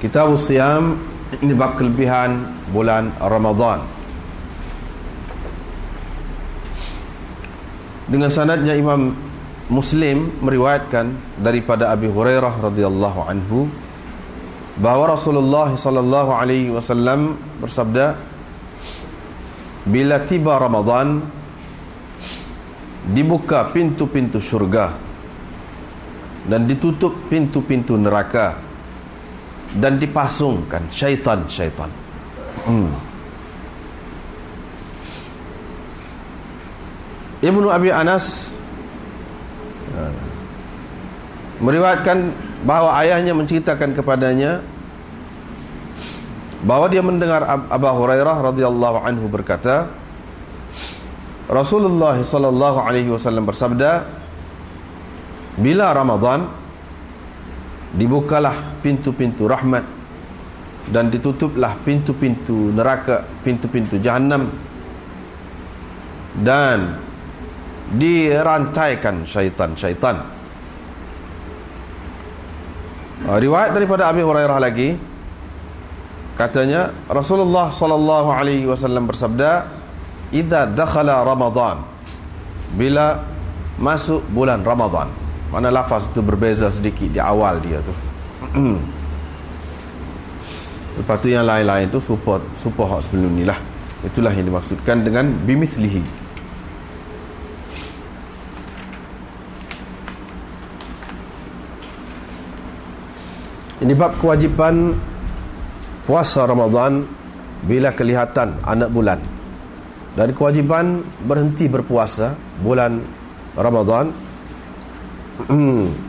Kitab Siyam ini bab kelebihan bulan Ramadan. Dengan sanadnya Imam Muslim meriwayatkan daripada Abi Hurairah radhiyallahu anhu bahawa Rasulullah sallallahu alaihi wasallam bersabda bila tiba Ramadan dibuka pintu-pintu syurga dan ditutup pintu-pintu neraka dan dipasungkan syaitan-syaitan. Hmm. Ibnu Abi Anas uh, meriwayatkan bahawa ayahnya menceritakan kepadanya bahawa dia mendengar Abu Hurairah radhiyallahu anhu berkata Rasulullah sallallahu alaihi wasallam bersabda bila Ramadan dibukalah pintu-pintu rahmat dan ditutuplah pintu-pintu neraka, pintu-pintu jahanam dan dirantaikan syaitan-syaitan. Ah, riwayat daripada Abi Hurairah lagi katanya Rasulullah sallallahu alaihi wasallam bersabda, "Idza dakhala Ramadan" bila masuk bulan Ramadan mana lafaz tu berbeza sedikit di awal dia tu. Lepas tu yang lain-lain tu support support hak sebelum ni lah. Itulah yang dimaksudkan dengan bimithlihi ini bab kewajipan puasa Ramadan bila kelihatan anak bulan. Dan kewajipan berhenti berpuasa bulan Ramadan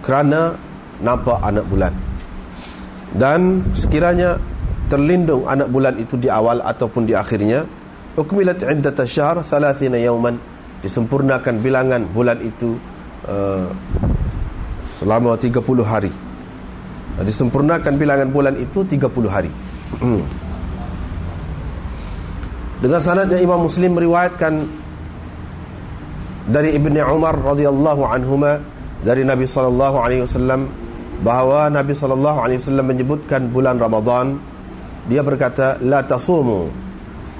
kerana nampak anak bulan. Dan sekiranya terlindung anak bulan itu di awal ataupun di akhirnya ukmilat iddat asyahr 30 yawman disempurnakan bilangan bulan itu uh, selama 30 hari. Disempurnakan bilangan bulan itu 30 hari. Hmm. dengan sanadnya Imam Muslim meriwayatkan dari Ibni Umar radhiyallahu anhuma dari Nabi sallallahu alaihi wasallam bahawa Nabi sallallahu alaihi wasallam menyebutkan bulan Ramadan dia berkata la tasumu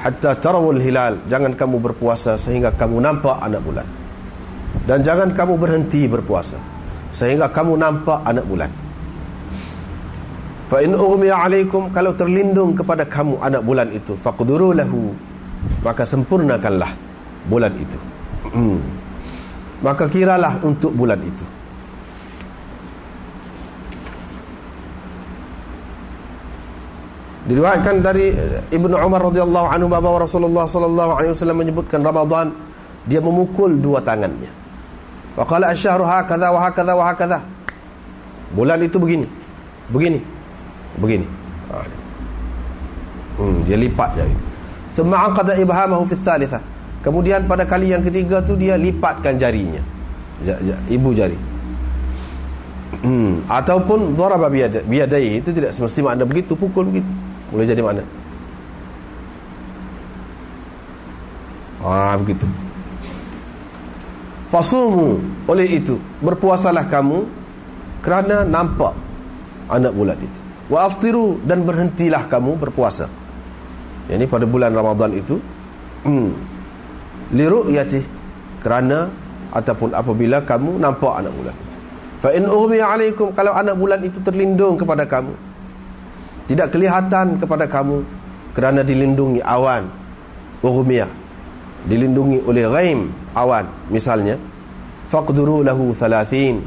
hatta tarawul hilal. Jangan kamu berpuasa sehingga kamu nampak anak bulan. Dan jangan kamu berhenti berpuasa sehingga kamu nampak anak bulan. Fa in ughmiya alaikum kalau terlindung kepada kamu anak bulan itu faqduru lahu maka sempurnakanlah bulan itu. Hmm. Maka kiralah untuk bulan itu diriwayatkan dari Ibnu Umar radhiyallahu anhu bahawa Rasulullah sallallahu alaihi wasallam menyebutkan Ramadan dia memukul dua tangannya wa qala asyhuru hakadha wa hakadha wa hakadha bulan itu begini begini begini ha. hmm, dia lipat je thumma aqada ibhamahu fi tsalitsah Kemudian pada kali yang ketiga tu dia lipatkan jarinya. Ibu jari. Hmm. Ataupun dharaba biyadai itu tidak semestinya makna begitu pukul begitu. Boleh jadi mana? Ah begitu. Fasumu oleh itu berpuasalah kamu kerana nampak anak bulan itu. Wa aftiru dan berhentilah kamu berpuasa. Ini pada bulan Ramadan itu. Hmm liru'yati kerana ataupun apabila kamu nampak anak bulan itu fa in ughmiya alaikum kalau anak bulan itu terlindung kepada kamu tidak kelihatan kepada kamu kerana dilindungi awan ughmiya dilindungi oleh ghaim awan misalnya. Faqduru lahu 30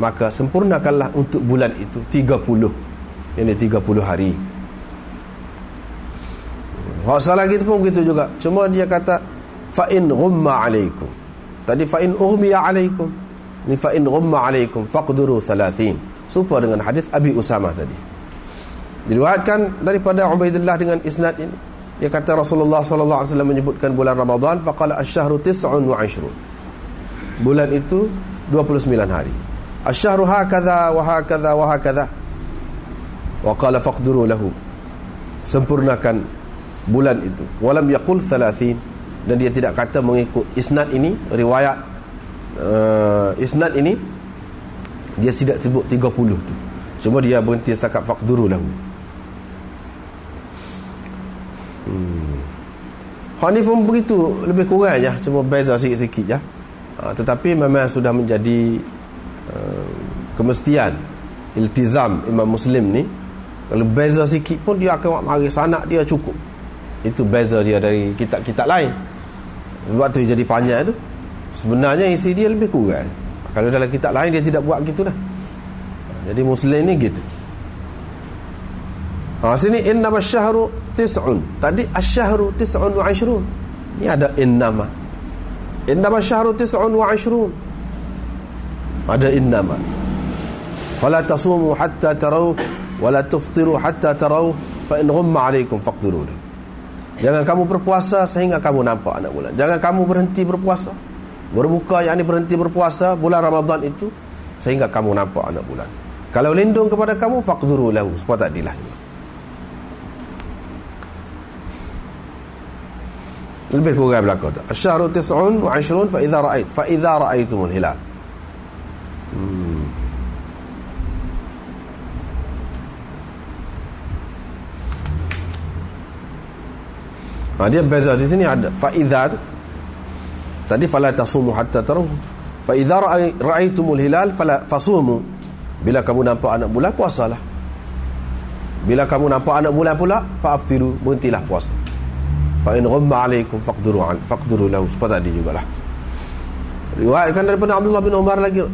maka sempurnakanlah untuk bulan itu 30 ini 30 hari. Lagi itu pun begitu juga. Cuma dia kata fa in ghumma alaikum. Tadi fa in ughmiya alaikum. Ni fa in ghumma alaikum faqduru 30 serupa dengan hadis Abi Usamah tadi diriwayatkan daripada Ubaidillah dengan isnad ini. Dia kata Rasulullah sallallahu alaihi wasallam menyebutkan bulan Ramadan faqala asy-syahru 29 bulan itu 29 hari. Asy-syahru hakadha wa hakadha wa hakadha. Wa qala faqduru lahu. Sempurnakan bulan itu. Walam yaqul 30 dan dia tidak kata mengikut isnad ini riwayat uh, isnad ini dia tidak sebut 30 tu. Cuma dia berhenti setakat faqduru lahu hmm. hak ni pun begitu lebih kurang je. Cuma beza sikit-sikit je. Ha, tetapi memang sudah menjadi uh, kemestian iltizam imam muslim ni. Kalau beza sikit pun dia akan mari sanak dia cukup. Itu beza dia dari kitab-kitab lain. Sebab tu jadi panjang tu. Sebenarnya isi dia lebih kurang. Kalau dalam kitab lain dia tidak buat gitu dah. Jadi muslim ni gitu ha sini innama syahru tis'un. Tadi asyahru tis'un wa ashrun ni ada innama. Innama syahru tis'un wa ashrun ada innama. Fala tasumu hatta taraw wala tuftiru hatta taraw fa in ghumma alaykum faqdiru Jangan kamu berpuasa sehingga kamu nampak anak bulan. Jangan kamu berhenti berpuasa. Berbuka yang ini berhenti berpuasa bulan Ramadan itu sehingga kamu nampak anak bulan. Kalau lindung kepada kamu faqduru lahu. Supaya tak Lebih kurang berlaku tu. Asyhuru tis'un wa 'ashrun fa idza ra'ait fa idza ra'aitumul hilal. Hmm. Ha, dia beza di sini ada fa idza tadi fala tasumu hatta taruh fa idza ra'aitumul hilal fala fasumu bila kamu nampak anak bulan puasalah bila kamu nampak anak bulan pula fa'aftiru berhentilah puasa fa in ghamma alaikum faqduru an faqduru lahu supaya tadi jugalah. Riwayatkan daripada Abdullah bin Umar lagi.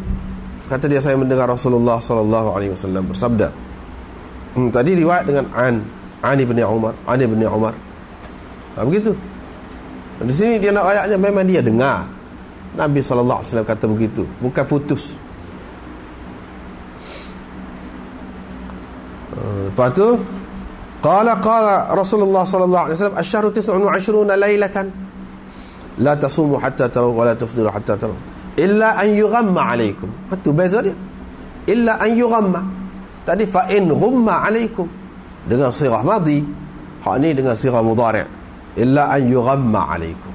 Kata dia saya mendengar Rasulullah sallallahu alaihi wasallam bersabda hmm, tadi riwayat dengan an Ani bin Umar Ani bin Umar. Ha, begitu. Di sini dia nak ayatnya memang dia dengar. Nabi SAW kata begitu bukan putus. Uh, lepas tu qala qala Rasulullah sallallahu alaihi wasallam asy-syahru 29 lailatan la tasumu hatta taru wa la tafdiru hatta taru illa an yughamma alaikum itu beza dia illa an yughamma tadi fa in ghumma alaikum dengan sirah madhi. Hak ni dengan sirah mudhari' illa an yughamma alaikum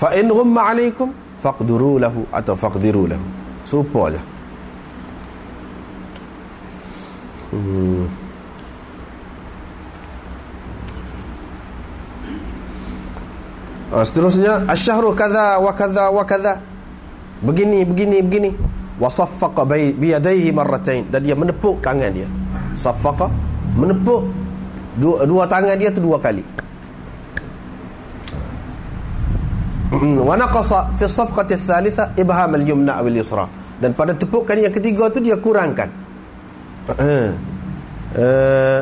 fa in ghamma alaikum faqduru lahu atau faqdiru lahu serupa je hmm. Ha, seterusnya asyhru kadza wa kadza wa kadza begini begini begini. Wa saffaqa bi yadayhi marratain dan dia menepuk tangan dia. Saffaqa menepuk. Dua, dua tangan dia tu dua kali. Wa naqasa fi safqati thalitha ibham al-yumna wal yusra dan pada tepukan yang ketiga tu dia kurangkan. Uh, uh,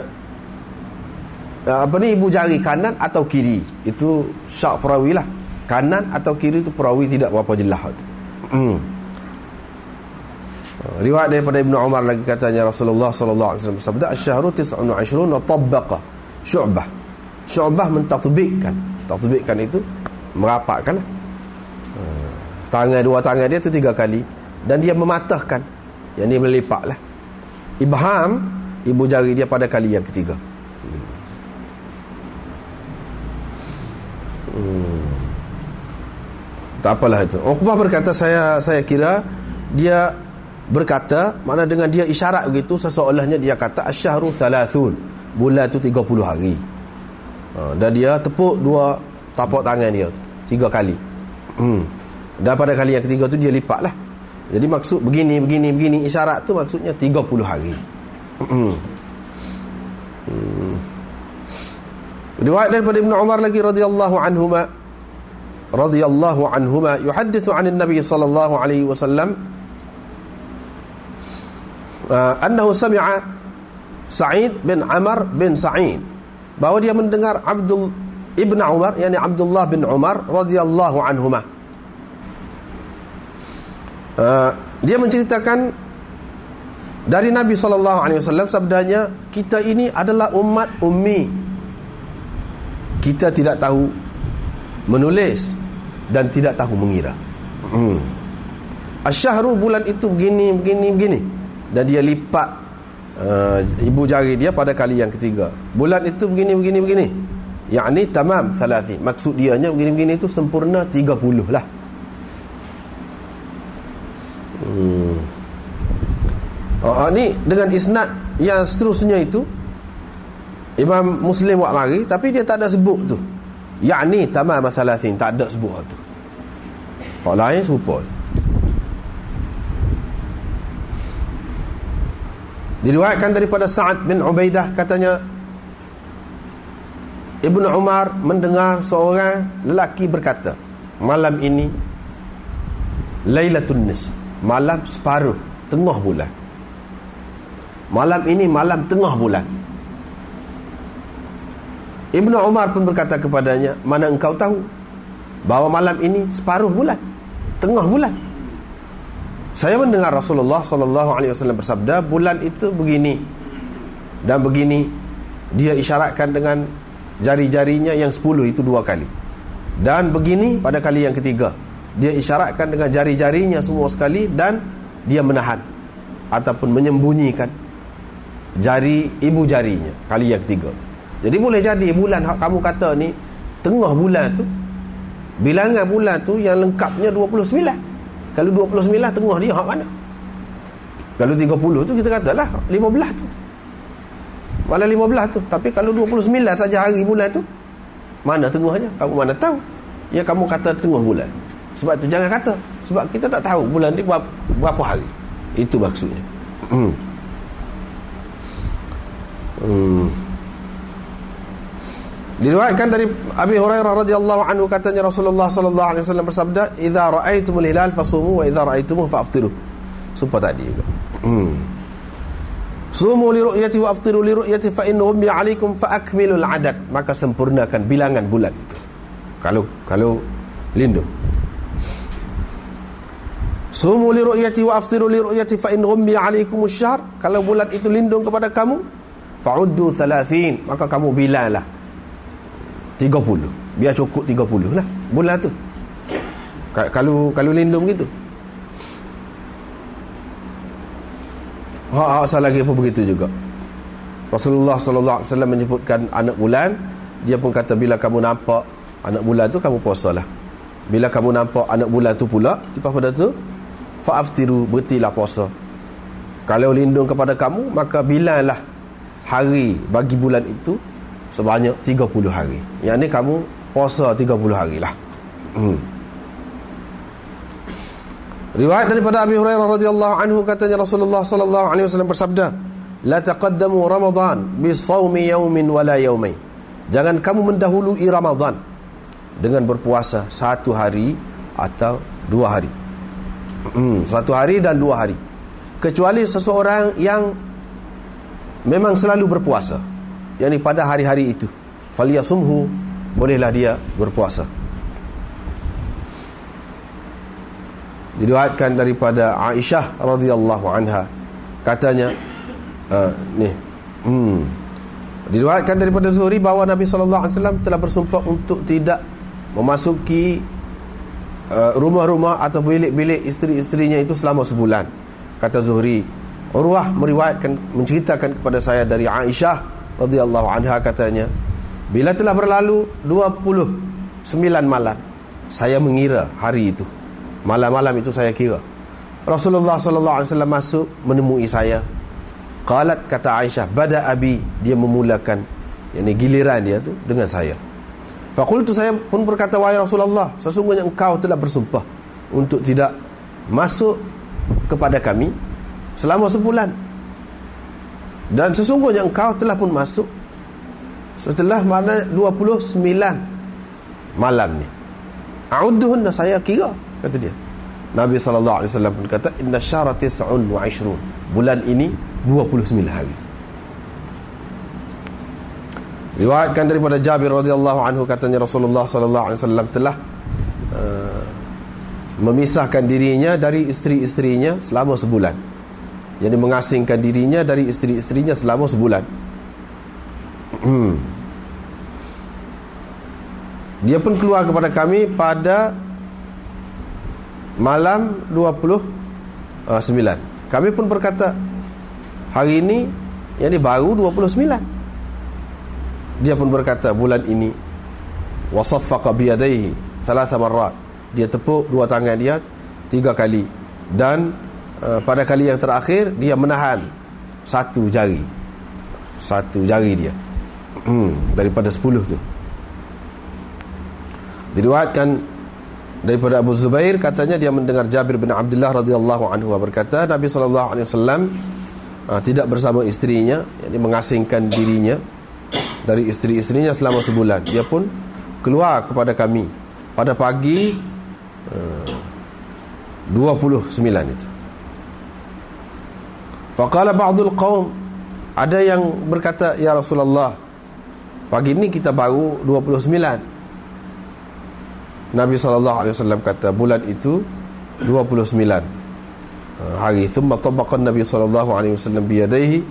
apa ni ibu jari kanan atau kiri? Itu syak perawi lah. Kanan atau kiri itu perawi tidak berapa jelas tu. Hmm. riwayat daripada Ibnu Umar lagi katanya Rasulullah alaihi wasallam bersabda asy-syahru 29 wa tabbaqa syu'bah. Syu'bah mentatbiqkan tatbiqkan itu merapatkan lah. tangan dua tangan dia tu tiga kali. Dan dia mematahkan. Yang ni melipat lah. Ibham ibu jari dia pada kali yang ketiga Hmm. tak apalah itu Uqbah berkata saya saya kira dia berkata mana dengan dia isyarat begitu seseolahnya dia kata asyahru thalathun bulan tu 30 hari ha, dan dia tepuk dua tapak tangan dia tiga kali hmm. dan pada kali yang ketiga tu dia lipat lah jadi maksud begini begini begini isyarat tu maksudnya 30 hari hmm. hmm. Riwayat daripada Ibn Umar lagi radhiyallahu anhuma radhiyallahu anhuma yuhaddithu anin Nabi sallallahu alaihi wasallam uh, annahu sami'a Sa'id bin Amr bin Sa'id bahawa dia mendengar Abdul Ibn Umar yakni Abdullah bin Umar radhiyallahu anhuma. Uh, dia menceritakan dari Nabi sallallahu alaihi wasallam sabdanya kita ini adalah umat ummi kita tidak tahu menulis dan tidak tahu mengira. Hmm. asyhru bulan itu begini begini begini. Dan dia lipat uh, ibu jari dia pada kali yang ketiga. Bulan itu begini begini begini. Yakni tamam 30 maksud dia nya begini-begini itu sempurna 30 lah. Hmm. oh, ni dengan isnad yang seterusnya itu Imam Muslim buat mari tapi dia tak ada sebut tu. Yakni tamam thalathin tak ada sebut tu. Hak lain serupa. Diriwayatkan daripada Sa'ad bin Ubaidah katanya Ibnu Umar mendengar seorang lelaki berkata malam ini Lailatul Nisf malam separuh tengah bulan. Malam ini malam tengah bulan Ibnu Umar pun berkata kepadanya mana engkau tahu? Bahawa malam ini separuh bulan tengah bulan. Saya mendengar Rasulullah sallallahu alaihi wasallam bersabda bulan itu begini dan begini. Dia isyaratkan dengan jari-jarinya yang sepuluh itu dua kali. Dan begini pada kali yang ketiga. Dia isyaratkan dengan jari-jarinya semua sekali dan dia menahan ataupun menyembunyikan jari ibu jarinya kali yang ketiga jadi boleh jadi bulan kamu kata ni tengah bulan tu bilangan bulan tu yang lengkapnya 29 kalau 29 tengah dia hak mana? Kalau 30 tu kita katalah 15 tu. Malam 15 tu. Tapi kalau 29 saja hari bulan tu Mana tengahnya? Kamu mana tahu? Ya kamu kata tengah bulan. Sebab tu jangan kata. Sebab kita tak tahu bulan ni berapa, berapa hari. Itu maksudnya. Hmm. Hmm. Diriwayatkan dari Abi Hurairah radhiyallahu anhu katanya Rasulullah sallallahu alaihi wasallam bersabda, "Idza ra'aitumul hilal fasumu wa idza ra'aitumuhu fa'aftiru." Sumpah tadi. Hmm. Sumu li ru'yati wa aftiru li ru'yati fa in ghummi 'alaikum fa akmilul 'adad. Maka sempurnakan bilangan bulan itu. Kalau kalau lindung. Sumu li ru'yati wa aftiru li ru'yati fa in ghummi 'alaikum asy-syahr. Kalau bulan itu lindung kepada kamu, fa'uddu 30. Maka kamu bilanglah 30. Biar cukup 30 lah bulan tu. Kalau kalau lindung gitu. Hak asal lagi pun begitu juga. Rasulullah sallallahu alaihi wasallam menyebutkan anak bulan, dia pun kata bila kamu nampak anak bulan tu kamu puasalah. Bila kamu nampak anak bulan tu pula, lepas pada tu fa'aftiru bertilah puasa. Kalau lindung kepada kamu, maka bilanglah hari bagi bulan itu sebanyak 30 hari. Yang ni kamu puasa 30 hari lah. Hmm. Riwayat daripada Abi Hurairah radhiyallahu anhu katanya Rasulullah sallallahu alaihi wasallam bersabda, "La taqaddamu Ramadan bi shaumi yawmin wala yawmain." Jangan kamu mendahului Ramadan dengan berpuasa satu hari atau dua hari. Hmm, satu hari dan dua hari. Kecuali seseorang yang memang selalu berpuasa. Yakni pada hari-hari itu. Falyasumhu bolehlah dia berpuasa. diriwayatkan daripada Aisyah radhiyallahu anha katanya uh, ni hmm diriwayatkan daripada Zuhri bahawa Nabi sallallahu alaihi wasallam telah bersumpah untuk tidak memasuki uh, rumah-rumah atau bilik-bilik isteri-isterinya itu selama sebulan kata Zuhri Urwah meriwayatkan menceritakan kepada saya dari Aisyah radhiyallahu anha katanya bila telah berlalu 29 malam saya mengira hari itu Malam-malam itu saya kira Rasulullah sallallahu alaihi wasallam masuk menemui saya. Qalat kata Aisyah, "Bada abi." Dia memulakan yakni giliran dia tu dengan saya. Faqultu saya pun berkata, "Wahai Rasulullah, sesungguhnya engkau telah bersumpah untuk tidak masuk kepada kami selama sebulan. Dan sesungguhnya engkau telah pun masuk setelah mana 29 malam ni. A'udduhunna saya kira kata dia. Nabi SAW pun kata inna syara tis'un wa ishrun. Bulan ini 29 hari. Riwayatkan daripada Jabir radhiyallahu anhu katanya Rasulullah sallallahu alaihi wasallam telah uh, memisahkan dirinya dari isteri-isterinya selama sebulan jadi mengasingkan dirinya dari isteri-isterinya selama sebulan. Hmm. dia pun keluar kepada kami pada malam 29 uh, kami pun berkata hari ini yang baru 29 dia pun berkata bulan ini wasaffaqa biyadaihi thalatha marrat. Dia tepuk dua tangan dia tiga kali dan uh, pada kali yang terakhir dia menahan satu jari. Satu jari dia. Hmm, daripada 10 tu. Diriwayatkan daripada Abu Zubair katanya dia mendengar Jabir bin Abdullah radhiyallahu anhu berkata Nabi sallallahu alaihi wasallam uh, tidak bersama isterinya yakni mengasingkan dirinya dari isteri-isterinya selama sebulan. Dia pun keluar kepada kami pada pagi uh, 29 itu faqala ba'dul qaum ada yang berkata ya Rasulullah pagi ini kita baru 29 Nabi SAW kata bulan itu 29 uh, hari thumma tabaqan Nabi SAW biyadaihi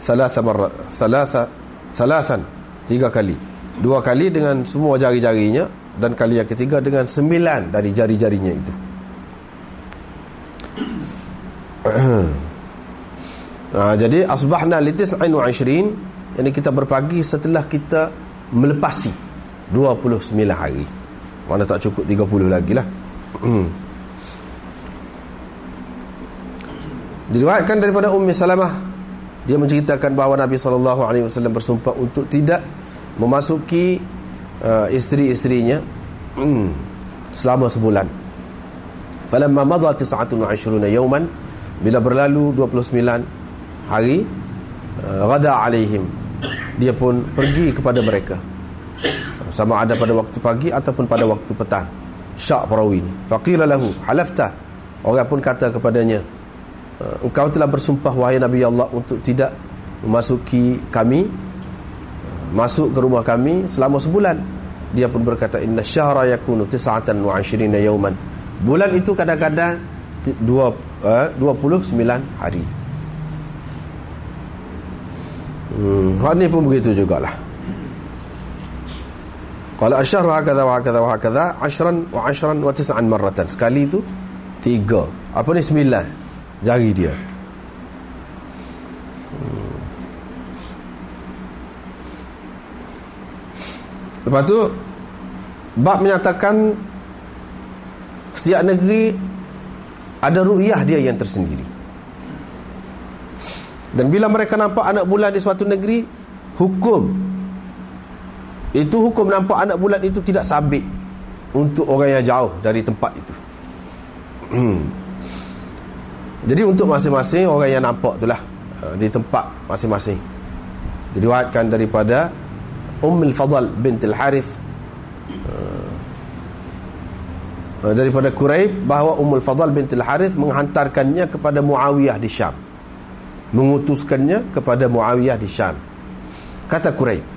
thalatha marra thalatha thalathan tiga kali. Dua kali dengan semua jari-jarinya dan kali yang ketiga dengan sembilan dari jari-jarinya itu uh, jadi asbahna litis'in wa ishrin ini kita berpagi setelah kita melepasi 29 hari. Mana tak cukup 30 lagi lah. Hmm. Diriwayatkan daripada Ummi Salamah Dia menceritakan bahawa Nabi SAW bersumpah untuk tidak Memasuki uh, isteri-isterinya hmm, Selama sebulan. Falamma madha tis'atun wa ashruna yawman Bila berlalu 29 hari uh, Gada alaihim. Dia pun pergi kepada mereka. Sama ada pada waktu pagi ataupun pada waktu petang. Syak perawi ni. Faqila lahu halafta? Orang pun kata kepadanya uh, engkau telah bersumpah wahai nabi Allah untuk tidak memasuki kami uh, masuk ke rumah kami selama sebulan. Dia pun berkata inna syahra yakunu tis'atan wa 20 yawman bulan itu kadang-kadang dua, uh, 29 hari hmm, hal ni pun begitu jugalah. Qala asyahru hakadha wa hakadha wa hakadha Ashran wa ashran wa tis'an marratan. Sekali itu Tiga. Apa ni? Sembilan. Jari dia. Hmm. Lepas tu Bab menyatakan Setiap negeri Ada ru'yah dia yang tersendiri Dan bila mereka nampak anak bulan di suatu negeri Hukum. Itu hukum nampak anak bulan itu tidak sabit untuk orang yang jauh dari tempat itu. Hmm. jadi untuk masing-masing orang yang nampak itulah uh, di tempat masing-masing. Diriwayatkan daripada Ummul Fadal bintil Harith. Uh, uh, daripada Quraib bahawa Ummul Fadal bintil Harith menghantarkannya kepada Muawiyah di Syam mengutuskannya kepada Muawiyah di Syam. Kata Quraib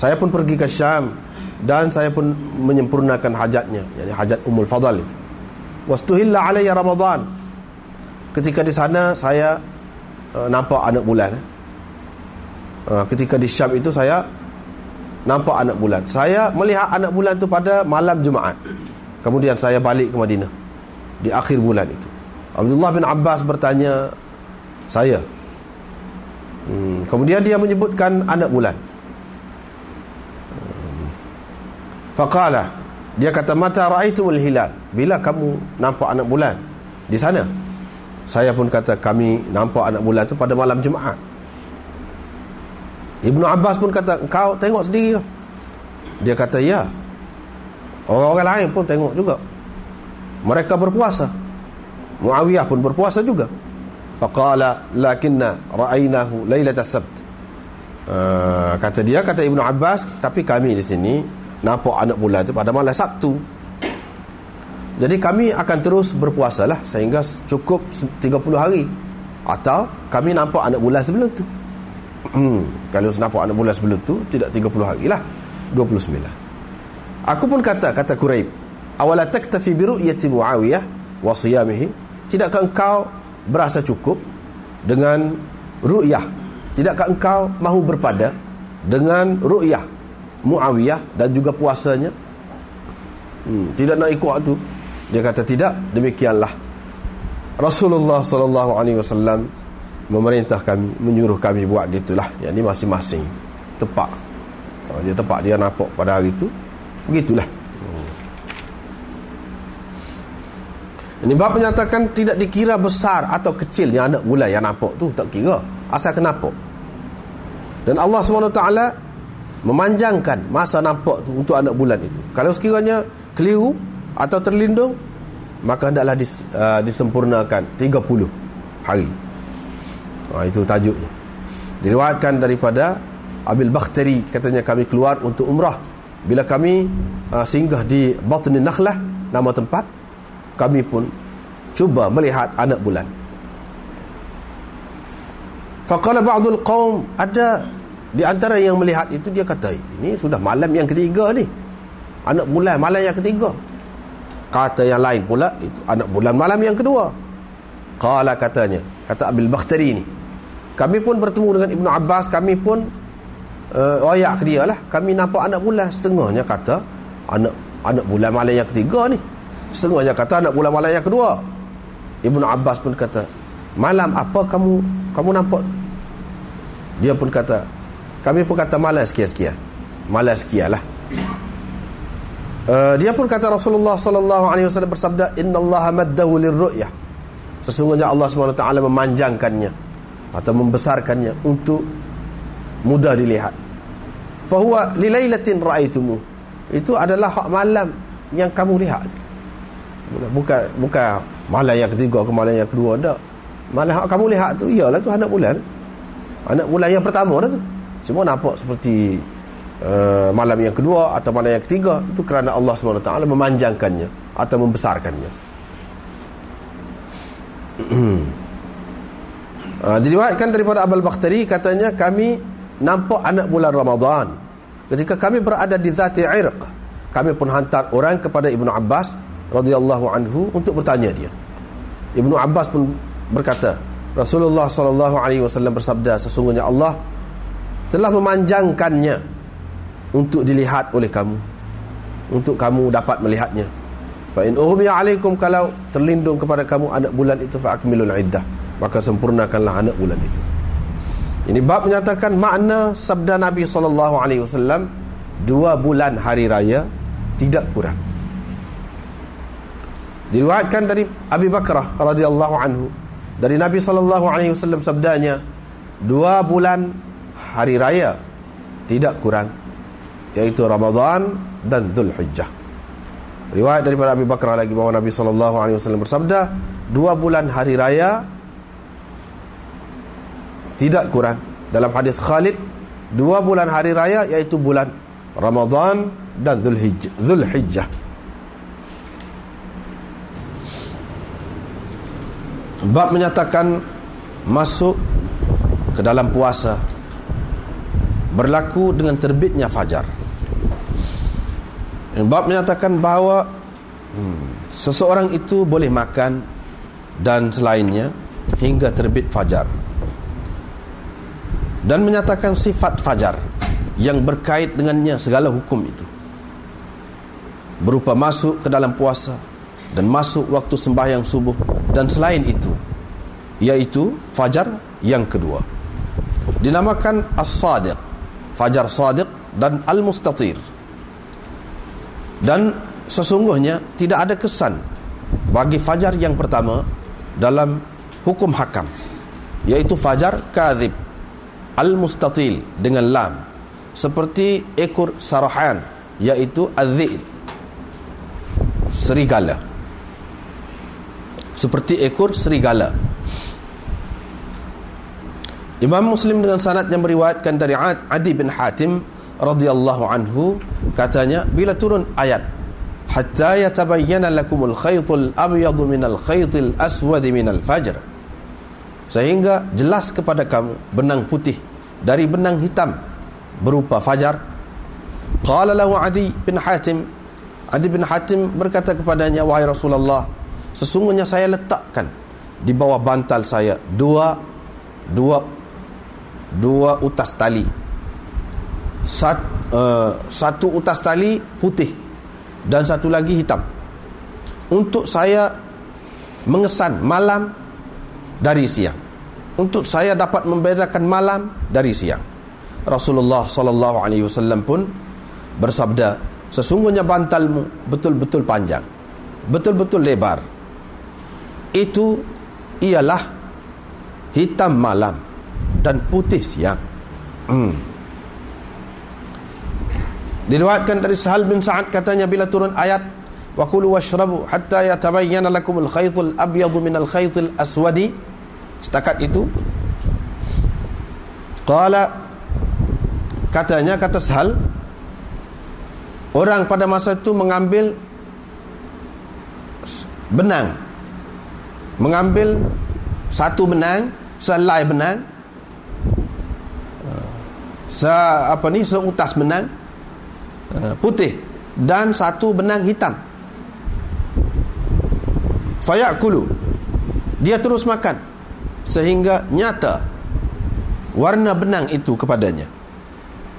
saya pun pergi ke Syam dan saya pun menyempurnakan hajatnya yakni hajat Ummul Fadal itu. Wastuhilla alayya Ramadan. Ketika di sana saya uh, nampak anak bulan uh, ketika di Syam itu saya nampak anak bulan. Saya melihat anak bulan itu pada malam Jumaat. Kemudian saya balik ke Madinah di akhir bulan itu. Abdullah bin Abbas bertanya saya hmm, kemudian dia menyebutkan anak bulan. Faqala dia kata mata raaitumul hilal? Bila kamu nampak anak bulan? Di sana. Saya pun kata kami nampak anak bulan tu pada malam Jumaat. Ibnu Abbas pun kata kau tengok sendiri ke? dia kata ya. Orang-orang lain pun tengok juga. Mereka berpuasa. Muawiyah pun berpuasa juga faqala lakinna ra'ainahu lailatas sabt uh, kata dia kata Ibnu Abbas tapi kami di sini nampak anak bulan itu pada malam Sabtu. Jadi kami akan terus berpuasa lah sehingga cukup 30 hari. Atau kami nampak anak bulan sebelum tu. Hmm, kalau nampak anak bulan sebelum tu tidak 30 hari lah. 29 aku pun kata kata Quraib awala taktafi biru'yati Muawiyah wa siyamihi? Tidakkah engkau berasa cukup dengan ru'yah. Tidakkah engkau mahu berpada dengan ru'yah Muawiyah dan juga puasanya? Hmm, tidak nak ikut waktu. Dia kata tidak demikianlah. Rasulullah sallallahu alaihi wasallam memerintah kami menyuruh kami buat gitulah. Yang ini masing-masing. Tepat oh, dia tepat dia nampak pada hari itu begitulah hmm. Ini bab menyatakan tidak dikira besar atau kecilnya anak bulan yang nampak tu. Tak kira. Asal kenapa? Dan Allah SWT memanjangkan masa nampak tu untuk anak bulan itu. Kalau sekiranya keliru atau terlindung maka hendaklah dis, uh, disempurnakan 30 hari. Ha, itu tajuknya. Diriwayatkan daripada Abil Bakhtari katanya kami keluar untuk umrah. Bila kami uh, singgah di Batni Nakhlah nama tempat kami pun cuba melihat anak bulan. Faqala ba'dul qaum ada di antara yang melihat itu dia kata ini sudah malam yang ketiga ni. Anak bulan malam yang ketiga. Kata yang lain pula itu anak bulan malam yang kedua. Qala katanya kata Abil Bakhtari ni kami pun bertemu dengan Ibnu Abbas kami pun uh, wayak ke dia lah. Kami nampak anak bulan. Setengahnya kata anak anak bulan malam yang ketiga ni setengahnya kata anak bulan malam yang kedua. Ibnu Abbas pun kata malam apa kamu kamu nampak dia pun kata kami pun kata malas sekian-sekian. Malas sekian lah uh, dia pun kata Rasulullah wasallam bersabda innallaha maddahu lirru'yah. Sesungguhnya Allah SWT memanjangkannya atau membesarkannya untuk mudah dilihat. Fahuwa lilailatin ra'aitumu itu adalah hak malam yang kamu lihat bukan bukan malam yang ketiga ke malam yang kedua tak. Malam hak kamu lihat tu iyalah tu anak bulan. Anak bulan yang pertama dah tu. Semua nampak seperti uh, malam yang kedua atau malam yang ketiga itu kerana Allah SWT memanjangkannya atau membesarkannya. Uh, diriwayatkan daripada Abul Bakhtari katanya kami nampak anak bulan Ramadan. Ketika kami berada di Zati Irq kami pun hantar orang kepada Ibnu Abbas radhiyallahu anhu untuk bertanya dia. Ibnu Abbas pun berkata Rasulullah sallallahu alaihi wasallam bersabda sesungguhnya Allah telah memanjangkannya untuk dilihat oleh kamu untuk kamu dapat melihatnya. Fa in ughmiya alaikum kalau terlindung kepada kamu anak bulan itu fa akmilul iddah maka sempurnakanlah anak bulan itu. Ini bab menyatakan makna sabda Nabi sallallahu alaihi wasallam dua bulan hari raya tidak kurang diriwayatkan dari Abi Bakrah radhiyallahu anhu dari Nabi sallallahu alaihi wasallam sabdanya dua bulan hari raya tidak kurang yaitu Ramadan dan Zulhijjah. Riwayat daripada Abu Bakar lagi bahawa Nabi sallallahu alaihi wasallam bersabda, dua bulan hari raya tidak kurang. Dalam hadis Khalid, dua bulan hari raya yaitu bulan Ramadan dan Zulhijjah. Zulhijjah. Bab menyatakan masuk ke dalam puasa berlaku dengan terbitnya fajar. Bab menyatakan bahawa hmm, seseorang itu boleh makan dan selainnya hingga terbit fajar. Dan menyatakan sifat fajar yang berkait dengannya segala hukum itu. Berupa masuk ke dalam puasa dan masuk waktu sembahyang subuh dan selain itu yaitu fajar yang kedua. Dinamakan as-sadiq fajar sadiq dan al-mustatir. Dan sesungguhnya tidak ada kesan bagi fajar yang pertama dalam hukum hakam yaitu fajar kadhib al-mustatil dengan lam seperti ekor sarahan yaitu az-zil serigala seperti ekor serigala. Imam Muslim dengan sanad yang meriwayatkan dari Adi bin Hatim radhiyallahu anhu katanya bila turun ayat hatta yatabayyana lakumul khaytul abyad minal khaytil aswad minal fajr. Sehingga jelas kepada kamu benang putih dari benang hitam berupa fajar. Qala lahu Adi bin Hatim Adi bin Hatim berkata kepadanya wahai Rasulullah sesungguhnya saya letakkan di bawah bantal saya dua dua dua utas tali. Sat, uh, satu utas tali putih dan satu lagi hitam. Untuk saya mengesan malam dari siang. Untuk saya dapat membezakan malam dari siang. Rasulullah sallallahu alaihi wasallam pun bersabda sesungguhnya bantalmu betul-betul panjang betul-betul lebar itu ialah hitam malam dan putih siang. Hmm. diriwayatkan dari Sahal bin Sa'ad katanya bila turun ayat wa kulu washrabu hatta yatabayyana lakumul khaytul abyadu minal khaytil aswadi setakat itu qala katanya kata Sahal orang pada masa itu mengambil benang mengambil satu benang selai benang uh, se apa ni seutas benang uh, putih dan satu benang hitam. Fayakulu. Dia terus makan sehingga nyata warna benang itu kepadanya.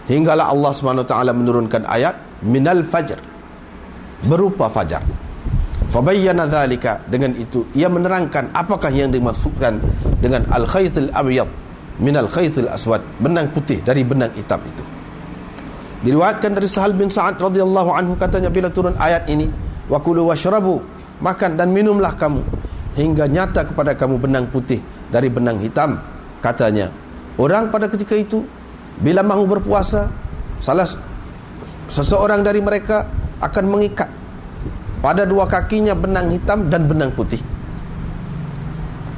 Hinggalah Allah SWT menurunkan ayat minal fajr berupa fajar fabayyana dhalika. Dengan itu ia menerangkan apakah yang dimaksudkan dengan al khaytul abyad min al khaytul aswad benang putih dari benang hitam itu. Diriwayatkan dari Sahal bin Sa'ad radhiyallahu anhu katanya bila turun ayat ini wa kulu washrabu makan dan minumlah kamu hingga nyata kepada kamu benang putih dari benang hitam katanya. Orang pada ketika itu bila mahu berpuasa salah seseorang dari mereka akan mengikat pada dua kakinya benang hitam dan benang putih.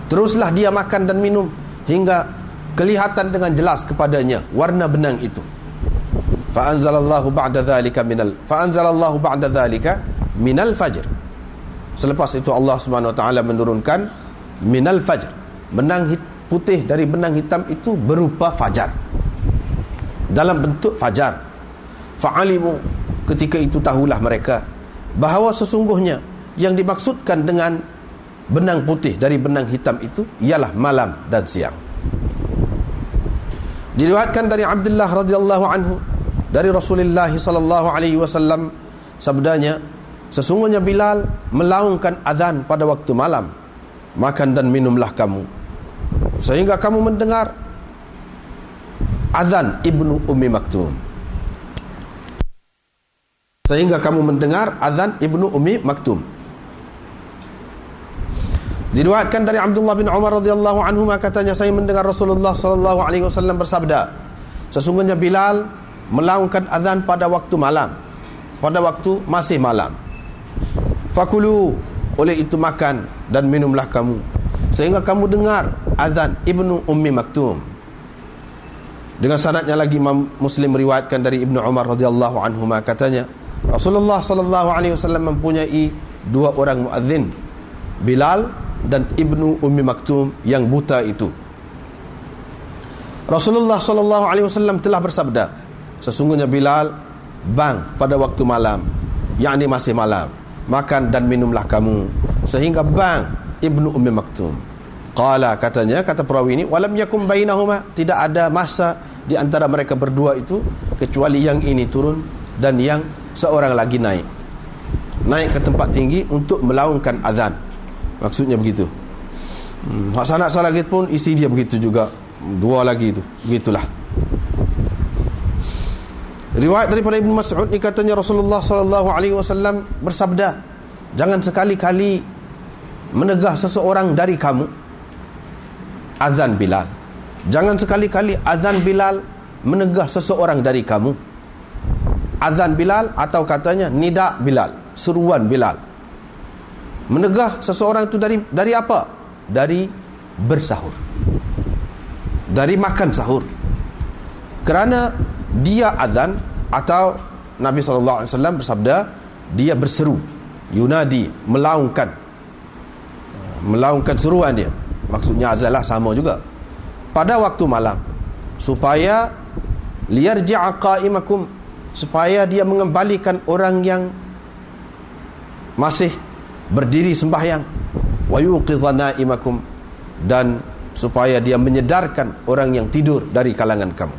Teruslah dia makan dan minum hingga kelihatan dengan jelas kepadanya warna benang itu. Fa anzalallahu ba'da dzalika minal fa anzalallahu ba'da dzalika minal fajr. Selepas itu Allah taala menurunkan minal fajr. Benang putih dari benang hitam itu berupa fajar. Dalam bentuk fajar. Fa'alimu ketika itu tahulah mereka bahawa sesungguhnya yang dimaksudkan dengan benang putih dari benang hitam itu ialah malam dan siang. Diriwayatkan dari Abdullah radhiyallahu anhu dari Rasulullah sallallahu alaihi wasallam sabdanya sesungguhnya Bilal melaungkan azan pada waktu malam makan dan minumlah kamu sehingga kamu mendengar azan Ibnu Ummi Maktum sehingga kamu mendengar azan Ibnu Umi Maktum. Diriwayatkan dari Abdullah bin Umar radhiyallahu anhu katanya saya mendengar Rasulullah sallallahu alaihi wasallam bersabda, sesungguhnya Bilal melaungkan azan pada waktu malam, pada waktu masih malam. Fakulu oleh itu makan dan minumlah kamu sehingga kamu dengar azan Ibnu Ummi Maktum. Dengan sanadnya lagi Imam Muslim meriwayatkan dari Ibnu Umar radhiyallahu anhu katanya, Rasulullah sallallahu alaihi wasallam mempunyai dua orang muadzin Bilal dan Ibnu Ummi Maktum yang buta itu. Rasulullah sallallahu alaihi wasallam telah bersabda sesungguhnya Bilal bang pada waktu malam yakni masih malam makan dan minumlah kamu sehingga bang Ibnu Ummi Maktum. Qala katanya kata perawi ini walam yakum bainahuma tidak ada masa di antara mereka berdua itu kecuali yang ini turun dan yang seorang lagi naik. Naik ke tempat tinggi untuk melaungkan azan. Maksudnya begitu. Hmm, hak sanak salah lagi pun isi dia begitu juga. Dua lagi itu begitulah. Riwayat daripada Ibnu Mas'ud ni katanya Rasulullah sallallahu alaihi wasallam bersabda jangan sekali-kali menegah seseorang dari kamu azan Bilal. Jangan sekali-kali azan Bilal menegah seseorang dari kamu azan Bilal atau katanya nida Bilal, seruan Bilal. Menegah seseorang itu dari dari apa? Dari bersahur. Dari makan sahur. Kerana dia azan atau Nabi sallallahu alaihi wasallam bersabda dia berseru yunadi melaungkan melaungkan seruan dia maksudnya azalah sama juga pada waktu malam supaya liyarji'a qa'imakum supaya dia mengembalikan orang yang masih berdiri sembahyang. Wa yuqidha imakum dan supaya dia menyedarkan orang yang tidur dari kalangan kamu.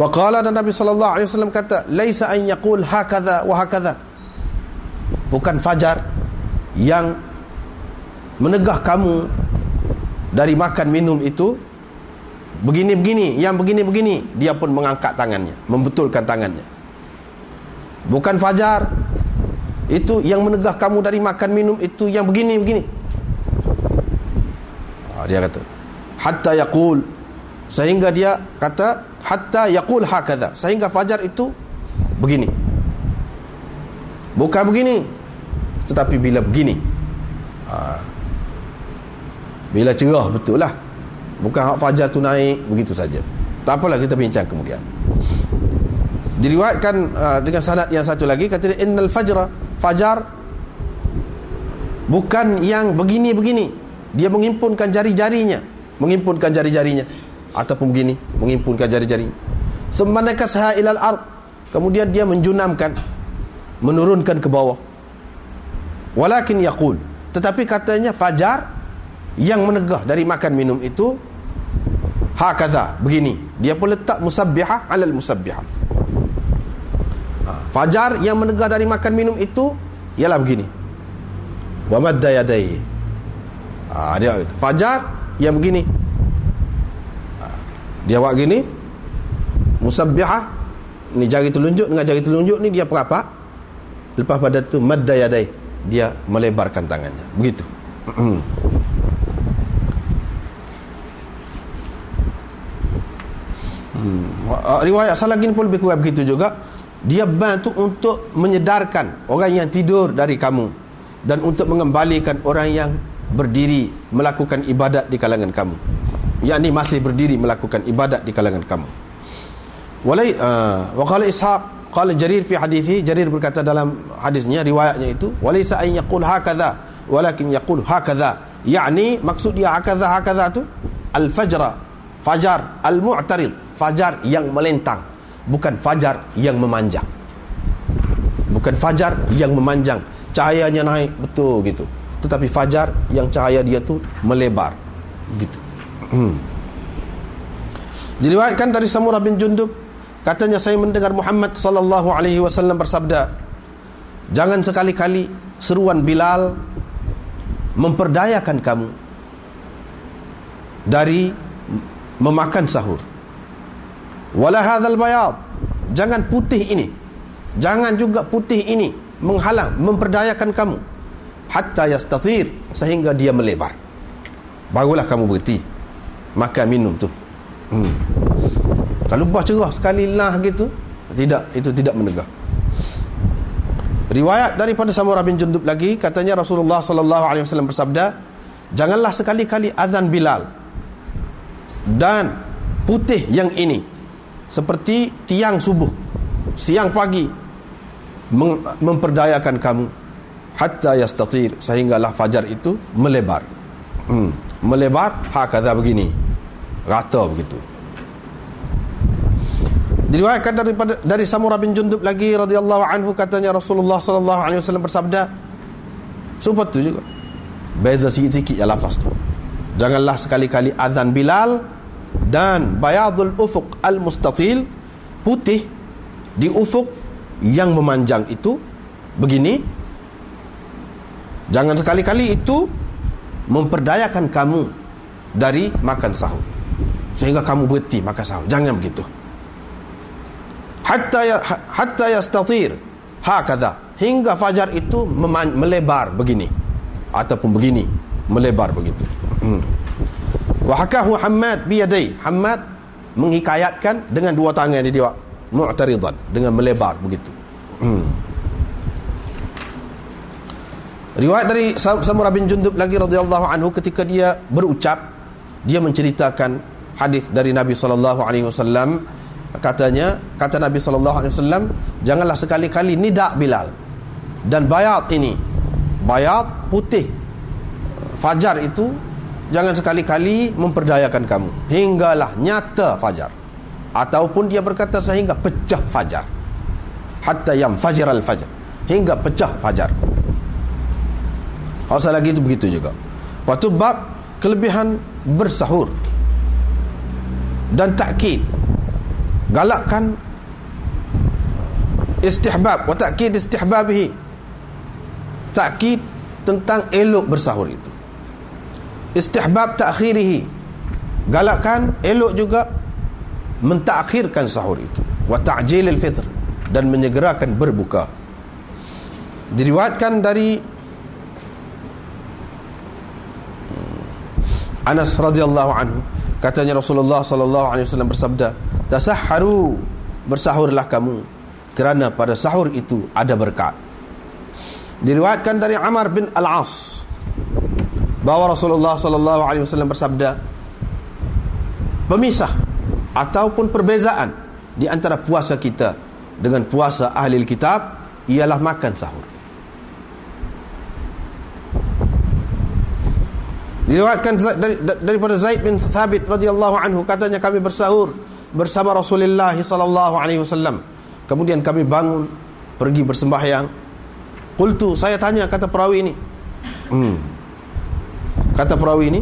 Wa qala dan Nabi sallallahu alaihi wasallam kata laisa an yaqul hakadha wa hakadha. Bukan fajar yang menegah kamu dari makan minum itu begini-begini, yang begini-begini, dia pun mengangkat tangannya, membetulkan tangannya. Bukan fajar. Itu yang menegah kamu dari makan minum itu yang begini-begini. Ha, dia kata, hatta yaqul sehingga dia kata hatta yaqul hakadha sehingga fajar itu begini bukan begini tetapi bila begini ha. bila cerah betul lah bukan hak fajar tu naik begitu saja. Tak apalah kita bincang kemudian. Diriwayatkan uh, dengan sanad yang satu lagi kata dia innal fajra fajar bukan yang begini-begini. Dia mengimpunkan jari-jarinya. Mengimpunkan jari-jarinya. Ataupun begini mengimpunkan jari-jarinya thumma nakasaha ilal ard. Kemudian dia menjunamkan menurunkan ke bawah. Walakin yaqul. Tetapi katanya fajar yang menegah dari makan minum itu hakadha. Begini. Dia pun letak musabbihah alal musabbihah. Ha, fajar yang menegah dari makan minum itu ialah begini. Wa madda yadai ha, dia fajar yang begini. Ha, dia buat gini. Musabbihah ni jari telunjuk dengan jari telunjuk ni dia perapat lepas pada tu madda yadai dia melebarkan tangannya. Begitu hmm. riwayat salagin pun lebih kurang begitu juga. Dia bantu untuk menyedarkan orang yang tidur dari kamu dan untuk mengembalikan orang yang berdiri melakukan ibadat di kalangan kamu. Yakni masih berdiri melakukan ibadat di kalangan kamu. Walai uh, wa qala ishaq Qala Jarir fi hadithi Jarir berkata dalam hadisnya riwayatnya itu walaysa an yaqul hakadha walakin yaqul hakadha. Yakni maksud dia hakadha hakadha tu al fajra fajar al mu'tarid fajar yang melentang bukan fajar yang memanjang bukan fajar yang memanjang cahayanya naik betul gitu tetapi fajar yang cahaya dia tu melebar gitu hmm. diriwayatkan dari Samurah bin Jundub Katanya saya mendengar Muhammad sallallahu alaihi wasallam bersabda, "Jangan sekali-kali seruan Bilal memperdayakan kamu dari memakan sahur. Wala hadzal bayad. Jangan putih ini. Jangan juga putih ini menghalang memperdayakan kamu hatta yastatir sehingga dia melebar. Barulah kamu berhenti makan minum tu. Hmm. Kalau bah cerah sekali lah gitu, tidak, itu tidak menegah. Riwayat daripada Samurah bin Jundub lagi katanya Rasulullah wasallam bersabda, "Janganlah sekali-kali azan Bilal dan putih yang ini seperti tiang subuh, siang pagi mem memperdayakan kamu hatta yastatir sehinggalah fajar itu melebar." Hmm, melebar hakadha begini. Rata begitu. Diriwayatkan daripada dari Samurah bin Jundub lagi radhiyallahu anhu katanya Rasulullah sallallahu alaihi wasallam bersabda Sumpah tu juga Beza sikit-sikit ya lafaz tu Janganlah sekali-kali azan Bilal Dan bayadul ufuk al-mustatil Putih Di ufuk yang memanjang itu Begini. Jangan sekali-kali itu Memperdayakan kamu Dari makan sahur. Sehingga kamu berhenti makan sahur. Jangan begitu. Hatta ya, hatta yastatir. Hakadha hingga fajar itu melebar begini. Ataupun begini. Melebar begitu. Hmm. Wa hakahu Hammad bi yadai Hammad menghikayatkan dengan dua tangan dia mu'taridan dengan melebar begitu. Hmm. riwayat dari Samurah bin Jundub lagi radhiyallahu anhu ketika dia berucap dia menceritakan hadis dari Nabi sallallahu alaihi wasallam. Katanya kata Nabi sallallahu alaihi wasallam janganlah sekali-kali nidak Bilal dan bayat ini. Bayat putih. Fajar itu jangan sekali-kali memperdayakan kamu. Hinggalah nyata fajar. Ataupun dia berkata sehingga pecah fajar. Hatta yang fajar al fajar. Hingga pecah fajar. Asal lagi itu begitu juga. Waktu bab kelebihan bersahur dan takkid galakkan istihbab. Wa ta'kid istihbabihi. Ta'kid tentang elok bersahur itu istihbab ta'khirihi. Galakkan elok juga mentakhirkan sahur itu. Wa ta'jilil fitr. Dan menyegerakan berbuka. Diriwayatkan dari Anas radhiyallahu anhu. Katanya Rasulullah sallallahu alaihi wasallam bersabda tasahharu bersahurlah kamu. Kerana pada sahur itu ada berkat. Diriwayatkan dari Amr bin Al-As bahawa Rasulullah sallallahu alaihi wasallam bersabda pemisah ataupun perbezaan di antara puasa kita dengan puasa ahli kitab ialah makan sahur diriwayatkan dari, daripada Zaid bin Thabit radhiyallahu anhu katanya kami bersahur bersama Rasulullah sallallahu alaihi wasallam kemudian kami bangun pergi bersembahyang Qultu saya tanya kata perawi ini. Hmm. Kata perawi ini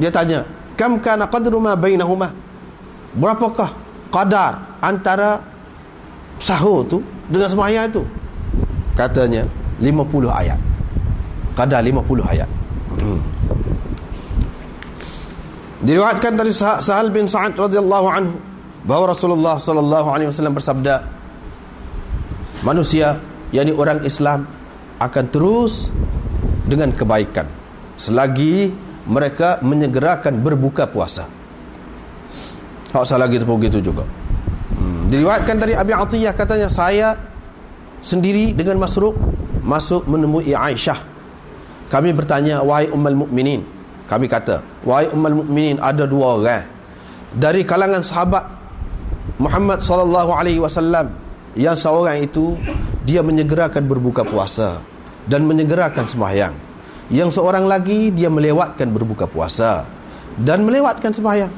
dia tanya, "Kam kana qadru ma bainahuma?" Berapakah qadar antara sahur tu dengan sembahyang itu? Katanya 50 ayat. Qadar 50 ayat. Hmm. Diriwayatkan dari Sahal bin Sa'ad radhiyallahu anhu bahawa Rasulullah sallallahu alaihi wasallam bersabda manusia yakni orang Islam akan terus dengan kebaikan selagi mereka menyegerakan berbuka puasa. Hak salah gitu begitu juga. Hmm. Diriwayatkan dari Abi Atiyah katanya saya sendiri dengan Masruq masuk menemui Aisyah. Kami bertanya wahai ummul mukminin. Kami kata, wahai ummul mukminin ada dua orang dari kalangan sahabat Muhammad sallallahu alaihi wasallam yang seorang itu dia menyegerakan berbuka puasa dan menyegerakan sembahyang. Yang seorang lagi dia melewatkan berbuka puasa dan melewatkan sembahyang.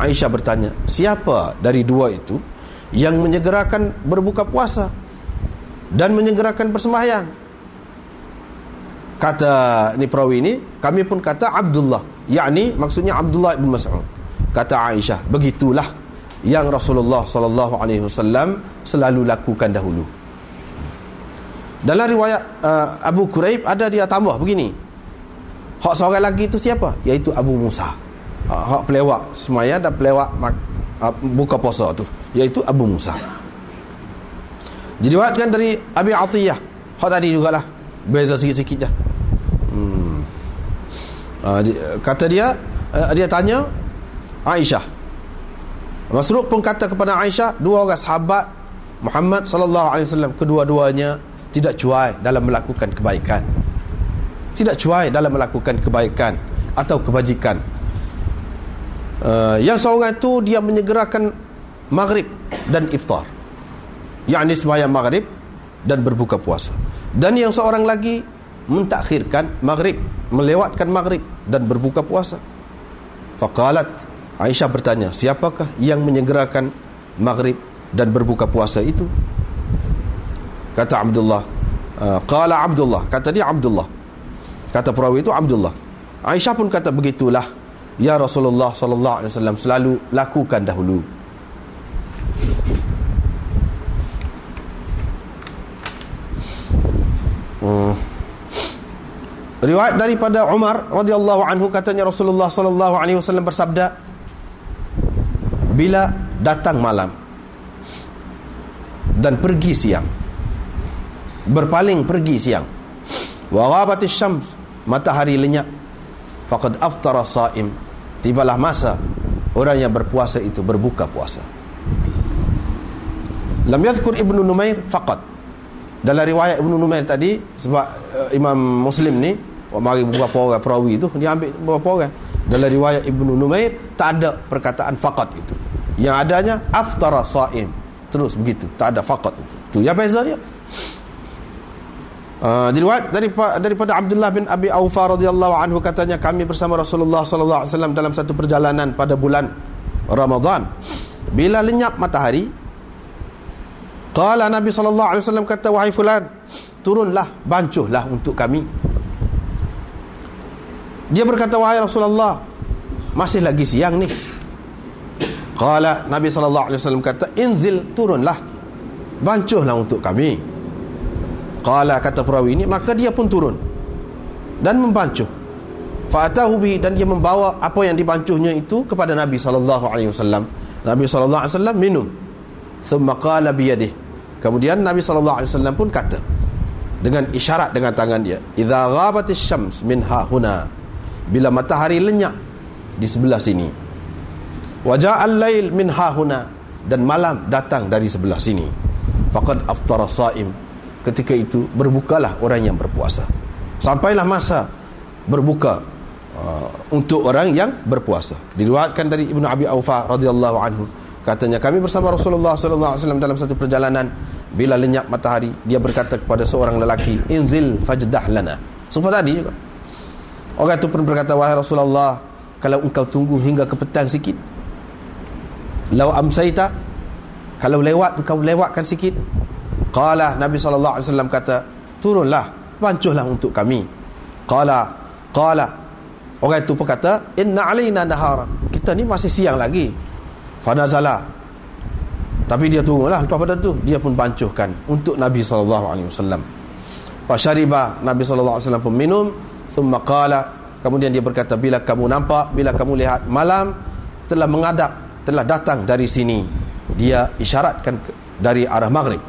Aisyah bertanya, siapa dari dua itu yang menyegerakan berbuka puasa dan menyegerakan persembahyang? Kata ni perawi ini, kami pun kata Abdullah. Yakni maksudnya Abdullah bin Mas'ud. Kata Aisyah, begitulah yang Rasulullah sallallahu alaihi wasallam selalu lakukan dahulu. Dalam riwayat uh, Abu Quraib ada dia tambah begini. Hak seorang lagi itu siapa? Iaitu Abu Musa. Uh, hak pelewak semaya dan pelewak uh, buka puasa tu, iaitu Abu Musa. Jadi kan dari Abi Atiyah. Hak tadi jugalah. Beza sikit-sikit dah. Hmm. Uh, di, kata dia uh, dia tanya Aisyah. Masruq pun kata kepada Aisyah, dua orang sahabat Muhammad sallallahu alaihi wasallam kedua-duanya tidak cuai dalam melakukan kebaikan. Tidak cuai dalam melakukan kebaikan atau kebajikan. Uh, yang seorang itu dia menyegerakan maghrib dan iftar. Yakni sembahyang maghrib dan berbuka puasa. Dan yang seorang lagi mentakhirkan maghrib melewatkan maghrib dan berbuka puasa. Faqalat Aisyah bertanya siapakah yang menyegerakan maghrib dan berbuka puasa itu kata Abdullah uh, qala Abdullah. Kata dia Abdullah. Kata perawi itu Abdullah. Aisyah pun kata begitulah. Ya Rasulullah sallallahu alaihi wasallam selalu lakukan dahulu. Hmm. riwayat daripada Umar radhiyallahu anhu katanya Rasulullah sallallahu alaihi wasallam bersabda bila datang malam dan pergi siang berpaling pergi siang. Wa ghabatis syams matahari lenyap. Faqad aftara saim tibalah masa orang yang berpuasa itu berbuka puasa. Lam yadhkur ibnu numair faqat. Dalam riwayat ibnu numair tadi sebab uh, imam muslim ni mari beberapa orang perawi itu dia ambil beberapa orang. Dalam riwayat ibnu numair tak ada perkataan faqat itu. Yang adanya aftara saim. Terus begitu tak ada faqat itu. Tu ya beza dia Uh, diriwayat daripada, daripada Abdullah bin Abi Aufa radhiyallahu anhu katanya kami bersama Rasulullah sallallahu alaihi wasallam dalam satu perjalanan pada bulan Ramadan. Bila lenyap matahari, qala Nabi sallallahu alaihi wasallam kata wahai fulan, turunlah, bancuhlah untuk kami. Dia berkata wahai Rasulullah, masih lagi siang ni. Qala Nabi sallallahu alaihi wasallam kata inzil, turunlah. Bancuhlah untuk kami. Qala kata perawi ini maka dia pun turun dan membancuh. Fa'atahu bi dan dia membawa apa yang dibancuhnya itu kepada Nabi wasallam. Nabi wasallam minum. Thumma qala bi yadihi. Kemudian Nabi wasallam pun kata dengan isyarat dengan tangan dia, "Idza ghabatis syams min huna." Bila matahari lenyap di sebelah sini. Wa ja'al lail min huna dan malam datang dari sebelah sini. faqad aftara saim ketika itu berbukalah orang yang berpuasa. Sampailah masa berbuka uh, untuk orang yang berpuasa. Diriwayatkan dari Ibnu Abi Aufa radhiyallahu anhu. Katanya kami bersama Rasulullah sallallahu alaihi wasallam dalam satu perjalanan. Bila lenyap matahari dia berkata kepada seorang lelaki inzil fajdah lana seperti tadi juga. Orang itu pun berkata wahai Rasulullah kalau engkau tunggu hingga ke petang sikit law amsaita kalau lewat engkau lewatkan sikit qala Nabi sallallahu alaihi wasallam kata turunlah pancuhlah untuk kami. Qala qala. Orang itu pun kata inna alaina nahara. Kita ni masih siang lagi. Fanazala. Tapi dia tunggulah lepas pada tu. Dia pun pancuhkan untuk Nabi sallallahu alaihi wasallam. Fa syariba Nabi sallallahu alaihi wasallam pun minum. Thumma qala. Kemudian dia berkata bila kamu nampak, bila kamu lihat malam telah mengadap, telah datang dari sini. Dia isyaratkan dari arah maghrib,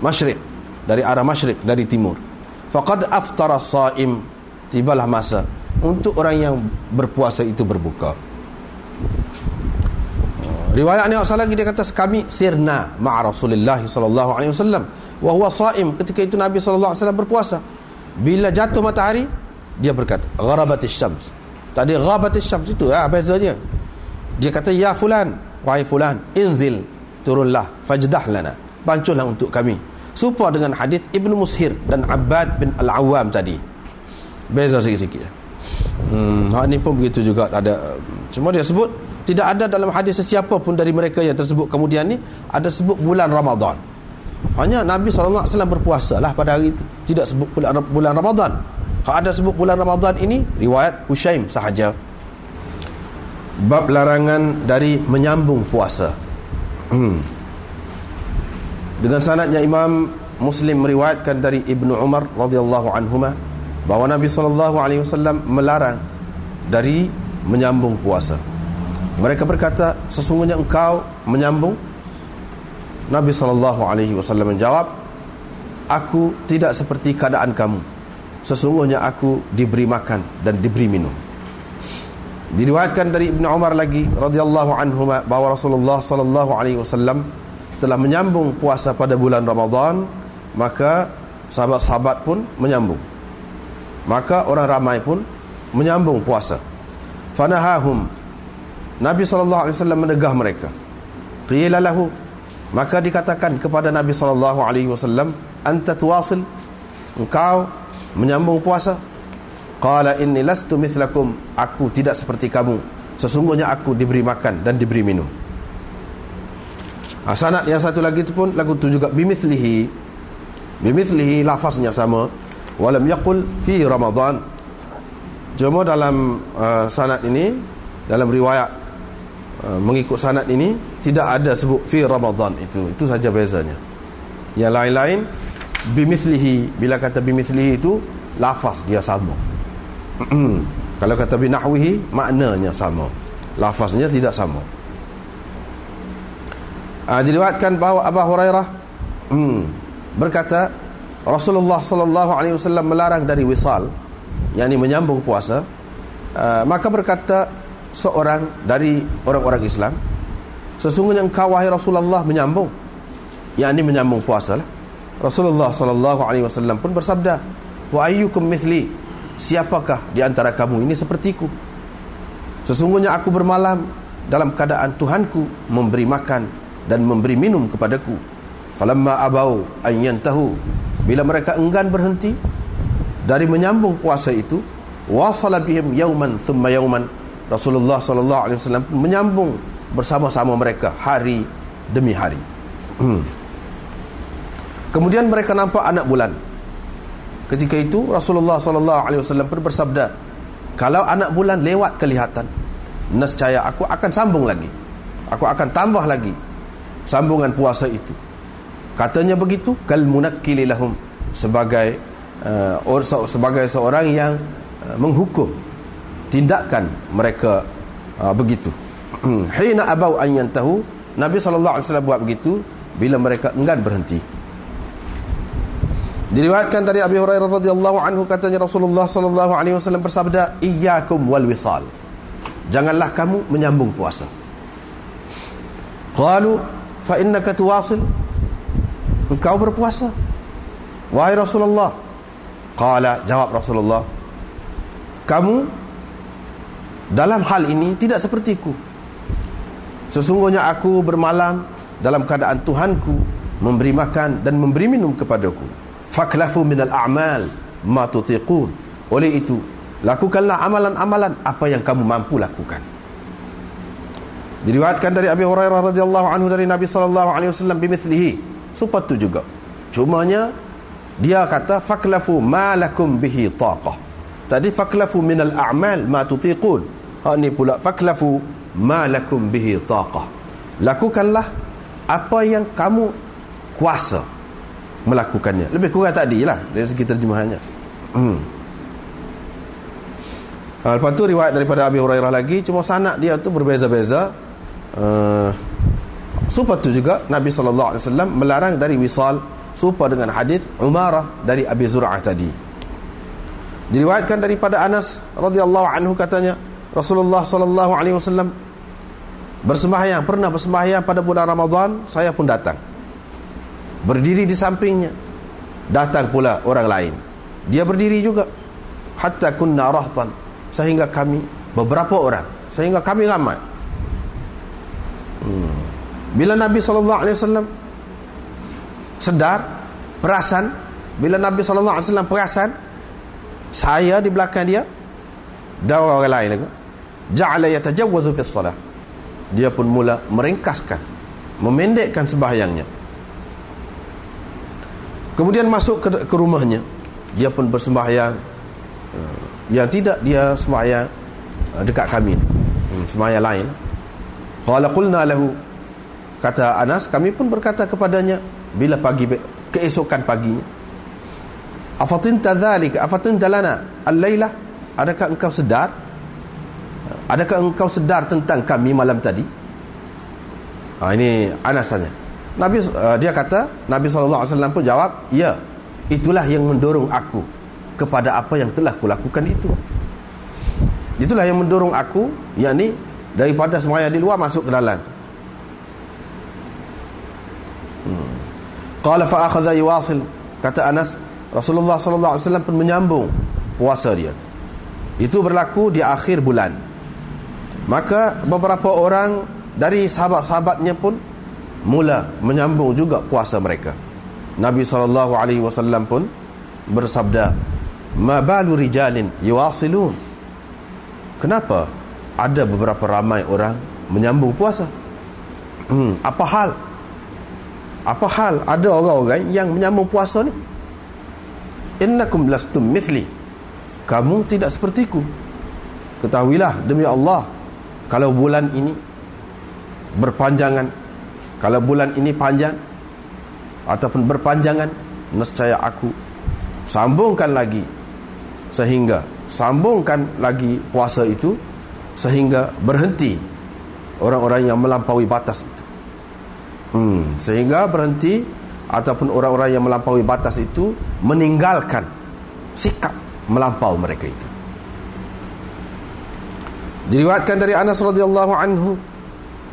masyriq, dari arah masyriq, dari timur. Faqad aftara saim. Tibalah masa. Untuk orang yang berpuasa itu berbuka. Riwayat ni asal lagi dia kata kami sirna ma'a Rasulullah sallallahu alaihi wasallam. Wa huwa saim. Ketika itu Nabi sallallahu alaihi wasallam berpuasa. Bila jatuh matahari, dia berkata gharabatis syams tadi gharabatis syams itu ah bezanya dia kata ya fulan wahai fulan inzil turunlah fajdah lana banculah untuk kami serupa dengan hadis Ibnu Mushir dan Abbad bin Al-Awwam tadi beza sikit-sikit hmm hak ni pun begitu juga tak ada cuma dia sebut tidak ada dalam hadis sesiapa pun dari mereka yang tersebut kemudian ni ada sebut bulan Ramadan hanya Nabi SAW berpuasa lah pada hari itu tidak sebut bulan, bulan Ramadan kalau ada sebut bulan Ramadan ini riwayat Hushaim sahaja. Bab larangan dari menyambung puasa. Hmm. Dengan sanadnya Imam Muslim meriwayatkan dari Ibnu Umar radhiyallahu anhuma bahawa Nabi sallallahu alaihi wasallam melarang dari menyambung puasa. Mereka berkata, sesungguhnya engkau menyambung? Nabi sallallahu alaihi wasallam menjawab, aku tidak seperti keadaan kamu. Sesungguhnya aku diberi makan dan diberi minum. Diriwayatkan dari Ibnu Umar lagi radhiyallahu anhu bahwa Rasulullah sallallahu alaihi wasallam telah menyambung puasa pada bulan Ramadan maka sahabat-sahabat pun menyambung. Maka orang ramai pun menyambung puasa. Fanahahum. Nabi sallallahu alaihi wasallam menegah mereka. Qila lahu. Maka dikatakan kepada Nabi sallallahu alaihi wasallam anta tuwasil? Engkau menyambung puasa? Qala inni lastu mithlakum. Aku tidak seperti kamu. Sesungguhnya aku diberi makan dan diberi minum ha, yang satu lagi itu pun lagu itu juga bimithlihi. Bimithlihi lafaznya sama. Walam yaqul fi ramadan. Cuma dalam uh, sanad ini dalam riwayat uh, mengikut sanad ini tidak ada sebut fi ramadan itu. Itu saja bezanya. Yang lain-lain bimithlihi. Bila kata bimithlihi itu lafaz dia sama. Kalau kata binahwihi maknanya sama. Lafaznya tidak sama uh, diriwayatkan bahawa Abu Hurairah hmm, berkata Rasulullah sallallahu alaihi wasallam melarang dari wisal yakni menyambung puasa uh, maka berkata seorang dari orang-orang Islam sesungguhnya engkau wahai Rasulullah menyambung yakni menyambung puasa lah Rasulullah sallallahu alaihi wasallam pun bersabda, "Wa ayyukum mithli?" Siapakah di antara kamu ini sepertiku? Sesungguhnya aku bermalam dalam keadaan Tuhanku memberi makan dan memberi minum kepadaku. Falamma abau an yantahu, bila mereka enggan berhenti dari menyambung puasa itu, wasala bihim yauman thumma yauman. Rasulullah sallallahu alaihi wasallam menyambung bersama-sama mereka hari demi hari. Hmm. Kemudian mereka nampak anak bulan. Ketika itu Rasulullah sallallahu alaihi wasallam pun bersabda, "Kalau anak bulan lewat kelihatan, nescaya aku akan sambung lagi. Aku akan tambah lagi sambungan puasa itu." Katanya begitu, kal munakkili lahum sebagai uh, or, sebagai seorang yang uh, menghukum tindakan mereka uh, begitu. Hina abau an yantahu, Nabi sallallahu alaihi wasallam buat begitu bila mereka enggan berhenti. Diriwayatkan dari Abi Hurairah radhiyallahu anhu katanya Rasulullah sallallahu alaihi wasallam bersabda, "Iyyakum wal wisal." Janganlah kamu menyambung puasa. Qalu, "Fa innaka tuwasil?" engkau berpuasa. Wahai Rasulullah. Qala jawab Rasulullah. Kamu dalam hal ini tidak sepertiku. Sesungguhnya aku bermalam dalam keadaan Tuhanku memberi makan dan memberi minum kepadaku. Faklafu minal a'mal ma tutiqun. Oleh itu lakukanlah amalan-amalan apa yang kamu mampu lakukan diriwayatkan dari Abi Hurairah radhiyallahu anhu dari Nabi sallallahu alaihi wasallam bimithlihi seperti juga cumanya dia kata faklafu ma lakum bihi taqah tadi faklafu minal a'mal ma tutiqun Ha ni pula faklafu ma lakum bihi taqah. Lakukanlah apa yang kamu kuasa melakukannya. Lebih kurang tadi lah dari segi terjemahannya. Hmm. Ha, lepas tu riwayat daripada Abi Hurairah lagi cuma sanak dia tu berbeza-beza. Uh, Supaya tu juga Nabi wasallam melarang dari wisal serupa dengan hadis Umarah dari Abi Zur'ah tadi. Diriwayatkan daripada Anas radhiyallahu anhu katanya, Rasulullah sallallahu alaihi wasallam bersembahyang, pernah bersembahyang pada bulan Ramadan, saya pun datang. Berdiri di sampingnya. Datang pula orang lain. Dia berdiri juga. Hatta kunna rahtan sehingga kami beberapa orang, sehingga kami ramai. Hmm. Bila Nabi sallallahu alaihi wasallam sedar, perasan, bila Nabi sallallahu alaihi wasallam perasan saya di belakang dia dan orang lain juga ja'ala yatajawwazu fi shalah dia pun mula meringkaskan memendekkan sembahyangnya kemudian masuk ke, ke rumahnya dia pun bersembahyang. Uh, yang tidak dia sembahyang uh, dekat kami hmm, sembahyang lain qala qulna lahu kata Anas kami pun berkata kepadanya bila pagi keesokan paginya afatinta dhalika afatinta lana al-lailah adakah engkau sedar Adakah engkau sedar tentang kami malam tadi? Ha, ini Anas tanya. Nabi uh, dia kata, Nabi SAW pun jawab, ya. Itulah yang mendorong aku kepada apa yang telah kulakukan itu. Itulah yang mendorong aku, yakni daripada semaya di luar masuk ke dalam. Hmm. Qala fa akhadha yuwasil kata Anas Rasulullah sallallahu alaihi wasallam pun menyambung puasa dia. Itu berlaku di akhir bulan maka beberapa orang dari sahabat-sahabatnya pun mula menyambung juga puasa mereka Nabi SAW pun bersabda ma balu rijalin yuwasilun kenapa ada beberapa ramai orang menyambung puasa. Hmm, apa hal? Apa hal? Ada orang-orang yang menyambung puasa ni? Innakum lastum mithli. Kamu tidak sepertiku. Ketahuilah demi Allah kalau bulan ini berpanjangan kalau bulan ini panjang ataupun berpanjangan nescaya aku sambungkan lagi sehingga sambungkan lagi puasa itu sehingga berhenti orang-orang yang melampaui batas itu hmm, sehingga berhenti ataupun orang-orang yang melampaui batas itu meninggalkan sikap melampau mereka itu Diriwayatkan dari Anas radhiyallahu anhu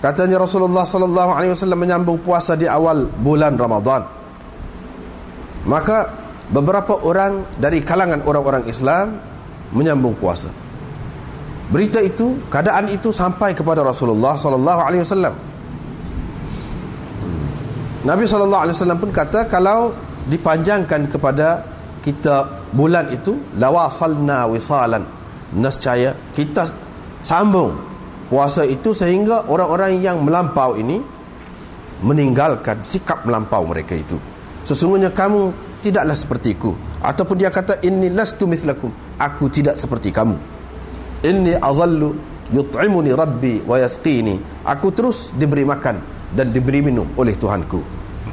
katanya Rasulullah sallallahu alaihi wasallam menyambung puasa di awal bulan Ramadan. Maka beberapa orang dari kalangan orang-orang Islam menyambung puasa. Berita itu, keadaan itu sampai kepada Rasulullah sallallahu alaihi wasallam. Nabi sallallahu alaihi wasallam pun kata kalau dipanjangkan kepada kita bulan itu lawasalna wisalan. Nescaya kita sambung puasa itu sehingga orang-orang yang melampau ini meninggalkan sikap melampau mereka itu. Sesungguhnya kamu tidaklah sepertiku ataupun dia kata inni lastu mithlakum. Aku tidak seperti kamu inni azallu yut'imuni rabbi wa yasqini. Aku terus diberi makan dan diberi minum oleh Tuhanku.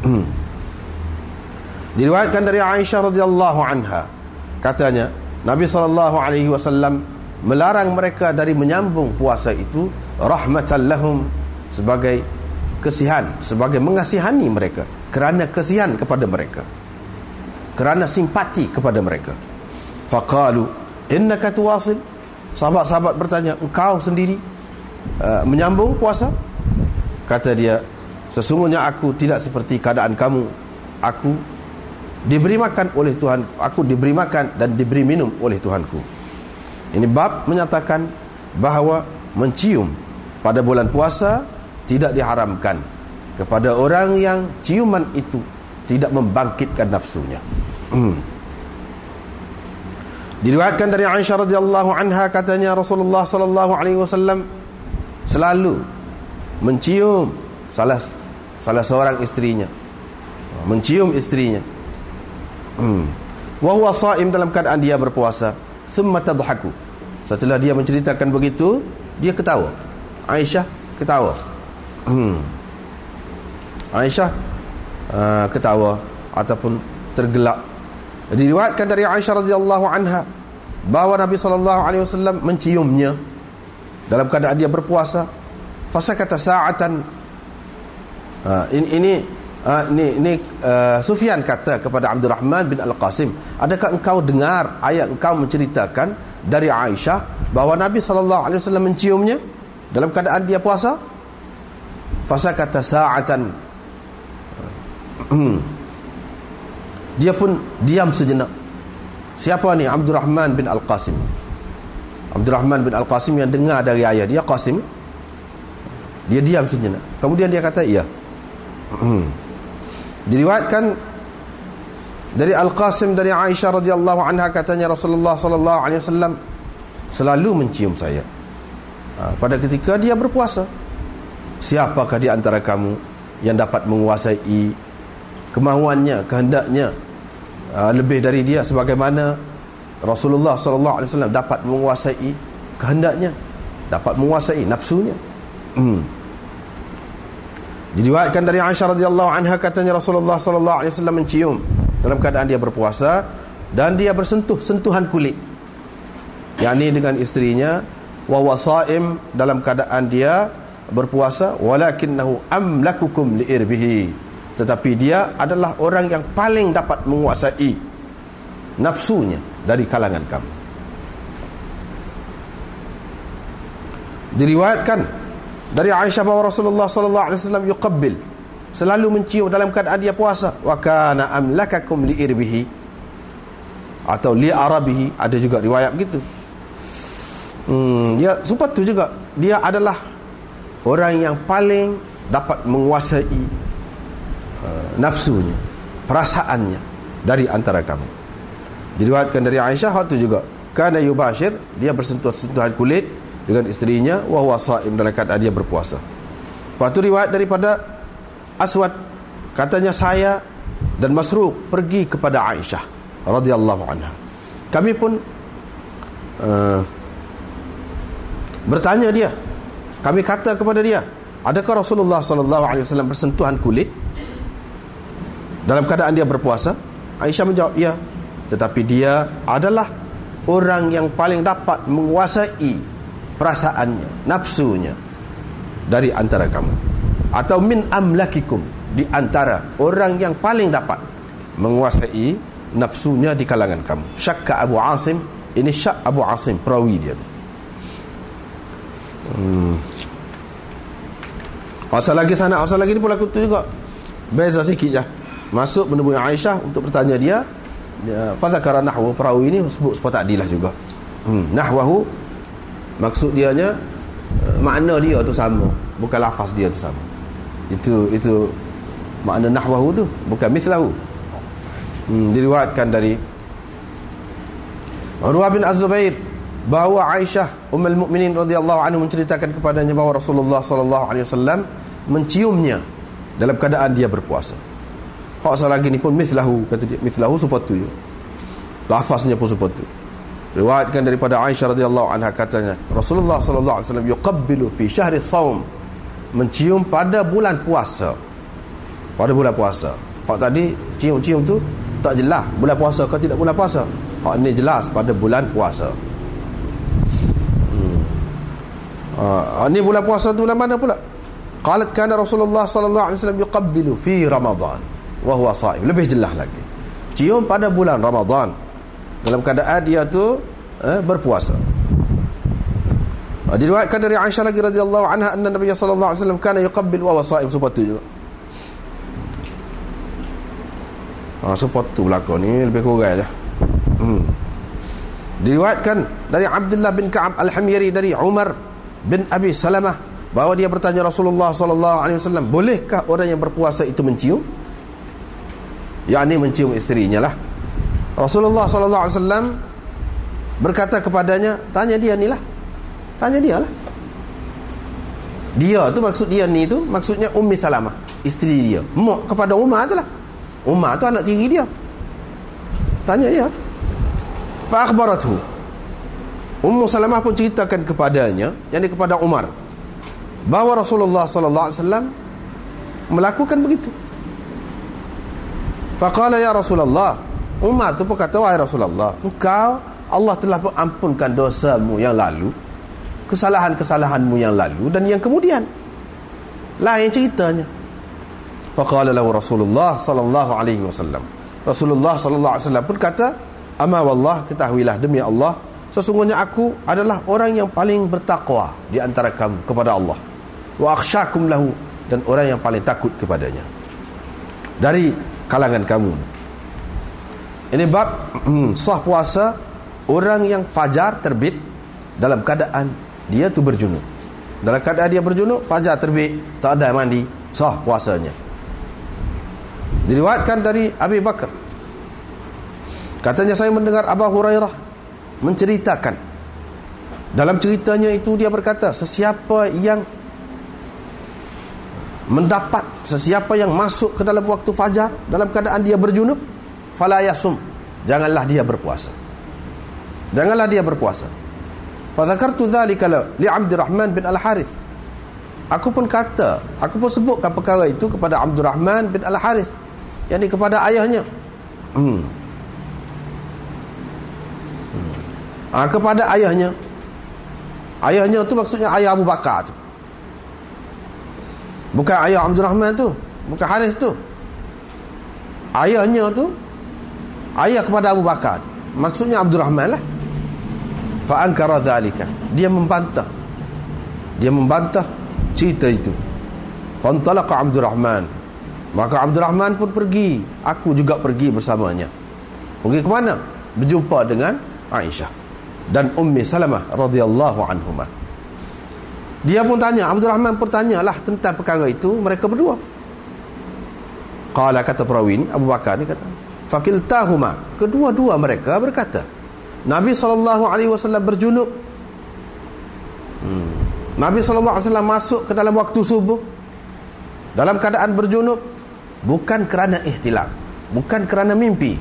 Diriwayatkan dari Aisyah radhiyallahu anha. Katanya Nabi sallallahu alaihi wasallam melarang mereka dari menyambung puasa itu rahmatan lahum sebagai kesihan sebagai mengasihani mereka kerana kesihan kepada mereka kerana simpati kepada mereka. Faqalu innaka tuwasil sahabat-sahabat bertanya engkau sendiri uh, menyambung puasa? Kata dia sesungguhnya aku tidak seperti keadaan kamu. Aku diberi makan oleh Tuhan aku diberi makan dan diberi minum oleh Tuhanku. Ini bab menyatakan bahawa mencium pada bulan puasa tidak diharamkan kepada orang yang ciuman itu tidak membangkitkan nafsunya. Hmm. Diriwayatkan dari Aisyah radhiyallahu anha katanya Rasulullah sallallahu alaihi wasallam selalu mencium salah salah seorang istrinya. Mencium istrinya. Hmm. wa huwa shaim dalam keadaan dia berpuasa. Thumma tadhaku. Setelah dia menceritakan begitu dia ketawa. Aisyah ketawa. Hmm. Aisyah uh, ketawa ataupun tergelak diriwayatkan dari Aisyah radhiyallahu anha bahawa Nabi sallallahu alaihi wasallam menciumnya dalam keadaan dia berpuasa fasakata sa'atan uh, ini ini Uh, ni ni uh, Sufyan kata kepada Abdul Rahman bin Al-Qasim, adakah engkau dengar ayat engkau menceritakan dari Aisyah bahawa Nabi sallallahu alaihi wasallam menciumnya dalam keadaan dia puasa? Fasa kata sa'atan. Dia pun diam sejenak. Siapa ni? Abdul Rahman bin Al-Qasim. Abdul Rahman bin Al-Qasim yang dengar dari ayat dia Qasim. Dia diam sejenak. Kemudian dia kata, "Ya." Diriwayatkan dari Al-Qasim dari Aisyah radhiyallahu anha katanya Rasulullah sallallahu alaihi wasallam selalu mencium saya ha, pada ketika dia berpuasa siapakah di antara kamu yang dapat menguasai kemahuannya kehendaknya ha, lebih dari dia sebagaimana Rasulullah sallallahu alaihi wasallam dapat menguasai kehendaknya dapat menguasai nafsunya hmm. Diriwayatkan dari Aisyah radhiyallahu anha katanya Rasulullah sallallahu alaihi wasallam mencium dalam keadaan dia berpuasa dan dia bersentuh sentuhan kulit. yakni dengan istrinya wa wasaim dalam keadaan dia berpuasa walakinnahu amlakukum liirbihi tetapi dia adalah orang yang paling dapat menguasai nafsunya dari kalangan kamu. Diriwayatkan dari Aisyah bahawa Rasulullah sallallahu alaihi wasallam yuqabbil selalu mencium dalam keadaan dia puasa. Wa kana amlakakum li irbihi atau li arabihi. Ada juga riwayat begitu. Hmm dia sempat tu juga dia adalah orang yang paling dapat menguasai uh, nafsunya perasaannya dari antara kamu diriwayatkan dari Aisyah waktu juga kana yubashir dia bersentuh-sentuhan kulit dengan isterinya wa huwa shaim dalam keadaan dia berpuasa. Waktu riwayat daripada Aswad katanya saya dan Masruq pergi kepada Aisyah radhiyallahu anha. Kami pun uh, bertanya dia. Kami kata kepada dia, adakah Rasulullah sallallahu alaihi wasallam bersentuhan kulit dalam keadaan dia berpuasa? Aisyah menjawab, "Ya." Tetapi dia adalah orang yang paling dapat menguasai perasaannya, nafsunya dari antara kamu atau min amlakikum di antara orang yang paling dapat menguasai nafsunya di kalangan kamu. Syakka Abu Asim, ini syak Abu Asim perawi dia tu. Hmm. Asal lagi sana, asal lagi ni pula tu juga. Beza sikit je. Masuk menemui Aisyah untuk bertanya dia. Fadzakara nahwu perawi ini sebut sebut takdilah juga. Hmm. Nahwahu maksud dianya uh, makna dia tu sama bukan lafaz dia tu sama itu itu makna nahwahu tu bukan mithlahu hmm, diriwayatkan dari Urwah bin Az-Zubair bahawa Aisyah Ummul Mukminin radhiyallahu anhu menceritakan kepadanya bahawa Rasulullah sallallahu alaihi wasallam menciumnya dalam keadaan dia berpuasa. Hak salah lagi ni pun mithlahu kata dia. Mithlahu sepatu je. Lafaznya pun sepatu. Riwayatkan daripada Aisyah radhiyallahu anha katanya Rasulullah sallallahu alaihi wasallam yuqabbilu fi syahri shaum mencium pada bulan puasa. Pada bulan puasa. Hak tadi cium-cium tu tak jelas. Bulan puasa ke tidak bulan puasa? Hak ni jelas pada bulan puasa. Hmm. Uh, ini bulan puasa tu bulan mana pula? Qalat kana Rasulullah sallallahu alaihi wasallam yuqabbilu fi Ramadan wa huwa shaim. Lebih jelas lagi. Cium pada bulan Ramadan. Dalam keadaan dia tu eh, berpuasa. Diriwayatkan dari Aisyah lagi radhiyallahu anha anna Nabi sallallahu alaihi wasallam kana yuqabbil wa wasaim sepatu juga ha, support tu belakang ni. Lebih kurang je. Hmm. diriwayatkan dari Abdullah bin Ka'ab Al-Hamyari dari Umar bin Abi Salamah bahawa dia bertanya Rasulullah sallallahu alaihi wasallam bolehkah orang yang berpuasa itu mencium yakni mencium isterinya lah. Rasulullah sallallahu alaihi wasallam berkata kepadanya tanya dia ni lah. Tanya dia lah. Dia tu maksud dia ni tu maksudnya Ummi Salamah isteri dia. Mak kepada Umar tu lah. Umar tu anak tiri dia. Tanya dia. Fa akhbarathu Ummu Salamah pun ceritakan kepadanya yang yakni kepada Umar. Bahawa Rasulullah sallallahu alaihi wasallam melakukan begitu faqala ya Rasulullah. Umar tu pun kata wahai Rasulullah engkau Allah telah ampunkan dosamu yang lalu kesalahan-kesalahanmu yang lalu dan yang kemudian. Lain ceritanya. Faqala lahu Rasulullah sallallahu alaihi wasallam. Rasulullah sallallahu alaihi wasallam pun kata ama wallah ketahuilah demi Allah sesungguhnya aku adalah orang yang paling bertakwa di antara kamu kepada Allah. Wa akhsyakum lahu dan orang yang paling takut kepadanya. Dari kalangan kamu ini bab hmm, sah puasa orang yang fajar terbit dalam keadaan dia tu berjunub. Dalam keadaan dia berjunub fajar terbit tak ada mandi sah puasanya. Diriwayatkan dari Abi Bakar. Katanya saya mendengar Abu Hurairah menceritakan. Dalam ceritanya itu dia berkata sesiapa yang mendapat sesiapa yang masuk ke dalam waktu fajar dalam keadaan dia berjunub fala yasum janganlah dia berpuasa janganlah dia berpuasa Fadzakartu dzalika li Abdurrahman bin Al-Harith. Aku pun kata, aku pun sebutkan perkara itu kepada Abdurrahman bin Al-Harith, yakni kepada ayahnya. Hmm. hmm. Ah kepada ayahnya. Ayahnya tu maksudnya ayah Abu Bakar tu. Bukan ayah Abdurrahman tu, bukan Harith tu. Ayahnya tu. Ayah kepada Abu Bakar tu. Maksudnya Abdurrahman lah. Fa ankara dhalika dia membantah. Dia membantah cerita itu. Fantalaqa Abdurrahman maka Abdurrahman pun pergi. Aku juga pergi bersamanya. Pergi ke mana? Berjumpa dengan Aisyah dan Ummi Salamah radhiyallahu anhuma dia pun tanya Abdurrahman pun tanyalah tentang perkara itu. Mereka berdua. Qala kata perawi ini Abu Bakar ni kata fakiltahuma kedua-dua mereka berkata Nabi SAW berjunub. Hmm. Nabi SAW masuk ke dalam waktu subuh Dalam keadaan berjunub Bukan kerana ihtilam Bukan kerana mimpi.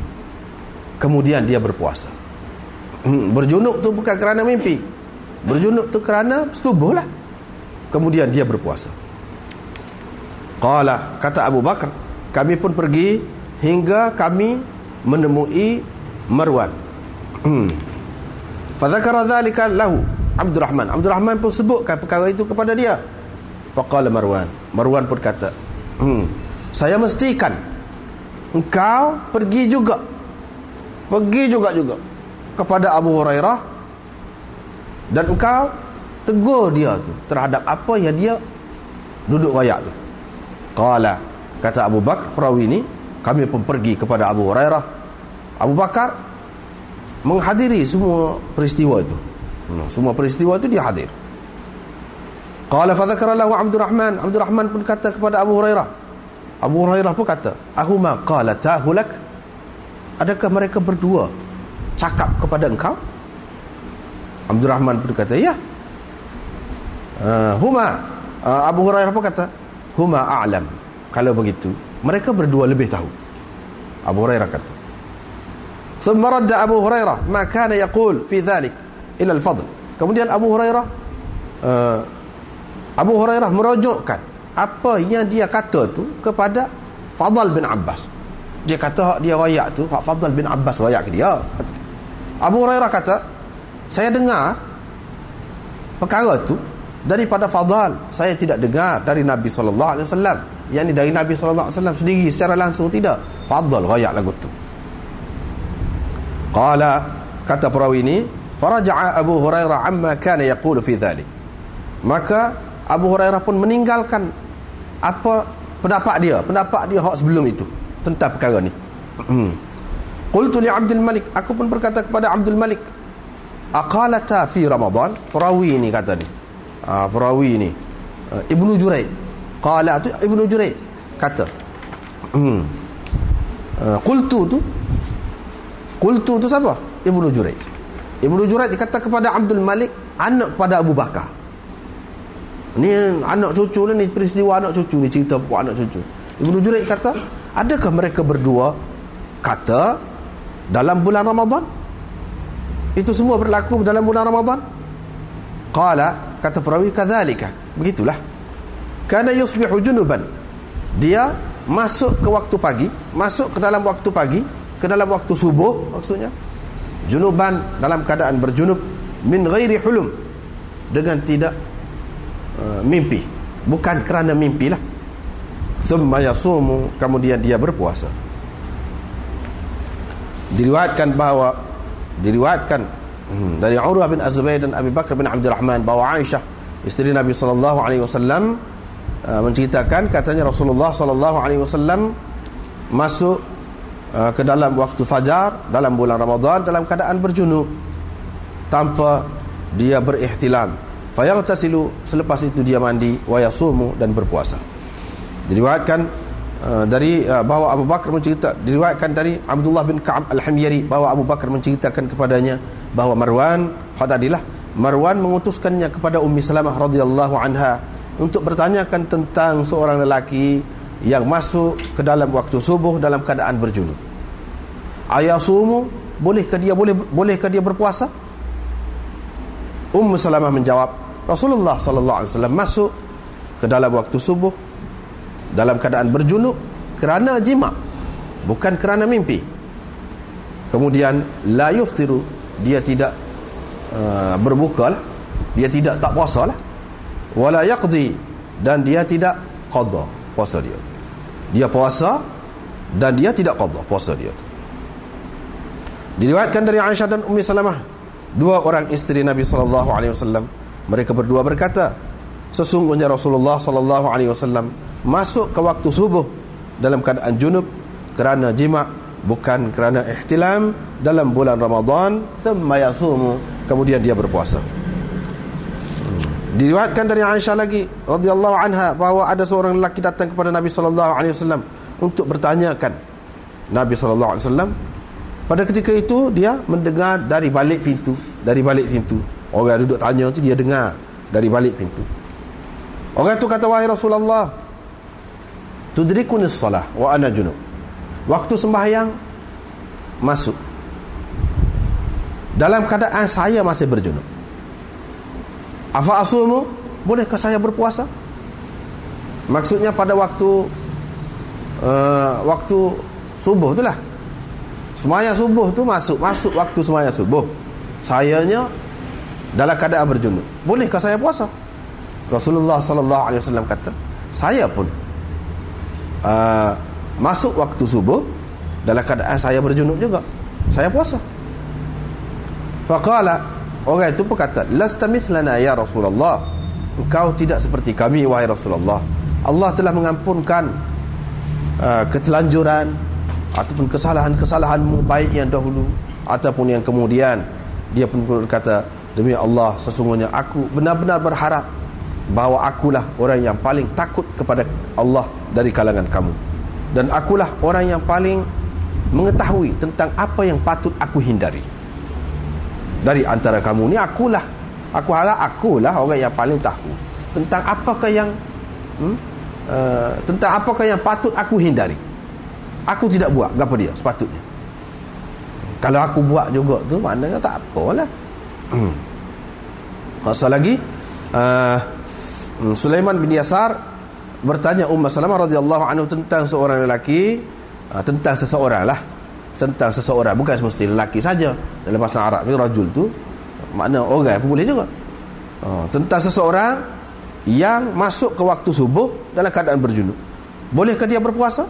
Kemudian dia berpuasa. Hmm. Berjunub tu bukan kerana mimpi. Berjunub tu kerana setubuh lah Kemudian dia berpuasa Qala Kata Abu Bakar Kami pun pergi Hingga kami menemui Marwan Hmm. Fadzakara dzalika lahu Abdurrahman. Abdurrahman pun sebutkan perkara itu kepada dia. Faqala Marwan. Marwan pun kata, "Hmm, saya mestikan engkau pergi juga. Pergi juga juga kepada Abu Hurairah dan engkau tegur dia tu terhadap apa yang dia duduk wayak tu." Qala kata Abu Bakar perawi ini, kami pun pergi kepada Abu Hurairah. Abu Bakar menghadiri semua peristiwa itu hmm, semua peristiwa itu dia hadir. Qala fa dzakara lahu Abdurrahman. Abdurrahman pun kata kepada Abu Hurairah. Abu Hurairah pun kata ahuma qala tahulak adakah mereka berdua cakap kepada engkau? Abdurrahman pun kata ya Ah, huma. Uh, Abu Hurairah pun kata? Huma a'lam. Kalau begitu mereka berdua lebih tahu. Abu Hurairah kata. ثم رد Abu Hurairah, ما كان fi في ila al Fadl. kemudian Abu Hurairah uh, Abu Hurairah merujukkan apa yang dia kata tu kepada Fadl bin Abbas. Dia kata hak dia royak tu hak Fadl bin Abbas royak ke dia. Abu Hurairah kata saya dengar perkara tu daripada Fadl saya tidak dengar dari Nabi sallallahu alaihi wasallam yakni dari Nabi sallallahu alaihi wasallam sendiri secara langsung tidak Fadl rayak lagu tu Qala kata perawi ini faraja'a Abu Hurairah amma kana yaqulu fi dhalik. Maka Abu Hurairah pun meninggalkan apa pendapat dia, pendapat dia hak sebelum itu tentang perkara ni. hmm. qultu li Abdul Malik aku pun berkata kepada Abdul Malik aqalata fi Ramadan perawi ini kata ni uh, perawi ini uh, Ibnu Juraid qala tu Ibnu Juraid kata hmm. uh, qultu tu qultu tu siapa? Ibnu Juraid Ibnu Juraid kata kepada Abdul Malik anak kepada Abu Bakar. Ni anak cucu ni, ni peristiwa anak cucu ni cerita buat anak cucu. Ibnu Juraid kata adakah mereka berdua? Kata dalam bulan Ramadan. Itu semua berlaku dalam bulan Ramadan. Qala kata perawi kadzalika. Begitulah. Kana yusbihu junuban. Dia masuk ke waktu pagi masuk ke dalam waktu pagi ke dalam waktu subuh maksudnya. Junuban dalam keadaan berjunub min ghairi hulum. Dengan tidak Uh, mimpi. Bukan kerana mimpi lah thumma yasumu kemudian dia berpuasa. Diriwayatkan bahawa diriwayatkan hmm, dari Urwah bin Azubair dan Abi Bakar bin Abdul Rahman bahawa Aisyah isteri Nabi sallallahu alaihi wasallam uh, menceritakan katanya Rasulullah sallallahu alaihi wasallam masuk uh, ke dalam waktu fajar dalam bulan Ramadan dalam keadaan berjunub tanpa dia berihtilam. Fayaghtasilu selepas itu dia mandi wa dan berpuasa. Diriwayatkan uh, dari uh, bahawa Abu Bakar mencerita diriwayatkan dari Abdullah bin Ka'ab Al-Hamyari bahawa Abu Bakar menceritakan kepadanya bahawa Marwan hadadilah Marwan mengutuskannya kepada Ummi Salamah radhiyallahu anha untuk bertanyakan tentang seorang lelaki yang masuk ke dalam waktu subuh dalam keadaan berjunub ayasumu bolehkah dia boleh bolehkah dia berpuasa? Ummu Salamah menjawab Rasulullah sallallahu alaihi wasallam masuk ke dalam waktu subuh dalam keadaan berjunub kerana jima bukan kerana mimpi. Kemudian la yuftiru dia tidak uh, berbuka lah dia tidak tak puasa lah wala yaqdi dan dia tidak qada puasa dia. Dia puasa dan dia tidak qada puasa dia. Tu diriwayatkan dari Aisyah dan Ummi Salamah dua orang isteri Nabi sallallahu alaihi wasallam mereka berdua berkata, sesungguhnya Rasulullah sallallahu alaihi wasallam masuk ke waktu subuh dalam keadaan junub kerana jima bukan kerana ihtilam dalam bulan Ramadan thumma yasumu kemudian dia berpuasa. Hmm. Diriwayatkan dari Aisyah lagi radhiyallahu anha bahawa ada seorang lelaki datang kepada Nabi sallallahu alaihi wasallam untuk bertanyakan Nabi sallallahu alaihi wasallam pada ketika itu dia mendengar dari balik pintu dari balik pintu Orang duduk tanya tu dia dengar dari balik pintu. Orang tu kata wahai Rasulullah, tudrikuni salah wa ana junub. Waktu sembahyang masuk. Dalam keadaan saya masih berjunub. Afa asumu? Bolehkah saya berpuasa? Maksudnya pada waktu uh, waktu subuh itulah. Semaya subuh tu masuk, masuk waktu semaya subuh. Sayanya dalam keadaan berjunub bolehkah saya puasa Rasulullah sallallahu alaihi wasallam kata saya pun uh, masuk waktu subuh dalam keadaan saya berjunub juga. Saya puasa. Faqala orang itu pun kata lasta mithlana ya Rasulullah. Engkau tidak seperti kami wahai Rasulullah. Allah telah mengampunkan uh, ketelanjuran ataupun kesalahan-kesalahanmu baik yang dahulu ataupun yang kemudian. Dia pun berkata Demi Allah sesungguhnya aku benar-benar berharap bahawa akulah orang yang paling takut kepada Allah dari kalangan kamu. Dan akulah orang yang paling mengetahui tentang apa yang patut aku hindari. Dari antara kamu ni akulah. Aku harap akulah orang yang paling tahu tentang apakah yang hmm, uh, tentang apakah yang patut aku hindari. Aku tidak buat apa dia sepatutnya? Kalau aku buat juga tu maknanya tak apalah. Hmm. Masa lagi uh, Sulaiman bin Yasar bertanya Ummah Salamah radhiyallahu anhu tentang seorang lelaki. Uh, tentang seseorang lah. Tentang seseorang bukan semesti lelaki saja. Dalam bahasa Arab ni rajul tu makna orang pun boleh juga. Uh, tentang seseorang yang masuk ke waktu subuh dalam keadaan berjunub bolehkah dia berpuasa?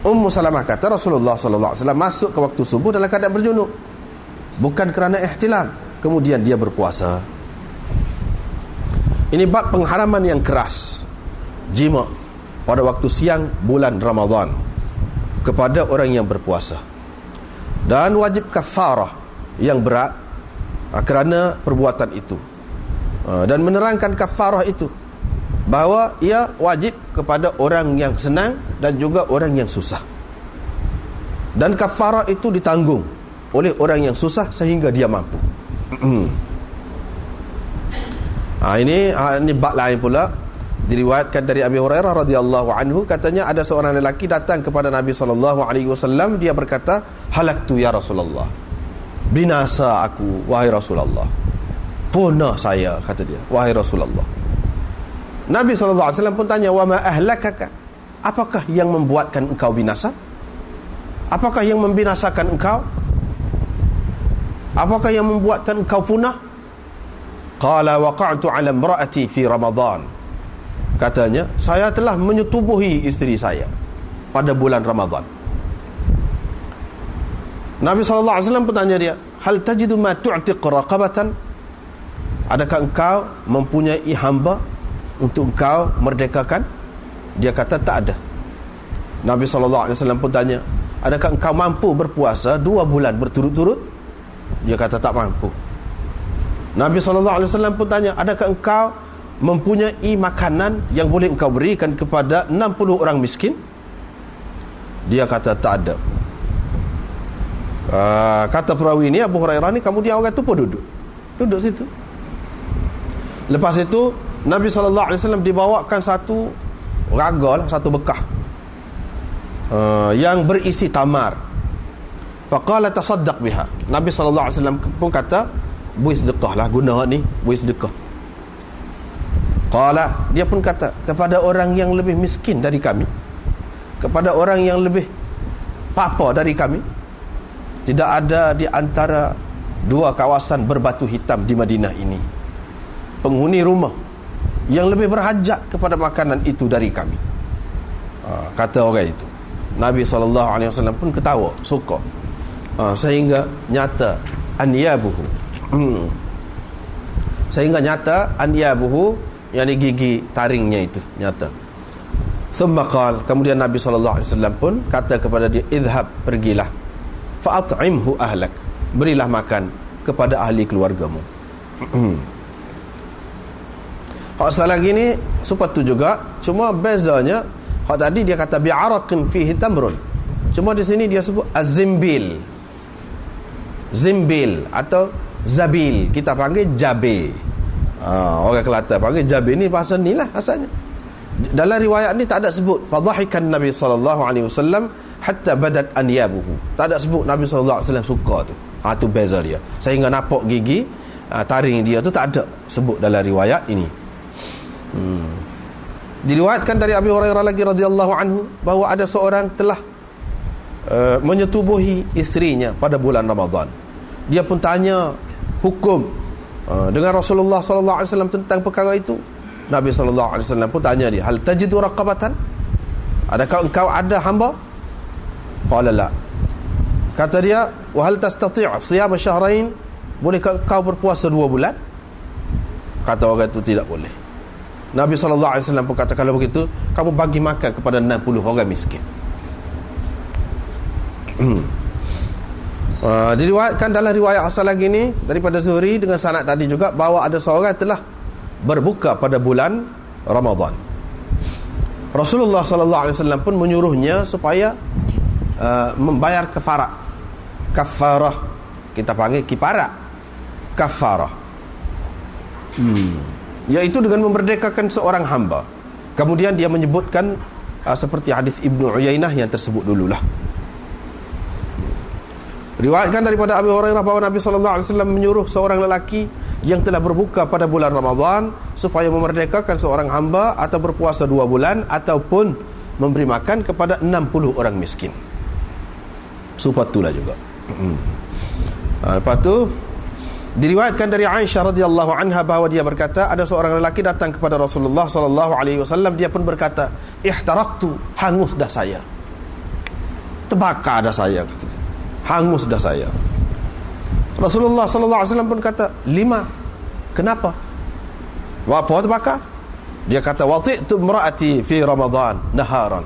Ummu Salamah kata Rasulullah sallallahu alaihi wasallam masuk ke waktu subuh dalam keadaan berjunub bukan kerana ihtilam. Kemudian dia berpuasa ini bab pengharaman yang keras. Jima pada waktu siang bulan Ramadan kepada orang yang berpuasa. Dan wajib kafarah yang berat uh, kerana perbuatan itu. Uh, dan menerangkan kafarah itu bahawa ia wajib kepada orang yang senang dan juga orang yang susah. Dan kafarah itu ditanggung oleh orang yang susah sehingga dia mampu ha, ini ha, ini bab lain pula. Diriwayatkan dari Abi Hurairah radhiyallahu anhu katanya ada seorang lelaki datang kepada Nabi sallallahu alaihi wasallam dia berkata halaktu ya Rasulullah. Binasa aku wahai Rasulullah. Punah saya kata dia wahai Rasulullah. Nabi sallallahu alaihi wasallam pun tanya wa ma ahlakaka? Apakah yang membuatkan engkau binasa? Apakah yang membinasakan engkau? Apakah yang membuatkan engkau punah qala waqa'tu 'ala imra'ati fi ramadan. Katanya saya telah menyetubuhi isteri saya pada bulan Ramadan. Nabi SAW bertanya dia hal tajidu ma tu'tiq raqabatan? Adakah engkau mempunyai hamba untuk engkau merdekakan? Dia kata tak ada. Nabi SAW pun tanya adakah engkau mampu berpuasa dua bulan berturut-turut? Dia kata tak mampu Nabi SAW pun tanya adakah engkau mempunyai makanan yang boleh engkau berikan kepada 60 orang miskin? Dia kata tak ada. Uh, kata perawi ini Abu Hurairah ni kemudian orang tu pun duduk. Duduk situ. Lepas itu Nabi SAW dibawakan satu raga lah, satu bekah. Uh, yang berisi tamar. Faqala tasaddaq biha. Nabi SAW pun kata buih sedekah lah guna ni buih sedekah. Qala dia pun kata kepada orang yang lebih miskin dari kami kepada orang yang lebih papa dari kami tidak ada di antara dua kawasan berbatu hitam di Madinah ini penghuni rumah yang lebih berhajat kepada makanan itu dari kami. Ha, kata orang itu. Nabi SAW pun ketawa suka. Ha, sehingga nyata anyabuhu hmm. sehingga nyata anyabuhu yang ni gigi taringnya itu nyata. Qal kemudian Nabi SAW pun kata kepada dia idhab pergilah. Fa'at'imhu ahlak. Berilah makan kepada ahli keluargamu. Hak salah gini tu juga cuma bezanya hak tadi dia kata bi'araqin fihi tamrun. Cuma di sini dia sebut azimbil zimbil atau zabil kita panggil jabe Ha, orang Kelantan panggil Jabir ni bahasa ni lah asalnya. Dalam riwayat ni tak ada sebut fadhahikan Nabi wasallam hatta badat anyabuhu. Tak ada sebut Nabi wasallam suka tu. Ha tu beza dia. Sehingga nampak gigi ha, taring dia tu tak ada sebut dalam riwayat ini. Hmm. Diriwayatkan dari Abi Hurairah lagi radhiyallahu anhu bahawa ada seorang telah uh, menyetubuhi isterinya pada bulan Ramadan. Dia pun tanya hukum. Ah, dengan Rasulullah sallallahu alaihi wasallam tentang perkara itu Nabi sallallahu alaihi wasallam pun tanya dia hal tajidu raqabatan? Adakah engkau ada hamba? Qala la. Kata dia wa hal tastati' siyam syahrain? Bolehkah kau berpuasa dua bulan? Kata orang itu tidak boleh. Nabi sallallahu alaihi wasallam pun kata kalau begitu kamu bagi makan kepada 60 orang miskin Uh, diriwayatkan dalam riwayat asal lagi ni daripada Zuhri dengan sanad tadi juga bahawa ada seorang telah berbuka pada bulan Ramadan. Rasulullah sallallahu alaihi wasallam pun menyuruhnya supaya uh, membayar kafarah. Kafarah kita panggil kipara. Kafarah. Hmm. Yaitu dengan memerdekakan seorang hamba. Kemudian dia menyebutkan uh, seperti hadis Ibnu Uyainah yang tersebut dululah. Riwayatkan daripada Abu Hurairah bahawa Nabi sallallahu alaihi wasallam menyuruh seorang lelaki yang telah berbuka pada bulan Ramadan supaya memerdekakan seorang hamba atau berpuasa dua bulan ataupun memberi makan kepada 60 orang miskin. Supatulah juga. Ha, lepas tu diriwayatkan dari Aisyah radhiyallahu anha bahawa dia berkata ada seorang lelaki datang kepada Rasulullah sallallahu alaihi wasallam dia pun berkata ihtaraqtu hangus dah saya. Terbakar dah saya kata hangus dah saya. Rasulullah sallallahu alaihi wasallam pun kata lima? Kenapa? Apa terbakar dia kata wati'tu imraati fi ramadan naharan.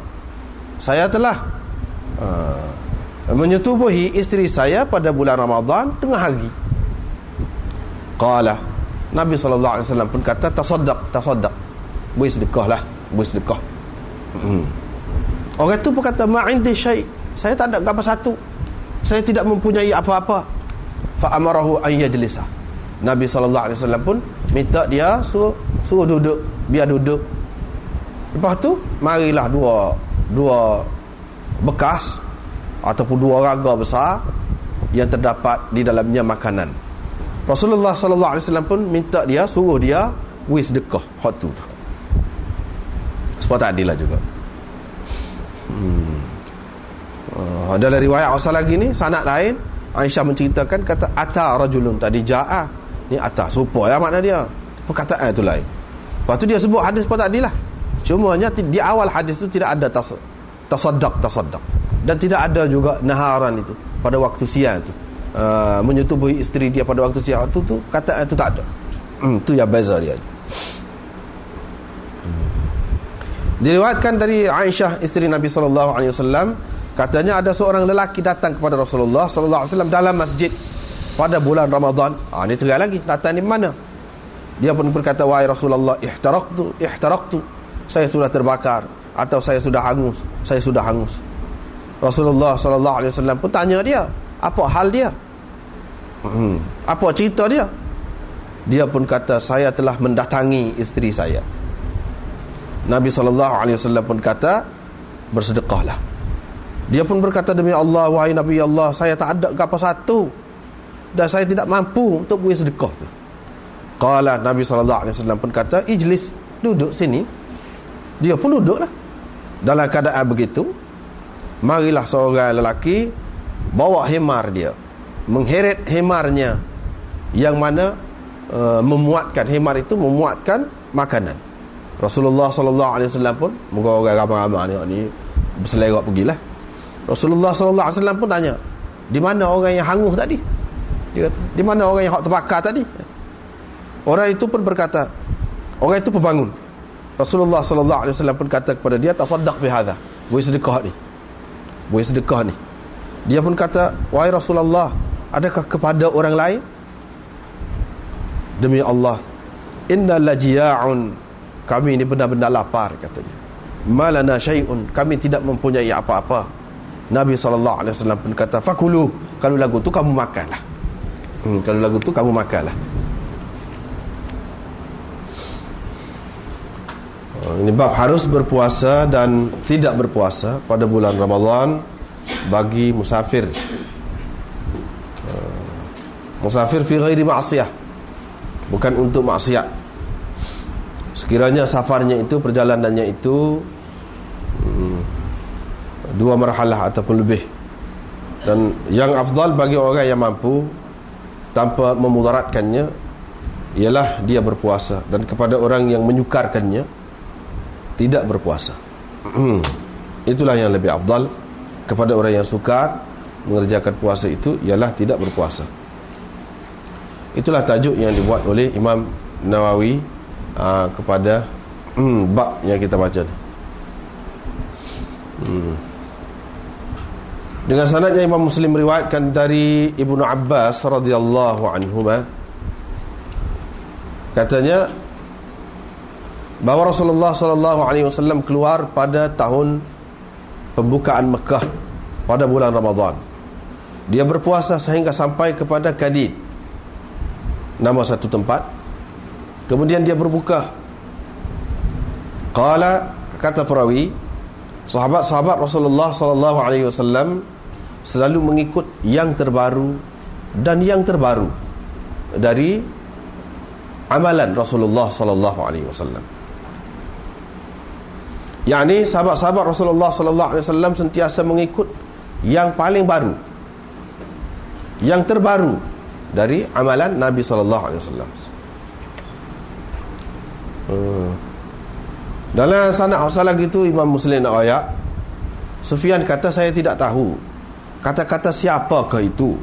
Saya telah uh, menyetubuhi isteri saya pada bulan Ramadan tengah hari. Qala Nabi SAW pun kata tasaddaq tasaddaq. Beri sedekah lah beri sedekah. Hmm. orang tu pun kata ma'indi syai. Saya tak ada apa satu saya tidak mempunyai apa-apa. Fa amarahu an yajlisa. Nabi SAW pun minta dia suruh, suruh duduk biar duduk. Lepas tu marilah dua dua bekas ataupun dua raga besar yang terdapat di dalamnya makanan. Rasulullah sallallahu alaihi wasallam pun minta dia suruh dia wis sedekah hot tu sebab tak adil lah juga. Hmm. Uh, dalam riwayat asal lagi ni sanad lain Aisyah menceritakan kata ata rajulun tadi jaa. Ni ata supo ya makna dia. Perkataan itu lain. Lepas tu dia sebut hadis pun tak adil lah cumanya di awal hadis tu tidak ada tas tasaddaq tasaddaq. Dan tidak ada juga naharan itu pada waktu siang tu. Uh, menyetubuhi isteri dia pada waktu siang tu tu kata itu tak ada. Hmm, tu yang beza dia. Hmm. diriwayatkan dari Aisyah isteri Nabi sallallahu alaihi wasallam katanya ada seorang lelaki datang kepada Rasulullah sallallahu alaihi wasallam dalam masjid pada bulan Ramadan ah ni terang lagi datang di mana dia pun berkata wahai Rasulullah ihtaraqtu ihtaraqtu saya sudah terbakar atau saya sudah hangus saya sudah hangus Rasulullah sallallahu alaihi wasallam pun tanya dia apa hal dia Hmm. Apa cerita dia? Dia pun kata saya telah mendatangi isteri saya. Nabi SAW pun kata bersedekahlah. Dia pun berkata demi Allah wahai Nabi Allah saya tak ada apa satu dan saya tidak mampu untuk beri sedekah tu. Qala Nabi SAW pun kata ijlis duduk sini. Dia pun duduklah. Dalam keadaan begitu marilah seorang lelaki bawa hemar dia mengheret hemarnya yang mana uh, memuatkan hemar itu memuatkan makanan Rasulullah sallallahu alaihi wasallam pun moga orang ramai-ramai ni berselerak pergilah Rasulullah sallallahu alaihi wasallam pun tanya di mana orang yang hangus tadi? Dia kata di mana orang yang hak terbakar tadi? Orang itu pun berkata orang itu pembangun. Rasulullah sallallahu alaihi wasallam pun kata kepada dia tasaddaq bi hadha. Boleh sedekah ni. Boleh sedekah ni. Dia pun kata wahai Rasulullah adakah kepada orang lain? Demi Allah inna lajiya'un kami ini benar-benar lapar katanya malana syai'un. Kami tidak mempunyai apa-apa Nabi SAW pun kata fakulu kalau lagu tu kamu makanlah. Hmm, kalau lagu tu kamu makanlah. Oh, ini bab harus berpuasa dan tidak berpuasa pada bulan Ramadan bagi musafir. Musafir fi ghairi ma'siyah bukan untuk maksiat. Sekiranya safarnya itu perjalanannya itu hmm, dua marhalah ataupun lebih. Dan yang afdal bagi orang yang mampu tanpa memudaratkannya ialah dia berpuasa. Dan kepada orang yang menyukarkannya tidak berpuasa. Itulah yang lebih afdal kepada orang yang sukar mengerjakan puasa itu ialah tidak berpuasa. Itulah tajuk yang dibuat oleh Imam Nawawi aa, kepada bab yang kita baca hmm. Dengan sanadnya Imam Muslim meriwayatkan dari Ibnu Abbas radhiyallahu anhu katanya bahawa Rasulullah sallallahu alaihi wasallam keluar pada tahun pembukaan Mekah pada bulan Ramadan. Dia berpuasa sehingga sampai kepada Kadid nama satu tempat. Kemudian dia berbuka. Qala kata perawi sahabat-sahabat Rasulullah sallallahu alaihi wasallam selalu mengikut yang terbaru dan yang terbaru dari amalan Rasulullah sallallahu alaihi wasallam yakni sahabat-sahabat Rasulullah sallallahu alaihi wasallam sentiasa mengikut yang paling baru yang terbaru dari amalan Nabi sallallahu alaihi wasallam. Hmm. Dalam sanad asal lagi tu Imam Muslim nak ayat Sufyan kata saya tidak tahu kata-kata siapakah itu?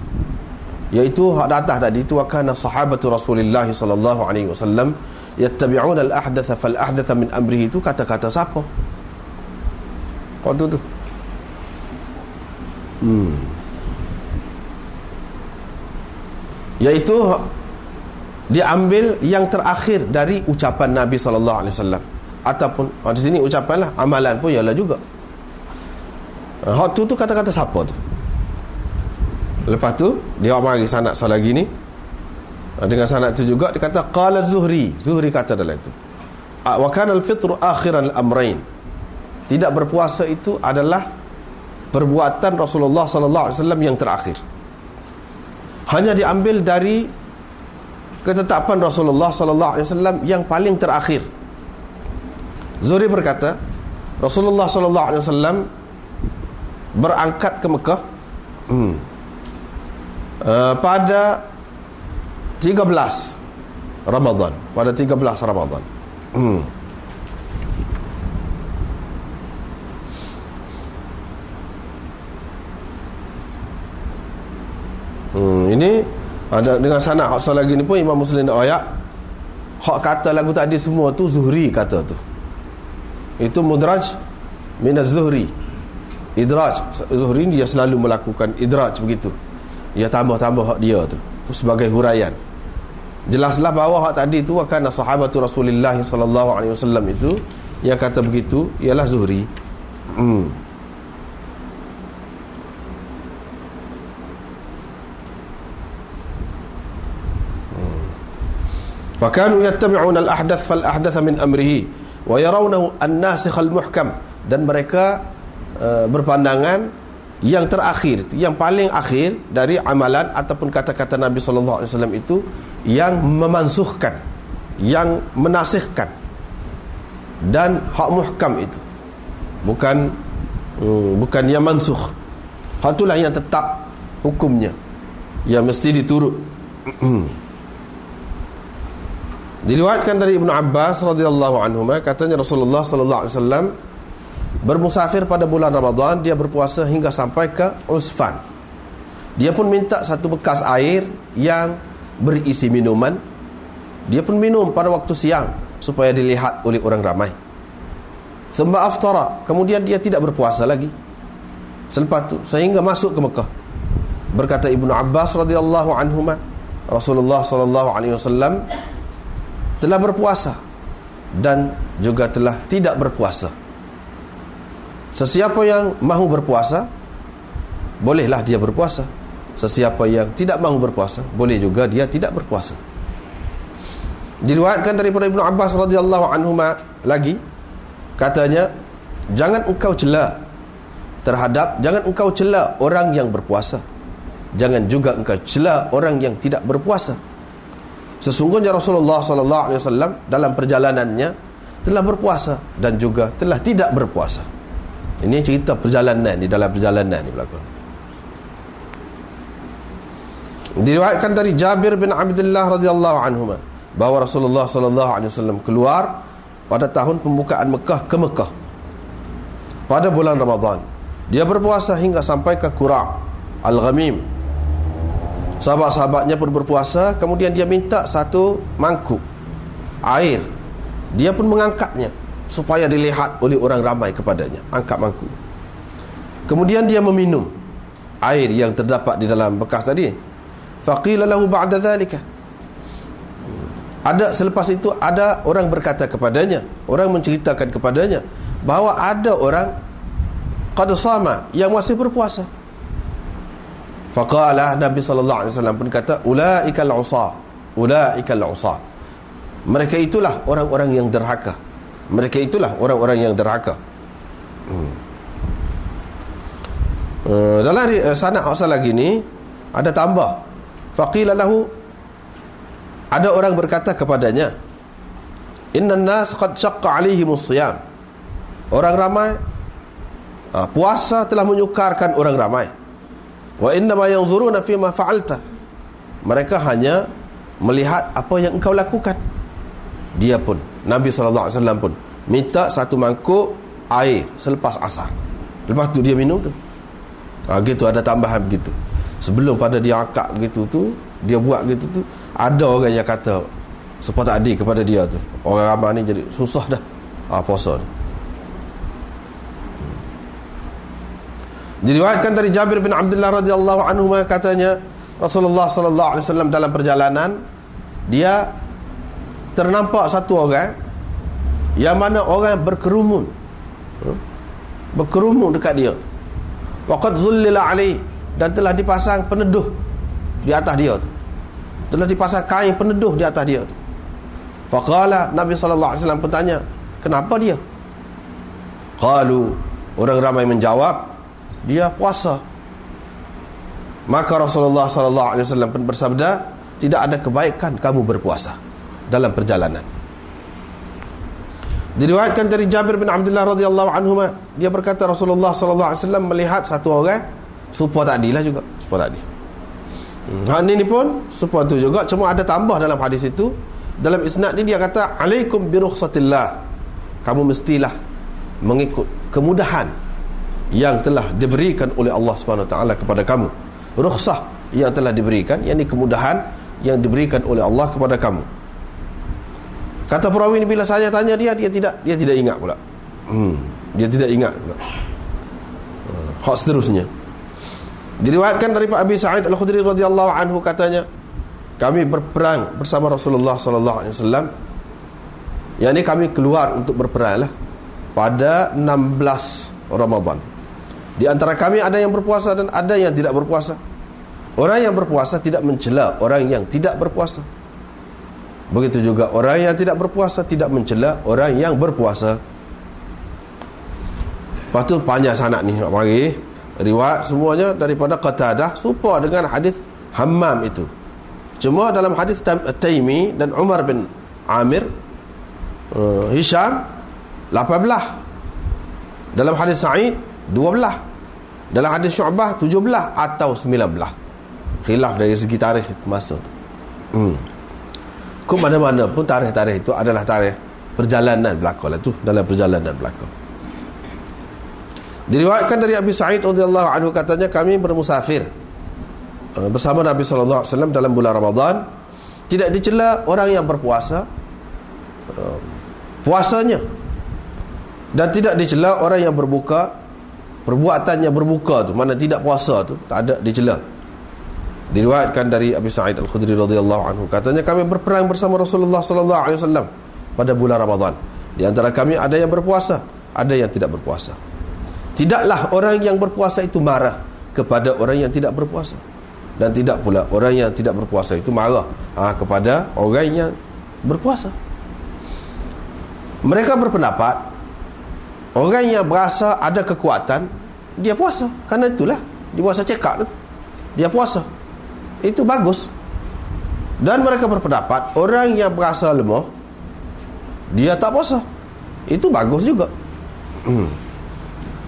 Iaitu hak datah tadi itu akan sahabatu Rasulullah sallallahu alaihi wasallam yattabi'un al-ahdath fal ahdath min amrihi. Itu kata-kata siapa? Waktu tu. Hmm. iaitu diambil yang terakhir dari ucapan Nabi sallallahu alaihi wasallam. Ataupun oh, di sini ucapanlah amalan pun ialah juga. Hak tu tu kata-kata siapa tu lepas tu dia mari sanad soal lagi ni. Dengan sanad tu juga dia kata qala zuhri. Zuhri kata dalam itu. Wa kana al-fitru akhiran al-amrayn. Tidak berpuasa itu adalah perbuatan Rasulullah sallallahu alaihi wasallam yang terakhir. Hanya diambil dari ketetapan Rasulullah sallallahu alaihi wasallam yang paling terakhir. Zuhri berkata Rasulullah sallallahu alaihi wasallam berangkat ke Mekah. Hmm, uh, pada 13 Ramadan. Pada 13 Ramadan. Hmm. Hmm, ini ada dengan sanad hak lagi ni pun Imam Muslim nak ayat hak kata lagu tadi semua tu Zuhri kata tu. Itu mudraj min az-Zuhri. Idraj. Zuhri dia selalu melakukan idraj begitu dia tambah-tambah hak dia tu. Sebagai huraian. Jelaslah bahawa hak tadi tu akan sahabat Rasulullah sallallahu alaihi wasallam itu yang kata begitu ialah Zuhri. Hmm. Fakanu yattabi'un al-ahdath fal ahdath min amrihi wa yarawnahu an-nasikh al-muhkam. Dan mereka uh, berpandangan yang terakhir yang paling akhir dari amalan ataupun kata-kata Nabi sallallahu alaihi wasallam itu yang memansuhkan yang menasihkan dan hak muhkam itu. Bukan um, bukan yang mansuh. Hak itulah yang tetap hukumnya yang mesti diturut. Diriwayatkan dari Ibnu Abbas radhiyallahu anhu katanya Rasulullah sallallahu alaihi wasallam bermusafir pada bulan Ramadan dia berpuasa hingga sampai ke Usfan. Dia pun minta satu bekas air yang berisi minuman. Dia pun minum pada waktu siang supaya dilihat oleh orang ramai. Sembah aftara, kemudian dia tidak berpuasa lagi. Selepas itu sehingga masuk ke Mekah. Berkata Ibnu Abbas radhiyallahu anhu Rasulullah sallallahu alaihi wasallam telah berpuasa dan juga telah tidak berpuasa. Sesiapa yang mahu berpuasa bolehlah dia berpuasa. Sesiapa yang tidak mahu berpuasa boleh juga dia tidak berpuasa. Diriwayatkan daripada Ibnu Abbas radhiyallahu anhu lagi katanya jangan engkau cela terhadap jangan engkau cela orang yang berpuasa. Jangan juga engkau cela orang yang tidak berpuasa. Sesungguhnya Rasulullah sallallahu alaihi wasallam dalam perjalanannya telah berpuasa dan juga telah tidak berpuasa. Ini cerita perjalanan di dalam perjalanan ni berlaku. Diriwayatkan dari Jabir bin Abdullah radhiyallahu anhu bahawa Rasulullah sallallahu alaihi wasallam keluar pada tahun pembukaan Mekah ke Mekah pada bulan Ramadan. Dia berpuasa hingga sampai ke Qura' Al-Ghamim Sahabat-sahabatnya pun berpuasa Kemudian dia minta satu mangkuk Air Dia pun mengangkatnya Supaya dilihat oleh orang ramai kepadanya. Angkat mangkuk Kemudian dia meminum Air yang terdapat di dalam bekas tadi. Faqila lahu ba'da dhalika. Ada selepas itu ada orang berkata kepadanya orang menceritakan kepadanya bahawa ada orang qad sama yang masih berpuasa. Faqala Nabi sallallahu alaihi wasallam pun kata ulaikal usa ulaikal usa mereka itulah orang-orang yang derhaka mereka itulah orang-orang yang derhaka. Hmm. uh, dalam uh, sanad asal lagi ni ada tambah. Faqila lahu ada orang berkata kepadanya innan nas qad shaqqa alaihimus siyam. Orang ramai uh, puasa telah menyukarkan orang ramai. Wa inna ma yanzuruna fi ma fa'alta. Mereka hanya melihat apa yang engkau lakukan. Dia pun Nabi wasallam pun minta satu mangkuk air selepas asar. Lepas tu dia minum tu. Ha, gitu ada tambahan begitu. Sebelum pada dia akak begitu tu dia buat gitu tu ada orang yang kata sepatah adik kepada dia tu. Orang ramai ni jadi susah dah. Ha, puasa ni. Diriwayatkan dari Jabir bin Abdullah radhiyallahu anhu katanya Rasulullah sallallahu alaihi wasallam dalam perjalanan dia ternampak satu orang yang mana orang berkerumun. Hmm? berkerumun dekat dia. Waqad zullila alaihi dan telah dipasang peneduh di atas dia tu. Telah dipasang kain peneduh di atas dia tu. Faqala Nabi alaihi wasallam bertanya kenapa dia? Qalu orang ramai menjawab dia puasa. Maka Rasulullah wasallam pun bersabda tidak ada kebaikan kamu berpuasa dalam perjalanan. Diriwayatkan dari Jabir bin Abdullah radhiyallahu anhu dia berkata Rasulullah sallallahu alaihi wasallam melihat satu orang serupa tadi lah juga serupa tadi hmm. Ini pun serupa tu juga cuma ada tambah dalam hadis itu. Dalam isnad ni dia kata alaikum bi rukhsatillah. Kamu mestilah mengikut kemudahan yang telah diberikan oleh Allah Subhanahu taala kepada kamu. Rukhsah yang telah diberikan yakni kemudahan yang diberikan oleh Allah kepada kamu Kata perawi ini bila saya tanya dia dia tidak dia tidak ingat pula. Hmm, dia tidak ingat pula. Uh, hak seterusnya. Diriwayatkan dari Abi Sa'id Al-Khudri radhiyallahu anhu katanya, kami berperang bersama Rasulullah sallallahu alaihi wasallam. Yang ini kami keluar untuk berperang lah pada 16 Ramadan. Di antara kami ada yang berpuasa dan ada yang tidak berpuasa. Orang yang berpuasa tidak mencela orang yang tidak berpuasa. Begitu juga orang yang tidak berpuasa tidak mencela orang yang berpuasa. Lepas tu panjang sanad ni nak mari. Riwayat semuanya daripada Qatadah serupa dengan hadis Hammam itu. Cuma dalam hadis Taimi dan Umar bin Amir uh, Hisham 18. Dalam hadis Sa'id 12. Dalam hadis Syu'bah 17 atau 19. Khilaf dari segi tarikh masa tu. Hmm ke mana-mana pun tarikh-tarikh itu adalah tarikh perjalanan belakang lah tu dalam perjalanan belakang. Diriwayatkan dari Abi Sa'id radhiyallahu anhu katanya kami bermusafir uh, bersama Nabi sallallahu alaihi wasallam dalam bulan Ramadan. Tidak dicela orang yang berpuasa uh, puasanya. Dan tidak dicela orang yang berbuka perbuatannya berbuka tu mana tidak puasa tu tak ada dicela diriwayatkan dari Abi Sa'id Al-Khudri radhiyallahu anhu. Katanya kami berperang bersama Rasulullah sallallahu alaihi wasallam pada bulan Ramadan. Di antara kami ada yang berpuasa ada yang tidak berpuasa. Tidaklah orang yang berpuasa itu marah kepada orang yang tidak berpuasa. Dan tidak pula orang yang tidak berpuasa itu marah ha, kepada orang yang berpuasa. Mereka berpendapat orang yang berasa ada kekuatan dia puasa. Kerana itulah dia puasa cekak dia puasa itu bagus. Dan mereka berpendapat orang yang berasa lemah dia tak puasa. Itu bagus juga. Hmm.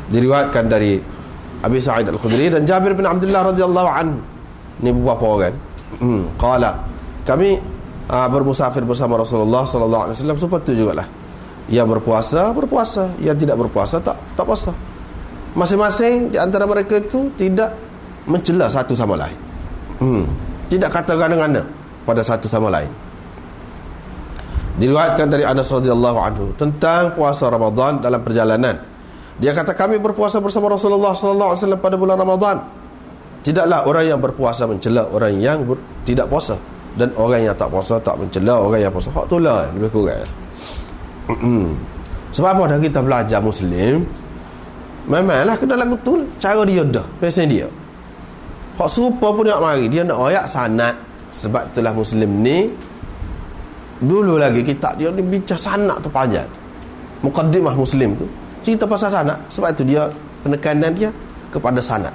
diriwayatkan dari Abi Sa'id Al-Khudri dan Jabir bin Abdullah radhiyallahu anhu. Ni beberapa orang. Hmm. qala kami uh, bermusafir bersama Rasulullah sallallahu alaihi wasallam seperti itu jugalah. Yang berpuasa berpuasa. Yang tidak berpuasa tak tak puasa. Masing-masing di antara mereka itu tidak mencela satu sama lain hmm. tidak kata gana-gana pada satu sama lain. Diriwayatkan dari Anas radhiyallahu anhu tentang puasa Ramadan dalam perjalanan. Dia kata kami berpuasa bersama Rasulullah wasallam pada bulan Ramadan. Tidaklah orang yang berpuasa mencela orang yang ber, tidak puasa dan orang yang tak puasa tak mencela orang yang puasa. Hak itulah lebih kurang. Hmm. sebab apa? Dah kita belajar muslim memanglah kena lagu tu cara dia dah pesen dia Hak serupa pun nak mari. Dia nak ayat sanat Sebab itulah Muslim ni. Dulu lagi kitab dia ni bincang sanat tu panjang Mukaddimah Muslim tu. Cerita pasal sanat. Sebab itu dia penekanan dia kepada sanat.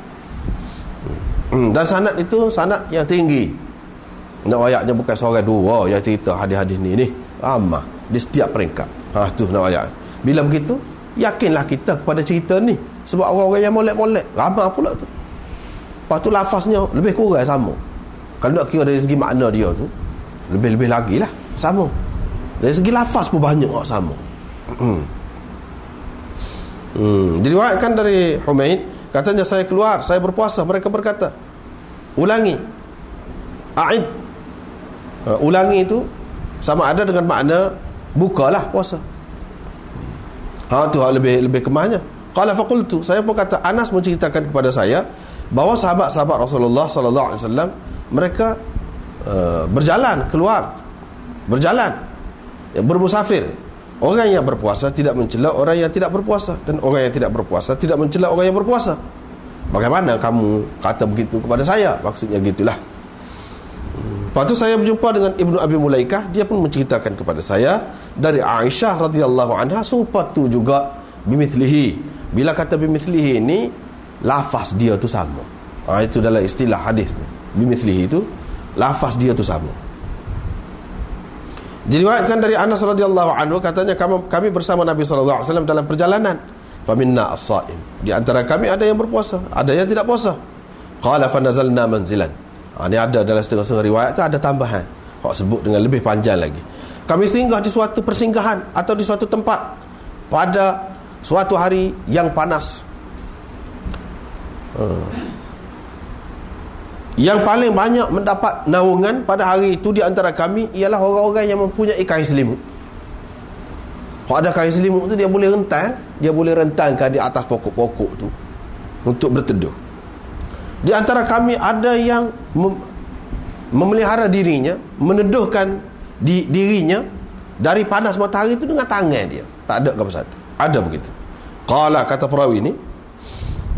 Hmm. Dan sanat itu sanat yang tinggi. Nak ayatnya bukan seorang dua Yang cerita hadis-hadis ni ni. Ramah. Di setiap peringkat. Ha tu nak ayat Bila begitu Yakinlah kita kepada cerita ni. Sebab orang-orang yang molek-molek. Ramah pula tu Lepas tu lafaznya lebih kurang sama. Kalau nak kira dari segi makna dia tu, lebih-lebih lagi lah sama. Dari segi lafaz pun banyak orang sama. Hmm. Hmm. Diriwayatkan dari Humaid, katanya saya keluar, saya berpuasa. Mereka berkata, ulangi. A'id. Uh, ulangi itu sama ada dengan makna bukalah puasa. Ha tu lebih lebih kemahnya. qala faqultu saya pun kata Anas menceritakan kepada saya bahawa sahabat-sahabat Rasulullah sallallahu alaihi wasallam mereka uh, berjalan keluar berjalan ya, bermusafir. Orang yang berpuasa tidak mencela orang yang tidak berpuasa dan orang yang tidak berpuasa tidak mencela orang yang berpuasa. Bagaimana kamu kata begitu kepada saya? Maksudnya gitulah. Lepas tu saya berjumpa dengan Ibnu Abi Mulaikah Dia pun menceritakan kepada saya Dari Aisyah radhiyallahu anha Sumpah tu juga Bimithlihi. Bila kata bimithlihi ini Lafaz dia tu sama. Ha, Itu dalam istilah hadis tu Bimithlihi itu Lafaz dia tu sama. Diriwayatkan dari Anas radhiyallahu anhu Katanya kami, kami bersama Nabi SAW Dalam perjalanan. Faminna as-sa'im. Di antara kami ada yang berpuasa Ada yang tidak puasa. Qala fanazalna manzilan. Ha, Ini ada dalam setengah-setengah riwayat tu ada tambahan. Kau sebut dengan lebih panjang lagi. Kami singgah di suatu persinggahan Atau di suatu tempat Pada suatu hari yang panas uh. Yang paling banyak mendapat naungan pada hari itu di antara kami Ialah orang-orang yang mempunyai kain selimut Kalau ada kain selimut tu dia boleh rentan Dia boleh rentankan di atas pokok-pokok tu Untuk berteduh di antara kami ada yang mem memelihara dirinya, meneduhkan di dirinya dari panas matahari itu dengan tangan dia. Tak ada apa satu. Ada begitu. Qala kata perawi ini,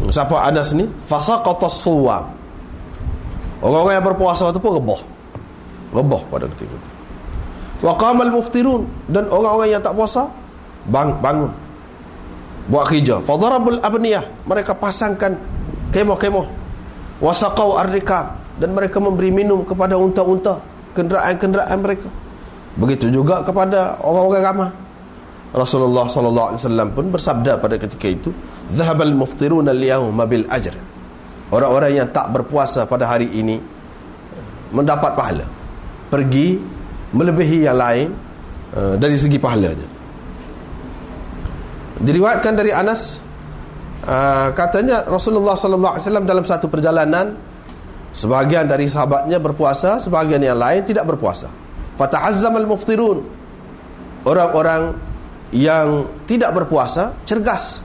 siapa Anas ni? Fasaqata suwam. Orang-orang yang berpuasa itu pun rebah. Rebah pada ketika itu. Wa qamal muftirun dan orang-orang yang tak puasa bang bangun. Buat kerja. Fadarabul abniyah. Mereka pasangkan kemah-kemah wasaqau arrikab dan mereka memberi minum kepada unta-unta kenderaan-kenderaan mereka begitu juga kepada orang-orang ramah Rasulullah sallallahu alaihi wasallam pun bersabda pada ketika itu zahabal muftirun al-yawma bil ajr. Orang-orang yang tak berpuasa pada hari ini mendapat pahala. Pergi melebihi yang lain uh, dari segi pahalanya. Diriwayatkan dari Anas uh, katanya Rasulullah sallallahu alaihi wasallam dalam satu perjalanan sebahagian dari sahabatnya berpuasa sebahagian yang lain tidak berpuasa. Fatahazzam al-muftirun. Orang-orang yang tidak berpuasa cergas.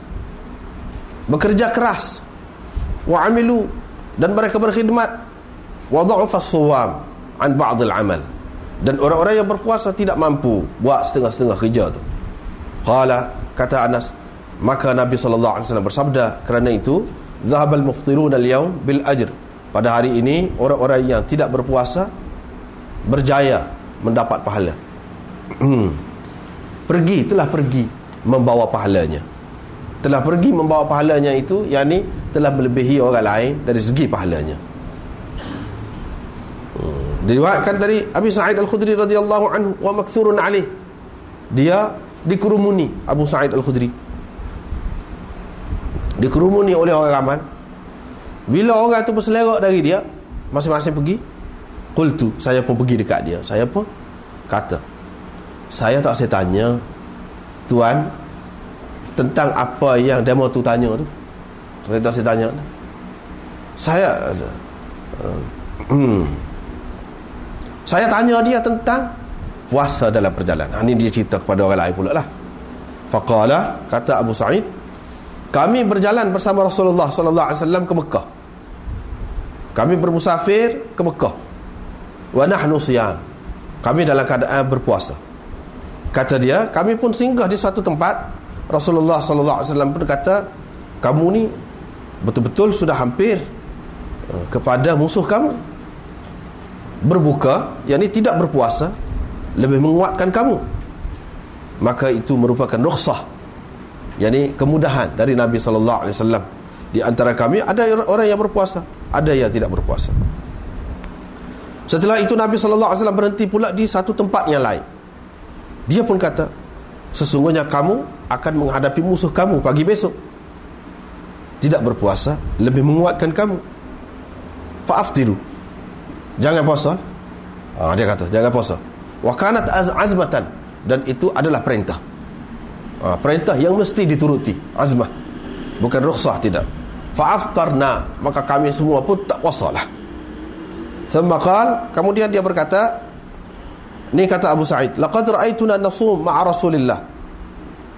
Bekerja keras. Wa amilu. Dan mereka berkhidmat. Wa dha'afa as-suwam an ba'd al-amal dan orang-orang yang berpuasa tidak mampu buat setengah-setengah kerja tu. Qala kata Anas maka Nabi sallallahu alaihi wasallam bersabda kerana itu zahabal muftirun al-yawm bil ajr. Pada hari ini orang-orang yang tidak berpuasa berjaya mendapat pahala. pergi telah pergi membawa pahalanya. Telah pergi membawa pahalanya itu yakni telah melebihi orang lain dari segi pahalanya. Hmm. diriwayatkan dari Abi Sa'id Al-Khudri radhiyallahu anhu wa makthurun alih dia dikerumuni Abu Sa'id Al-Khudri. Dikerumuni oleh orang ramai bila orang tu berselerak dari dia masing-masing pergi qultu saya pun pergi dekat dia. Saya pun kata saya tak saya tanya tuan tentang apa yang demo tu tanya tu saya tak saya tanya saya uh, hmm, saya tanya dia tentang puasa dalam perjalanan ini dia cerita kepada orang lain pula lah faqala kata Abu Sa'id kami berjalan bersama Rasulullah sallallahu alaihi wasallam ke Mekah. Kami bermusafir ke Mekah. Wa nahnu siyam. Kami dalam keadaan berpuasa. Kata dia, kami pun singgah di suatu tempat. Rasulullah sallallahu alaihi wasallam pun kata, "Kamu ni betul-betul sudah hampir eh, kepada musuh kamu." Berbuka, yakni tidak berpuasa, lebih menguatkan kamu. Maka itu merupakan rukhsah yakni kemudahan dari Nabi sallallahu alaihi wasallam di antara kami ada orang yang berpuasa ada yang tidak berpuasa setelah itu Nabi sallallahu alaihi wasallam berhenti pula di satu tempat yang lain dia pun kata sesungguhnya kamu akan menghadapi musuh kamu pagi besok. Tidak berpuasa lebih menguatkan kamu. Fa'aftiru jangan puasa. Ha, dia kata jangan puasa. Wa kanat azmatan. Dan itu adalah perintah. Ha, perintah yang mesti dituruti azmah. Bukan rukhsah tidak. Fa'aftarna. Maka kami semua pun tak puasalah. Qal kemudian dia berkata ni kata Abu Sa'id laqad ra'aytuna nasum ma'a Rasulillah.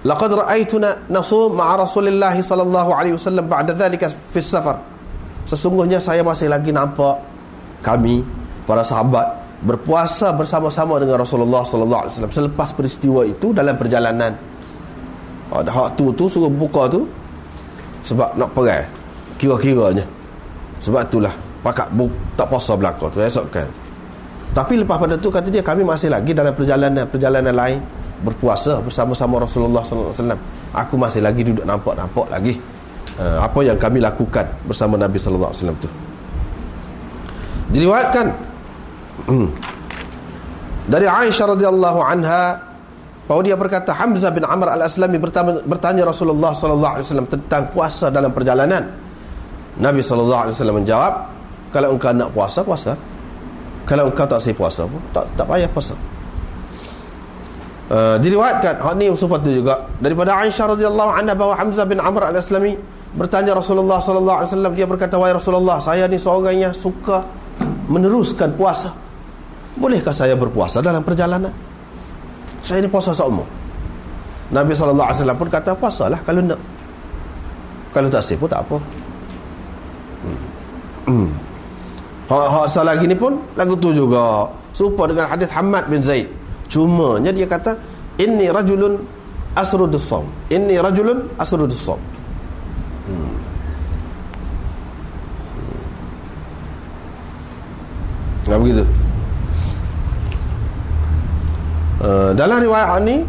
Laqad ra'aytuna nasum ma'a Rasulillah sallallahu alaihi wasallam ba'da dhalika fi safar. Sesungguhnya saya masih lagi nampak kami para sahabat berpuasa bersama-sama dengan Rasulullah sallallahu alaihi wasallam selepas peristiwa itu dalam perjalanan. Ada hak tu tu suruh buka tu sebab nak perang kira-kiranya. Sebab itulah pakat buk, tak puasa belakang tu esok kan tapi lepas pada tu kata dia kami masih lagi dalam perjalanan-perjalanan lain berpuasa bersama-sama Rasulullah sallallahu alaihi wasallam. Aku masih lagi duduk nampak-nampak lagi uh, apa yang kami lakukan bersama Nabi sallallahu alaihi wasallam tu. Diriwayatkan hmm, dari Aisyah radhiyallahu anha bahawa dia berkata Hamzah bin Amr al-Aslami bertanya Rasulullah sallallahu alaihi wasallam tentang puasa dalam perjalanan. Nabi sallallahu alaihi wasallam menjawab, kalau engkau nak puasa, puasa. Kalau engkau tak saya puasa pun tak tak payah puasa. Uh, diriwayatkan hak ni sepatu juga daripada Aisyah radhiyallahu anha bahawa Hamzah bin Amr al-Aslami bertanya Rasulullah sallallahu alaihi wasallam dia berkata wahai Rasulullah saya ni seorang yang suka meneruskan puasa. Bolehkah saya berpuasa dalam perjalanan? Saya ni puasa seumur. Nabi sallallahu alaihi wasallam pun kata puasalah kalau nak. Kalau tak pun tak apa. Hmm. Hmm. Hak salah gini pun lagu tu juga. Serupa dengan hadis Hamad bin Zaid. Cuma nya dia kata inni rajulun asrudus som. Inni rajulun asrudus som. Hmm. Hmm. begitu. Uh, dalam riwayat ini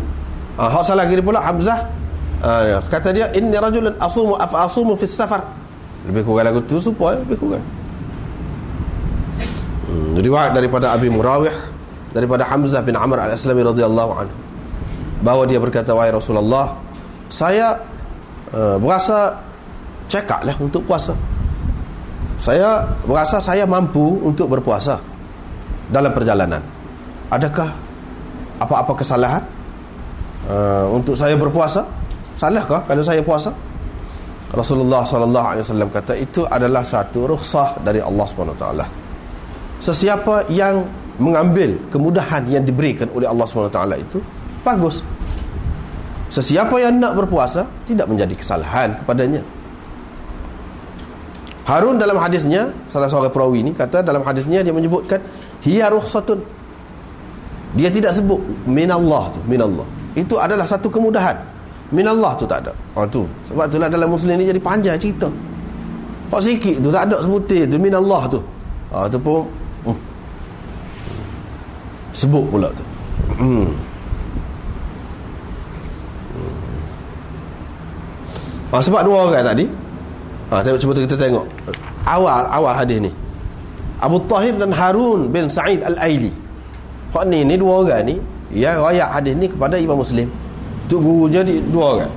uh, hak salah gini pula Hamzah uh, kata dia inni rajulun asumu af asumu fi safar lebih kurang lagu tu supaya lebih kurang hmm, riwayat daripada Abi Murawih daripada Hamzah bin Amr al-Aslami radhiyallahu anhu bahawa dia berkata wahai Rasulullah saya uh, berasa cekak lah untuk puasa. Saya berasa saya mampu untuk berpuasa dalam perjalanan. Adakah apa-apa kesalahan uh, untuk saya berpuasa? Salahkah kalau saya puasa? Rasulullah sallallahu alaihi wasallam kata itu adalah satu rukhsah dari Allah Subhanahu wa taala sesiapa yang mengambil kemudahan yang diberikan oleh Allah SWT itu bagus. Sesiapa yang nak berpuasa tidak menjadi kesalahan kepadanya. Harun dalam hadisnya salah seorang perawi ini kata dalam hadisnya dia menyebutkan hiya rukhsatun. Dia tidak sebut minallah tu minallah. Itu adalah satu kemudahan. Minallah tu tak ada. Oh, tu. Sebab itulah dalam muslim ni jadi panjang cerita. Kok sikit tu tak ada sebutir tu minallah tu. Ah, tu pun sebut pula tu. Hmm. Ah, sebab dua orang tadi. Tengok, cuba kita tengok. Awal awal hadis ni. Abu Tahir dan Harun bin Sa'id Al-Aili. Hak ni ni dua orang ni ya rakyat hadis ni kepada Imam Muslim. Tu guru jadi dua orang.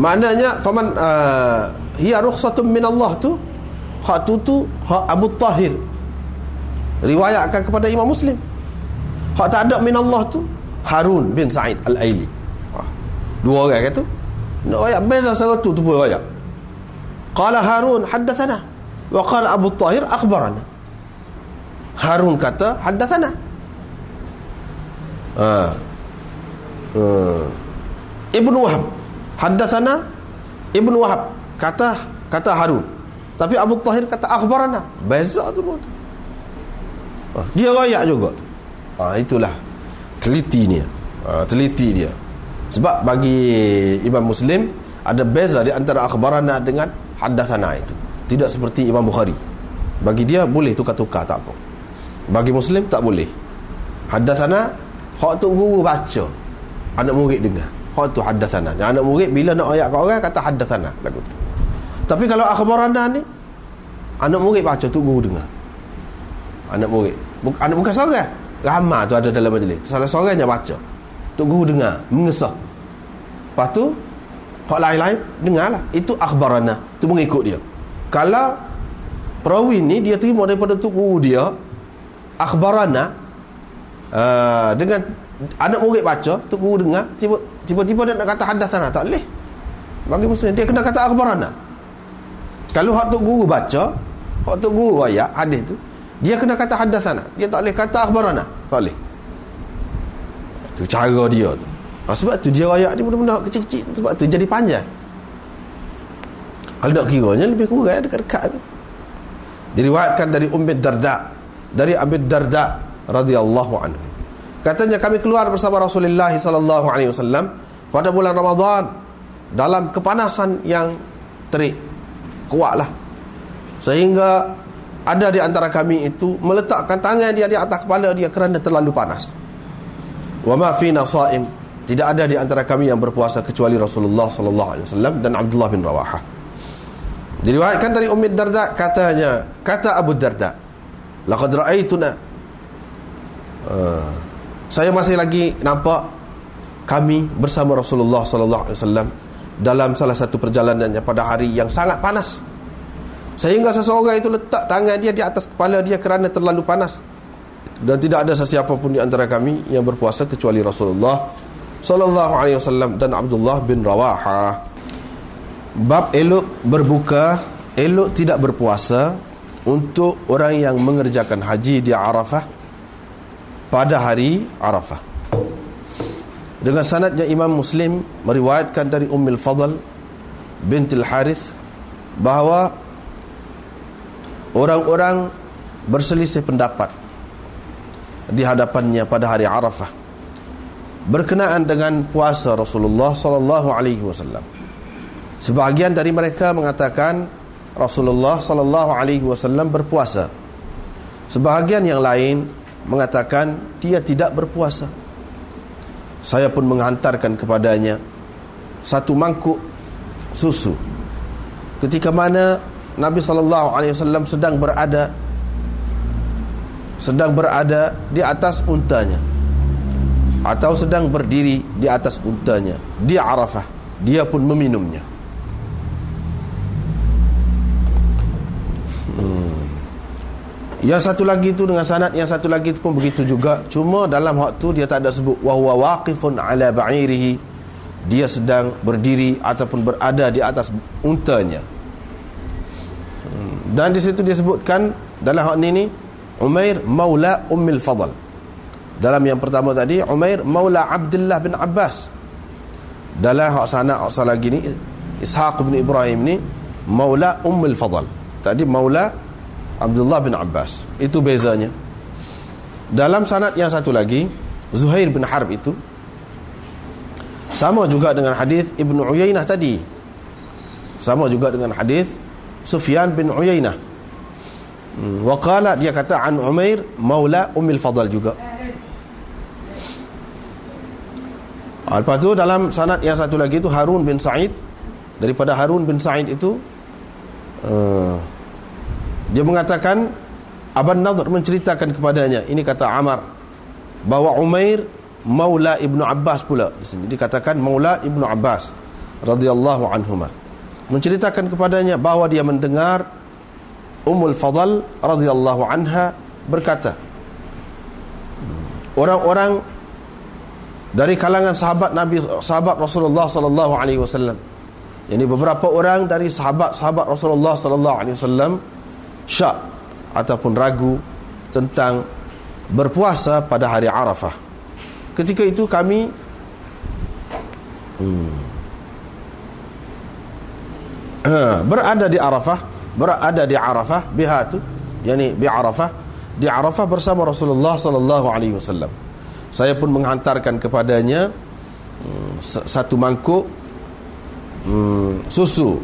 Maknanya faman uh, hiya rukhsatun min Allah tu hak tu tu hak Abu Tahir. Riwayatkan kepada Imam Muslim. Hak tak ada min Allah tu. Harun bin Sa'id Al-Aili. Ha. dua orang kata nak ayat beza satu tu pun ayat qala Harun haddathana. Wa qala Abu Tahir akhbarana. Harun kata haddathana. Ha. Uh. Ibn Wahab haddathana. Ibn Wahab kata kata Harun tapi Abu Tahir kata akhbarana. Beza tu tu ha, dia rayak juga ha, itulah. Teliti ni ha, teliti dia. Sebab bagi Imam Muslim ada beza di antara akhbarana dengan haddathana itu. Tidak seperti Imam Bukhari. Bagi dia boleh tukar-tukar tak apa. Bagi Muslim tak boleh. Haddathana hak tu guru baca. Anak murid dengar. Hak tu haddathana anak murid bila nak ayat kat orang kata haddathana lagu tu tapi kalau akhbarana ni anak murid baca tu guru dengar. Anak murid. Buk, anak bukan seorang. Ramai tu ada dalam majlis. Salah seorangnya baca. Tu guru dengar mengesah. Lepas tu hak lain-lain dengar lah itu akhbarana tu mengikut dia. Kalau perawi ni dia terima daripada tu guru dia akhbarana uh, dengan anak murid baca tu guru dengar tiba-tiba dia nak kata hadasana tak boleh. Bagi muslim dia kena kata akhbarana kalau hak tu guru baca hak tu guru ayat hadis tu dia kena kata haddathana dia tak boleh kata akhbarana tak boleh. Tu cara dia tu. Ha, sebab tu dia ayat ni benar-benar kecil-kecil sebab tu jadi panjang. Kalau nak kiranya lebih kurang dekat-dekat tu. Diriwayatkan dari Ummi Darda dari Abi Darda radhiyallahu anhu. Katanya kami keluar bersama Rasulullah sallallahu alaihi wasallam pada bulan Ramadan dalam kepanasan yang terik kuatlah. Sehingga ada di antara kami itu meletakkan tangan dia di atas kepala dia kerana terlalu panas. Wa ma fina saim. Tidak ada di antara kami yang berpuasa kecuali Rasulullah sallallahu alaihi wasallam dan Abdullah bin Rawahah. Diriwayatkan dari Ummi Darda katanya kata Abu Darda laqad ra'aituna. Uh, saya masih lagi nampak kami bersama Rasulullah sallallahu alaihi wasallam dalam salah satu perjalanannya pada hari yang sangat panas. Sehingga seseorang itu letak tangan dia di atas kepala dia kerana terlalu panas. Dan tidak ada sesiapa pun di antara kami yang berpuasa kecuali Rasulullah sallallahu alaihi wasallam dan Abdullah bin Rawaha. Bab elok berbuka elok tidak berpuasa untuk orang yang mengerjakan haji di Arafah pada hari Arafah dengan sanadnya Imam Muslim meriwayatkan dari Ummul Fadl bintil Harith bahawa orang-orang berselisih pendapat di hadapannya pada hari Arafah berkenaan dengan puasa Rasulullah sallallahu alaihi wasallam. Sebahagian dari mereka mengatakan Rasulullah sallallahu alaihi wasallam berpuasa. Sebahagian yang lain mengatakan dia tidak berpuasa. Saya pun menghantarkan kepadanya satu mangkuk susu. Ketika mana Nabi sallallahu alaihi wasallam sedang berada sedang berada di atas untanya atau sedang berdiri di atas untanya di Arafah dia pun meminumnya yang satu lagi itu dengan sanad yang satu lagi itu pun begitu juga cuma dalam waktu dia tak ada sebut wa huwa waqifun ala ba'irihi dia sedang berdiri ataupun berada di atas untanya dan di situ disebutkan dalam hak ini Umair Maula Ummil Fadl. Dalam yang pertama tadi Umair Maula Abdullah bin Abbas. Dalam hak sana asal lagi ni Ishaq bin Ibrahim ni Maula Ummil Fadl. Tadi Maula Abdullah bin Abbas. Itu bezanya. Dalam sanad yang satu lagi Zuhair bin Harb itu sama juga dengan hadis Ibnu Uyainah tadi. Sama juga dengan hadis Sufyan bin Uyainah hmm, Waqala dia kata An Umair Maula Umil Fadal juga ha, Lepas tu dalam sanad yang satu lagi tu Harun bin Sa'id Daripada Harun bin Sa'id itu uh, Dia mengatakan Aban Nadhr menceritakan kepadanya Ini kata Amar Bahawa Umair Maula Ibnu Abbas pula di sini. Dikatakan Maula Ibnu Abbas radhiyallahu anhuma. Menceritakan kepadanya bahawa dia mendengar Ummul Fadl radhiyallahu anha berkata orang-orang dari kalangan sahabat Nabi sahabat Rasulullah sallallahu alaihi wasallam yani beberapa orang dari sahabat-sahabat Rasulullah sallallahu alaihi wasallam syak ataupun ragu tentang berpuasa pada hari Arafah. Ketika itu kami hmm, Ha, berada di Arafah berada di Arafah biha tu yakni bi Arafah di Arafah bersama Rasulullah sallallahu alaihi wasallam. Saya pun menghantarkan kepadanya hmm, satu mangkuk hmm, susu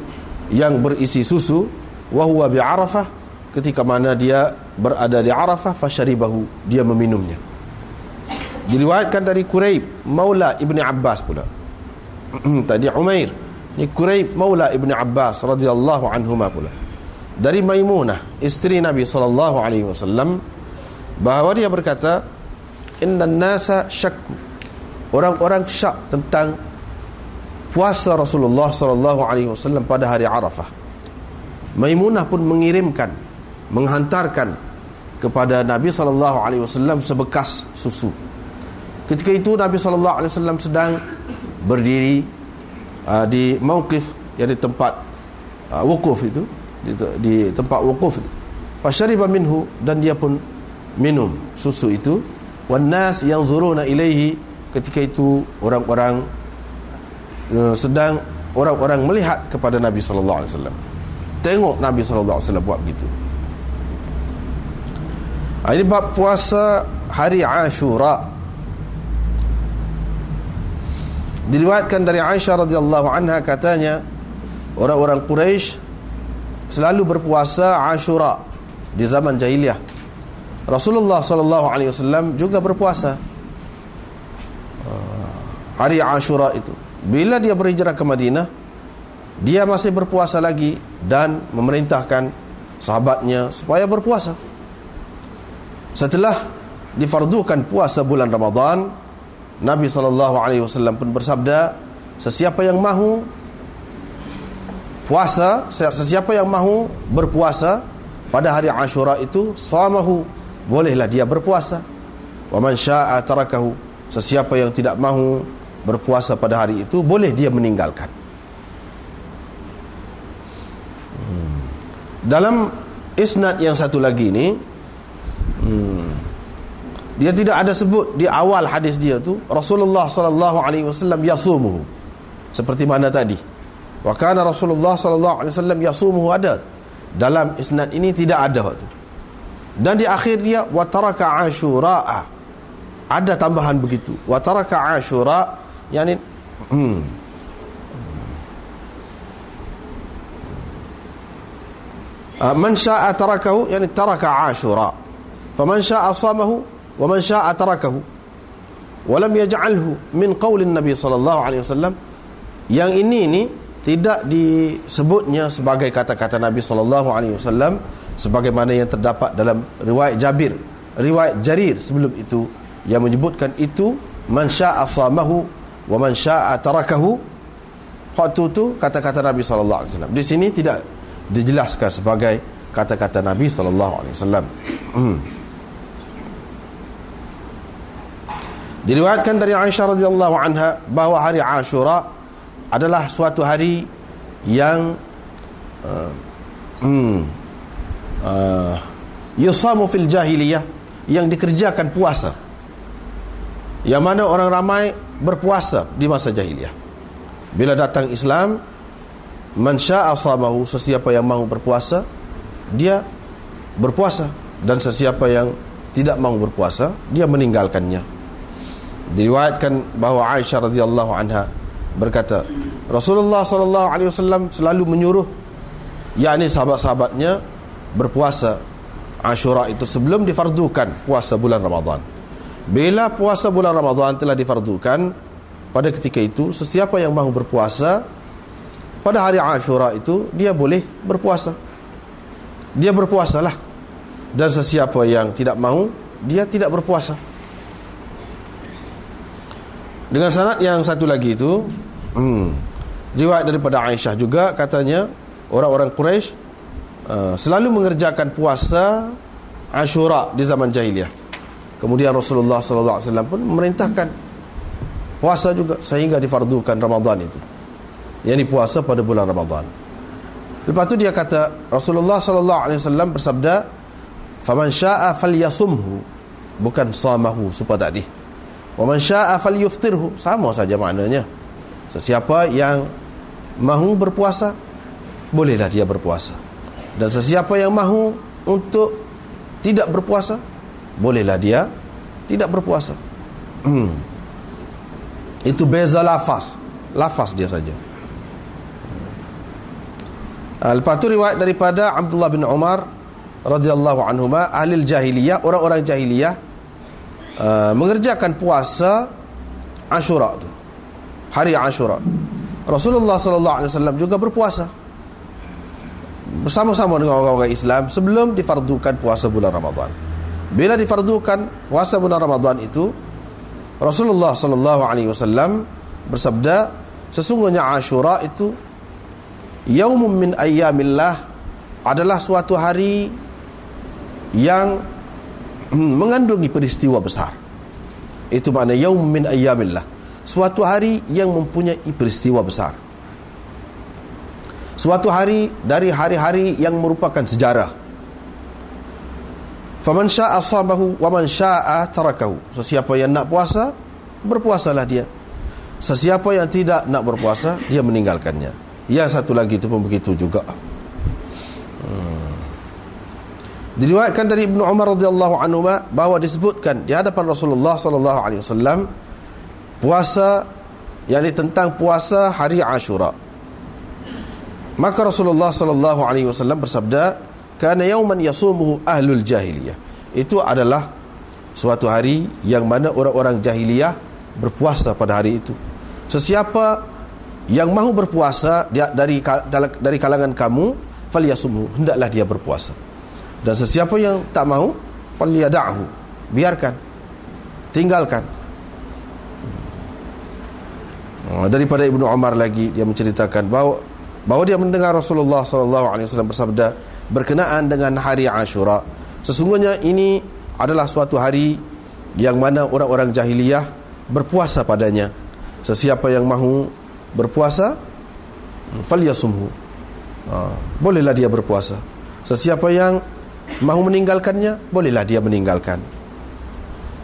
yang berisi susu wa huwa bi Arafah ketika mana dia berada di Arafah fasharibahu dia meminumnya diriwayatkan dari Quraib Maula Ibni Abbas pula tadi Umair Ini Quraib Maula Ibn Abbas radhiyallahu anhuma pula. Dari Maimunah, isteri Nabi sallallahu alaihi wasallam bahawa dia berkata, "Inna nasa syakku." Orang-orang syak tentang puasa Rasulullah sallallahu alaihi wasallam pada hari Arafah. Maimunah pun mengirimkan, menghantarkan kepada Nabi sallallahu alaihi wasallam sebekas susu. Ketika itu Nabi sallallahu alaihi wasallam sedang berdiri uh, di mauqif yang di tempat uh, wukuf itu di, di tempat wukuf itu fasyariba minhu dan dia pun minum susu itu wan nas yanzuruna ilaihi ketika itu orang-orang uh, sedang orang-orang melihat kepada Nabi sallallahu alaihi wasallam. Tengok Nabi sallallahu alaihi wasallam buat begitu. Ini bab puasa hari Ashura. Diriwayatkan dari Aisyah radhiyallahu anha katanya orang-orang Quraisy selalu berpuasa Ashura di zaman jahiliyah. Rasulullah sallallahu alaihi wasallam juga berpuasa uh, hari Ashura itu. Bila dia berhijrah ke Madinah, dia masih berpuasa lagi dan memerintahkan sahabatnya supaya berpuasa. Setelah difardukan puasa bulan Ramadan, Nabi sallallahu alaihi wasallam pun bersabda, sesiapa yang mahu puasa, sesiapa yang mahu berpuasa pada hari Ashura itu, samahu bolehlah dia berpuasa wa man syaa'a tarakahu sesiapa yang tidak mahu berpuasa pada hari itu boleh dia meninggalkan hmm. dalam isnad yang satu lagi ni hmm, dia tidak ada sebut di awal hadis dia tu Rasulullah sallallahu alaihi wasallam yasumuhu. Seperti mana tadi? Wa kana Rasulullah sallallahu alaihi wasallam yasumuhu ada. Dalam isnad ini tidak ada waktu dan di akhir dia wataraka ashura. Ada tambahan begitu. Wataraka ashura yani hmm. Ah, man syaa tarakahu yani taraka ashura faman syaa samahu wa man syaa tarakahu walam yaj'alhu min qaulin nabi sallallahu alaihi wasallam yang ini ni tidak disebutnya sebagai kata-kata nabi sallallahu alaihi wasallam sebagaimana yang terdapat dalam riwayat Jabir riwayat Jarir sebelum itu yang menyebutkan itu man syaa samahu wa man syaa tarakahu waktu itu kata-kata Nabi sallallahu alaihi wasallam. Di sini tidak dijelaskan sebagai kata-kata Nabi sallallahu alaihi wasallam diriwayatkan dari Aisyah radhiyallahu anha bahawa hari Ashura adalah suatu hari yang uh, hmm, uh, yusamu fil jahiliyah yang dikerjakan puasa. Yang mana orang ramai berpuasa di masa jahiliyah. Bila datang Islam man syaa samahu sesiapa yang mahu berpuasa dia berpuasa. Dan sesiapa yang tidak mahu berpuasa dia meninggalkannya diriwayatkan bahawa Aisyah radhiyallahu anha berkata Rasulullah sallallahu alaihi wasallam selalu menyuruh yakni sahabat-sahabatnya berpuasa Ashura itu sebelum difardukan puasa bulan Ramadan. Bila puasa bulan Ramadan telah difardukan pada ketika itu sesiapa yang mahu berpuasa pada hari Ashura itu dia boleh berpuasa. Dia berpuasalah. Dan sesiapa yang tidak mahu dia tidak berpuasa. Dengan sanad yang satu lagi itu hmm, riwayat daripada Aisyah juga katanya orang-orang Quraisy Uh, selalu mengerjakan puasa Ashura di zaman jahiliyah. Kemudian Rasulullah wasallam pun memerintahkan puasa juga sehingga difardukan Ramadan itu. Yang puasa pada bulan Ramadan. Lepas tu dia kata Rasulullah wasallam bersabda, "Faman syaa'a falyasumhu." Bukan samahu supaya tadi. "Wa man syaa'a falyuftirhu." Sama saja maknanya. Sesiapa yang mahu berpuasa, bolehlah dia berpuasa dan sesiapa yang mahu untuk tidak berpuasa bolehlah dia tidak berpuasa hmm. itu beza lafaz lafaz dia saja ah, lepas tu riwayat daripada Abdullah bin Umar radhiyallahu anhuma ahli jahiliyah orang-orang jahiliyah uh, mengerjakan puasa Ashura tu. Hari Ashura. Rasulullah sallallahu alaihi wasallam juga berpuasa. Bersama-sama dengan orang-orang Islam sebelum difardukan puasa bulan Ramadan. Bila difardukan puasa bulan Ramadan itu Rasulullah sallallahu alaihi wasallam bersabda sesungguhnya Ashura itu yaumun min ayyamillah adalah suatu hari yang mengandungi peristiwa besar. Itu makna yaum min ayyamillah. Suatu hari yang mempunyai peristiwa besar suatu hari dari hari-hari yang merupakan sejarah faman syaa'a sabahu wa man syaa'a tarakahu so siapa yang nak puasa berpuasalah dia sesiapa yang tidak nak berpuasa dia meninggalkannya yang satu lagi itu pun begitu juga hmm. Diriwayatkan dari Ibnu Umar radhiyallahu anhu bahawa disebutkan di hadapan Rasulullah sallallahu alaihi wasallam puasa yakni tentang puasa hari Ashura. Maka Rasulullah sallallahu alaihi wasallam bersabda kana yauman yasumuhu ahlul jahiliyah. Itu adalah suatu hari yang mana orang-orang jahiliyah berpuasa pada hari itu. Sesiapa yang mahu berpuasa dari dari kalangan kamu falyasumhu hendaklah dia berpuasa dan sesiapa yang tak mahu falyada'hu. Biarkan. Tinggalkan. Hmm. daripada Ibnu Umar lagi dia menceritakan bahawa bahawa dia mendengar Rasulullah wasallam bersabda berkenaan dengan hari Ashura sesungguhnya ini adalah suatu hari yang mana orang-orang jahiliyah berpuasa padanya. Sesiapa yang mahu berpuasa falyasumhu. Ha, bolehlah dia berpuasa. Sesiapa yang mahu meninggalkannya? Bolehlah dia meninggalkan.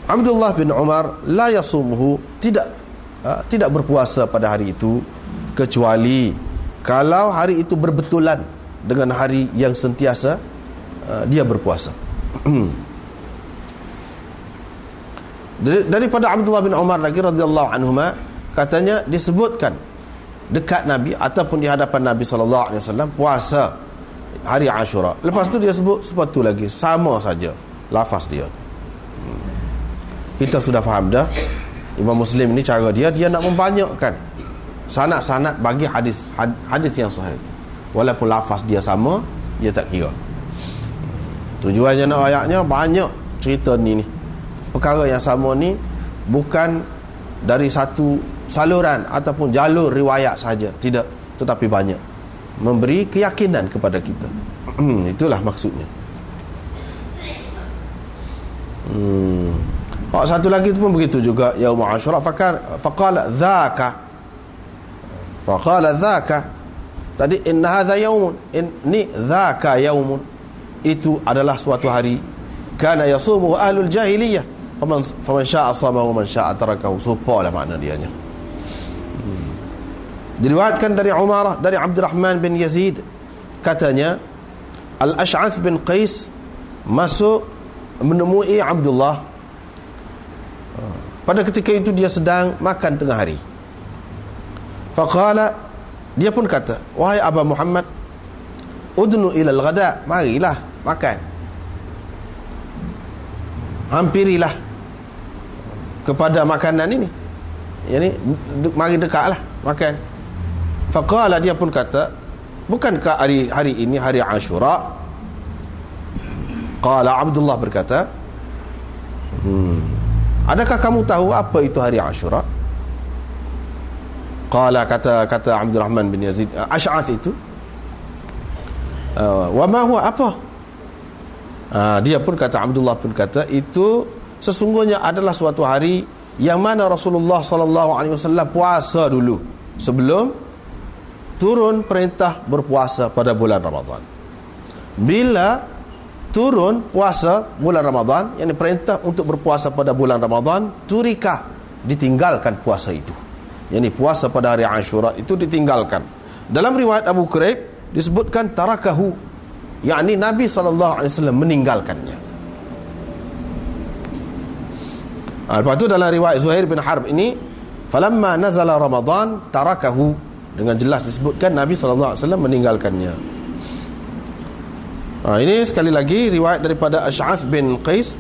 Abdullah bin Umar la yasumhu tidak ha, tidak berpuasa pada hari itu kecuali kalau hari itu berbetulan dengan hari yang sentiasa ha, dia berpuasa. Daripada Abdullah bin Umar lagi radhiyallahu anhuma katanya disebutkan dekat Nabi ataupun di hadapan Nabi sallallahu alaihi wasallam puasa hari Ashura. Lepas tu dia sebut seperti lagi. Sama saja. Lafaz dia hmm. Kita sudah faham dah. Imam Muslim ni cara dia dia nak membanyakkan. Sanad-sanad bagi hadis hadis yang sahih. Walaupun lafaz dia sama, dia tak kira. Tujuannya nak ayatnya banyak cerita ni ni. Perkara yang sama ni bukan dari satu saluran ataupun jalur riwayat saja. Tidak. Tetapi banyak memberi keyakinan kepada kita. Hmm, itulah maksudnya. Hmm. Oh, satu lagi itu pun begitu juga. Yaum asyura fakar faqala dzaka faqala dzaka tadi inna hadha yaumun. Ini dzaka yaumun. Itu adalah suatu hari. Kana yasumu ahlul jahiliyah. Faman faman syaa sama wa man syaa tarakahu. Supa lah makna dia nya hmm. Diriwayatkan dari Umar dari Abdurrahman bin Yazid. Katanya Al-Ash'ath bin Qais masuk menemui Abdullah. Pada ketika itu dia sedang makan tengah hari. Faqala dia pun kata wahai Aba Muhammad udnu ila al-ghada marilah makan. Hampirilah kepada makanan ini. Yani mari dekatlah makan faqala dia pun kata bukankah hari hari ini hari Ashura? Qala Abdullah berkata hmm, adakah kamu tahu apa itu hari Ashura? Qala kata kata Abdurrahman bin Yazid Ash'ath itu. Uh, wa ma huwa apa? Uh, dia pun kata Abdullah pun kata itu sesungguhnya adalah suatu hari yang mana Rasulullah wasallam puasa dulu sebelum turun perintah berpuasa pada bulan Ramadan. Bila turun puasa bulan Ramadan, yang perintah untuk berpuasa pada bulan Ramadan, turika ditinggalkan puasa itu. Yang puasa pada hari Ashura itu ditinggalkan. Dalam riwayat Abu Quraib disebutkan tarakahu, yakni Nabi sallallahu alaihi wasallam meninggalkannya. Ha, lepas tu dalam riwayat Zuhair bin Harb ini falamma nazala Ramadan tarakahu dengan jelas disebutkan Nabi SAW meninggalkannya. Ha, ini sekali lagi riwayat daripada Ash'ath bin Qais.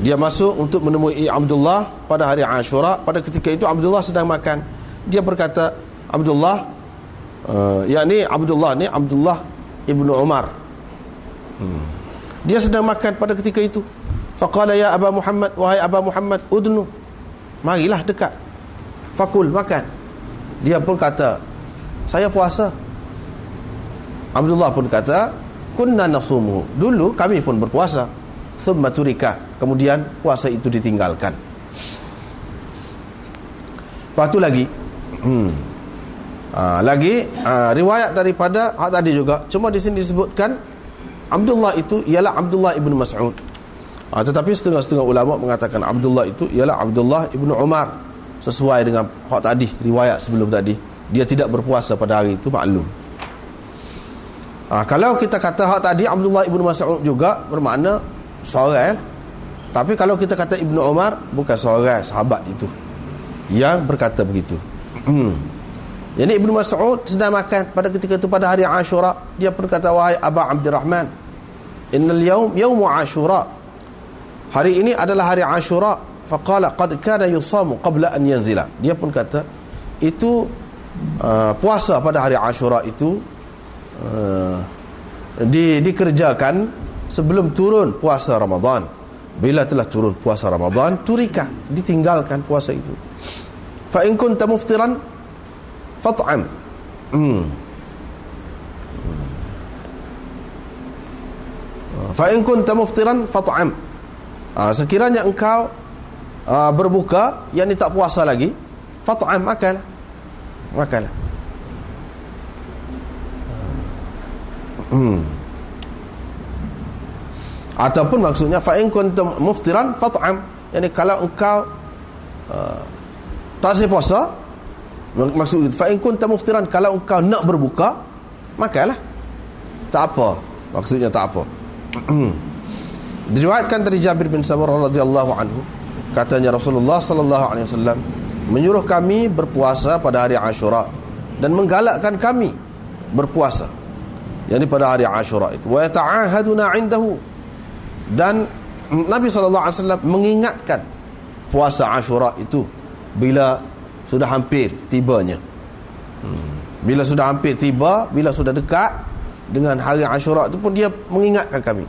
Dia masuk untuk menemui Abdullah pada hari Ashura. Pada ketika itu Abdullah sedang makan. Dia berkata Abdullah uh, yakni Abdullah ni Abdullah ibnu Umar. Hmm. dia sedang makan pada ketika itu. Faqala ya Aba Muhammad Wahai Aba Muhammad Udnu. Marilah dekat. Fakul makan. Dia pun kata Saya puasa. Abdullah pun kata Kunna nasumu. Dulu kami pun berpuasa. Thumma turika. Kemudian puasa itu ditinggalkan. Lepas tu lagi. Hmm. ha, Lagi ha, Riwayat daripada Hak tadi juga. Cuma di sini disebutkan Abdullah itu Ialah Abdullah ibn Mas'ud. Ha, tetapi setengah-setengah ulama mengatakan Abdullah itu ialah Abdullah ibnu Umar. Sesuai dengan hak tadi riwayat sebelum tadi dia tidak berpuasa pada hari itu maklum. Ha, kalau kita kata hak tadi Abdullah ibnu Mas'ud juga bermakna seorang tapi kalau kita kata Ibnu Umar bukan seorang sahabat itu yang berkata begitu. Hmm. jadi Ibnu Mas'ud sedang makan pada ketika itu pada hari Ashura dia berkata wahai Aba Abdurrahman innal yawm yawmu Ashura. Hari ini adalah hari Ashura. Faqala qad kana yusamu qabla an yanzila. Dia pun kata itu uh, puasa pada hari Ashura itu uh, di, dikerjakan sebelum turun puasa Ramadan. Bila telah turun puasa Ramadan turika ditinggalkan puasa itu. Fa in kunta muftiran fat'am. Hmm. fa in kunta muftiran fat'am. Ha, sekiranya engkau uh, berbuka yang ni tak puasa lagi fat'am makan makan. Hmm. ataupun maksudnya fa in kuntum muftiran fat'am. Yani kalau engkau uh, tak saya puasa maksud fa in kuntum muftiran kalau engkau nak berbuka makanlah tak apa. Maksudnya tak apa. Diriwayatkan dari Jabir bin Samurah radhiyallahu anhu. Katanya Rasulullah sallallahu alaihi wasallam menyuruh kami berpuasa pada hari Ashura dan menggalakkan kami berpuasa. Yakni pada hari Ashura itu. Wa ta'ahaduna indahu. Dan Nabi sallallahu alaihi wasallam mengingatkan puasa Ashura itu bila sudah hampir tibanya. Hmm. bila sudah hampir tiba bila sudah dekat dengan hari Ashura itu pun dia mengingatkan kami.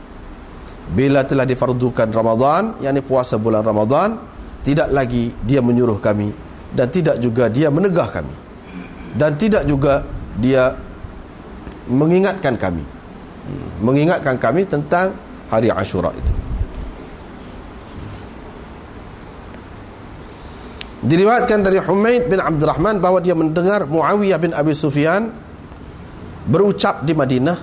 Bila telah difardukan Ramadan yakni puasa bulan Ramadan tidak lagi dia menyuruh kami dan tidak juga dia menegah kami. Dan tidak juga dia mengingatkan kami. Mengingatkan kami tentang hari Ashura itu. Diriwayatkan dari Humaid bin Abdurrahman bahawa dia mendengar Muawiyah bin Abi Sufyan berucap di Madinah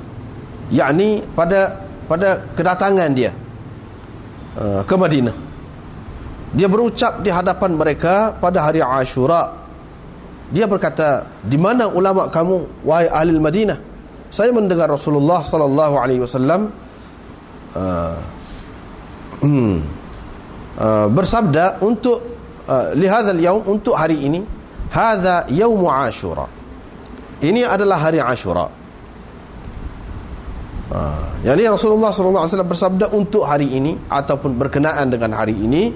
yakni pada pada kedatangan dia uh, ke Madinah dia berucap di hadapan mereka pada hari Ashura dia berkata di mana ulama kamu wahai ahli Madinah saya mendengar Rasulullah sallallahu alaihi wasallam uh, hmm, uh, bersabda untuk uh, lihadzal yaum untuk hari ini hadza yaum Ashura ini adalah hari Ashura Ha. Yang ini Rasulullah SAW bersabda untuk hari ini ataupun berkenaan dengan hari ini.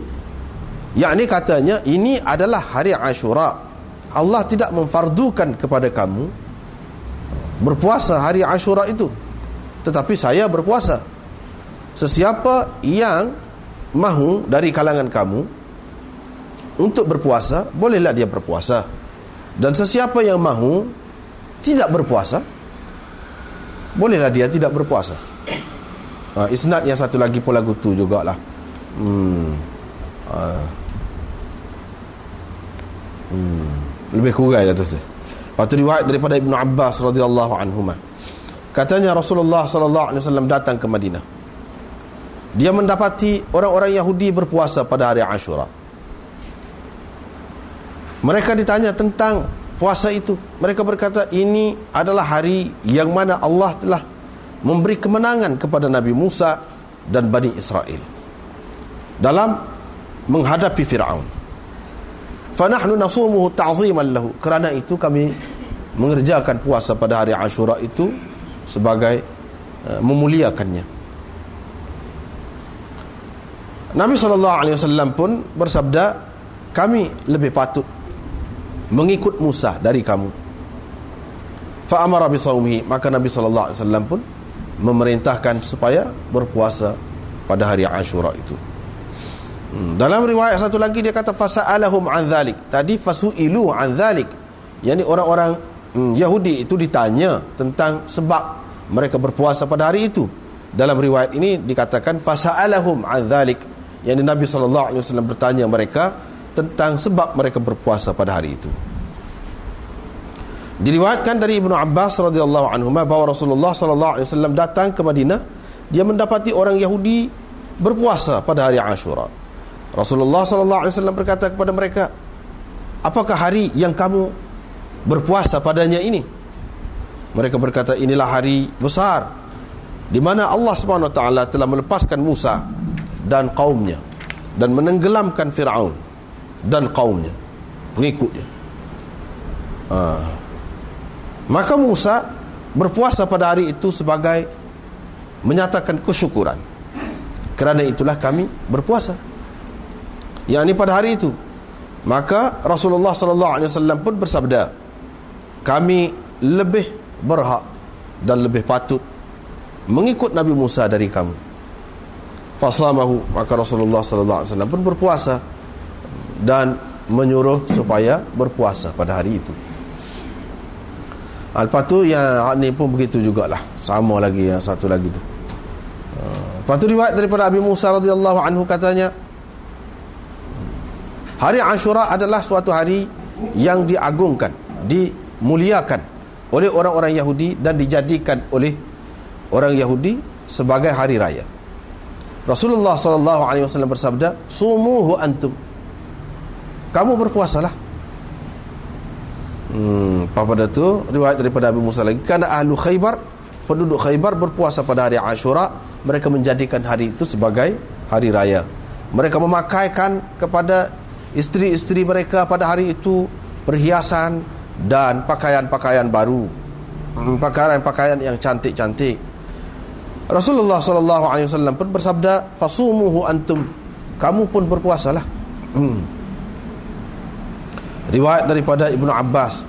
Yang ini katanya ini adalah hari Ashura. Allah tidak memfardukan kepada kamu berpuasa hari Ashura itu. Tetapi saya berpuasa. Sesiapa yang mahu dari kalangan kamu untuk berpuasa, bolehlah dia berpuasa. Dan sesiapa yang mahu tidak berpuasa, bolehlah dia tidak berpuasa uh, isnad yang satu lagi pun lagu tu jugalah hmm. Uh. Hmm. lebih kurang lah tu Lepas tu riwayat daripada Ibnu Abbas radhiyallahu anhu katanya Rasulullah sallallahu alaihi wasallam datang ke Madinah. Dia mendapati orang-orang Yahudi berpuasa pada hari Ashura. Mereka ditanya tentang puasa itu. Mereka berkata ini adalah hari yang mana Allah telah memberi kemenangan kepada Nabi Musa dan Bani Israel dalam menghadapi Fir'aun fanahnu nasumuhu ta'ziman lahu kerana itu kami mengerjakan puasa pada hari Ashura itu sebagai uh, memuliakannya. Nabi SAW pun bersabda kami lebih patut mengikut Musa dari kamu. Fa amara bi maka Nabi sallallahu alaihi wasallam pun memerintahkan supaya berpuasa pada hari Ashura itu hmm. dalam riwayat satu lagi dia kata fasalahum an dhalik tadi fasuilu an dhalik yakni orang-orang hmm, Yahudi itu ditanya tentang sebab mereka berpuasa pada hari itu dalam riwayat ini dikatakan fasalahum an dhalik yakni Nabi sallallahu alaihi wasallam bertanya mereka tentang sebab mereka berpuasa pada hari itu. Diriwayatkan dari Ibnu Abbas radhiyallahu anhu bahwa Rasulullah sallallahu alaihi wasallam datang ke Madinah, dia mendapati orang Yahudi berpuasa pada hari Ashura. Rasulullah sallallahu alaihi wasallam berkata kepada mereka, apakah hari yang kamu berpuasa padanya ini? Mereka berkata inilah hari besar di mana Allah Subhanahu wa taala telah melepaskan Musa dan kaumnya dan menenggelamkan Firaun dan kaumnya pengikutnya. Uh. maka Musa berpuasa pada hari itu sebagai menyatakan kesyukuran. Kerana itulah kami berpuasa yang ini pada hari itu. Maka Rasulullah sallallahu alaihi wasallam pun bersabda kami lebih berhak dan lebih patut mengikut Nabi Musa dari kamu. Fasamahu maka Rasulullah sallallahu alaihi wasallam pun berpuasa dan menyuruh supaya berpuasa pada hari itu. Lepas tu yang ni pun begitu jugalah. Sama lagi yang satu lagi tu. Uh, Lepas tu riwayat daripada Abi Musa radhiyallahu anhu katanya Hari Ashura adalah suatu hari yang diagungkan, dimuliakan oleh orang-orang Yahudi dan dijadikan oleh orang Yahudi sebagai hari raya. Rasulullah sallallahu alaihi wasallam bersabda, "Sumuhu antum." Kamu berpuasalah. Hmm, pada tu riwayat daripada Abu Musa lagi, karena ahlu Khaybar, penduduk Khaybar berpuasa pada hari Ashura, mereka menjadikan hari itu sebagai hari raya. Mereka memakaikan kepada isteri-isteri mereka pada hari itu perhiasan dan pakaian-pakaian baru. Hmm, pakaian-pakaian yang cantik-cantik. Rasulullah sallallahu alaihi wasallam pun bersabda fasumuhu antum. Kamu pun berpuasalah. Hmm. riwayat daripada Ibnu Abbas.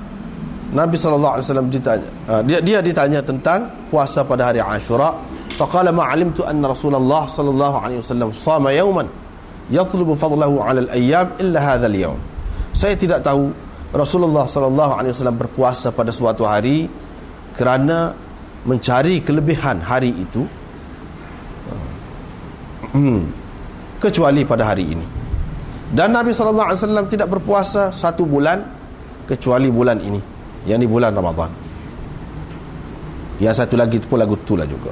Nabi sallallahu alaihi wasallam ditanya uh, dia dia ditanya tentang puasa pada hari Ashura. Faqala ma alimtu anna Rasulullah sallallahu alaihi wasallam sama yawman yatlubu fadlahu 'ala al-ayyam illa hadha al-yawm. Saya tidak tahu Rasulullah sallallahu alaihi wasallam berpuasa pada suatu hari kerana mencari kelebihan hari itu hmm. kecuali pada hari ini. Dan Nabi sallallahu alaihi wasallam tidak berpuasa satu bulan kecuali bulan ini, yakni bulan Ramadan. Yang satu lagi itu pun lagu itulah juga.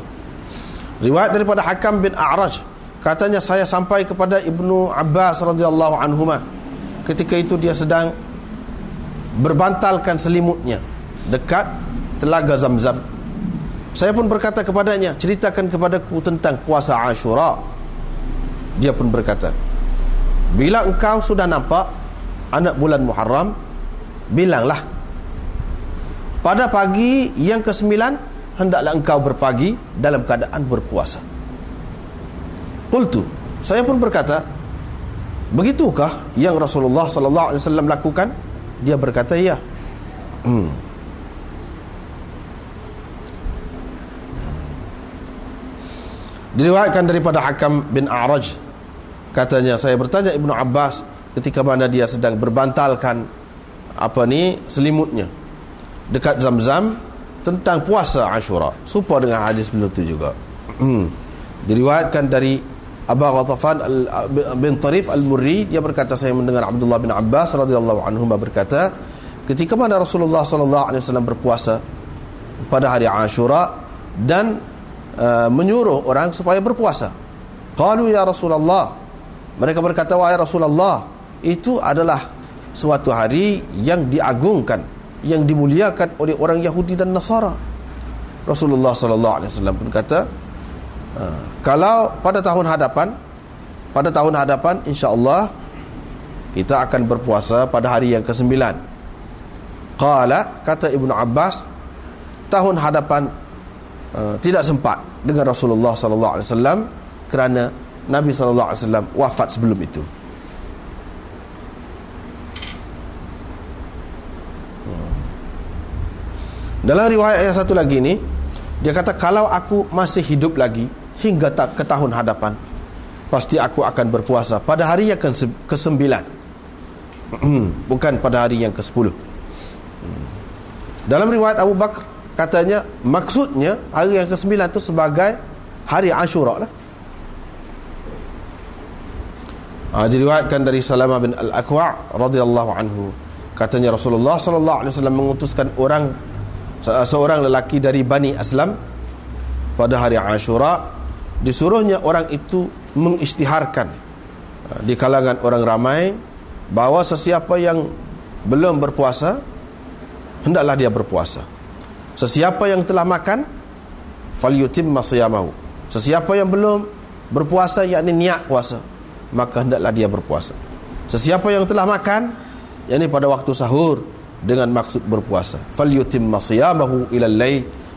Riwayat daripada Hakam bin A'raj katanya saya sampai kepada Ibnu Abbas radhiyallahu anhuma ketika itu dia sedang berbantalkan selimutnya dekat telaga Zamzam. Saya pun berkata kepadanya ceritakan kepadaku tentang puasa Ashura. Dia pun berkata bila engkau sudah nampak anak bulan Muharram bilanglah pada pagi yang ke-9 hendaklah engkau berpagi dalam keadaan berpuasa Qultu, saya pun berkata, begitukah yang Rasulullah sallallahu alaihi wasallam lakukan? Dia berkata, ya. Hmm. Diriwayatkan daripada Hakam bin A'raj katanya saya bertanya Ibnu Abbas ketika mana dia sedang berbantalkan apa ni selimutnya dekat Zamzam tentang puasa Ashura. Serupa dengan hadis sebelum itu juga. Hmm. Diriwayatkan dari Abu Ghatafan bin Tarif Al-Murri dia berkata saya mendengar Abdullah bin Abbas radhiyallahu anhu berkata ketika mana Rasulullah sallallahu alaihi wasallam berpuasa pada hari Ashura dan uh, menyuruh orang supaya berpuasa. Qalu ya Rasulullah mereka berkata wahai Rasulullah itu adalah suatu hari yang diagungkan yang dimuliakan oleh orang Yahudi dan Nasara. Rasulullah sallallahu alaihi wasallam pun kata Ha. kalau pada tahun hadapan pada tahun hadapan insya-Allah kita akan berpuasa pada hari yang ke-9 qala kata Ibnu Abbas tahun hadapan uh, tidak sempat dengan Rasulullah sallallahu alaihi wasallam kerana Nabi sallallahu alaihi wasallam wafat sebelum itu hmm. dalam riwayat yang satu lagi ni dia kata kalau aku masih hidup lagi hingga tak ke tahun hadapan. Pasti aku akan berpuasa pada hari yang ke sembilan bukan pada hari yang ke sepuluh dalam riwayat Abu Bakar katanya maksudnya hari yang ke sembilan itu sebagai hari Ashura lah. Ha, diriwayatkan dari Salamah bin Al-Aqwa radhiyallahu anhu. Katanya Rasulullah sallallahu alaihi wasallam mengutuskan orang seorang lelaki dari Bani Aslam pada hari Ashura disuruhnya orang itu mengisytiharkan uh, di kalangan orang ramai bahawa sesiapa yang belum berpuasa hendaklah dia berpuasa. Sesiapa yang telah makan falyutimma siyamahu. Sesiapa yang belum berpuasa yakni niat puasa maka hendaklah dia berpuasa. Sesiapa yang telah makan yakni pada waktu sahur dengan maksud berpuasa. Falyutimma siyamahu ila al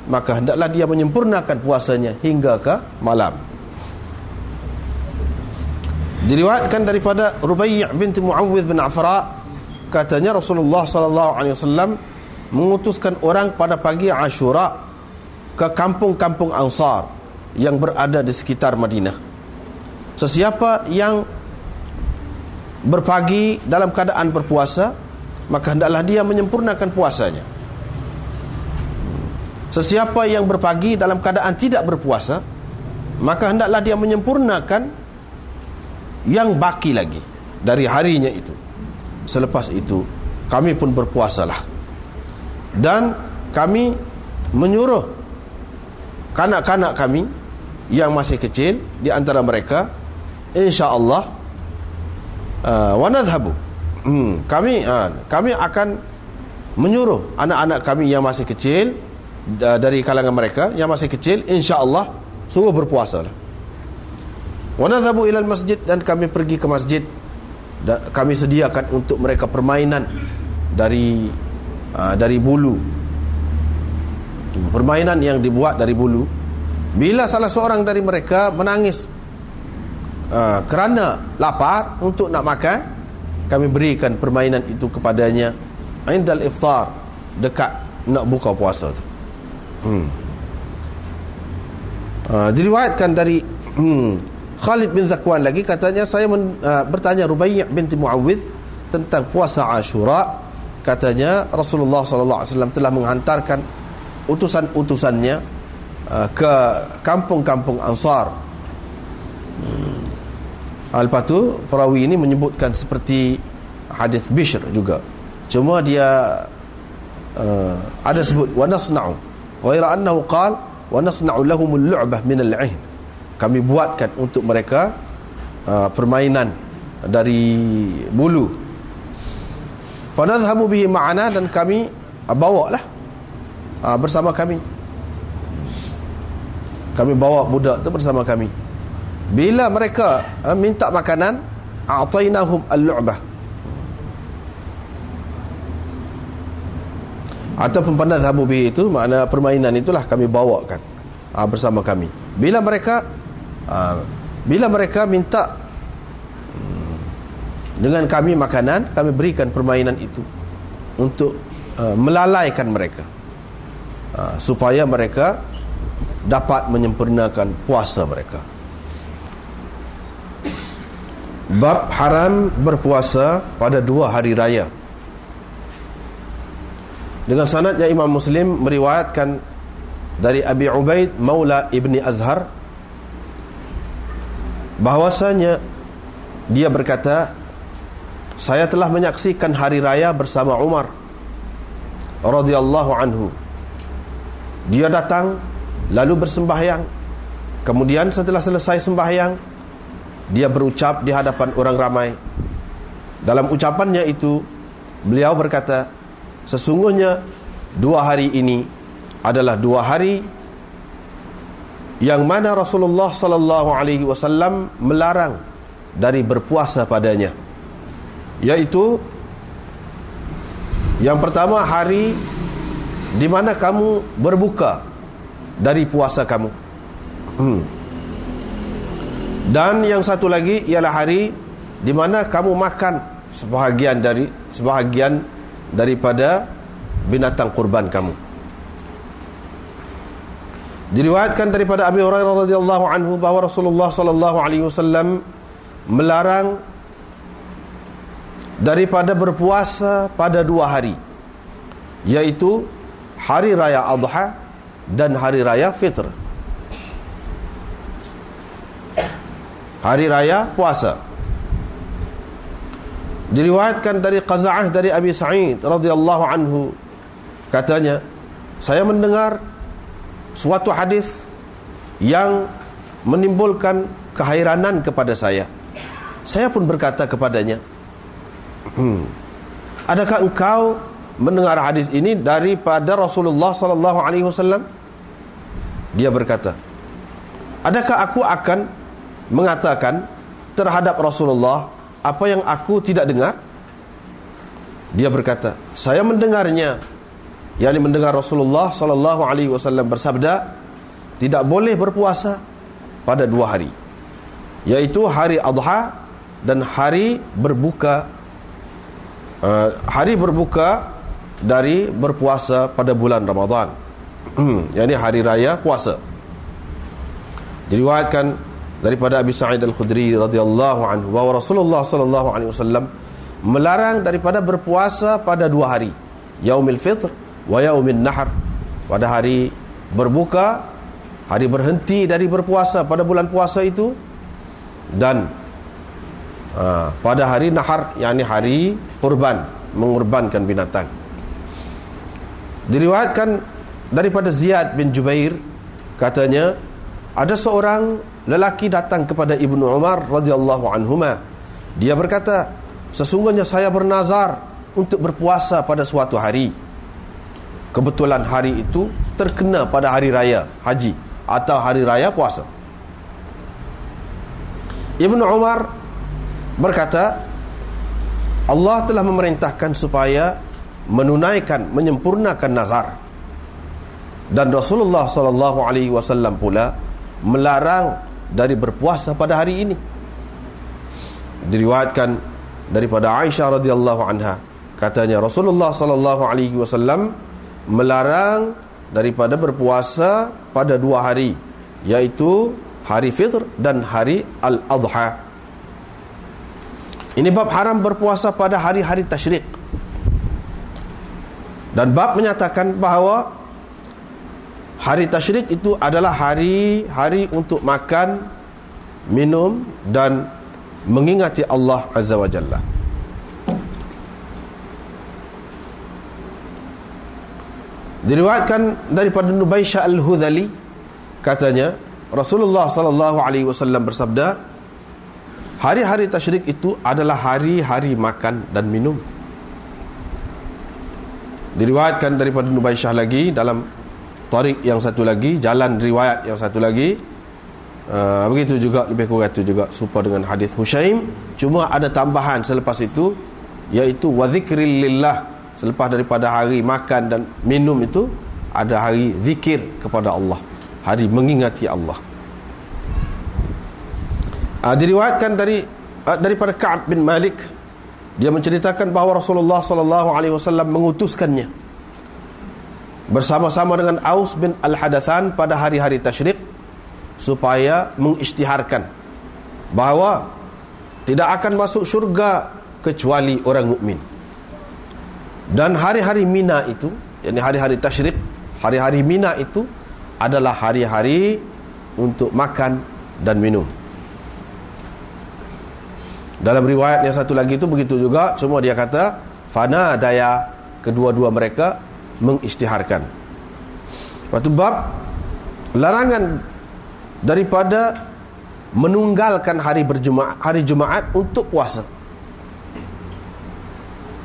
maka hendaklah dia menyempurnakan puasanya hingga ke malam. Diriwayatkan daripada Rubai' binti Muawwidh bin Afra katanya Rasulullah sallallahu alaihi wasallam mengutuskan orang pada pagi Ashura ke kampung-kampung Ansar yang berada di sekitar Madinah. Sesiapa yang berpagi dalam keadaan berpuasa maka hendaklah dia menyempurnakan puasanya Sesiapa yang berpagi dalam keadaan tidak berpuasa Maka hendaklah dia menyempurnakan Yang baki lagi Dari harinya itu. Selepas itu Kami pun berpuasalah. Dan kami menyuruh Kanak-kanak kami Yang masih kecil Di antara mereka InsyaAllah uh, Wanadhabu hmm, Kami uh, Kami akan Menyuruh anak-anak kami yang masih kecil dari kalangan mereka yang masih kecil insya-Allah suruh berpuasa lah. Wa nadhabu ila masjid dan kami pergi ke masjid dan kami sediakan untuk mereka permainan dari uh, dari bulu. Permainan yang dibuat dari bulu. Bila salah seorang dari mereka menangis uh, kerana lapar untuk nak makan, kami berikan permainan itu kepadanya indal iftar dekat nak buka puasa tu. Hmm. Uh, diriwayatkan dari hmm, Khalid bin Zakwan lagi katanya saya men, uh, bertanya Rubai' binti Muawwidh tentang puasa Ashura katanya Rasulullah sallallahu alaihi wasallam telah menghantarkan utusan-utusannya uh, ke kampung-kampung Ansar. Hmm. Lepas tu perawi ini menyebutkan seperti hadis Bishr juga. Cuma dia uh, ada sebut wa nasna'u annahu qal wa nasna'u lahumul lu'bah min al-'ihn kami buatkan untuk mereka uh, permainan dari bulu. Fa nadhhabu bihi ma'ana dan kami uh, bawalah uh, bersama kami. Kami bawa budak tu bersama kami. Bila mereka uh, minta makanan a'tainahum al-lu'bah ataupun pandai zahabu bihi itu makna permainan itulah kami bawakan uh, bersama kami. Bila mereka uh, bila mereka minta um, dengan kami makanan kami berikan permainan itu untuk uh, melalaikan mereka uh, supaya mereka dapat menyempurnakan puasa mereka. Bab haram berpuasa pada dua hari raya dengan sanadnya Imam Muslim meriwayatkan dari Abi Ubaid Maula Ibni Azhar bahwasanya dia berkata saya telah menyaksikan hari raya bersama Umar radhiyallahu anhu. Dia datang lalu bersembahyang. Kemudian setelah selesai sembahyang dia berucap di hadapan orang ramai. Dalam ucapannya itu beliau berkata sesungguhnya dua hari ini adalah dua hari yang mana Rasulullah sallallahu alaihi wasallam melarang dari berpuasa padanya yaitu yang pertama hari di mana kamu berbuka dari puasa kamu hmm. dan yang satu lagi ialah hari di mana kamu makan sebahagian dari sebahagian daripada binatang kurban kamu. Diriwayatkan daripada Abi Hurairah radhiyallahu anhu bahawa Rasulullah sallallahu alaihi wasallam melarang daripada berpuasa pada dua hari yaitu hari raya Adha dan hari raya Fitr. Hari raya puasa diriwayatkan dari Qaza'ah dari Abi Sa'id radhiyallahu anhu. Katanya saya mendengar suatu hadis yang menimbulkan kehairanan kepada saya. Saya pun berkata kepadanya hmm, adakah engkau mendengar hadis ini daripada Rasulullah sallallahu alaihi wasallam? Dia berkata adakah aku akan mengatakan terhadap Rasulullah apa yang aku tidak dengar? Dia berkata saya mendengarnya. Yakni mendengar Rasulullah sallallahu alaihi wasallam bersabda tidak boleh berpuasa pada dua hari yaitu hari Adha dan hari berbuka. Uh, hari berbuka dari berpuasa pada bulan Ramadan. Yakni hari raya puasa. Diriwayatkan daripada Abi Sa'id Al-Khudri radhiyallahu anhu bahwa Rasulullah sallallahu alaihi wasallam melarang daripada berpuasa pada dua hari, Yaumil Fitr wa Yaumil Nahar. Pada hari berbuka, hari berhenti dari berpuasa pada bulan puasa itu dan uh, pada hari Nahar yakni hari kurban, mengorbankan binatang. Diriwayatkan daripada Ziyad bin Jubair katanya ada seorang lelaki datang kepada Ibnu Umar radhiyallahu anhuma. Dia berkata, "Sesungguhnya saya bernazar untuk berpuasa pada suatu hari. Kebetulan hari itu terkena pada hari raya haji atau hari raya puasa." Ibnu Umar berkata, Allah telah memerintahkan supaya menunaikan menyempurnakan nazar. Dan Rasulullah sallallahu alaihi wasallam pula melarang dari berpuasa pada hari ini. Diriwayatkan daripada Aisyah radhiyallahu anha. Katanya Rasulullah sallallahu alaihi wasallam melarang daripada berpuasa pada dua hari yaitu hari fitr dan hari al-adha. Ini bab haram berpuasa pada hari-hari tasyrik dan bab menyatakan bahawa Hari tasyrik itu adalah hari hari untuk makan, minum dan mengingati Allah Azza wa Jalla. Diriwayatkan daripada Nubaisha Al-Hudhali katanya Rasulullah sallallahu alaihi wasallam bersabda hari-hari tasyrik itu adalah hari-hari makan dan minum. Diriwayatkan daripada Nubaisha lagi dalam tarik yang satu lagi jalan riwayat yang satu lagi. Uh, begitu juga lebih kurang itu juga serupa dengan hadis Hushaim. Cuma ada tambahan selepas itu iaitu wa lillah. Selepas daripada hari makan dan minum itu ada hari zikir kepada Allah. Hari mengingati Allah. Uh, diriwayatkan dari uh, daripada Ka'ab bin Malik. Dia menceritakan bahawa Rasulullah sallallahu alaihi wasallam mengutuskannya bersama-sama dengan Aus bin Al-Hadathan pada hari-hari tasyrik supaya mengisytiharkan bahawa tidak akan masuk syurga kecuali orang mukmin. Dan hari-hari Mina itu, yakni hari-hari tasyrik, hari-hari Mina itu adalah hari-hari untuk makan dan minum. Dalam riwayat yang satu lagi itu begitu juga, semua dia kata fana daya kedua-dua mereka mengisytiharkan. Waktu bab larangan daripada menunggalkan hari berjumaat hari Jumaat untuk puasa.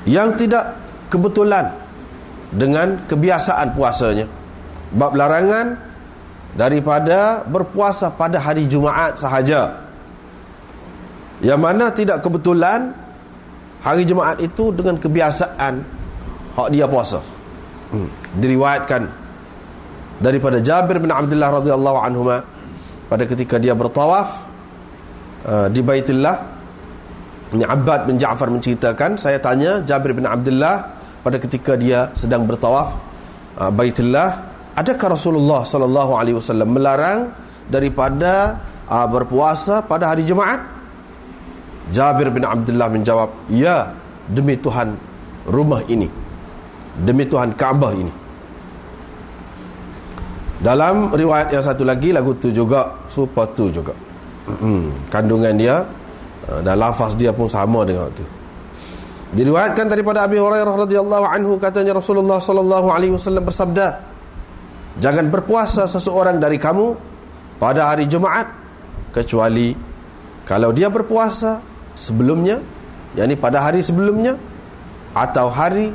Yang tidak kebetulan dengan kebiasaan puasanya. Bab larangan daripada berpuasa pada hari Jumaat sahaja. Yang mana tidak kebetulan hari Jumaat itu dengan kebiasaan hak dia puasa hmm. diriwayatkan daripada Jabir bin Abdullah radhiyallahu anhu pada ketika dia bertawaf uh, di Baitullah ini Abbad bin Ja'far menceritakan saya tanya Jabir bin Abdullah pada ketika dia sedang bertawaf uh, Baitullah adakah Rasulullah sallallahu alaihi wasallam melarang daripada uh, berpuasa pada hari Jumaat Jabir bin Abdullah menjawab ya demi Tuhan rumah ini demi Tuhan Kaabah ini. Dalam riwayat yang satu lagi lagu tu juga super tu juga. Hmm, kandungan dia uh, dan lafaz dia pun sama dengan tu diriwayatkan daripada Abi Hurairah radhiyallahu anhu katanya Rasulullah sallallahu alaihi wasallam bersabda jangan berpuasa seseorang dari kamu pada hari Jumaat kecuali kalau dia berpuasa sebelumnya yakni pada hari sebelumnya atau hari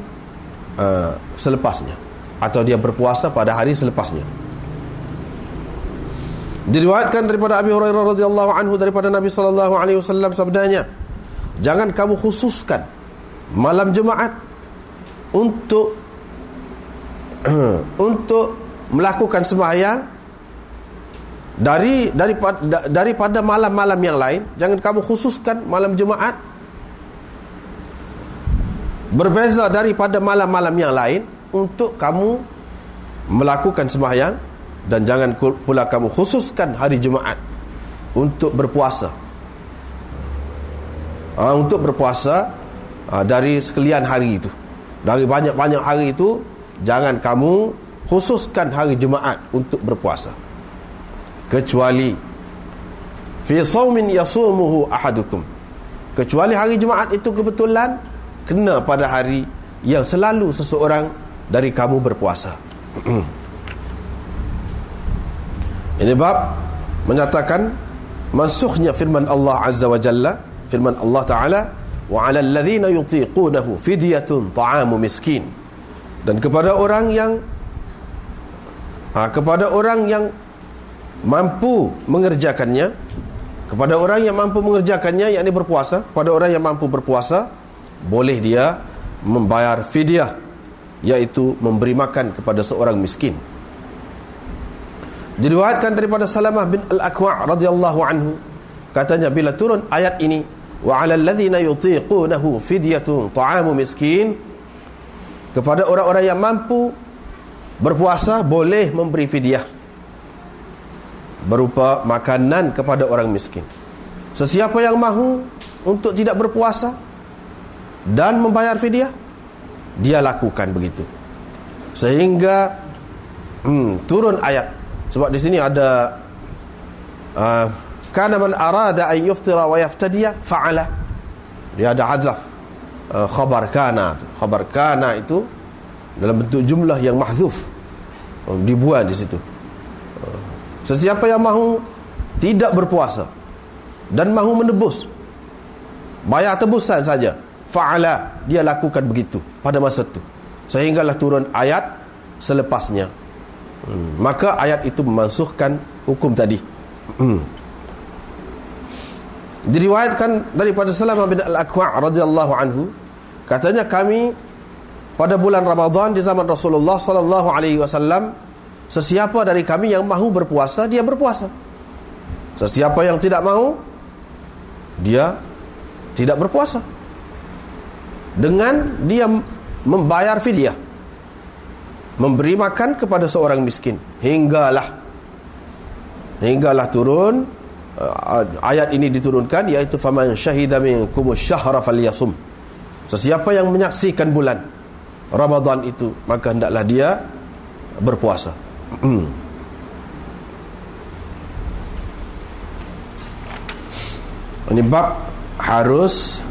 uh, selepasnya. Atau dia berpuasa pada hari selepasnya. Diriwayatkan daripada Abi Hurairah radhiyallahu anhu daripada Nabi sallallahu alaihi wasallam sabdanya jangan kamu khususkan malam Jumaat untuk untuk melakukan sembahyang dari daripada daripada malam-malam yang lain. Jangan kamu khususkan malam Jumaat berbeza daripada malam-malam yang lain untuk kamu melakukan sembahyang dan jangan pula kamu khususkan hari Jumaat untuk berpuasa. Ha, untuk berpuasa ha, dari sekalian hari itu. Dari banyak-banyak hari itu jangan kamu khususkan hari Jumaat untuk berpuasa. Kecuali fi saumin yasumuhu ahadukum. Kecuali hari Jumaat itu kebetulan kena pada hari yang selalu seseorang dari kamu berpuasa. Ini bab menyatakan mansukhnya firman Allah Azza wa Jalla firman Allah Ta'ala wa 'alal ladzina yutiqunahu fidyatun ta'amu miskin. Dan kepada orang yang ha, kepada orang yang mampu mengerjakannya kepada orang yang mampu mengerjakannya yakni berpuasa kepada orang yang mampu berpuasa boleh dia membayar fidyah iaitu memberi makan kepada seorang miskin diriwayatkan daripada Salamah bin Al-Aqwa' radhiyallahu anhu katanya bila turun ayat ini wa 'alal ladzina yutiqunahu fidyatun ta'amu miskin kepada orang-orang yang mampu berpuasa boleh memberi fidyah berupa makanan kepada orang miskin. Sesiapa yang mahu untuk tidak berpuasa dan membayar fidyah, dia lakukan begitu. Sehingga hmm, turun ayat. Sebab di sini ada uh, kana man arada an yuftira wa yaftadiya fa'ala. Dia ada hadzaf. Uh, khabar kana. Khabar kana itu dalam bentuk jumlah yang mahzuf. Uh, dibuat di situ. Sesiapa yang mahu tidak berpuasa dan mahu menebus bayar tebusan saja fa'ala. Dia lakukan begitu pada masa itu sehinggalah turun ayat selepasnya. Hmm. maka ayat itu memansuhkan hukum tadi. Hmm. diriwayatkan daripada Salamah bin Al-Aqwa' radhiyallahu anhu katanya kami pada bulan Ramadan di zaman Rasulullah sallallahu alaihi wasallam Sesiapa dari kami yang mahu berpuasa Dia berpuasa. Sesiapa yang tidak mahu Dia tidak berpuasa Dengan dia membayar fidyah. Memberi makan kepada seorang miskin. Hinggalah. Hinggalah turun. Uh, Ayat ini diturunkan Iaitu Faman syahida minkumus syahra falyasum. Sesiapa yang menyaksikan bulan Ramadan itu Maka hendaklah dia berpuasa. Ini bab harus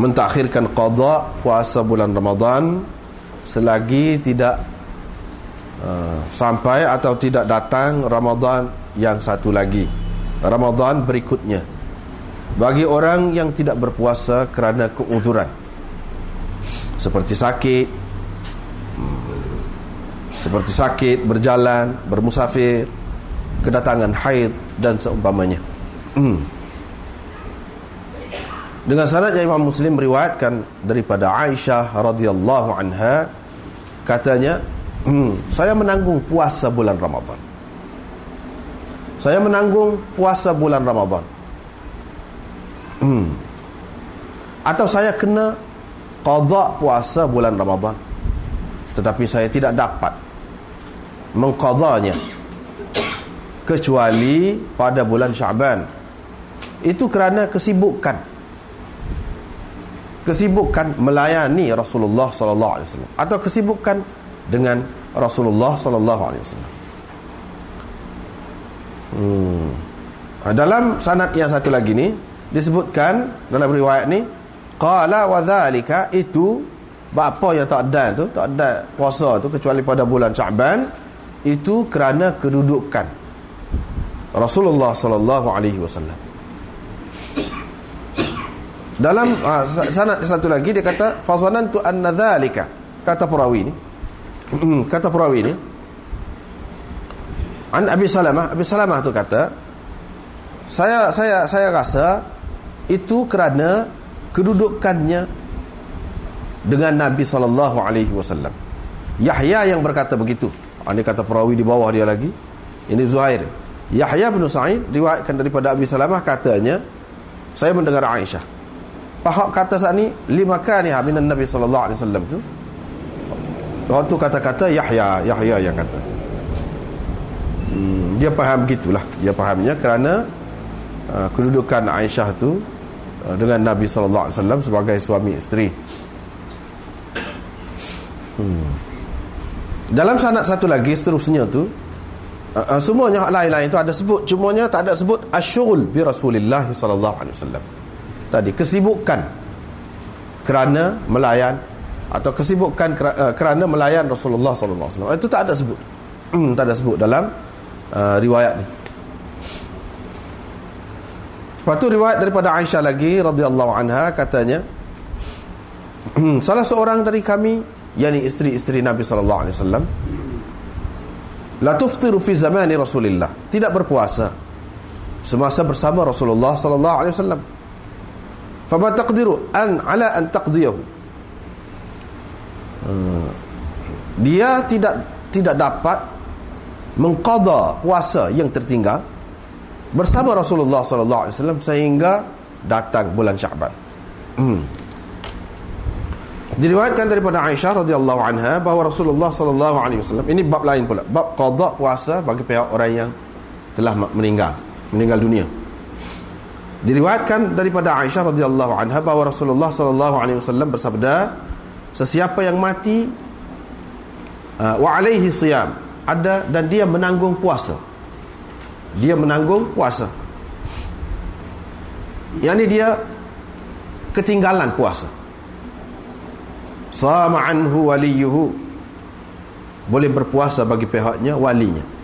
mentakhirkan qada puasa bulan Ramadan selagi tidak uh, sampai atau tidak datang Ramadan yang satu lagi. Ramadan berikutnya. Bagi orang yang tidak berpuasa kerana keuzuran seperti sakit, seperti sakit, berjalan, bermusafir, kedatangan haid dan seumpamanya. Dengan sanad yang Imam Muslim meriwayatkan daripada Aisyah radhiyallahu anha katanya, hmm, saya menanggung puasa bulan Ramadan. Saya menanggung puasa bulan Ramadan. Hmm. Atau saya kena qada puasa bulan Ramadan. Tetapi saya tidak dapat mengqadanya kecuali pada bulan Syaban itu kerana kesibukan kesibukan melayani Rasulullah sallallahu alaihi wasallam atau kesibukan dengan Rasulullah sallallahu alaihi wasallam hmm. dalam sanad yang satu lagi ni disebutkan dalam riwayat ni qala wa dhalika itu apa yang tak ada tu tak ada puasa tu kecuali pada bulan Syaban itu kerana kedudukan Rasulullah sallallahu alaihi wasallam. Dalam uh, sanad satu lagi dia kata fazanantu anna dhalika. Kata perawi ni. Kata perawi ni. An Abi Salamah Abi Salamah tu kata saya saya saya rasa itu kerana kedudukannya dengan Nabi sallallahu alaihi wasallam. Yahya yang berkata begitu. Ini kata perawi di bawah dia lagi. Ini Zuhair. Yahya bin Sa'id riwayatkan daripada Abi Salamah katanya saya mendengar Aisyah Pahak kata saat ni lima kali minan Nabi sallallahu alaihi wasallam tu. Waktu kata-kata Yahya, Yahya yang kata. Hmm, dia faham gitulah. Dia fahamnya kerana uh, kedudukan Aisyah tu uh, dengan Nabi sallallahu alaihi wasallam sebagai suami isteri. Hmm. Dalam sanad satu lagi seterusnya tu uh, uh, semuanya lain-lain tu ada sebut cumanya tak ada sebut asyghul bi Rasulillah sallallahu alaihi wasallam tadi. Kesibukan kerana melayan atau kesibukan eh, kerana melayan Rasulullah sallallahu alaihi wasallam. Itu tak ada sebut. Hmm, tak ada sebut dalam uh, riwayat ni. Lepas tu riwayat daripada Aisyah lagi radhiyallahu anha katanya hmm, salah seorang dari kami yakni isteri-isteri Nabi sallallahu alaihi wasallam la tuftiru fi zamani Rasulillah. Tidak berpuasa. Semasa bersama Rasulullah sallallahu alaihi wasallam fama taqdiru an ala an taqdiyahu hmm. dia tidak tidak dapat mengqada puasa yang tertinggal bersama Rasulullah sallallahu alaihi wasallam sehingga datang bulan Syaban. Hmm. Diriwayatkan daripada Aisyah radhiyallahu anha bahawa Rasulullah sallallahu alaihi wasallam ini bab lain pula, bab qada puasa bagi pihak orang yang telah meninggal, meninggal dunia. Diriwayatkan daripada Aisyah radhiyallahu anha bahawa Rasulullah sallallahu alaihi wasallam bersabda, sesiapa yang mati uh, wa alaihi siyam ada dan dia menanggung puasa. Dia menanggung puasa. Yang ini dia ketinggalan puasa. Sama anhu waliyuhu boleh berpuasa bagi pihaknya walinya.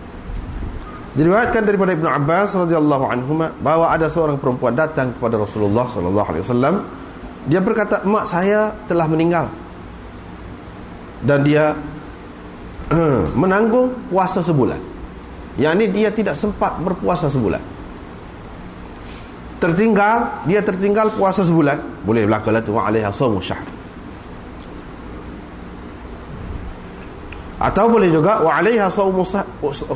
Diriwayatkan daripada Ibnu Abbas radhiyallahu anhu bahawa ada seorang perempuan datang kepada Rasulullah sallallahu alaihi wasallam. Dia berkata, "Mak saya telah meninggal." Dan dia menanggung puasa sebulan. Yang ini dia tidak sempat berpuasa sebulan. Tertinggal, dia tertinggal puasa sebulan. Boleh berlaku lah tu alaiha sawmu syahr. Atau boleh juga wa alaiha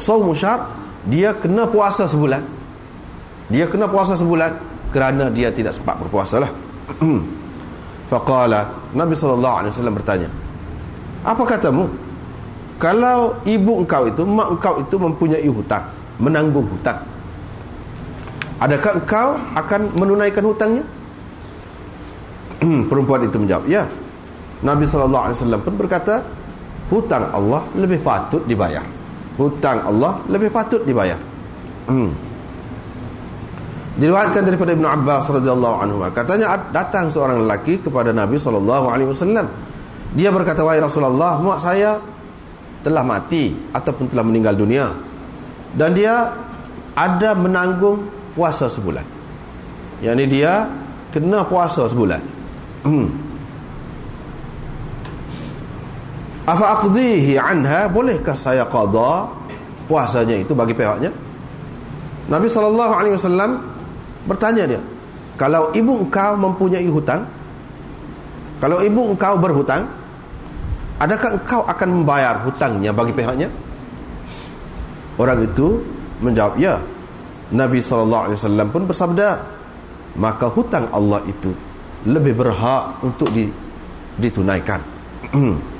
sawmu syahr dia kena puasa sebulan. Dia kena puasa sebulan kerana dia tidak sempat berpuasa lah. Faqala Nabi SAW bertanya apa katamu? Kalau ibu engkau itu mak engkau itu mempunyai hutang menanggung hutang adakah engkau akan menunaikan hutangnya? Perempuan itu menjawab ya. Nabi SAW pun berkata hutang Allah lebih patut dibayar hutang Allah lebih patut dibayar. Hmm. Diriwayatkan daripada Ibnu Abbas radhiyallahu anhu katanya datang seorang lelaki kepada Nabi sallallahu alaihi wasallam. Dia berkata wahai Rasulullah, mak saya telah mati ataupun telah meninggal dunia dan dia ada menanggung puasa sebulan. Yang ini dia kena puasa sebulan. Hmm. Afa aqdihi anha bolehkah saya qada puasanya itu bagi pihaknya? Nabi sallallahu alaihi wasallam bertanya dia, kalau ibu engkau mempunyai hutang, kalau ibu engkau berhutang, adakah engkau akan membayar hutangnya bagi pihaknya? Orang itu menjawab, ya. Nabi sallallahu alaihi wasallam pun bersabda, maka hutang Allah itu lebih berhak untuk ditunaikan.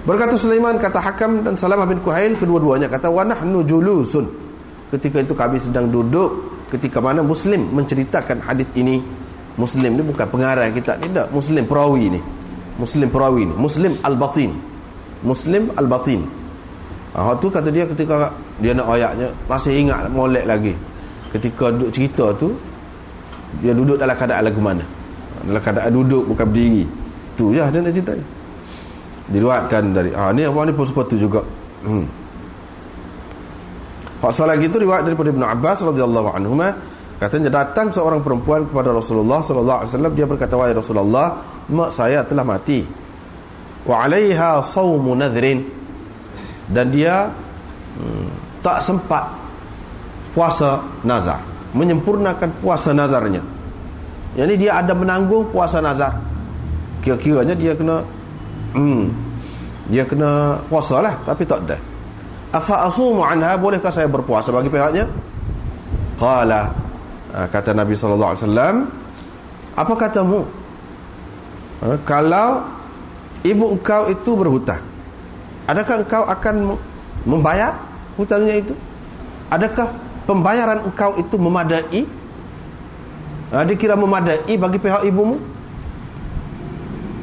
Berkata Sulaiman kata Hakam dan Salamah bin Kuhail kedua-duanya kata wa nahnu julusun. Ketika itu kami sedang duduk ketika mana Muslim menceritakan hadis ini. Muslim ni bukan pengarang kita tidak, Muslim perawi ni. Muslim perawi ni, Muslim al-Batin. Muslim al-Batin. Ah tu kata dia ketika dia nak ayatnya masih ingat molek lagi. Ketika duduk cerita tu dia duduk dalam keadaan lagu mana? Dalam keadaan duduk bukan berdiri. Tu ya dia nak cerita diriwayatkan dari ah ni apa ni pun seperti juga. Hmm. Hak salah gitu riwayat daripada Ibnu Abbas radhiyallahu anhu Katanya datang seorang perempuan kepada Rasulullah sallallahu alaihi wasallam dia berkata wahai Rasulullah mak saya telah mati. Wa 'alaiha shaumu nadhrin dan dia hmm, tak sempat puasa nazar menyempurnakan puasa nazarnya. Yang ini dia ada menanggung puasa nazar. Kira-kiranya dia kena hmm, dia kena puasa lah tapi tak ada. Afa asumu anha bolehkah saya berpuasa? Bagi pihaknya? Qala. Ha, kata Nabi sallallahu alaihi wasallam apa katamu? Ha, kalau ibu engkau itu berhutang adakah engkau akan membayar hutangnya itu? Adakah pembayaran engkau itu memadai? Ha, dikira memadai bagi pihak ibumu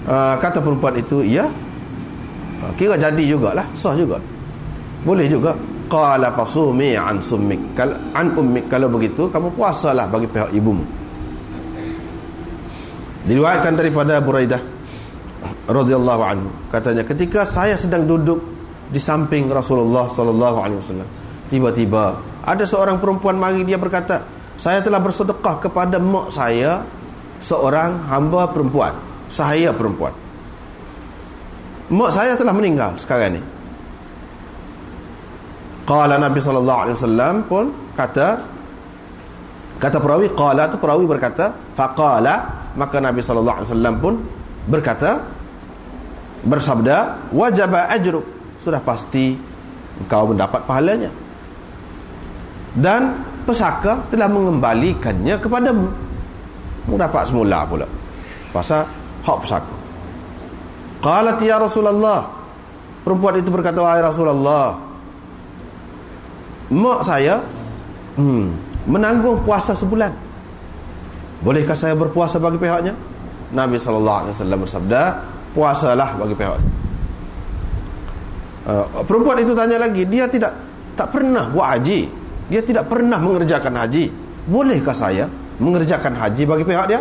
ha, kata perempuan itu iya ha, kira jadi jugalah sah juga. Boleh juga. Qala fasumi an summik. Kal an ummik kalau begitu kamu puasalah bagi pihak ibumu. Diriwayatkan daripada Buraidah radhiyallahu anhu. Katanya ketika saya sedang duduk di samping Rasulullah sallallahu alaihi wasallam tiba-tiba ada seorang perempuan mari dia berkata saya telah bersedekah kepada mak saya seorang hamba perempuan saya perempuan. Mak saya telah meninggal sekarang ni. Qala Nabi sallallahu alaihi wasallam pun kata kata perawi qala tu perawi berkata faqala maka Nabi sallallahu alaihi wasallam pun berkata bersabda wajaba ajru. Sudah pasti engkau mendapat pahalanya. Dan pesaka telah mengembalikannya kepadamu. Mu dapat semula pula. Pasal hak pesaka qalat ya rasulullah. Perempuan itu berkata wahai rasulullah mak saya hmm, menanggung puasa sebulan. Bolehkah saya berpuasa bagi pihaknya? Nabi SAW bersabda puasalah bagi pihaknya. Uh, perempuan itu tanya lagi dia tidak tak pernah buat haji? Dia tidak pernah mengerjakan haji? Bolehkah saya mengerjakan haji bagi pihak dia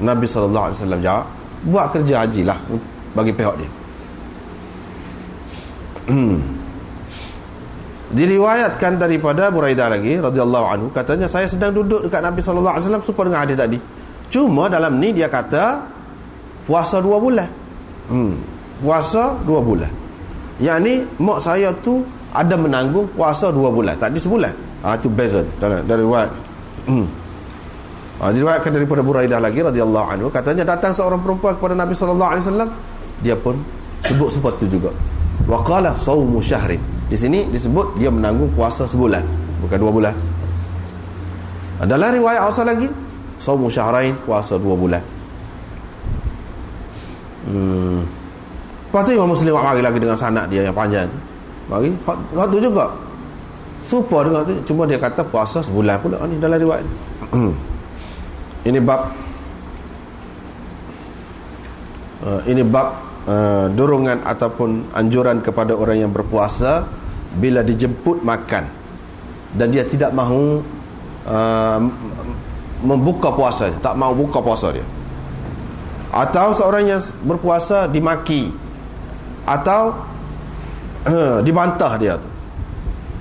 Nabi SAW jawab buat kerja haji lah bagi pihak dia. Hmm. Diriwayatkan daripada Buraidah lagi radhiyallahu anhu katanya saya sedang duduk dekat Nabi wasallam supaya dengan hadis tadi. Cuma dalam ni dia kata puasa dua bulan. Hmm. Puasa dua bulan. Yang ni mak saya tu ada menanggung puasa dua bulan. Tak di sebulan. Ha itu beza. Dari dari riwayat. Hmm ha, diriwayatkan daripada Buraidah lagi radhiyallahu anhu katanya datang seorang perempuan kepada Nabi sallallahu alaihi wasallam dia pun sebut seperti itu juga waqala saumu syahrin di sini disebut dia menanggung puasa sebulan, bukan dua bulan. Dalam riwayat asal lagi, saumu syahrain puasa dua bulan. Hmm. Lepas tu Imam Muslim mari lagi dengan sanad dia yang panjang tu. Mari, hak tu juga. Super dengan tu, cuma dia kata puasa sebulan pula ni dalam riwayat. ini bab uh, ini bab uh, dorongan ataupun anjuran kepada orang yang berpuasa bila dijemput makan. Dan dia tidak mahu uh, membuka puasa tak mahu buka puasa dia. Atau seorang yang berpuasa dimaki atau uh, dibantah dia tu.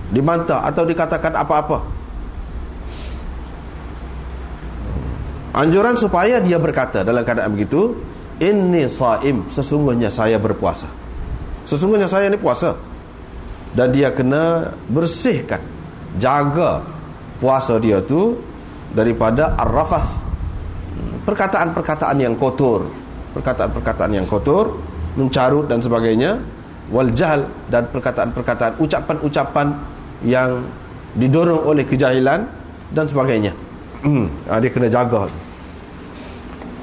Dibantah atau dikatakan apa-apa anjuran supaya dia berkata dalam keadaan begitu inni saim sesungguhnya saya berpuasa. Sesungguhnya saya ni puasa. Dan dia kena bersihkan jaga puasa dia tu daripada ar-rafath. Perkataan-perkataan yang kotor perkataan-perkataan yang kotor mencarut dan sebagainya wal jahl dan perkataan-perkataan ucapan-ucapan yang didorong oleh kejahilan dan sebagainya. Ha, dia kena jaga tu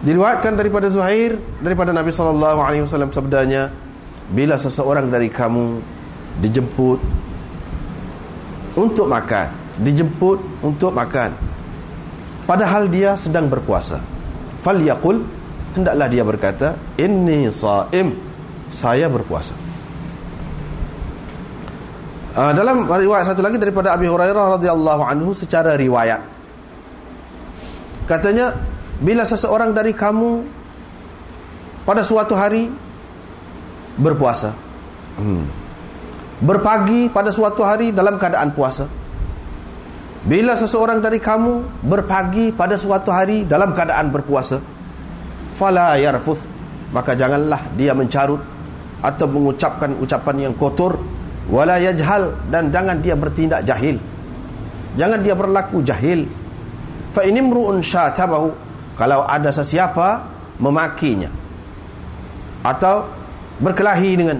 Diriwayatkan daripada Zuhair daripada Nabi wasallam sabdanya bila seseorang dari kamu dijemput untuk makan, dijemput untuk makan padahal dia sedang berpuasa. Falyaqul hendaklah dia berkata inni shaim saya berpuasa. Uh, dalam riwayat satu lagi daripada Abi Hurairah radhiyallahu anhu secara riwayat katanya bila seseorang dari kamu pada suatu hari berpuasa. Hmm. berpagi pada suatu hari dalam keadaan puasa. Bila seseorang dari kamu berpagi pada suatu hari dalam keadaan berpuasa fala yarfuth maka janganlah dia mencarut atau mengucapkan ucapan yang kotor wala yajhal dan jangan dia bertindak jahil. Jangan dia berlaku jahil. Fa inimruun syatabahu kalau ada sesiapa memakinya atau berkelahi dengan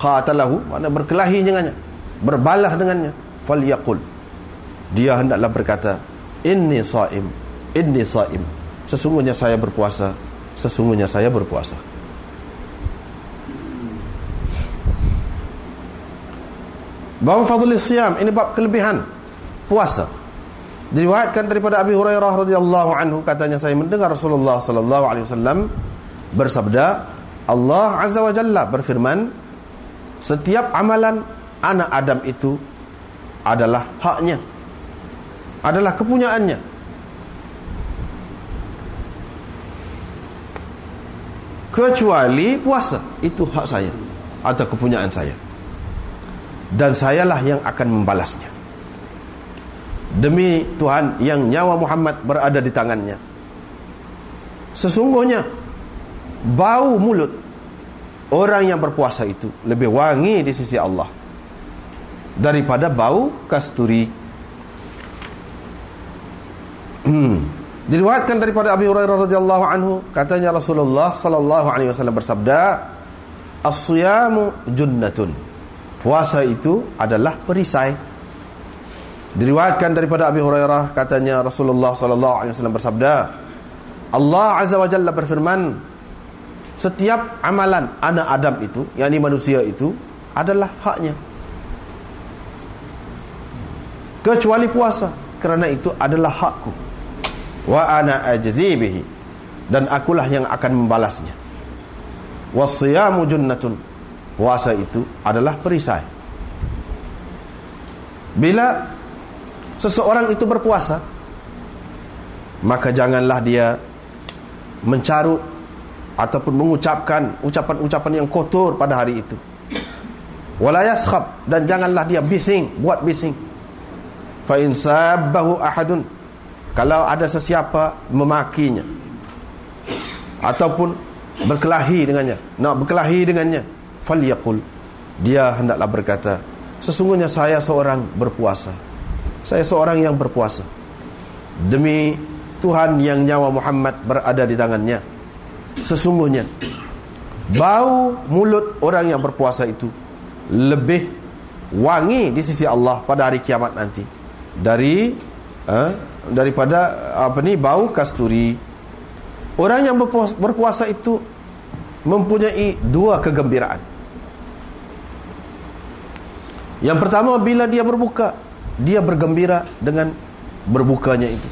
qatalahu mana berkelahi dengannya berbalah dengannya falyaqul. Dia hendaklah berkata inni saim inni saim. Sesungguhnya saya berpuasa sesungguhnya saya berpuasa. Bab fadl siyam ini bab kelebihan. Puasa. Diriwayatkan daripada Abi Hurairah radhiyallahu anhu katanya saya mendengar Rasulullah sallallahu alaihi wasallam bersabda Allah azza wa jalla berfirman setiap amalan anak Adam itu adalah haknya adalah kepunyaannya. Kecuali puasa itu hak saya atau kepunyaan saya. Dan sayalah yang akan membalasnya demi Tuhan yang nyawa Muhammad berada di tangannya. Sesungguhnya bau mulut orang yang berpuasa itu lebih wangi di sisi Allah daripada bau kasturi. Hmm. Diriwayatkan daripada Abi Hurairah radhiyallahu anhu katanya Rasulullah sallallahu alaihi wasallam bersabda As-siyamu junnatun. Puasa itu adalah perisai Diriwayatkan daripada Abi Hurairah katanya Rasulullah sallallahu alaihi wasallam bersabda Allah azza wa jalla berfirman setiap amalan anak Adam itu yakni manusia itu adalah haknya. Kecuali puasa kerana itu adalah hakku. Wa ana ajzi bihi. Dan akulah yang akan membalasnya. Wasiyamu junnatun. Puasa itu adalah perisai. Bila seseorang itu berpuasa maka janganlah dia mencarut ataupun mengucapkan ucapan-ucapan yang kotor pada hari itu. Wala yaskhab dan janganlah dia bising buat bising. Fa in sabbahu ahadun kalau ada sesiapa memakinya ataupun berkelahi dengannya nak berkelahi dengannya falyaqul dia hendaklah berkata sesungguhnya saya seorang berpuasa saya seorang yang berpuasa. Demi Tuhan yang nyawa Muhammad berada di tangannya. Sesungguhnya bau mulut orang yang berpuasa itu lebih wangi di sisi Allah pada hari kiamat nanti. Dari eh, daripada apa ni bau kasturi. Orang yang berpuasa, berpuasa itu mempunyai dua kegembiraan. Yang pertama bila dia berbuka dia bergembira dengan berbukanya itu.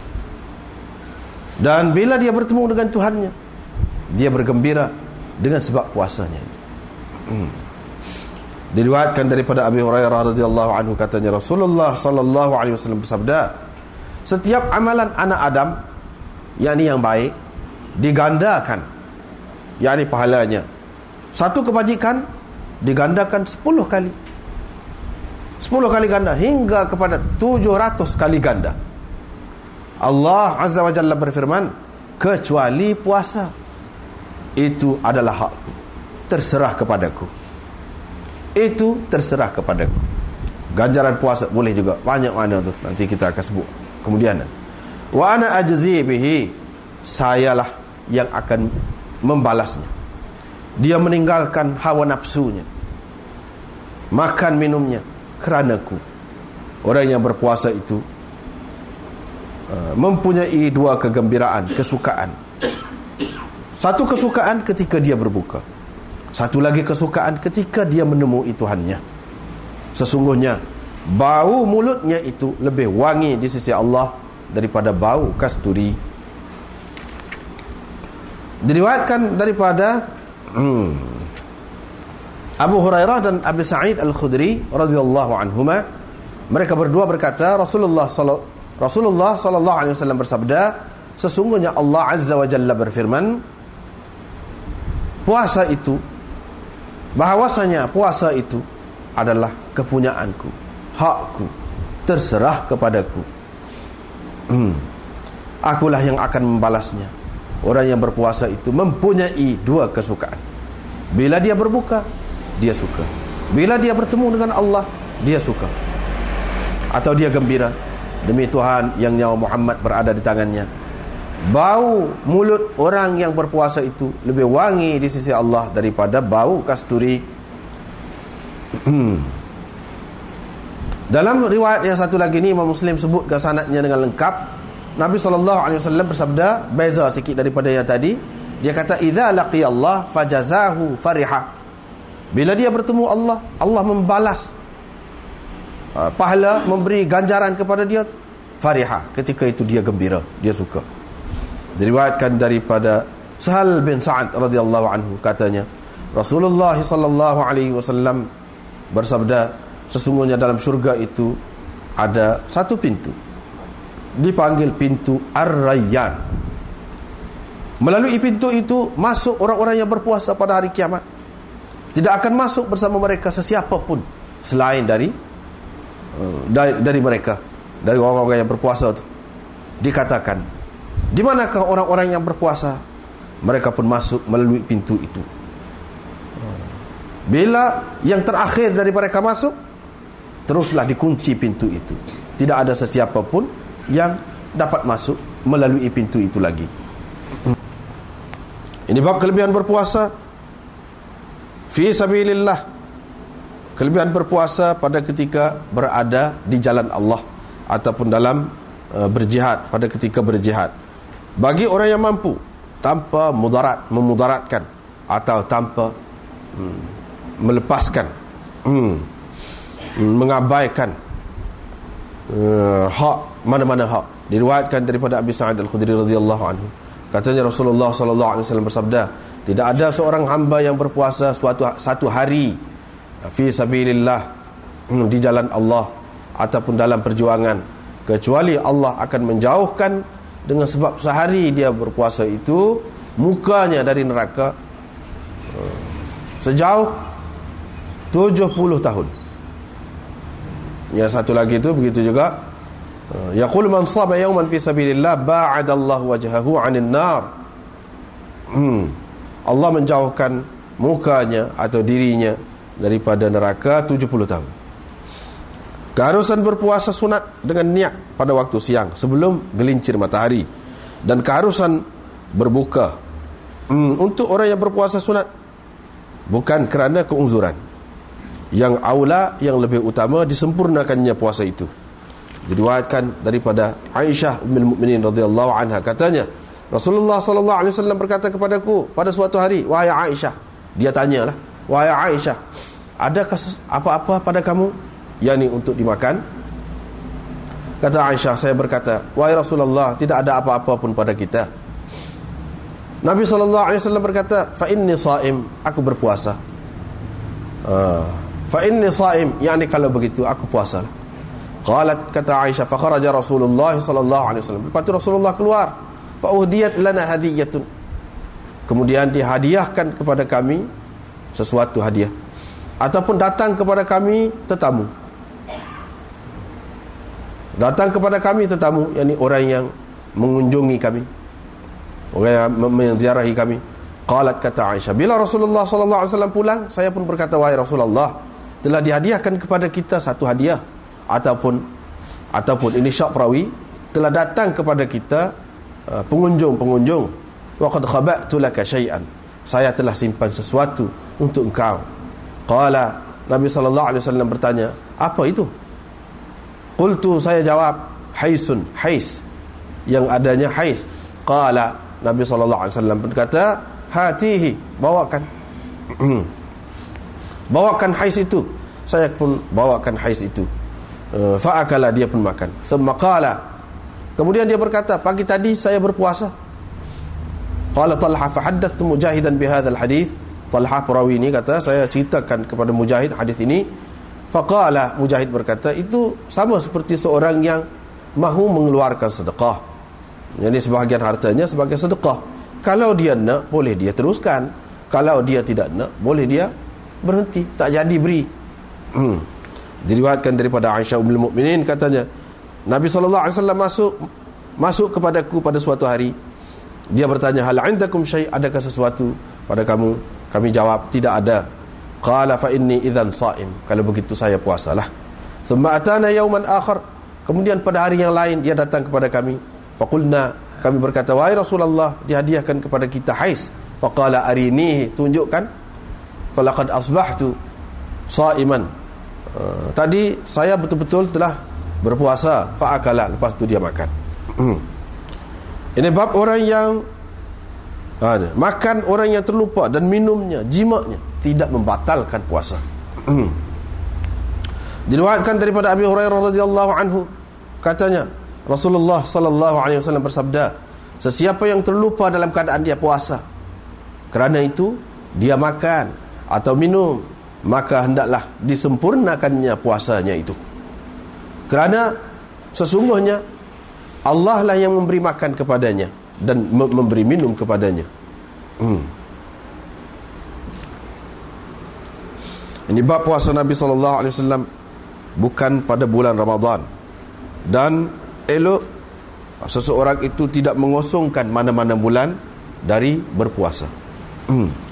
Dan bila dia bertemu dengan Tuhannya dia bergembira dengan sebab puasanya itu. Hmm. diriwayatkan daripada Abi Hurairah radhiyallahu anhu katanya Rasulullah sallallahu alaihi wasallam bersabda setiap amalan anak Adam yakni yang baik digandakan yakni pahalanya. Satu kebajikan digandakan 10 kali 10 kali ganda hingga kepada 700 kali ganda. Allah Azza wa Jalla berfirman kecuali puasa itu adalah hakku terserah kepadaku. Itu terserah kepadaku. Ganjaran puasa boleh juga. Banyak mana tu? Nanti kita akan sebut kemudian. Wa ana ajzi bihi. Sayalah yang akan membalasnya. Dia meninggalkan hawa nafsunya. Makan minumnya kerana ku orang yang berpuasa itu uh, mempunyai dua kegembiraan kesukaan. Satu kesukaan ketika dia berbuka. Satu lagi kesukaan ketika dia menemui Tuhannya. Sesungguhnya bau mulutnya itu lebih wangi di sisi Allah daripada bau kasturi. Diriwayatkan daripada hmm, Abu Hurairah dan Abu Sa'id Al-Khudri radhiyallahu anhuma mereka berdua berkata Rasulullah Rasulullah sallallahu alaihi wasallam bersabda sesungguhnya Allah azza wa jalla berfirman puasa itu bahwasanya puasa itu adalah kepunyaanku hakku terserah kepadaku. Hmm. akulah yang akan membalasnya. Orang yang berpuasa itu mempunyai dua kesukaan. Bila dia berbuka dia suka. Bila dia bertemu dengan Allah dia suka. Atau dia gembira demi Tuhan yang nyawa Muhammad berada di tangannya. Bau mulut orang yang berpuasa itu lebih wangi di sisi Allah daripada bau kasturi. Dalam riwayat yang satu lagi ni Imam Muslim sebutkan sanadnya dengan lengkap. Nabi SAW bersabda beza sikit daripada yang tadi. Dia kata idza laqiya Allah fajazahu fariha bila dia bertemu Allah Allah membalas uh, pahala memberi ganjaran kepada dia fariha ketika itu dia gembira dia suka. Diriwayatkan daripada Sahal bin Sa'ad radhiyallahu anhu katanya Rasulullah sallallahu alaihi wasallam bersabda sesungguhnya dalam syurga itu ada satu pintu. Dipanggil pintu Ar-Rayyan. Melalui pintu itu masuk orang-orang yang berpuasa pada hari kiamat tidak akan masuk bersama mereka sesiapa pun selain dari uh, dari, dari mereka dari orang-orang yang berpuasa itu dikatakan di manakah orang-orang yang berpuasa? Mereka pun masuk melalui pintu itu. Bila yang terakhir dari mereka masuk, teruslah dikunci pintu itu. Tidak ada sesiapa pun yang dapat masuk melalui pintu itu lagi. Ini bab kelebihan berpuasa. Fi sabilillah. Kelebihan berpuasa pada ketika berada di jalan Allah ataupun dalam uh, berjihad pada ketika berjihad. Bagi orang yang mampu tanpa mudarat memudaratkan atau tanpa hmm, melepaskan hmm, mengabaikan uh, hak mana-mana hak. Diriwayatkan daripada Abi Sa'id Al-Khudri radhiyallahu anhu. Katanya Rasulullah sallallahu alaihi wasallam bersabda tidak ada seorang hamba yang berpuasa suatu satu hari. Fi sabilillah hmm, di jalan Allah ataupun dalam perjuangan. Kecuali Allah akan menjauhkan dengan sebab sehari dia berpuasa itu mukanya dari neraka. Eh, sejauh 70 tahun. Yang satu lagi itu begitu juga. Eh, yaqul man sama yawman fi sabilillah ba'adallahu wajhahu 'anil nar. Hmm. Allah menjauhkan mukanya atau dirinya daripada neraka 70 tahun. Keharusan berpuasa sunat dengan niat pada waktu siang sebelum gelincir matahari. Dan keharusan berbuka hmm, untuk orang yang berpuasa sunat bukan kerana keunzuran. Yang aula yang lebih utama disempurnakannya puasa itu. Diriwayatkan daripada Aisyah ummul mukminin radhiyallahu anha katanya Rasulullah sallallahu alaihi wasallam berkata kepadaku pada suatu hari wahai Aisyah dia tanyalah wahai Aisyah adakah apa-apa pada kamu? Yakni untuk dimakan. Kata Aisyah saya berkata wahai Rasulullah tidak ada apa-apa pun pada kita. Nabi SAW berkata fa inni saim aku berpuasa. Uh, fa inni saim yakni kalau begitu aku puasa qalat kata Aisyah fa kharaja Rasulullah sallallahu alaihi wasallam. Lepas itu Rasulullah keluar fa uhdiyat lana hadiyatun. Kemudian dihadiahkan kepada kami sesuatu hadiah. Ataupun datang kepada kami tetamu. Datang kepada kami tetamu yakni orang yang mengunjungi kami. Orang yang menziarahi kami. Qalat kata Aisyah bila Rasulullah sallallahu alaihi wasallam pulang saya pun berkata wahai Rasulullah telah dihadiahkan kepada kita satu hadiah. Ataupun ataupun ini syak perawi telah datang kepada kita pengunjung-pengunjung waqad khaba'tu laka syai'an saya telah simpan sesuatu untuk engkau qala Nabi sallallahu alaihi wasallam bertanya apa itu Qultu saya jawab haisun hais yang adanya hais. Qala Nabi sallallahu alaihi wasallam berkata hatihi bawakan bawakan hais itu. Saya pun bawakan hais itu. Uh, dia pun makan. Thumma qala Kemudian dia berkata pagi tadi saya berpuasa. Qala Talha fa haddathtu Mujahidan bi hadzal hadis. Talha perawi ini kata saya ceritakan kepada Mujahid hadis ini Faqala Mujahid berkata itu sama seperti seorang yang mahu mengeluarkan sedekah. Jadi sebahagian hartanya sebagai sedekah. Kalau dia nak boleh dia teruskan. Kalau dia tidak nak boleh dia berhenti, tak jadi beri. Diriwayatkan daripada Aisyah Ummul Mukminin katanya Nabi sallallahu alaihi wasallam masuk masuk kepadaku pada suatu hari. Dia bertanya hal indakum syai? Adakah sesuatu pada kamu? Kami jawab tidak ada. Qala fa inni idzan saim. Kalau begitu saya puasalah. Thumma atana yawman akhar. Kemudian pada hari yang lain dia datang kepada kami. Faqulna kami berkata wahai Rasulullah dihadiahkan kepada kita hais. Faqala arini tunjukkan. Falaqad asbahtu saiman. Uh, tadi saya betul-betul telah berpuasa faakala lepas tu dia makan. Hmm. ini bab orang yang ada. Makan orang yang terlupa dan minumnya jimaknya tidak membatalkan puasa. Hmm. diriwayatkan daripada Abi Hurairah radhiyallahu anhu katanya Rasulullah sallallahu alaihi wasallam bersabda sesiapa yang terlupa dalam keadaan dia puasa kerana itu dia makan atau minum maka hendaklah disempurnakannya puasanya itu kerana sesungguhnya Allah lah yang memberi makan kepadanya dan memberi minum kepadanya. Hmm. Ini bab puasa Nabi sallallahu alaihi wasallam bukan pada bulan Ramadan. Dan elok seseorang itu tidak mengosongkan mana-mana bulan dari berpuasa. Hmm.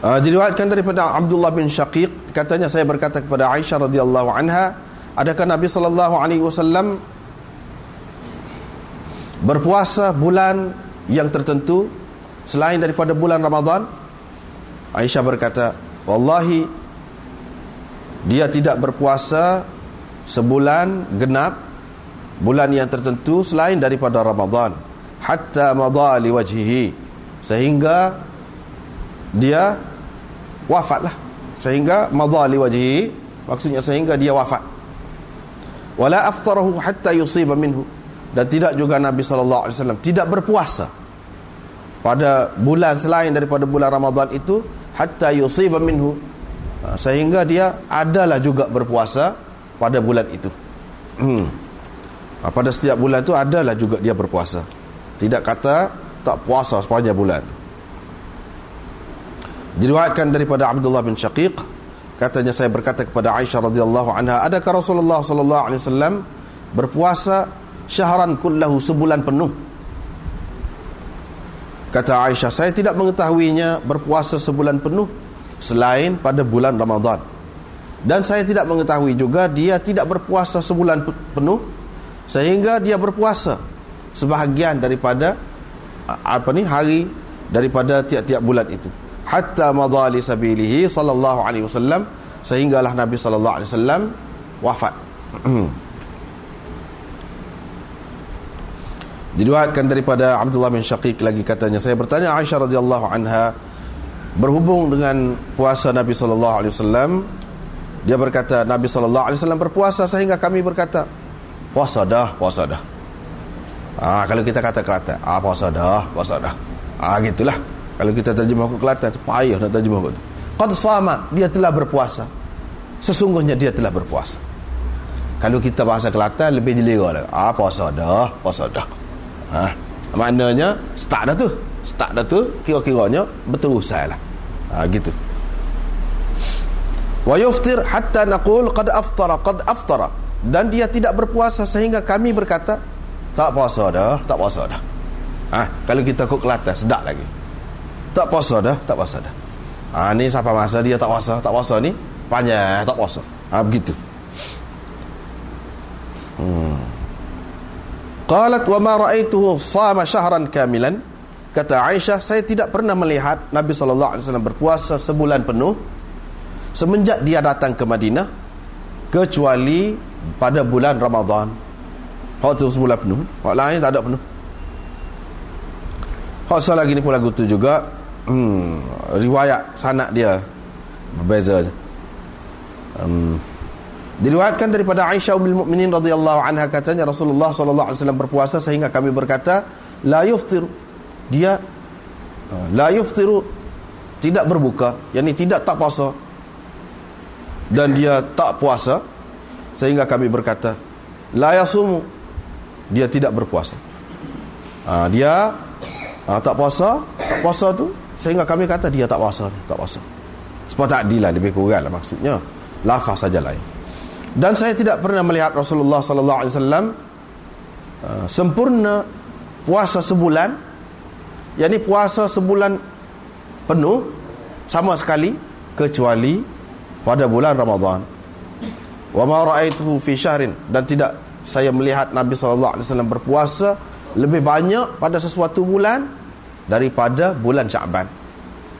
Uh, diriwayatkan daripada Abdullah bin Syaqiq katanya saya berkata kepada Aisyah radhiyallahu anha adakah Nabi sallallahu alaihi wasallam berpuasa bulan yang tertentu selain daripada bulan Ramadan? Aisyah berkata wallahi dia tidak berpuasa sebulan genap bulan yang tertentu selain daripada Ramadan hatta madali wajhihi. Sehingga dia wafatlah sehingga madali wajhihi maksudnya sehingga dia wafat. Wala aftarahu hatta yusiba minhu. Dan tidak juga Nabi sallallahu alaihi wasallam tidak berpuasa pada bulan selain daripada bulan Ramadan itu hatta yusiba minhu. Ha, sehingga dia adalah juga berpuasa pada bulan itu. Hmm. Ha, pada setiap bulan itu adalah juga dia berpuasa. Tidak kata tak puasa sepanjang bulan diriwayatkan daripada Abdullah bin Syaqiq katanya saya berkata kepada Aisyah radhiyallahu anha adakah Rasulullah sallallahu alaihi wasallam berpuasa syahran kullahu sebulan penuh? Kata Aisyah saya tidak mengetahuinya berpuasa sebulan penuh selain pada bulan Ramadan. Dan saya tidak mengetahui juga dia tidak berpuasa sebulan penuh sehingga dia berpuasa sebahagian daripada apa ni hari daripada tiap-tiap bulan itu hatta madali sabilihi sallallahu alaihi wasallam sehinggalah Nabi sallallahu alaihi wasallam wafat. Diriwayatkan daripada Abdullah bin Syaqiq lagi katanya saya bertanya Aisyah radhiyallahu anha berhubung dengan puasa Nabi sallallahu alaihi wasallam dia berkata Nabi sallallahu alaihi wasallam berpuasa sehingga kami berkata puasa dah puasa dah ah kalau kita kata Kelantan ah puasa dah puasa dah ah gitulah kalau kita terjemah ke Kelantan payah nak terjemah tu qad sama dia telah berpuasa. Sesungguhnya dia telah berpuasa. Kalau kita bahasa Kelantan lebih jelera lah. Ah puasa dah puasa dah. Ha, maknanya start dah tu. Start dah tu kira-kiranya berterusan lah. Ha, gitu. Wa yuftir hatta naqul qad aftara qad aftara. Dan dia tidak berpuasa sehingga kami berkata tak puasa dah tak puasa dah. Ha, kalau kita kok Kelantan sedap lagi tak puasa dah tak puasa dah ha, ni siapa masa dia tak puasa tak puasa ni panjang tak puasa ha, begitu hmm Qalat wa ma ra'aituhu sama syahran kamilan. Kata Aisyah, saya tidak pernah melihat Nabi sallallahu alaihi wasallam berpuasa sebulan penuh semenjak dia datang ke Madinah kecuali pada bulan Ramadan. Waktu sebulan penuh, waktu lain tak ada penuh. Hak lagi ni pun lagu tu juga hmm, riwayat sanak dia berbeza. Hmm, Diriwayatkan daripada Aisyah ummul mukminin radhiyallahu anha katanya Rasulullah sallallahu alaihi wasallam berpuasa sehingga kami berkata la yuftir. Dia uh, la yuftiru. Tidak berbuka yakni tidak tak puasa. Dan dia tak puasa sehingga kami berkata la yasumu. Dia tidak berpuasa. Ha, dia ha, tak puasa tak puasa tu sehingga kami kata dia tak puasa tak puasa. Sebab tak adil lah lebih kurang lah maksudnya. Lafaz saja lain. Dan saya tidak pernah melihat Rasulullah sallallahu alaihi wasallam uh, sempurna puasa sebulan yakni puasa sebulan penuh sama sekali kecuali pada bulan Ramadan. Wa ma ra'aituhu fi syahrin. Dan tidak saya melihat Nabi sallallahu alaihi wasallam berpuasa lebih banyak pada sesuatu bulan daripada bulan Syaban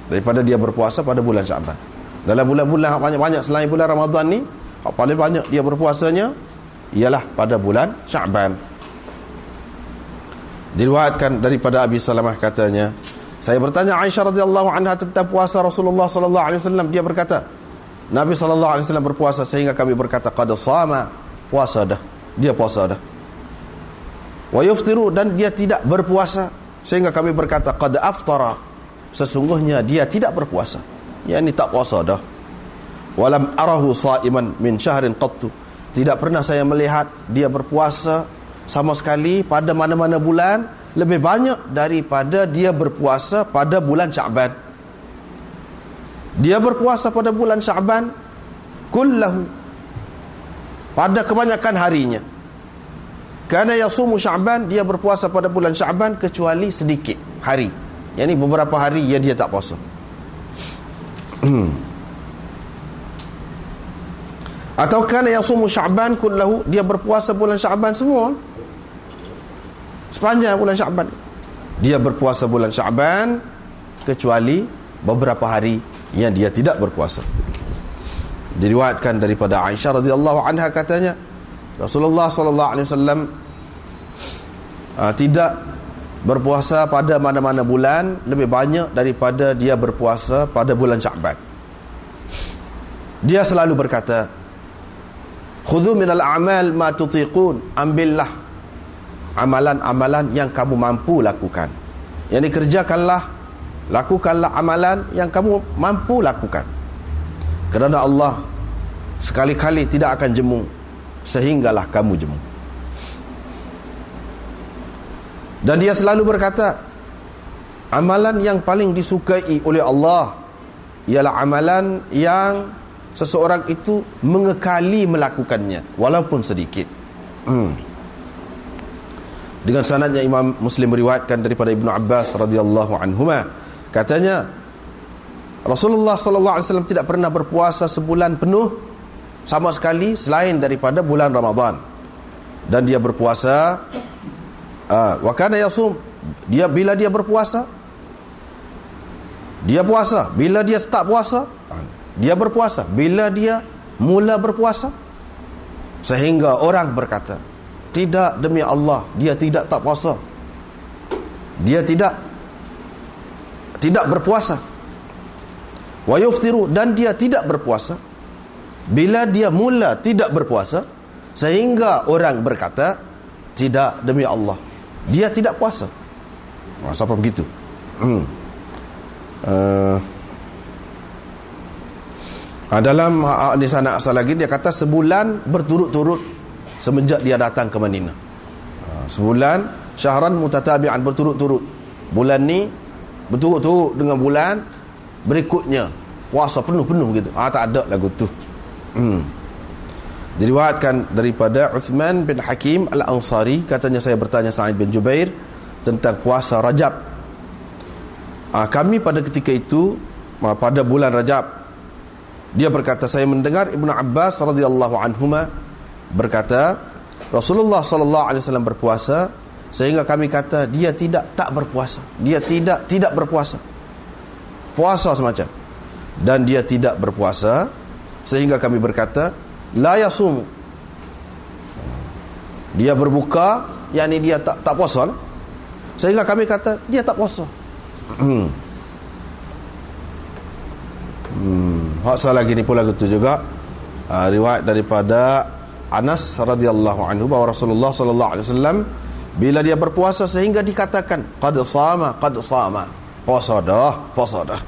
daripada dia berpuasa pada bulan Syaban dalam bulan-bulan banyak-banyak selain bulan Ramadan ni paling banyak dia berpuasanya ialah pada bulan Syaban diriwayatkan daripada Abi Salamah katanya saya bertanya Aisyah radhiyallahu anha tentang puasa Rasulullah sallallahu alaihi wasallam. Dia berkata Nabi sallallahu alaihi wasallam berpuasa sehingga kami berkata qad sama puasa dah. Dia puasa dah. Wa yuftiru dan dia tidak berpuasa sehingga kami berkata qad aftara sesungguhnya dia tidak berpuasa yakni tak puasa dah walam arahu saiman min syahrin qattu tidak pernah saya melihat dia berpuasa sama sekali pada mana-mana bulan lebih banyak daripada dia berpuasa pada bulan Syaban. Dia berpuasa pada bulan Syaban kullahu pada kebanyakan harinya. Karena yasumu Syaban dia berpuasa pada bulan Syaban kecuali sedikit hari. Yang ini beberapa hari yang dia tak puasa. Atau kana yasumu Syaban kullahu dia berpuasa bulan Syaban semua sepanjang bulan Syaban dia berpuasa bulan Syaban kecuali beberapa hari yang dia tidak berpuasa diriwayatkan daripada Aisyah radhiyallahu anha katanya Rasulullah sallallahu alaihi wasallam uh, tidak berpuasa pada mana-mana bulan lebih banyak daripada dia berpuasa pada bulan Syaban dia selalu berkata khudhu minal a'mal ma tutiqun ambillah amalan-amalan yang kamu mampu lakukan. Yang dikerjakanlah, lakukanlah amalan yang kamu mampu lakukan. Kerana Allah sekali-kali tidak akan jemu sehinggalah kamu jemu. Dan dia selalu berkata, amalan yang paling disukai oleh Allah ialah amalan yang seseorang itu mengekali melakukannya walaupun sedikit. Hmm dengan sanadnya Imam Muslim meriwayatkan daripada Ibnu Abbas radhiyallahu anhuma katanya Rasulullah sallallahu alaihi wasallam tidak pernah berpuasa sebulan penuh sama sekali selain daripada bulan Ramadan. Dan dia berpuasa uh, wa kana yasum. Dia bila dia berpuasa? Dia puasa. Bila dia start puasa? Dia berpuasa. Bila dia mula berpuasa? Sehingga orang berkata tidak demi Allah dia tidak tak puasa. Dia tidak tidak berpuasa. Wa yuftiru dan dia tidak berpuasa bila dia mula tidak berpuasa sehingga orang berkata tidak demi Allah dia tidak puasa nah, siapa begitu hmm. uh, dalam uh, di sana asal lagi dia kata sebulan berturut-turut semenjak dia datang ke Madinah. Ha, sebulan syahran mutatabi'an berturut-turut. Bulan ni berturut-turut dengan bulan berikutnya puasa penuh-penuh gitu. Ah tak ada lagu tu. Hmm. Diriwayatkan daripada Uthman bin Hakim Al-Ansari katanya saya bertanya Sa'id bin Jubair tentang puasa Rajab. Ah kami pada ketika itu ah, pada bulan Rajab dia berkata saya mendengar Ibnu Abbas radhiyallahu anhuma berkata Rasulullah sallallahu alaihi wasallam berpuasa sehingga kami kata dia tidak tak berpuasa dia tidak tidak berpuasa puasa semacam dan dia tidak berpuasa sehingga kami berkata la yasum dia berbuka yakni dia tak tak puasa lah. sehingga kami kata dia tak puasa. Hmm. Hmm. Hak salah gini pula gitu juga. Uh, riwayat daripada Anas radhiyallahu anhu bahawa Rasulullah sallallahu alaihi wasallam bila dia berpuasa sehingga dikatakan qad sama qad sama. Puasa dah puasa dah.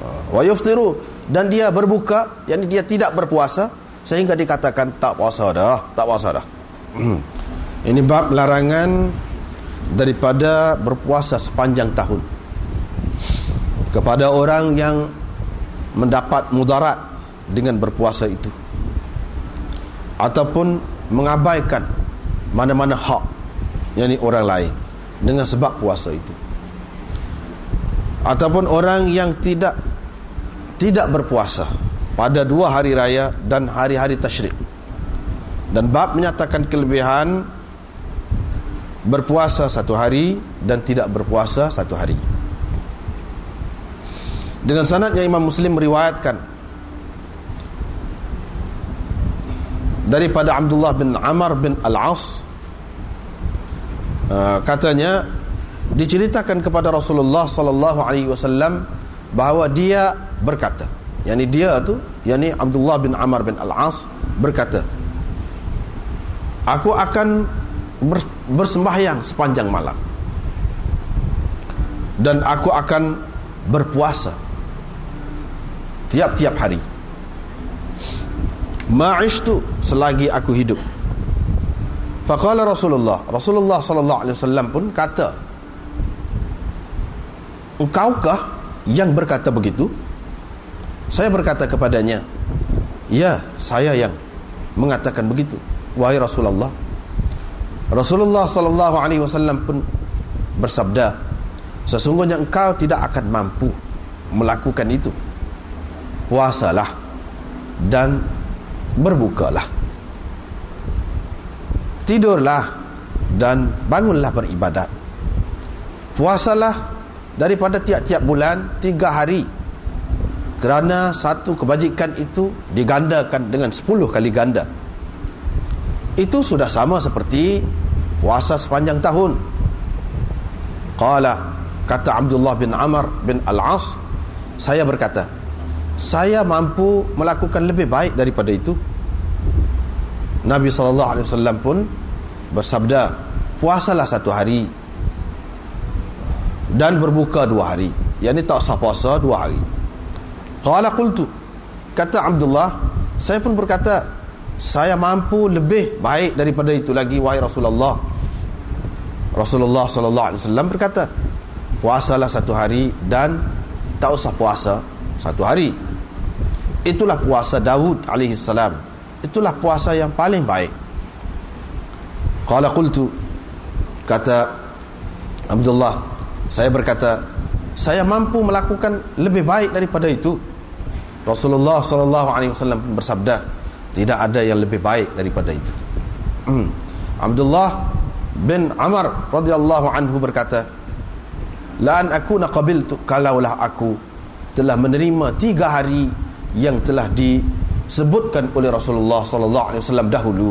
Ah, wa yuftiru dan dia berbuka yakni dia tidak berpuasa sehingga dikatakan tak puasa dah tak puasa dah. Hmm. ini bab larangan daripada berpuasa sepanjang tahun. Kepada orang yang mendapat mudarat dengan berpuasa itu. Ataupun mengabaikan mana-mana hak yakni orang lain dengan sebab puasa itu. Ataupun orang yang tidak tidak berpuasa pada dua hari raya dan hari-hari tasyrik. Dan bab menyatakan kelebihan berpuasa satu hari dan tidak berpuasa satu hari. Dengan sanadnya Imam Muslim meriwayatkan daripada Abdullah bin Amr bin Al-As uh, katanya diceritakan kepada Rasulullah sallallahu alaihi wasallam bahawa dia berkata. Yakni dia tu yakni Abdullah bin Amr bin Al-As berkata aku akan bersembahyang sepanjang malam. Dan aku akan berpuasa tiap-tiap hari. Ma'ishtu selagi aku hidup. Faqala Rasulullah Rasulullah sallallahu alaihi wasallam pun kata engkaukah yang berkata begitu saya berkata kepadanya ya saya yang mengatakan begitu wahai Rasulullah. Rasulullah sallallahu alaihi wasallam pun bersabda sesungguhnya engkau tidak akan mampu melakukan itu. Puasalah dan berbukalah. Tidurlah dan bangunlah beribadat. Puasalah daripada tiap-tiap bulan tiga hari kerana satu kebajikan itu digandakan dengan sepuluh kali ganda. Itu sudah sama seperti puasa sepanjang tahun. Qala kata Abdullah bin Amr bin Al-As saya berkata saya mampu melakukan lebih baik daripada itu. Nabi SAW pun bersabda puasalah satu hari dan berbuka dua hari. Yang ini tak sah puasa dua hari qala qultu. Kata Abdullah saya pun berkata saya mampu lebih baik daripada itu lagi wahai Rasulullah. Rasulullah sallallahu alaihi wasallam berkata puasalah satu hari dan tak usah puasa satu hari. Itulah puasa Daud alaihi salam. Itulah puasa yang paling baik. Qala qultu kata Abdullah saya berkata saya mampu melakukan lebih baik daripada itu Rasulullah sallallahu alaihi wasallam bersabda tidak ada yang lebih baik daripada itu hmm. Abdullah bin Amr radhiyallahu anhu berkata la an akuna qabiltu kalaulah aku telah menerima tiga hari yang telah disebutkan oleh Rasulullah sallallahu alaihi wasallam dahulu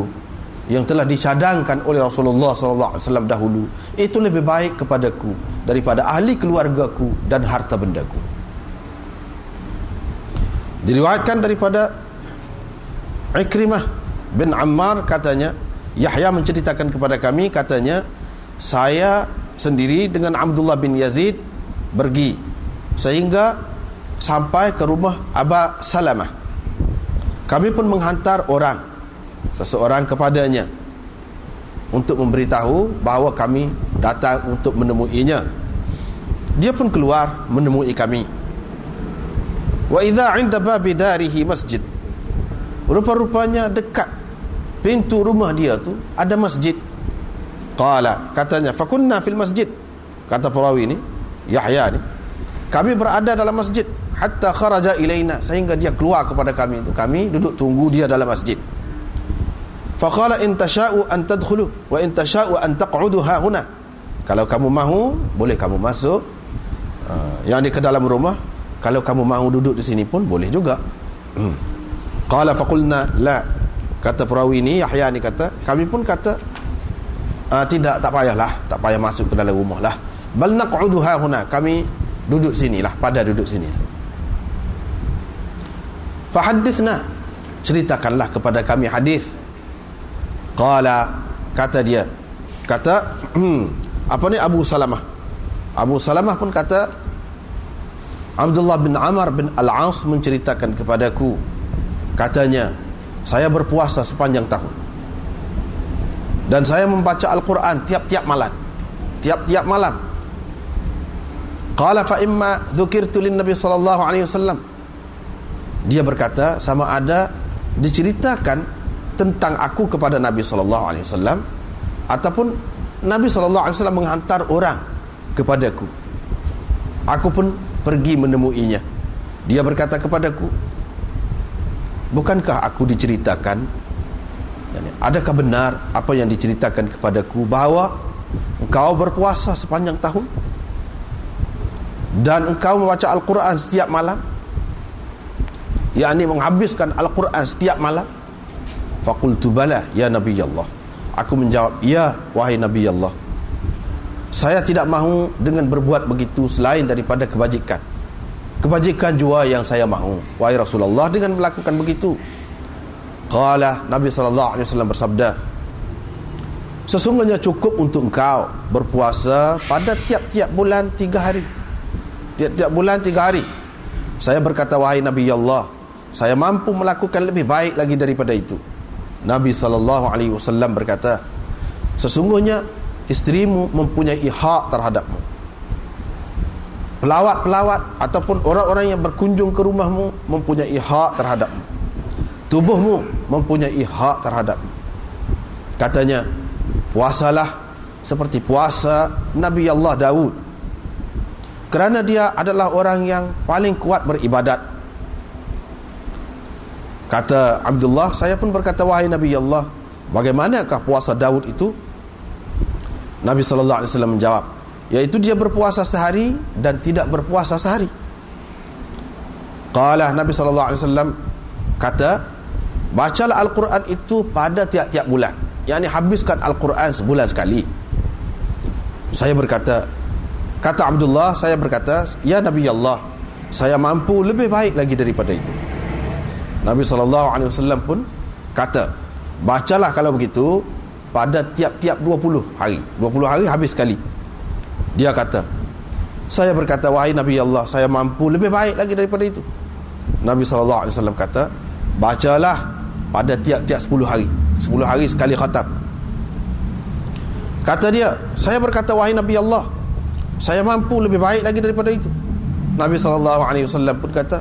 yang telah dicadangkan oleh Rasulullah sallallahu alaihi wasallam dahulu itu lebih baik kepadaku daripada ahli keluargaku dan harta bendaku diriwayatkan daripada Ikrimah bin Ammar katanya Yahya menceritakan kepada kami katanya saya sendiri dengan Abdullah bin Yazid pergi sehingga sampai ke rumah Aba Salamah. Kami pun menghantar orang seseorang kepadanya untuk memberitahu bahawa kami datang untuk menemuinya. Dia pun keluar menemui kami wa idza 'inda babi darihi masjid. Rupa-rupanya dekat pintu rumah dia tu ada masjid. Qala katanya fakunna fil masjid. Kata perawi ni Yahya ni kami berada dalam masjid hatta kharaja ilaina sehingga dia keluar kepada kami itu kami duduk tunggu dia dalam masjid. Faqala in tasha'u an tadkhulu wa in tasha'u an taq'udu ha kalau kamu mahu boleh kamu masuk uh, yang di ke dalam rumah kalau kamu mahu duduk di sini pun boleh juga hmm. qala faqulna la kata perawi ni Yahya ni kata kami pun kata uh, tidak tak payahlah tak payah masuk ke dalam rumah lah bal naq'udu ha huna kami duduk sinilah pada duduk sini Fahadithna Ceritakanlah kepada kami hadis. Qala Kata dia Kata Apa ni Abu Salamah Abu Salamah pun kata Abdullah bin Amr bin Al-As menceritakan kepadaku Katanya Saya berpuasa sepanjang tahun. Dan saya membaca Al-Quran tiap-tiap malam. Tiap-tiap malam. Qala fa imma dhukirtu lin Nabi sallallahu alaihi wasallam. Dia berkata sama ada diceritakan tentang aku kepada Nabi sallallahu alaihi wasallam ataupun Nabi SAW menghantar orang kepadaku. Aku pun pergi menemuinya. Dia berkata kepadaku bukankah aku diceritakan adakah benar apa yang diceritakan kepadaku bahawa engkau berpuasa sepanjang tahun? Dan engkau membaca Al-Quran setiap malam? Yakni menghabiskan Al-Quran setiap malam? Faqultu bala ya nabi Allah. Aku menjawab ya wahai nabi Allah saya tidak mahu dengan berbuat begitu selain daripada kebajikan. Kebajikan jua yang saya mahu. Wahai Rasulullah dengan melakukan begitu. Qala Nabi sallallahu alaihi wasallam bersabda sesungguhnya cukup untuk engkau berpuasa pada tiap-tiap bulan tiga hari. Tiap-tiap bulan tiga hari. Saya berkata wahai Nabi Allah saya mampu melakukan lebih baik lagi daripada itu. Nabi SAW berkata sesungguhnya isterimu mempunyai hak terhadapmu. Pelawat-pelawat ataupun orang-orang yang berkunjung ke rumahmu mempunyai hak terhadapmu. Tubuhmu mempunyai hak terhadapmu. Katanya puasalah seperti puasa Nabi Allah Daud kerana dia adalah orang yang paling kuat beribadat. Kata Abdullah, saya pun berkata wahai Nabi Allah, bagaimanakah puasa Daud itu? Nabi sallallahu alaihi wasallam menjawab, yaitu dia berpuasa sehari dan tidak berpuasa sehari. Qala Nabi sallallahu alaihi wasallam kata, bacalah Al-Quran itu pada tiap-tiap bulan. yakni habiskan Al-Quran sebulan sekali. Saya berkata, kata Abdullah, saya berkata, ya Nabi Allah, saya mampu lebih baik lagi daripada itu. Nabi SAW pun kata bacalah kalau begitu pada tiap-tiap 20 hari. 20 hari habis sekali. Dia kata saya berkata wahai Nabi Allah saya mampu lebih baik lagi daripada itu. Nabi SAW kata bacalah pada tiap-tiap 10 hari. 10 hari sekali khatam. Kata dia saya berkata wahai Nabi Allah saya mampu lebih baik lagi daripada itu. Nabi SAW pun kata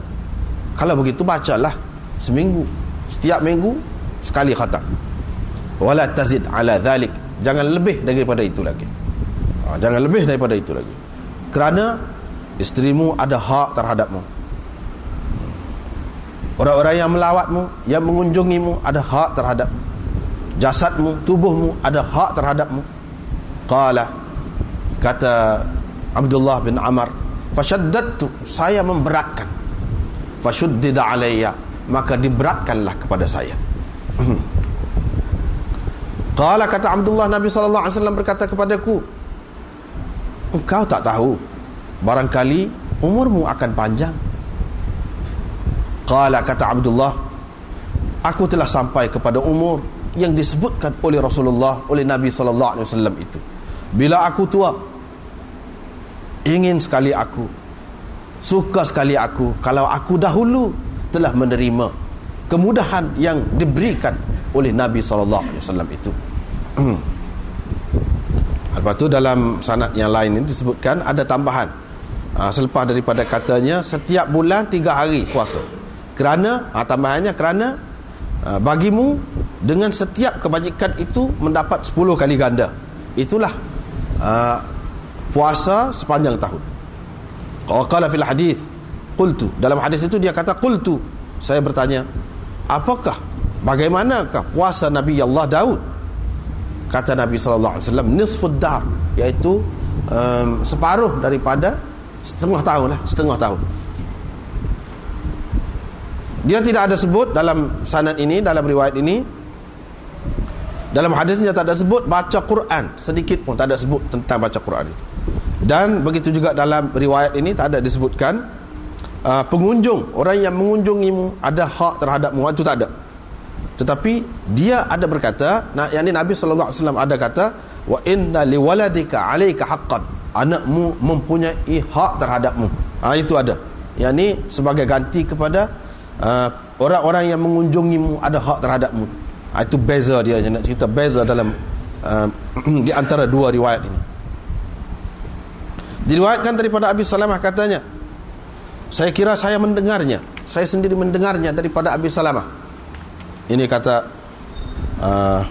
kalau begitu bacalah seminggu setiap minggu sekali khatam wala tazid ala dhalik. Jangan lebih daripada itu lagi. Ha, jangan lebih daripada itu lagi. Kerana isterimu ada hak terhadapmu. Orang-orang yang melawatmu yang mengunjungimu ada hak terhadapmu jasadmu tubuhmu ada hak terhadapmu. Qala kata Abdullah bin Amr fashaddadtu saya memberatkan. Fashuddida alayya maka diberatkanlah kepada saya Qala kata Abdullah Nabi sallallahu alaihi wasallam berkata kepadaku Engkau tak tahu barangkali umurmu akan panjang Qala kata Abdullah Aku telah sampai kepada umur yang disebutkan oleh Rasulullah oleh Nabi sallallahu alaihi wasallam itu Bila aku tua ingin sekali aku suka sekali aku kalau aku dahulu telah menerima kemudahan yang diberikan oleh Nabi sallallahu alaihi wasallam itu. Lepas tu dalam sanad yang lain ini disebutkan ada tambahan. Ha, selepas daripada katanya setiap bulan tiga hari puasa. Kerana ha, tambahannya kerana ha, bagimu dengan setiap kebajikan itu mendapat sepuluh kali ganda. Itulah ha, puasa sepanjang tahun. Qala fil hadis qultu dalam hadis itu dia kata qultu saya bertanya apakah bagaimanakah puasa Nabi Allah Daud kata Nabi sallallahu alaihi wasallam nisfud dar iaitu um, separuh daripada setengah tahun lah setengah tahun. Dia tidak ada sebut dalam sanad ini dalam riwayat ini. Dalam hadisnya tak ada sebut baca Quran. Sedikit pun tak ada sebut tentang baca Quran itu. Dan begitu juga dalam riwayat ini tak ada disebutkan uh, pengunjung. Orang yang mengunjungimu ada hak terhadapmu. Itu tak ada tetapi dia ada berkata yang ini Nabi sallallahu alaihi wasallam ada kata wa inna liwaladika alayka haqqan. Anakmu mempunyai hak terhadapmu. Ha, itu ada. Yang ini sebagai ganti kepada uh, orang-orang yang mengunjungimu ada hak terhadapmu. Ha, itu beza dia nak cerita beza dalam uh, di antara dua riwayat ini. Diriwayatkan daripada Abi Salamah katanya saya kira saya mendengarnya. Saya sendiri mendengarnya daripada Abi Salamah ini kata uh,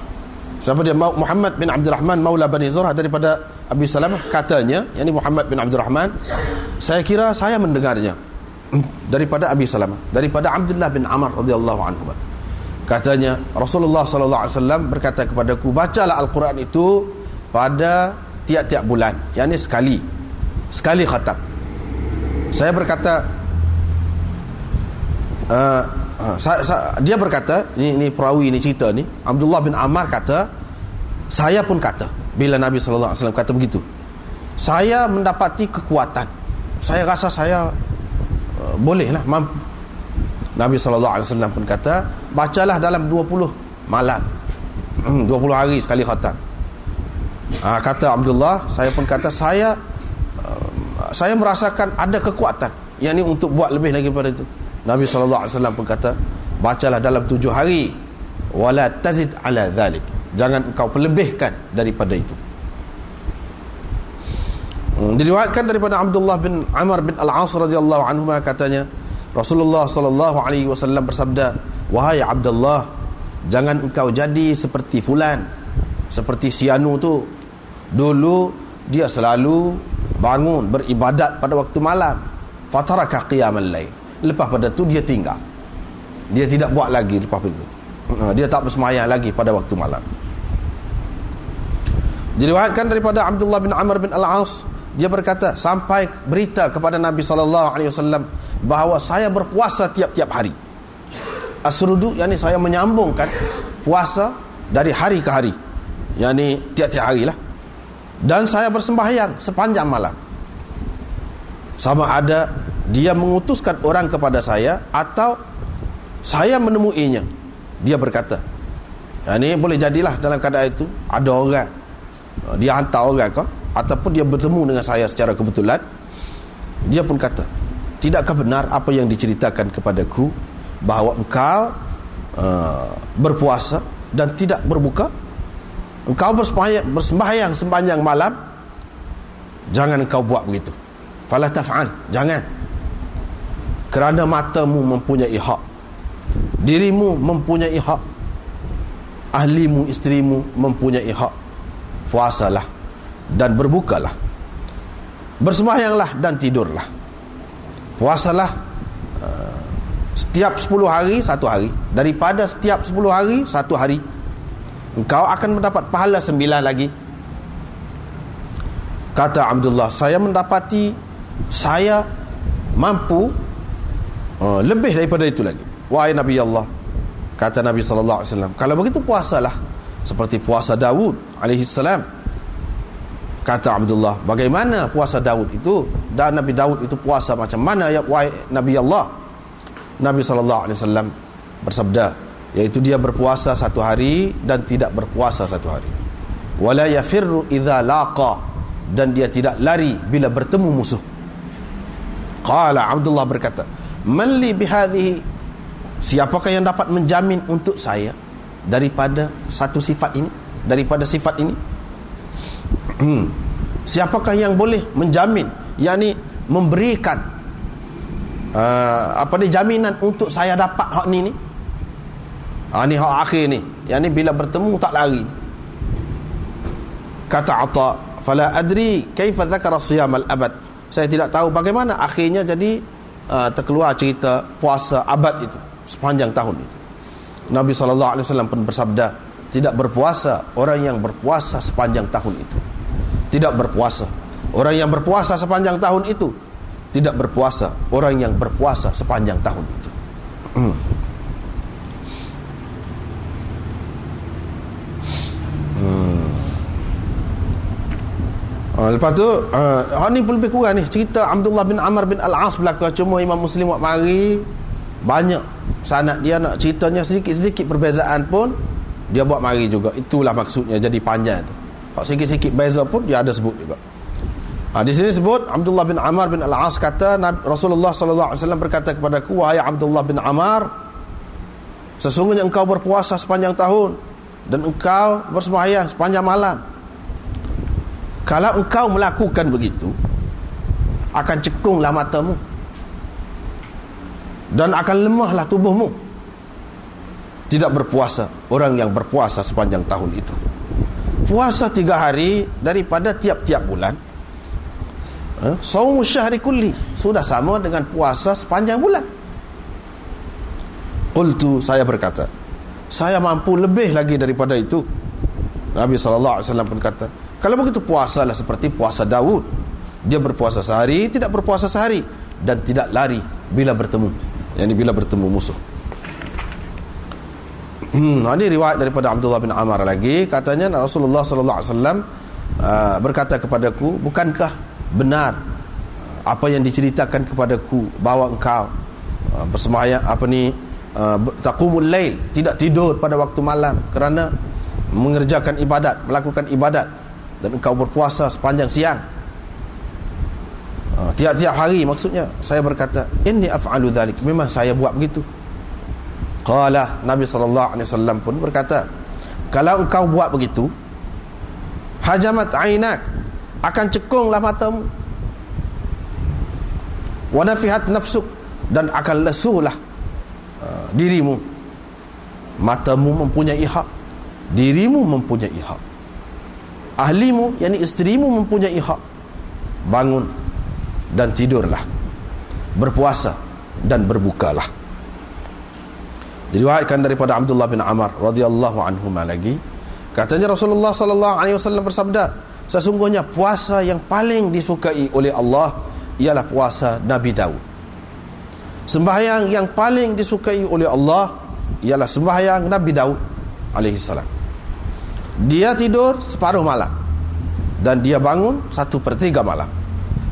siapa dia? Muhammad bin Abdul Rahman Maula Bani Zurah daripada Abi Salamah. Katanya yakni Muhammad bin Abdul Rahman saya kira saya mendengarnya daripada Abi Salamah daripada Abdullah bin Amr radhiyallahu anhu. Katanya Rasulullah sallallahu alaihi wasallam berkata kepadaku bacalah al-Quran itu pada tiap-tiap bulan yakni sekali sekali khatam. Saya berkata uh, uh, sa, sa, dia berkata ini, ini perawi ini cerita ni Abdullah bin Ammar kata saya pun kata bila Nabi sallallahu alaihi wasallam kata begitu saya mendapati kekuatan. Saya rasa saya uh, bolehlah mampu Nabi sallallahu alaihi wasallam pun kata bacalah dalam 20 malam. 20 hmm, hari sekali khatam. Ha, kata Abdullah saya pun kata saya uh, saya merasakan ada kekuatan. Yang ini untuk buat lebih lagi daripada itu Nabi SAW pun kata bacalah dalam tujuh hari wala tazid ala dhalik. Jangan engkau pelebihkan daripada itu. Hmm, diriwayatkan daripada Abdullah bin Amr bin Al-As radhiyallahu anhu katanya Rasulullah sallallahu alaihi wasallam bersabda wahai Abdullah jangan engkau jadi seperti fulan seperti sianu tu. Dulu dia selalu bangun beribadat pada waktu malam. Fataraka qiyamal lail lepas pada tu dia tinggal. Dia tidak buat lagi lepas itu ha, dia tak bersemayam lagi pada waktu malam. Diriwayatkan daripada Abdullah bin Amr bin Al-As dia berkata sampai berita kepada Nabi sallallahu alaihi wasallam bahawa saya berpuasa tiap-tiap hari. Asrudu yakni saya menyambungkan puasa dari hari ke hari. Yakni tiap-tiap hari lah. Dan saya bersembahyang sepanjang malam. Sama ada dia mengutuskan orang kepada saya atau saya menemuinya. Dia berkata ya, ini boleh jadilah dalam keadaan itu. Ada orang. Dia hantar orang ke ataupun dia bertemu dengan saya secara kebetulan. Dia pun kata tidakkah benar apa yang diceritakan kepadaku bahawa engkau uh, berpuasa dan tidak berbuka? Engkau bersembahyang, bersembahyang sepanjang malam? Jangan engkau buat begitu. Fala taf'al. Jangan kerana matamu mempunyai hak. Dirimu mempunyai hak. Ahlimu isterimu mempunyai hak. Puasalah dan berbukalah. Bersembahyanglah dan tidurlah. Puasalah uh, setiap 10 hari satu hari. Daripada setiap 10 hari satu hari. Engkau akan mendapat pahala sembilan lagi. Kata Abdullah saya mendapati saya mampu uh, lebih daripada itu lagi. Wahai Nabi Allah kata Nabi sallallahu alaihi wasallam kalau begitu puasalah. Seperti puasa Daud alaihi salam. Kata Abdullah bagaimana puasa Daud itu? Dan Nabi Daud itu puasa macam mana ya wahai Nabi Allah? Nabi sallallahu alaihi wasallam bersabda yaitu dia berpuasa satu hari dan tidak berpuasa satu hari. Wala yafirru idza laqa dan dia tidak lari bila bertemu musuh. Qala Abdullah berkata man li bihadhihi. Siapakah yang dapat menjamin untuk saya daripada satu sifat ini? Daripada sifat ini? Hmm. siapakah yang boleh menjamin? Yakni memberikan uh, apa ni jaminan untuk saya dapat hak ni ni? Ha, ni hak akhir ni. Yang ni bila bertemu tak lari. Kata Atta fala adri kaifa dzakara siyam al abad saya tidak tahu bagaimana akhirnya jadi uh, terkeluar cerita puasa abad itu sepanjang tahun itu. Nabi sallallahu alaihi wasallam pun bersabda tidak berpuasa orang yang berpuasa sepanjang tahun itu. Tidak berpuasa orang yang berpuasa sepanjang tahun itu. Tidak berpuasa orang yang berpuasa sepanjang tahun itu Uh, lepas tu hak ni lebih kurang ni. Cerita Abdullah bin Amr bin Al-As berlaku cuma Imam Muslim buat mari banyak sanad dia nak ceritanya sedikit-sedikit perbezaan pun dia buat mari juga. Itulah maksudnya jadi panjang tu. Hak sikit-sikit beza pun dia ada sebut juga. Ha, di sini sebut Abdullah bin Amr bin Al-As kata Rasulullah wasallam berkata kepadaku wahai Abdullah bin Amr sesungguhnya engkau berpuasa sepanjang tahun dan engkau bersembahyang sepanjang malam kalau engkau melakukan begitu akan cekunglah matamu. Dan akan lemahlah tubuhmu. Tidak berpuasa orang yang berpuasa sepanjang tahun itu. Puasa tiga hari daripada tiap-tiap bulan. Eh, saum syahri kulli. Sudah sama dengan puasa sepanjang bulan. Qultu saya berkata saya mampu lebih lagi daripada itu. Nabi SAW pun kata kalau begitu puasalah seperti puasa Daud. Dia berpuasa sehari tidak berpuasa sehari. Dan tidak lari bila bertemu. Yang bila bertemu musuh. Hmm, ini riwayat daripada Abdullah bin Amar lagi. Katanya Rasulullah wasallam uh, berkata kepadaku bukankah benar uh, apa yang diceritakan kepadaku bahawa engkau uh, bersembahyang apa ni uh, taqumul lail tidak tidur pada waktu malam kerana mengerjakan ibadat melakukan ibadat dan engkau berpuasa sepanjang siang uh, tiap-tiap hari maksudnya saya berkata inni af'alu dhalik memang saya buat begitu Qala Nabi wasallam pun berkata, kalau engkau buat begitu, hajamat ainak akan cekunglah matamu. Wa nafihat nafsuk dan akan lesulah uh, dirimu. Matamu mempunyai hak, dirimu mempunyai hak. Ahlimu, yakni isterimu mempunyai hak. Bangun dan tidurlah. Berpuasa dan berbukalah. Diriwayatkan daripada Abdullah bin Amr radhiyallahu anhu lagi katanya Rasulullah sallallahu alaihi wasallam bersabda sesungguhnya puasa yang paling disukai oleh Allah ialah puasa Nabi Daud sembahyang yang paling disukai oleh Allah ialah sembahyang Nabi Daud alaihi salam dia tidur separuh malam. Dan dia bangun satu per tiga malam.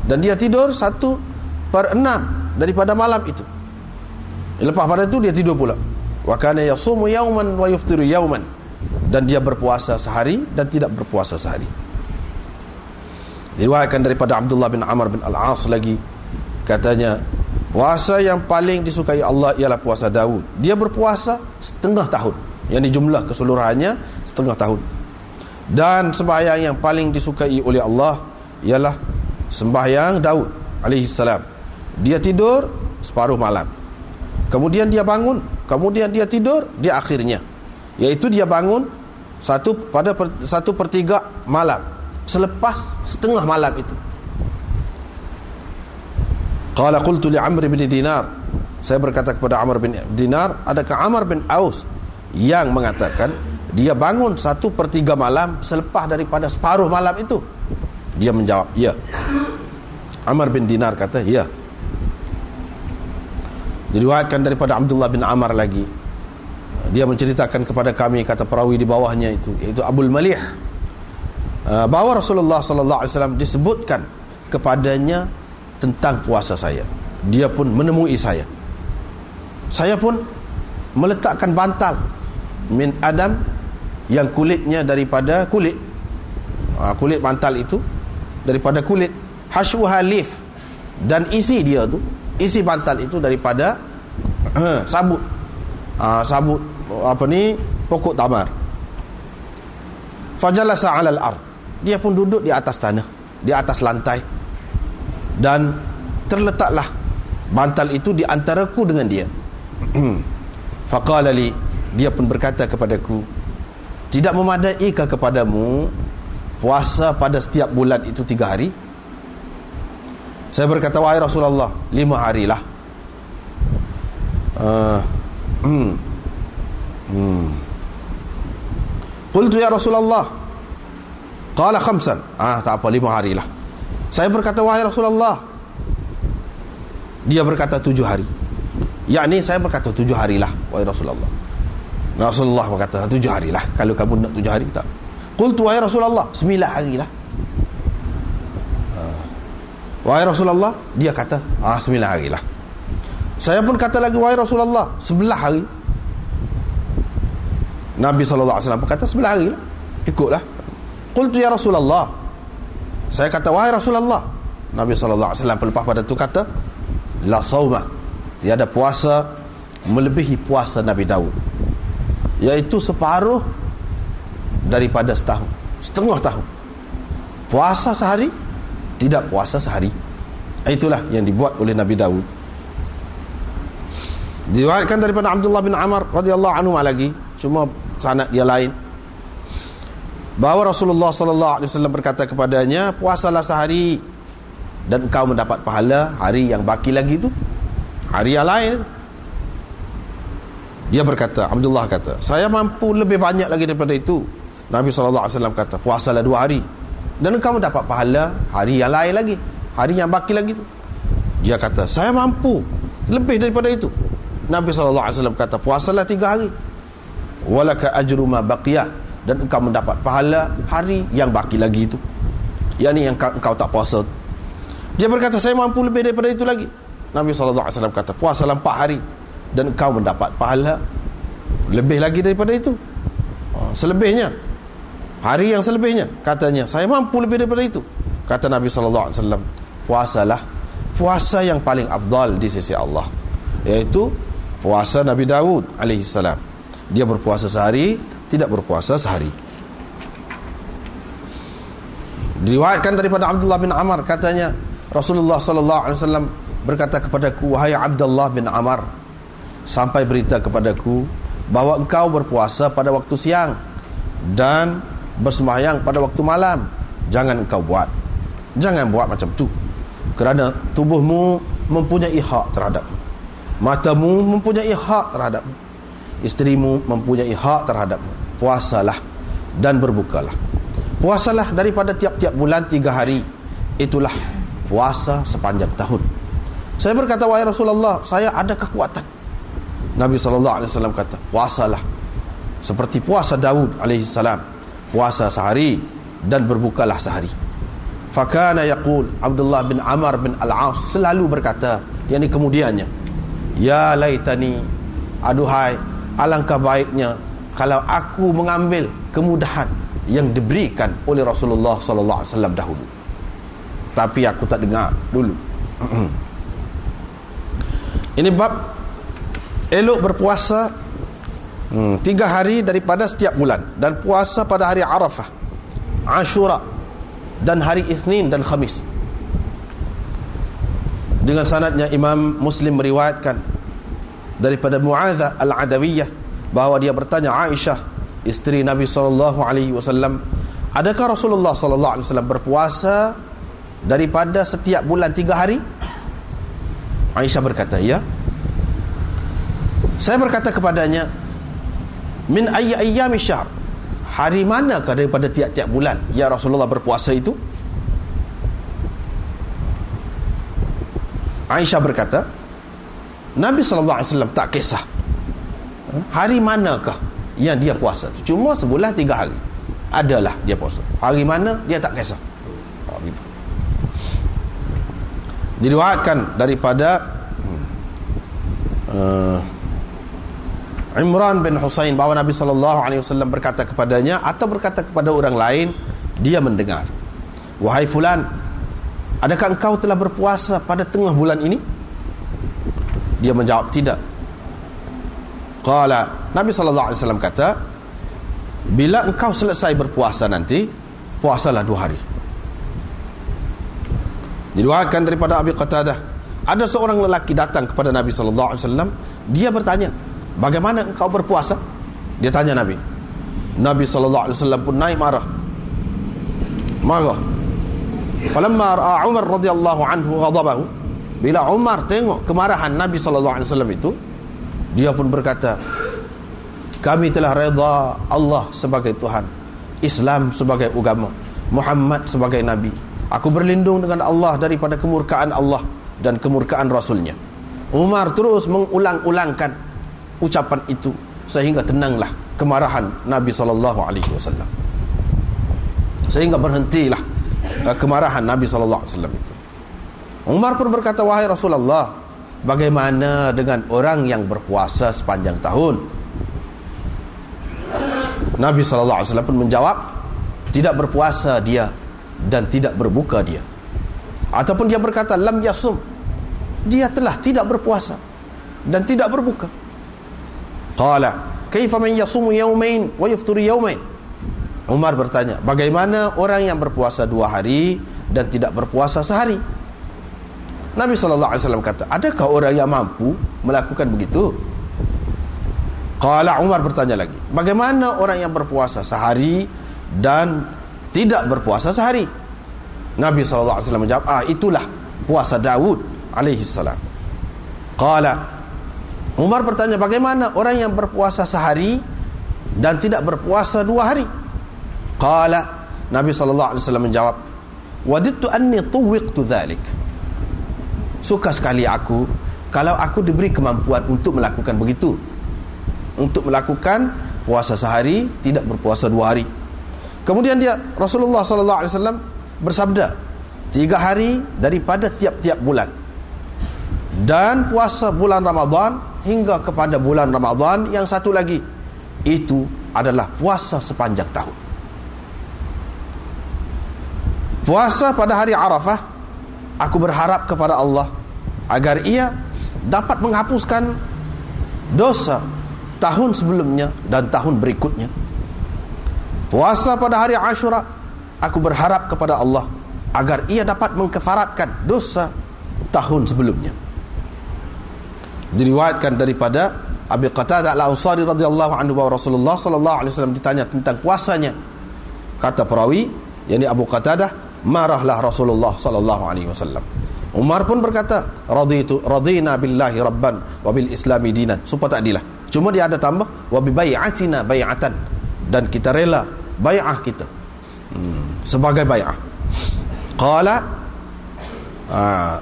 Dan dia tidur satu per enam daripada malam itu. Lepas pada itu dia tidur pula. Wa kana yasumu yawman wa yuftiru yawman dan dia berpuasa sehari dan tidak berpuasa sehari. Diriwayatkan daripada Abdullah bin Amr bin Al-As lagi. Katanya puasa yang paling disukai Allah ialah puasa Daud. Dia berpuasa setengah tahun. Yang dijumlah keseluruhannya setengah tahun dan sembahyang yang paling disukai oleh Allah ialah sembahyang Daud alaihi salam. Dia tidur separuh malam. Kemudian dia bangun kemudian dia tidur di akhirnya. Yaitu dia bangun satu pada per, satu per tiga malam. Selepas setengah malam itu. Qala qultu li amr bin dinar. Saya berkata kepada Amr bin Dinar adakah Amr bin Aus yang mengatakan dia bangun satu per tiga malam selepas daripada separuh malam itu. Dia menjawab ya. Amr bin Dinar kata ya. Diriwayatkan daripada Abdullah bin Amr lagi. Dia menceritakan kepada kami kata perawi di bawahnya itu iaitu Abdul Malih. Uh, bahawa Rasulullah sallallahu alaihi wasallam disebutkan kepadanya tentang puasa saya. Dia pun menemui saya. Saya pun meletakkan bantal min adam yang kulitnya daripada kulit. Uh, kulit bantal itu daripada kulit. Hashwha lif dan isi dia tu isi bantal itu daripada uh, sabut. Uh, sabut apa ni pokok tamar. Fajalasa 'ala al-ard dia pun duduk di atas tanah di atas lantai. Dan terletaklah bantal itu di antaraku dengan dia. Faqala li dia pun berkata kepadaku tidak memadai ke kepadamu puasa pada setiap bulan itu tiga hari? Saya berkata wahai Rasulullah lima hari lah. Uh, hmm. hmm. Qultu ya Rasulullah. Qala khamsan. Ah tak apa lima hari lah. Saya berkata wahai Rasulullah. Dia berkata tujuh hari. Yakni saya berkata tujuh hari lah Wahai Rasulullah Rasulullah berkata tujuh hari lah Kalau kamu nak tujuh hari tak. Qultu wahai Rasulullah Sembilan hari lah Wahai Rasulullah Dia kata ah sembilan hari lah Saya pun kata lagi Wahai Rasulullah Sebelah hari. Nabi SAW pun kata sebelah hari lah Ikutlah. Qultu ya Rasulullah. Saya kata Wahai Rasulullah. Nabi SAW lepas pada itu kata La sawmah Tiada puasa Melebihi puasa Nabi Daud Iaitu separuh Daripada setahun. Setengah tahun. Puasa sehari tidak puasa sehari. Itulah yang dibuat oleh Nabi Dawud. Diriwayatkan daripada Abdullah bin Amr radhiyallahu anhu lagi. Cuma sanad dia lain. Bahawa Rasulullah sallallahu alaihi wasallam berkata kepadanya puasalah sehari dan engkau mendapat pahala hari yang baki lagi itu hari yang lain dia berkata Abdullah kata saya mampu lebih banyak lagi daripada itu. Nabi wasallam kata puasalah dua hari. Dan engkau mendapat pahala hari yang lain lagi hari yang baki lagi itu dia kata saya mampu lebih daripada itu. Nabi wasallam kata puasalah tiga hari. Walaka ajru ma baqiyah dan engkau mendapat pahala hari yang baki lagi itu yang ni yang engkau tak puasa dia berkata saya mampu lebih daripada itu lagi. Nabi SAW kata puasa empat hari dan engkau mendapat pahala lebih lagi daripada itu. Oh, selebihnya. Hari yang selebihnya. Katanya saya mampu lebih daripada itu. Kata Nabi SAW puasalah. Puasa yang paling afdal di sisi Allah. Iaitu puasa Nabi Dawud alaihissalam dia berpuasa sehari tidak berpuasa sehari. Diriwayatkan daripada Abdullah bin Amr katanya Rasulullah sallallahu alaihi wasallam berkata kepadaku wahai Abdullah bin Amr sampai berita kepadaku bahawa engkau berpuasa pada waktu siang dan bersembahyang pada waktu malam. Jangan engkau buat. Jangan buat macam tu. Kerana tubuhmu mempunyai hak terhadap matamu mempunyai hak terhadap isterimu mempunyai hak terhadapmu puasalah dan berbukalah. Puasalah daripada tiap-tiap bulan tiga hari. Itulah puasa sepanjang tahun. Saya berkata wahai Rasulullah saya ada kekuatan Nabi SAW kata puasalah. Seperti puasa Daud AS puasa sehari dan berbukalah sehari. Fakana yaqul Abdullah bin Amr bin Al-As selalu berkata ini kemudiannya ya laitani aduhai alangkah baiknya kalau aku mengambil kemudahan yang diberikan oleh Rasulullah sallallahu alaihi wasallam dahulu. Tapi aku tak dengar dulu. Ini bab elok berpuasa hmm, tiga hari daripada setiap bulan. Dan puasa pada hari Arafah Ashura dan hari Isnin dan Khamis. Dengan sanadnya Imam Muslim meriwayatkan daripada Muadzah Al-Adawiyah bahawa dia bertanya Aisyah isteri Nabi wasallam adakah Rasulullah wasallam berpuasa daripada setiap bulan tiga hari? Aisyah berkata ya saya berkata kepadanya min ayyami syahr. Hari manakah daripada tiap-tiap bulan ya Rasulullah berpuasa itu? Aisyah berkata Nabi SAW tak kisah hari manakah yang dia puasa tu. Cuma sebulan tiga hari adalah dia puasa. Hari mana dia tak kisah. Oh, gitu. diriwayatkan daripada uh, Imran bin Husain bahawa Nabi SAW berkata kepadanya atau berkata kepada orang lain dia mendengar wahai fulan adakah engkau telah berpuasa pada tengah bulan ini dia menjawab tidak. Qala Nabi sallallahu alaihi wasallam kata bila engkau selesai berpuasa nanti puasalah dua hari. Diriwayatkan daripada Abi Qatadah ada seorang lelaki datang kepada Nabi sallallahu alaihi wasallam dia bertanya bagaimana engkau berpuasa? Dia tanya Nabi. Nabi sallallahu alaihi wasallam pun naik marah. Marah. Falamma ra'a Umar radhiyallahu anhu ghadabahu bila Umar tengok kemarahan Nabi sallallahu alaihi wasallam itu, dia pun berkata, "Kami telah redha Allah sebagai Tuhan, Islam sebagai agama, Muhammad sebagai nabi. Aku berlindung dengan Allah daripada kemurkaan Allah dan kemurkaan Rasulnya." Umar terus mengulang-ulangkan ucapan itu sehingga tenanglah kemarahan Nabi sallallahu alaihi wasallam. Sehingga berhentilah eh, kemarahan Nabi sallallahu alaihi wasallam itu. Umar pun berkata wahai Rasulullah bagaimana dengan orang yang berpuasa sepanjang tahun Nabi SAW pun menjawab tidak berpuasa dia dan tidak berbuka dia ataupun dia berkata lam yasum dia telah tidak berpuasa dan tidak berbuka qala kaifa man yasumu yawmain wa yafturu yawmain Umar bertanya bagaimana orang yang berpuasa dua hari dan tidak berpuasa sehari? Nabi SAW kata adakah orang yang mampu melakukan begitu? Qala Umar bertanya lagi bagaimana orang yang berpuasa sehari dan tidak berpuasa sehari? Nabi SAW menjawab ah itulah puasa Daud alaihi salam. Qala Umar bertanya bagaimana orang yang berpuasa sehari dan tidak berpuasa dua hari? Qala Nabi SAW menjawab wadidtu anni tuwiqtu dhalik. Suka sekali aku kalau aku diberi kemampuan untuk melakukan begitu. Untuk melakukan puasa sehari tidak berpuasa dua hari. Kemudian dia Rasulullah sallallahu alaihi wasallam bersabda tiga hari daripada tiap-tiap bulan. Dan puasa bulan Ramadan hingga kepada bulan Ramadan yang satu lagi itu adalah puasa sepanjang tahun. Puasa pada hari Arafah aku berharap kepada Allah agar ia dapat menghapuskan dosa tahun sebelumnya dan tahun berikutnya. Puasa pada hari Ashura aku berharap kepada Allah agar ia dapat mengkefaratkan dosa tahun sebelumnya diriwayatkan daripada Abi Qatadah Al-Ansari radhiyallahu anhu bahwa Rasulullah sallallahu alaihi wasallam ditanya tentang puasanya. Kata perawi yakni Abu Qatadah marahlah Rasulullah sallallahu alaihi wasallam. Umar pun berkata raditu radina billahi rabban wa bil islami dinan. Supaya tak adilah cuma dia ada tambah wa bi bai'atina bai'atan. Dan kita rela bai'ah kita. Hmm, sebagai bai'ah. Qala ah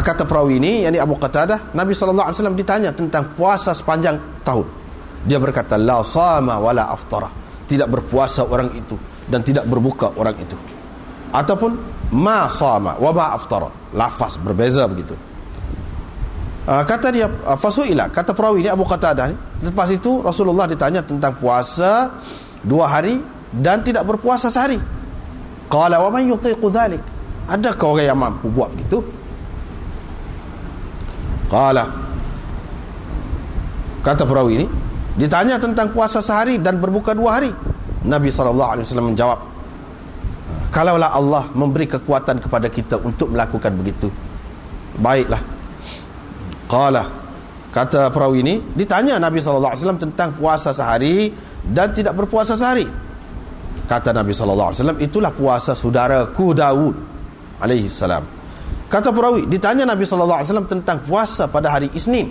kata perawi ini yakni Abu Qatadah Nabi wasallam ditanya tentang puasa sepanjang tahun. Dia berkata la sama wala aftara. Tidak berpuasa orang itu dan tidak berbuka orang itu. Ataupun ma sama wa ma aftara. Lafaz berbeza begitu. Uh, kata dia uh, fasuila kata perawi ni Abu Qatadah ni lepas itu Rasulullah ditanya tentang puasa dua hari dan tidak berpuasa sehari. Qala wa man yutiqu dhalik? Adakah orang yang mampu buat begitu qala. Kata perawi ini ditanya tentang puasa sehari dan berbuka dua hari. Nabi SAW menjawab kalaulah Allah memberi kekuatan kepada kita untuk melakukan begitu baiklah. Qala. Kata perawi ini ditanya Nabi wasallam tentang puasa sehari dan tidak berpuasa sehari. Kata Nabi wasallam itulah puasa saudaraku Daud alaihi salam kata perawi ditanya Nabi sallallahu alaihi wasallam tentang puasa pada hari Isnin.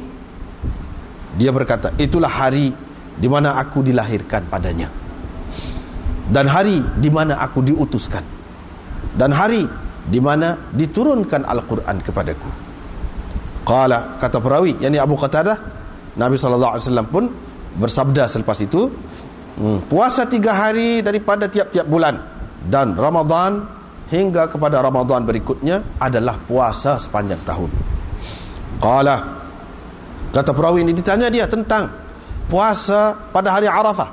Dia berkata itulah hari di mana aku dilahirkan padanya. Dan hari di mana aku diutuskan. Dan hari di mana diturunkan Al-Quran kepadaku. Qala kata perawi yakni Abu Qatadah Nabi sallallahu alaihi wasallam pun bersabda selepas itu hmm, puasa tiga hari daripada tiap-tiap bulan. Dan Ramadan hingga kepada Ramadan berikutnya adalah puasa sepanjang tahun. Qala kata perawi ini ditanya dia tentang puasa pada hari Arafah.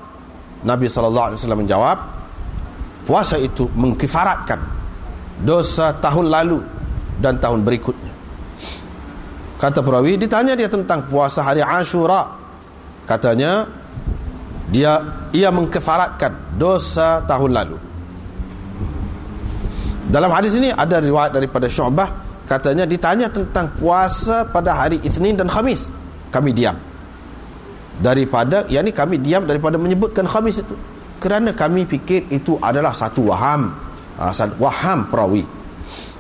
Nabi sallallahu alaihi wasallam menjawab puasa itu mengkifaratkan dosa tahun lalu dan tahun berikutnya. Kata perawi ditanya dia tentang puasa hari Ashura. Katanya dia ia mengkifaratkan dosa tahun lalu dalam hadis ini ada riwayat daripada Syu'bah katanya ditanya tentang puasa pada hari Isnin dan Khamis. Kami diam. Daripada yakni kami diam daripada menyebutkan khamis itu. Kerana kami fikir itu adalah satu waham. Uh, waham perawi.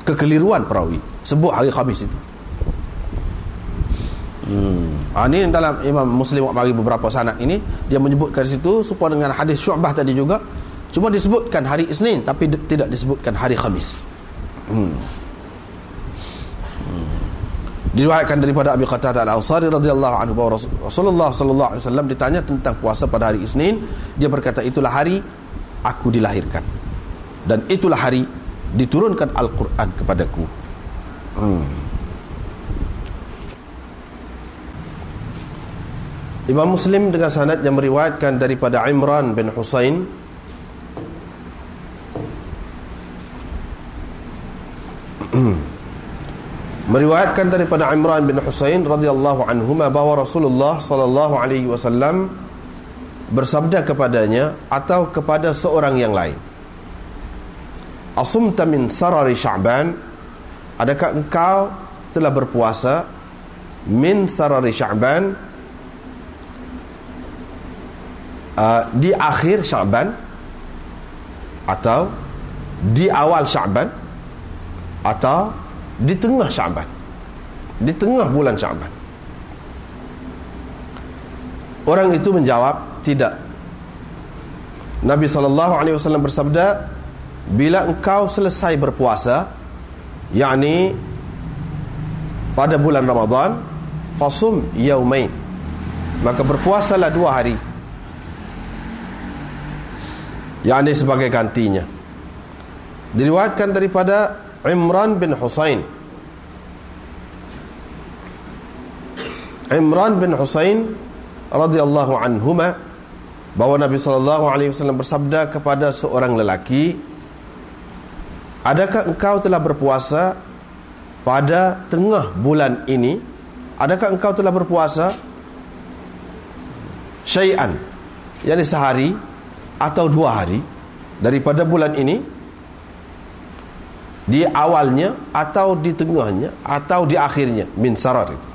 Kekeliruan perawi. Sebut hari khamis itu. Hmm. ha, ini dalam Imam Muslim bagi beberapa sanad ini dia menyebutkan situ supaya dengan hadis syu'bah tadi juga cuma disebutkan hari Isnin tapi tidak disebutkan hari Khamis. Hmm. Diriwayatkan daripada Abi Qatadah Al-Ansari radhiyallahu anhu bahwa Rasulullah sallallahu alaihi wasallam ditanya tentang puasa pada hari Isnin dia berkata itulah hari aku dilahirkan. Dan itulah hari diturunkan Al-Quran kepadaku. Hmm. Imam Muslim dengan sanad yang meriwayatkan daripada Imran bin Husain meriwayatkan daripada Imran bin Husain radhiyallahu anhu bahwa Rasulullah sallallahu alaihi wasallam bersabda kepadanya atau kepada seorang yang lain Asumta min sarari Sya'ban adakah engkau telah berpuasa min sarari Sya'ban uh, di akhir Sya'ban atau di awal Syaban atau di tengah Syaban di tengah bulan Syaban orang itu menjawab tidak. Nabi SAW bersabda bila engkau selesai berpuasa yakni pada bulan Ramadan fasum yaumain. Maka berpuasalah dua hari. Yakni sebagai gantinya. Diriwayatkan daripada Imran bin Husain Imran bin Husain radhiyallahu anhuma bahwa Nabi sallallahu alaihi wasallam bersabda kepada seorang lelaki Adakah engkau telah berpuasa pada tengah bulan ini? Adakah engkau telah berpuasa syai'an yakni sehari atau dua hari daripada bulan ini di awalnya atau di tengahnya atau di akhirnya min sarar itu.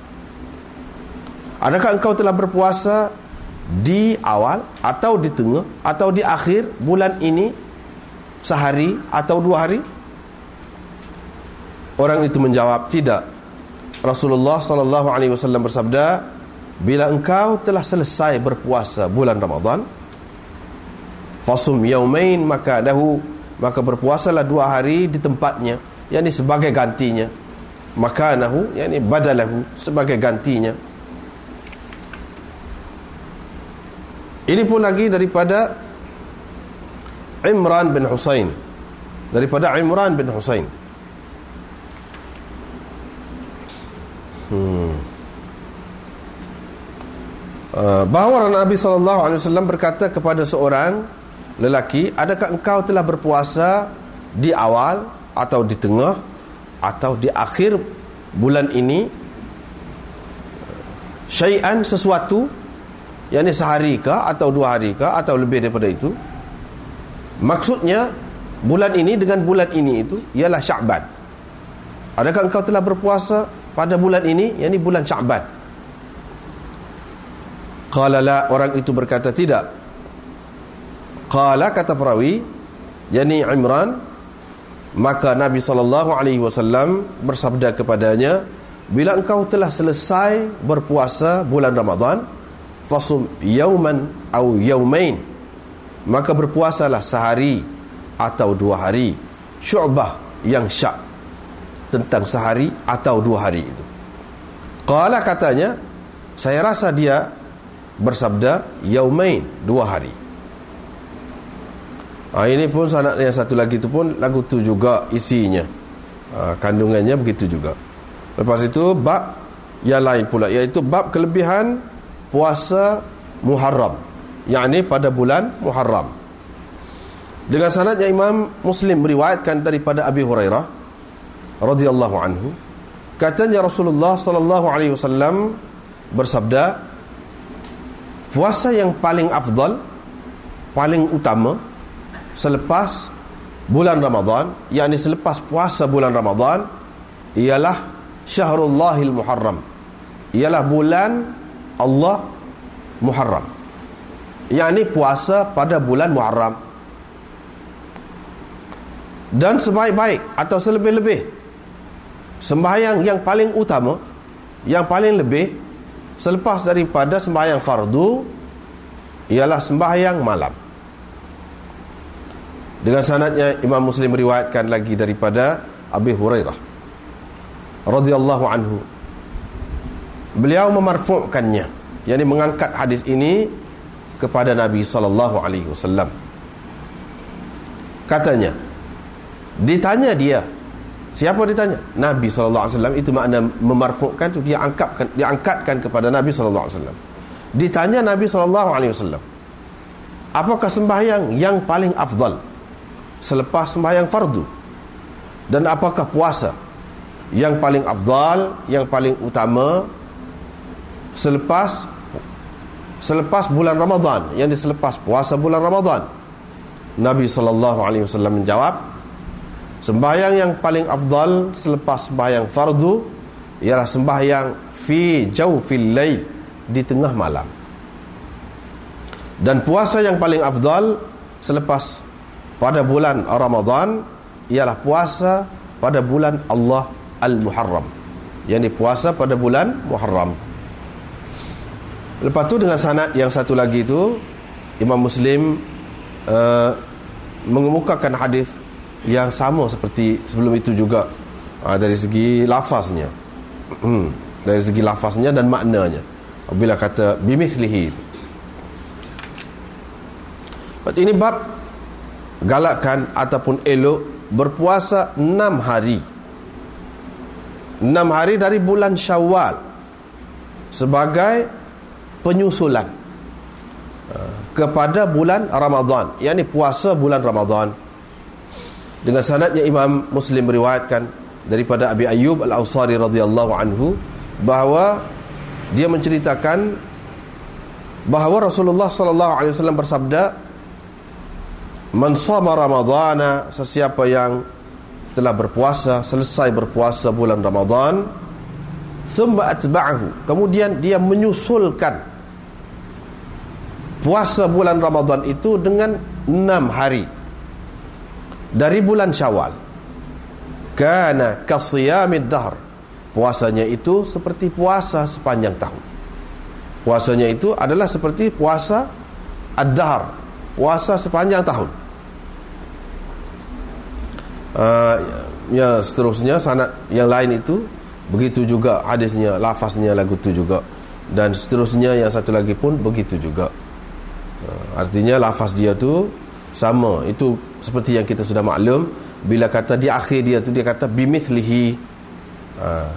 Adakah engkau telah berpuasa di awal atau di tengah atau di akhir bulan ini sehari atau dua hari? Orang itu menjawab tidak. Rasulullah sallallahu alaihi wasallam bersabda bila engkau telah selesai berpuasa bulan Ramadan fasum yaumain maka dahu maka berpuasalah dua hari di tempatnya yakni sebagai gantinya. Makanahu yakni badalahu sebagai gantinya. Ini pun lagi daripada Imran bin Husain. Daripada Imran bin Husain. Hmm. Uh, bahawa Nabi sallallahu alaihi wasallam berkata kepada seorang lelaki adakah engkau telah berpuasa di awal atau di tengah atau di akhir bulan ini? Syai'an sesuatu yang sehari ke atau dua hari ke atau lebih daripada itu? Maksudnya bulan ini dengan bulan ini itu ialah Sya'ban adakah engkau telah berpuasa pada bulan ini? Yakni bulan Sya'ban qala la orang itu berkata tidak Qala kata perawi Yani Imran Maka Nabi SAW Bersabda kepadanya Bila engkau telah selesai Berpuasa bulan Ramadan Fasum yauman Au yaumain. Maka berpuasalah sehari Atau dua hari. Syu'bah yang syak Tentang sehari atau dua hari itu. Qala katanya Saya rasa dia Bersabda Yaumain Dua hari ha, Ini pun sanat yang satu lagi itu pun Lagu tu juga isinya. Ha, Kandungannya begitu juga. Lepas itu bab yang lain pula Iaitu bab kelebihan puasa Muharram. Yang ini pada bulan Muharram. Dengan sanatnya Imam Muslim meriwayatkan daripada Abi Hurairah radhiyallahu anhu katanya Rasulullah sallallahu alaihi wasallam bersabda puasa yang paling afdal paling utama selepas bulan Ramadan yakni selepas puasa bulan Ramadan ialah Syahrullahil Muharram. Ialah bulan Allah Muharram. Yakni puasa pada bulan Muharram. Dan sebaik-baik atau selebih-lebih sembahyang yang paling utama yang paling lebih selepas daripada sembahyang fardu ialah sembahyang malam dengan sanadnya Imam Muslim meriwayatkan lagi daripada Abi Hurairah radhiyallahu anhu. Beliau memarfu'kannya, yakni mengangkat hadis ini kepada Nabi sallallahu alaihi wasallam. Katanya, ditanya dia, siapa ditanya? Nabi sallallahu alaihi wasallam itu makna memarfu'kan itu dia angkatkan dia angkatkan kepada Nabi sallallahu alaihi wasallam. Ditanya Nabi sallallahu alaihi wasallam, apakah sembahyang yang paling afdal? Selepas sembahyang fardu. Dan apakah puasa yang paling afdal yang paling utama selepas selepas bulan Ramadan yang diselepas puasa bulan Ramadan? Nabi sallallahu alaihi wasallam menjawab sembahyang yang paling afdal selepas sembahyang fardu ialah sembahyang fi jawfil lail di tengah malam. Dan puasa yang paling afdal selepas pada bulan Ramadan ialah puasa pada bulan Allah Al-Muharram. Yang puasa pada bulan Muharram. Lepas tu dengan sanad yang satu lagi tu Imam Muslim uh, mengemukakan hadis yang sama seperti sebelum itu juga. Uh, dari segi lafaznya. Hmm, dari segi lafaznya dan maknanya. Bila kata bimithlihi. Ini bab galakkan ataupun elok berpuasa enam hari. Enam hari dari bulan syawal sebagai penyusulan uh, kepada bulan Ramadan. Yang ini puasa bulan Ramadan. Dengan sanadnya Imam Muslim meriwayatkan daripada Abi Ayyub Al-Awsari radhiyallahu anhu bahawa dia menceritakan bahawa Rasulullah sallallahu alaihi wasallam bersabda Man sama Ramadana Sesiapa yang telah berpuasa Selesai berpuasa bulan Ramadan Thumma atba'ahu. Kemudian dia menyusulkan Puasa bulan Ramadan itu dengan enam hari. Dari bulan syawal. Kana kasiyamid dahr. Puasanya itu seperti puasa sepanjang tahun. Puasanya itu adalah seperti puasa Ad-dahr. Puasa sepanjang tahun uh, ya seterusnya sanad yang lain itu begitu juga hadisnya lafaznya lagu itu juga. Dan seterusnya yang satu lagi pun begitu juga. Uh, artinya lafaz dia tu sama. Itu seperti yang kita sudah maklum bila kata di akhir dia tu dia kata bimithlihi. Uh,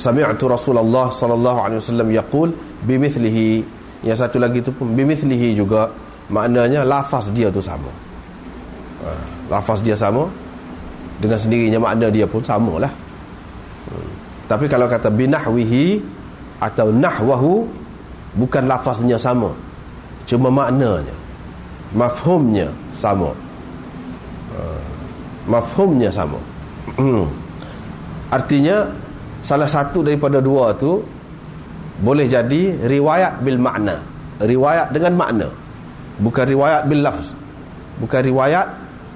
sami'tu Rasulullah sallallahu alaihi wasallam yaqul bimithlihi. Yang satu lagi tu pun bimithlihi juga. Maknanya lafaz dia tu sama. Uh, lafaz dia sama dengan sendirinya makna dia pun sama lah hmm. tapi kalau kata binahwihi atau nahwahu bukan lafaznya sama. Cuma maknanya mafhumnya sama. Uh, mafhumnya sama. Hmm. artinya salah satu daripada dua tu boleh jadi riwayat bil makna. Riwayat dengan makna. Bukan riwayat bil lafz. Bukan riwayat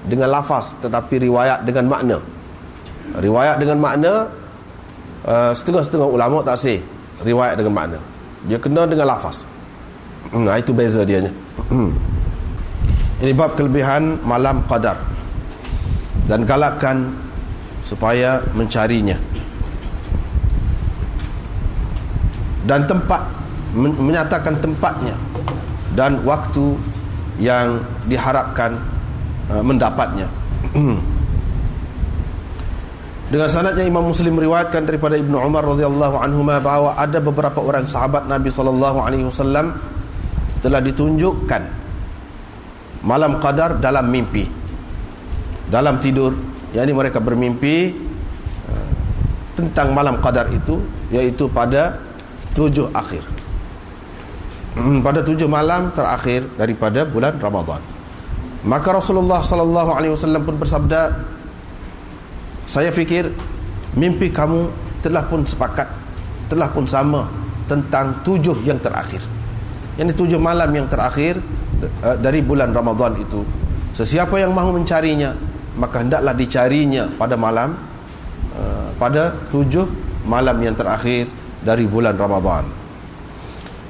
dengan lafaz tetapi riwayat dengan makna. Riwayat dengan makna uh, setengah-setengah ulama tak sih riwayat dengan makna. Dia kena dengan lafaz. Hmm, itu beza dia ini bab kelebihan malam qadar. Dan galakkan supaya mencarinya. Dan tempat menyatakan tempatnya. Dan waktu yang diharapkan Uh, mendapatnya. Dengan sanadnya Imam Muslim meriwayatkan daripada Ibnu Umar radhiyallahu anhu bahawa ada beberapa orang sahabat Nabi sallallahu alaihi wasallam telah ditunjukkan malam qadar dalam mimpi dalam tidur. Yakni mereka bermimpi uh, tentang malam qadar itu yaitu pada tujuh akhir. Pada tujuh malam terakhir daripada bulan Ramadan Maka Rasulullah sallallahu alaihi wasallam pun bersabda Saya fikir mimpi kamu telah pun sepakat telah pun sama tentang tujuh yang terakhir. Yang tujuh malam yang terakhir eh, dari bulan Ramadan itu. Sesiapa yang mahu mencarinya maka hendaklah dicarinya pada malam eh, pada tujuh malam yang terakhir dari bulan Ramadan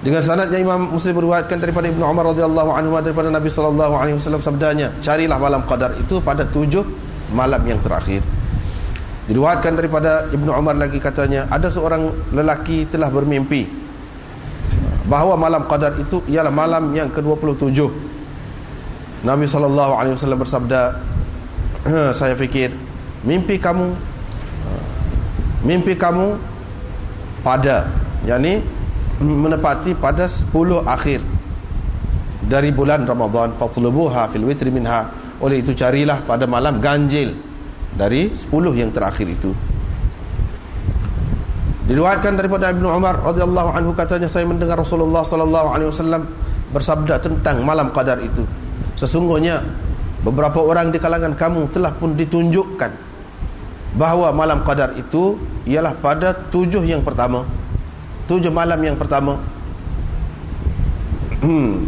dengan sanadnya Imam Muslim berwayatkan daripada Ibnu Umar radhiyallahu anhu daripada Nabi sallallahu alaihi wasallam sabdanya carilah malam qadar itu pada tujuh malam yang terakhir. Diriwayatkan daripada Ibnu Umar lagi katanya ada seorang lelaki telah bermimpi bahawa malam qadar itu ialah malam yang ke-27 Nabi sallallahu alaihi wasallam bersabda saya fikir mimpi kamu mimpi kamu pada yakni menepati pada 10 akhir dari bulan Ramadan. Fatlubuha fil witri minha. Oleh itu carilah pada malam ganjil dari 10 yang terakhir itu. Diriwayatkan daripada Ibnu Umar radhiyallahu anhu katanya saya mendengar Rasulullah sallallahu alaihi wasallam bersabda tentang malam qadar itu. Sesungguhnya beberapa orang di kalangan kamu telah pun ditunjukkan bahawa malam qadar itu ialah pada tujuh yang pertama tujuh malam yang pertama. Hmm.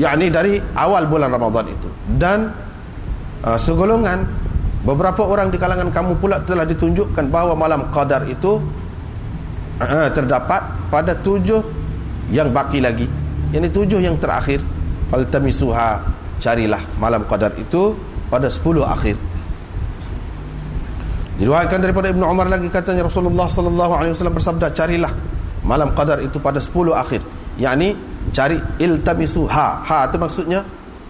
Yakni dari awal bulan Ramadan itu. Dan uh, segolongan beberapa orang di kalangan kamu pula telah ditunjukkan bahawa malam qadar itu uh, terdapat pada tujuh yang baki lagi. Ini tujuh yang terakhir. Faltamisuha carilah malam qadar itu pada sepuluh akhir diriwayatkan daripada Ibnu Umar lagi katanya Rasulullah sallallahu alaihi wasallam bersabda carilah malam qadar itu pada sepuluh akhir. Yakni cari iltamisu ha. Ha itu maksudnya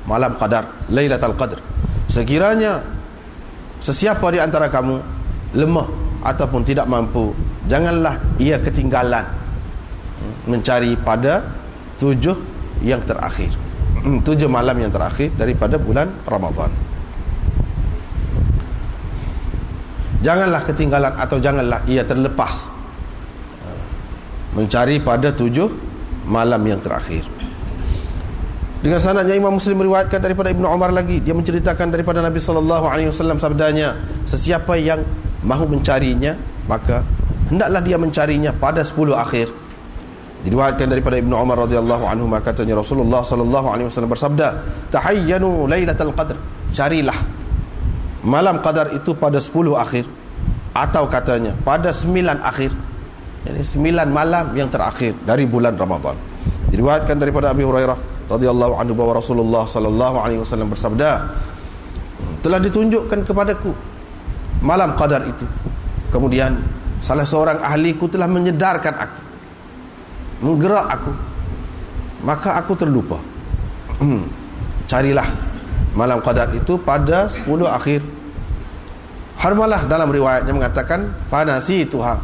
malam qadar lailatul qadar sekiranya sesiapa di antara kamu lemah ataupun tidak mampu janganlah ia ketinggalan mencari pada tujuh yang terakhir. Hmm, tujuh malam yang terakhir daripada bulan Ramadan janganlah ketinggalan atau janganlah ia terlepas. Mencari pada tujuh malam yang terakhir. Dengan sanadnya Imam Muslim meriwayatkan daripada Ibnu Umar lagi dia menceritakan daripada Nabi sallallahu alaihi wasallam sabdanya sesiapa yang mahu mencarinya maka hendaklah dia mencarinya pada 10 akhir. Diriwayatkan daripada Ibnu Umar radhiyallahu anhu maka katanya Rasulullah sallallahu alaihi wasallam bersabda tahayyanu lailatul qadr. Carilah malam qadar itu pada 10 akhir. Atau katanya pada 9 akhir. Yani 9 malam yang terakhir dari bulan Ramadan. Diriwayatkan daripada Abi Hurairah radhiyallahu anhu bahwa Rasulullah sallallahu alaihi wasallam bersabda telah ditunjukkan kepadaku malam qadar itu. Kemudian salah seorang ahliku telah menyedarkan aku menggerak aku. Maka aku terlupa. Hmm. carilah malam qadar itu pada 10 akhir. Harmalah dalam riwayatnya mengatakan fanasi tuha.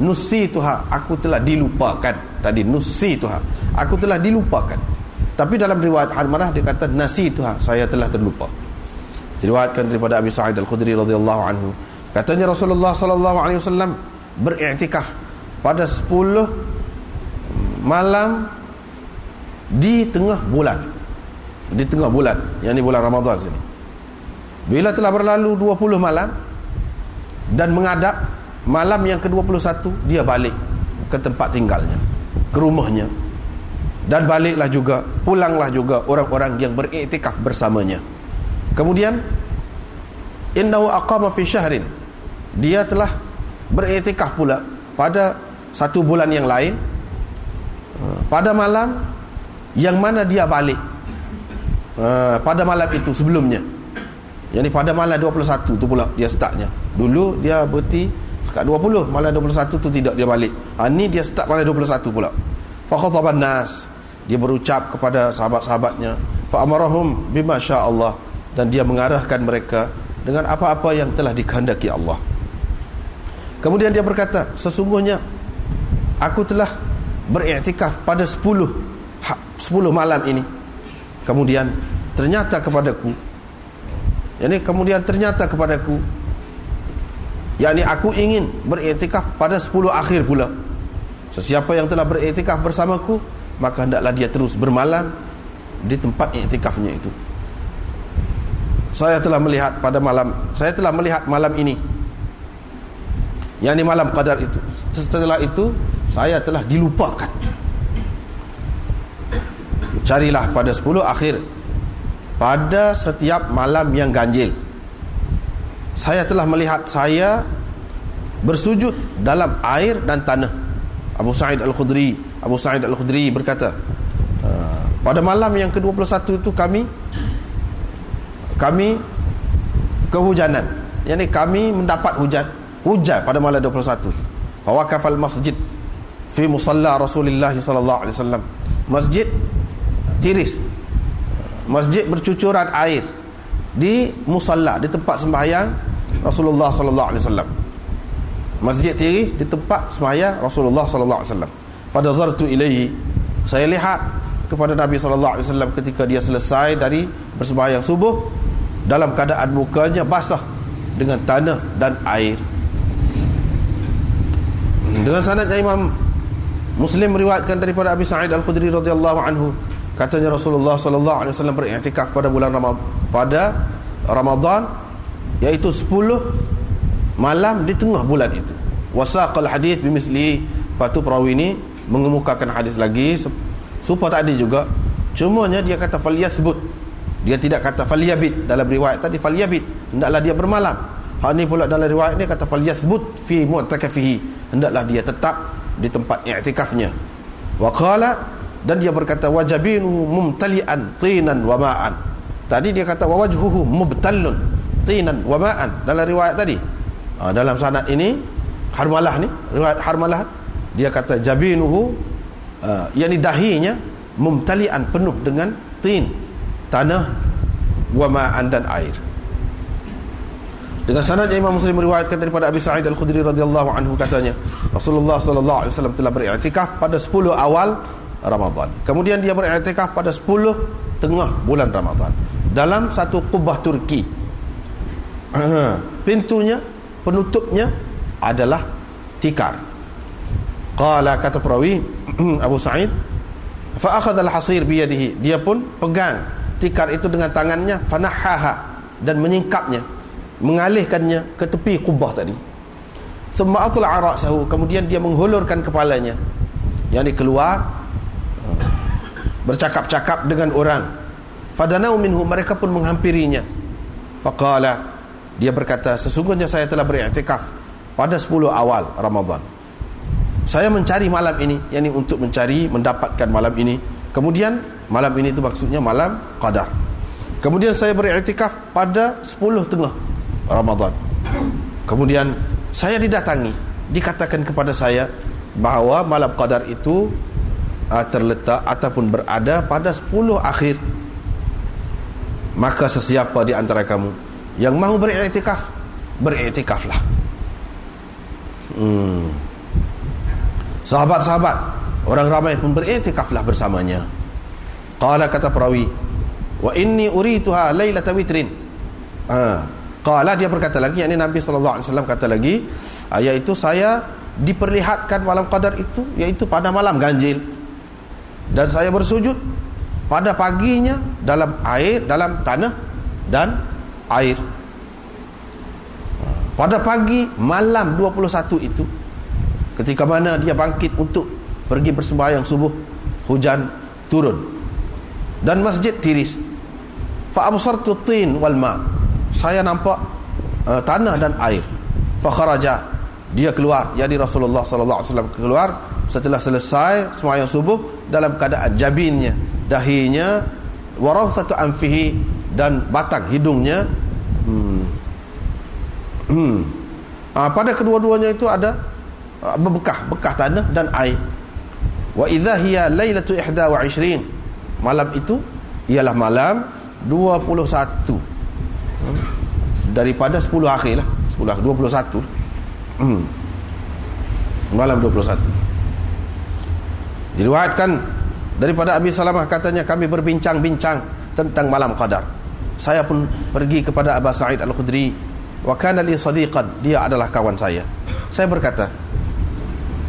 Nusi tuha aku telah dilupakan. Tadi nusi tuha. Aku telah dilupakan. Tapi dalam riwayat Harmalah dia kata nasi tuha saya telah terlupa. Diriwayatkan daripada Abi Sa'id Al-Khudri radhiyallahu anhu. Katanya Rasulullah sallallahu alaihi wasallam beriktikaf pada 10 malam di tengah bulan di tengah bulan yang ini bulan Ramadan sini. Bila telah berlalu 20 malam dan mengadap malam yang ke-21 dia balik ke tempat tinggalnya ke rumahnya. Dan baliklah juga pulanglah juga orang-orang yang beriktikaf bersamanya. Kemudian innahu aqama fi syahrin dia telah beriktikaf pula pada satu bulan yang lain pada malam yang mana dia balik uh, pada malam itu sebelumnya. Yang pada malam 21 tu pula dia startnya. Dulu dia berhenti sekat 20 malam 21 tu tidak dia balik. Ha, ni dia start malam 21 pula. Fakhataban nas dia berucap kepada sahabat-sahabatnya. Fa amarahum bima Allah. Dan dia mengarahkan mereka dengan apa-apa yang telah dikehendaki Allah. Kemudian dia berkata sesungguhnya aku telah beriktikaf pada 10 10 ha, malam ini kemudian ternyata kepadaku ini kemudian ternyata kepadaku yakni aku ingin beriktikaf pada 10 akhir pula. Sesiapa yang telah beriktikaf bersamaku maka hendaklah dia terus bermalam di tempat iktikafnya itu. Saya telah melihat pada malam saya telah melihat malam ini. Yakni malam qadar itu. Setelah itu saya telah dilupakan carilah pada 10 akhir. Pada setiap malam yang ganjil. Saya telah melihat saya bersujud dalam air dan tanah. Abu Sa'id Al-Khudri Abu Sa'id Al-Khudri berkata ah, pada malam yang ke-21 itu kami kami kehujanan. Yakni kami mendapat hujan hujan pada malam 21 fawaqafal masjid fi musalla Rasulullah sallallahu alaihi wasallam. Masjid tiris. Masjid bercucuran air di musalla di tempat sembahyang Rasulullah sallallahu alaihi wasallam. Masjid tiris di tempat sembahyang Rasulullah sallallahu alaihi wasallam. Fadazartu ilaihi. Saya lihat kepada Nabi sallallahu alaihi wasallam ketika dia selesai dari bersembahyang subuh dalam keadaan mukanya basah dengan tanah dan air. Dengan sanadnya Imam Muslim meriwayatkan daripada Abi Sa'id Al-Khudri radhiyallahu anhu katanya Rasulullah sallallahu alaihi wasallam beriktikaf pada bulan Ramadan pada Ramadan iaitu 10 malam di tengah bulan itu. Wasaqal hadis bimisli. Patu perawi ini mengemukakan hadis lagi. Supaya tadi juga. Cumanya dia kata fal yathbut dia tidak kata falyabit. Dalam riwayat tadi falyabit. Hendaklah dia bermalam. Hal ni pula dalam riwayat ni kata falyathbut fi mu'takafihi. Hendaklah dia tetap di tempat i'tikafnya. Wa qala dan dia berkata wajabinu mumtalian tinan wa ma'an. Tadi dia kata wajhuhu mubtallun tinan wa ma'an. Dalam riwayat tadi. Ha, dalam sanad ini harmalah ni riwayat harmalah dia kata jabinuhu uh, yakni dahinya mumtalian penuh dengan tin tanah wa ma'an dan air. Dengan sanad Imam Muslim meriwayatkan daripada Abi Sa'id Al-Khudri radhiyallahu anhu katanya Rasulullah sallallahu alaihi wasallam telah beriktikaf pada 10 awal Ramadan. Kemudian dia beriktikaf pada 10 tengah bulan Ramadan dalam satu kubah Turki. Pintunya, penutupnya adalah tikar. Qala kata perawi Abu Sa'id fa akhadha al-hasir bi yadihi dia pun pegang tikar itu dengan tangannya fanahaha dan menyingkapnya mengalihkannya ke tepi kubah tadi thumma atla'a ra'sahu kemudian dia menghulurkan kepalanya yang keluar bercakap-cakap dengan orang. Fadanau minhu mereka pun menghampirinya. Faqala dia berkata sesungguhnya saya telah beriktikaf pada 10 awal Ramadan. Saya mencari malam ini yakni untuk mencari mendapatkan malam ini. Kemudian malam ini itu maksudnya malam qadar. Kemudian saya beriktikaf pada 10 tengah Ramadan. Kemudian saya didatangi dikatakan kepada saya bahawa malam qadar itu uh, terletak ataupun berada pada 10 akhir. Maka sesiapa di antara kamu yang mahu beriktikaf beriktikaflah. Hmm. Sahabat-sahabat Orang ramai pun beriktikaflah bersamanya. Qala kata perawi Wa inni urituha laylata witrin. Ha. Qala dia berkata lagi Yang ini Nabi SAW kata lagi Iaitu saya diperlihatkan malam qadar itu Iaitu pada malam ganjil Dan saya bersujud Pada paginya Dalam air, dalam tanah Dan air. Pada pagi malam 21 itu ketika mana dia bangkit untuk pergi bersembahyang subuh hujan turun. Dan masjid tiris. Fa absartu tin wal ma. Saya nampak uh, tanah dan air. Fa kharaja. Dia keluar. Jadi Rasulullah sallallahu alaihi wasallam keluar setelah selesai sembahyang subuh dalam keadaan jabinnya dahinya warathatu anfihi dan batang hidungnya. Hmm. Uh, pada kedua-duanya itu ada Ah, berbekah bekah tanah dan air. Wa idza hiya lailatu 21 malam itu ialah malam 21 hmm. daripada 10 akhir lah. 10 21 hmm. malam 21 diriwayatkan daripada Abi Salamah katanya kami berbincang-bincang tentang malam qadar. Saya pun pergi kepada Abu Sa'id Al-Khudri wa kana li sadiqan dia adalah kawan saya. Saya berkata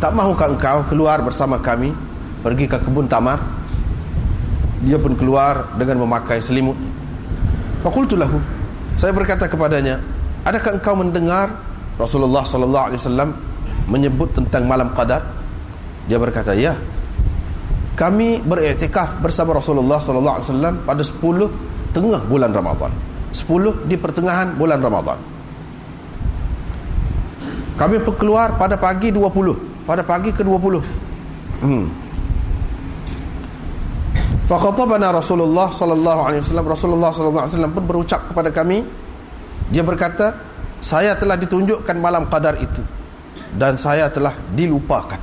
tak mahukah engkau keluar bersama kami pergi ke kebun tamar? Dia pun keluar dengan memakai selimut. Faqultu lahu. Saya berkata kepadanya adakah engkau mendengar Rasulullah sallallahu alaihi wasallam menyebut tentang malam qadar? Dia berkata ya kami beriktikaf bersama Rasulullah sallallahu alaihi wasallam pada 10 tengah bulan Ramadan. 10 di pertengahan bulan Ramadan. Kami keluar pada pagi 20 pada pagi ke-20 hmm. fa khatabana Rasulullah sallallahu alaihi wasallam. Rasulullah sallallahu alaihi wasallam pun berucap kepada kami. Dia berkata saya telah ditunjukkan malam qadar itu dan saya telah dilupakan.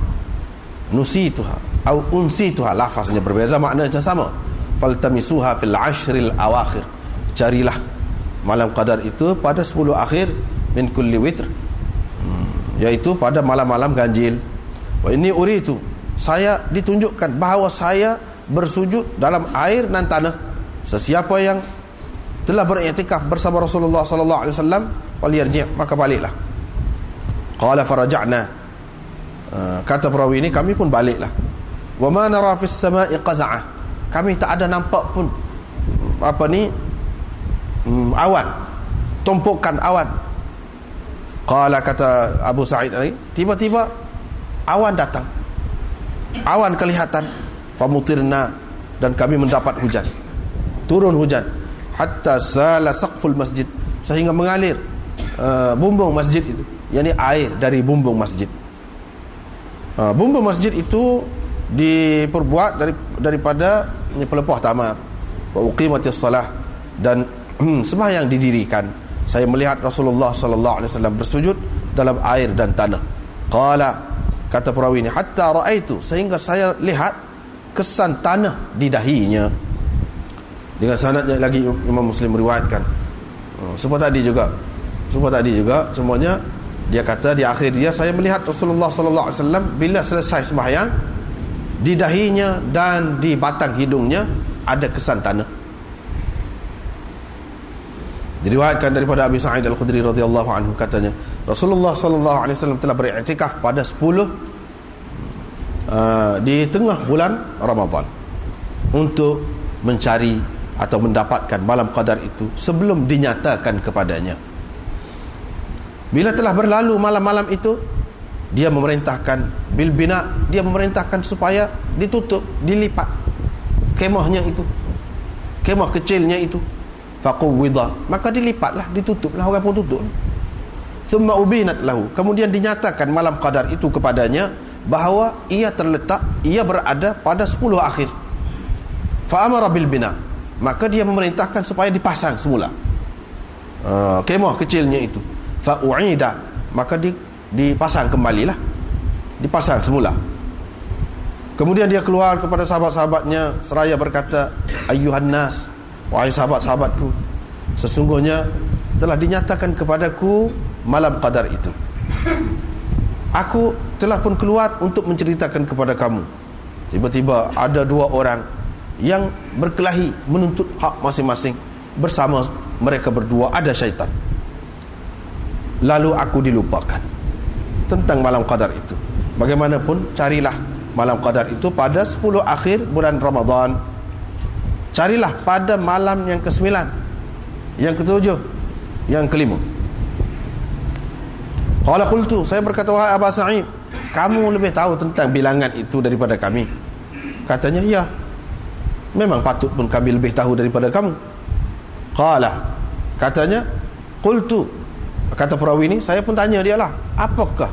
Nusi tuha au unsi tuha lafaznya berbeza maknanya sama faltamisuha fil ashril awakhir carilah malam qadar itu pada 10 akhir min kulli witr hmm. pada malam-malam ganjil Wa ini uritu. Saya ditunjukkan bahawa saya bersujud dalam air dan tanah. Sesiapa yang telah beriktikaf bersama Rasulullah sallallahu alaihi wasallam falyarji' maka baliklah. Qala faraja'na. Uh, kata perawi ini kami pun baliklah. Wa ma nara fis sama'i qaz'ah. Kami tak ada nampak pun apa ni um, awan. Tumpukan awan. Qala kata Abu Sa'id tadi tiba-tiba awan datang. Awan kelihatan. Famutirna dan kami mendapat hujan. Turun hujan. Hatta sala saqful masjid sehingga mengalir uh, bumbung masjid itu. Yakni air dari bumbung masjid. Uh, bumbung masjid itu diperbuat dari daripada pelepah tamat wa uqimatis salah. Dan hmm, sembahyang didirikan. Saya melihat Rasulullah sallallahu alaihi wasallam bersujud dalam air dan tanah. Qala kata perawi ini hatta raaitu sehingga saya lihat kesan tanah di dahinya. Dengan sanadnya lagi Imam Muslim meriwayatkan. Oh, sebab tadi juga. Sebab tadi juga semuanya dia kata di akhir dia saya melihat Rasulullah sallallahu alaihi wasallam bila selesai sembahyang di dahinya dan di batang hidungnya ada kesan tanah. Diriwayatkan daripada Abi Sa'id Al-Khudri radhiyallahu anhu katanya Rasulullah sallallahu alaihi wasallam telah beriktikaf pada 10 Uh, di tengah bulan Ramadan untuk mencari atau mendapatkan malam qadar itu sebelum dinyatakan kepadanya. Bila telah berlalu malam-malam itu dia memerintahkan bil bina dia memerintahkan supaya ditutup dilipat. Kemahnya itu. Kemah kecilnya itu. Faqwida maka dilipatlah ditutuplah orang pun tutup. Thumma ubinat lahu. Kemudian dinyatakan malam qadar itu kepadanya bahawa ia terletak ia berada pada 10 akhir. Fa amara bil bina. Maka dia memerintahkan supaya dipasang semula. Uh, kemah kecilnya itu. Fa uida. Maka di, dipasang kembalilah. Dipasang semula. Kemudian dia keluar kepada sahabat-sahabatnya seraya berkata ayuhan nas wahai sahabat-sahabatku sesungguhnya telah dinyatakan kepadaku malam qadar itu. Aku telah pun keluar untuk menceritakan kepada kamu. Tiba-tiba ada dua orang yang berkelahi menuntut hak masing-masing bersama mereka berdua. Ada syaitan. Lalu aku dilupakan tentang malam qadar itu bagaimanapun carilah malam qadar itu pada 10 akhir bulan Ramadan carilah pada malam yang ke-9 yang ke-7 yang kelima Qala qultu, saya berkata wahai Abu Sa'id, kamu lebih tahu tentang bilangan itu daripada kami. Katanya, ya. Memang patut pun kami lebih tahu daripada kamu. Qala, katanya, qultu. Kata perawi ini, saya pun tanya dia lah, apakah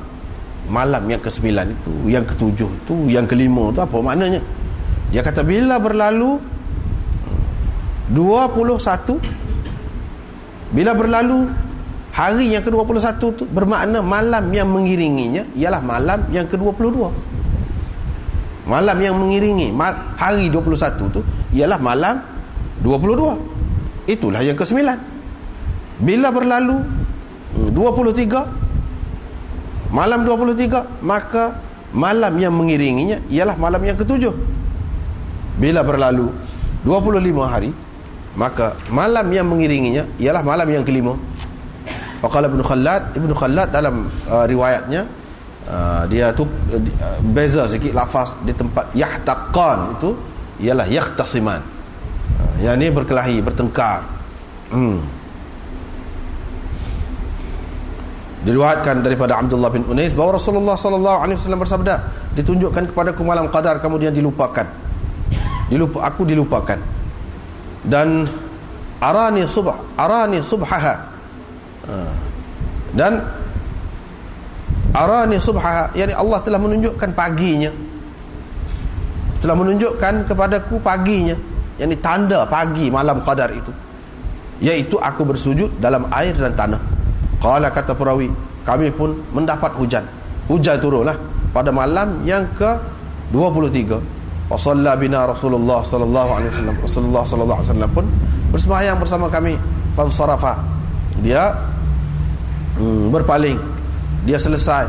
malam yang ke-9 itu, yang ke-7 itu, yang ke-5 itu apa maknanya? Dia kata bila berlalu 21 bila berlalu hari yang ke-21 tu bermakna malam yang mengiringinya ialah malam yang ke-22 malam yang mengiringi hari 21 tu ialah malam 22 itulah yang ke-9 bila berlalu 23 malam 23 maka malam yang mengiringinya ialah malam yang ke-7 bila berlalu 25 hari maka malam yang mengiringinya ialah malam yang kelima. Waqala Ibn Khallad Ibn Khallad dalam uh, riwayatnya uh, dia tu uh, beza sikit lafaz di tempat yahtaqan itu ialah yahtasiman. Uh, yang ni berkelahi bertengkar. Hmm. Diriwayatkan daripada Abdullah bin Unais bahawa Rasulullah sallallahu alaihi wasallam bersabda ditunjukkan kepada ku malam qadar kemudian dilupakan. Dilupa aku dilupakan. Dan arani subh arani subhaha. Ha. dan arani subha yakni Allah telah menunjukkan paginya. Telah menunjukkan kepadaku paginya. Yakni tanda pagi malam qadar itu. Yaitu aku bersujud dalam air dan tanah qala kata perawi kami pun mendapat hujan. Hujan turunlah pada malam yang ke 23 wa salla bina Rasulullah wasallam. Rasulullah wasallam pun bersembahyang bersama kami. Fansarafa dia hmm, berpaling. Dia selesai.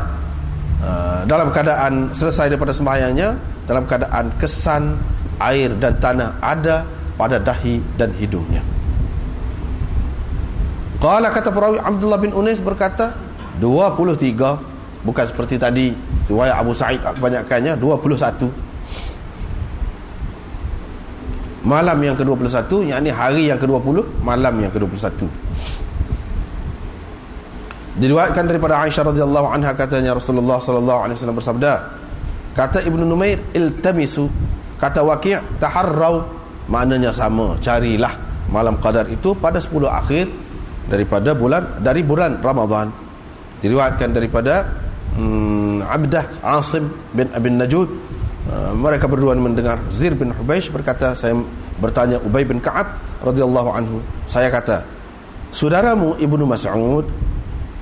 Uh, dalam keadaan selesai daripada sembahyangnya dalam keadaan kesan air dan tanah ada pada dahi dan hidungnya Qala kata perawi Abdullah bin Unais berkata 23 bukan seperti tadi riwayat Abu Sa'id kebanyakannya 21 malam yang ke-21 yakni hari yang ke-20 malam yang ke-21 Diriwayatkan daripada Aisyah radhiyallahu anha katanya Rasulullah sallallahu alaihi wasallam bersabda kata Ibnu Numair iltamisu. Kata Waqi' taharrau. Maknanya sama carilah malam qadar itu pada 10 akhir daripada bulan dari bulan Ramadhan diriwayatkan daripada hmm, Abdah Asim bin Abi Najud. Uh, mereka berdua mendengar. Zir bin Hubeish berkata saya bertanya Ubay bin Ka'ab radhiyallahu anhu. Saya kata saudaramu Ibnu Mas'ud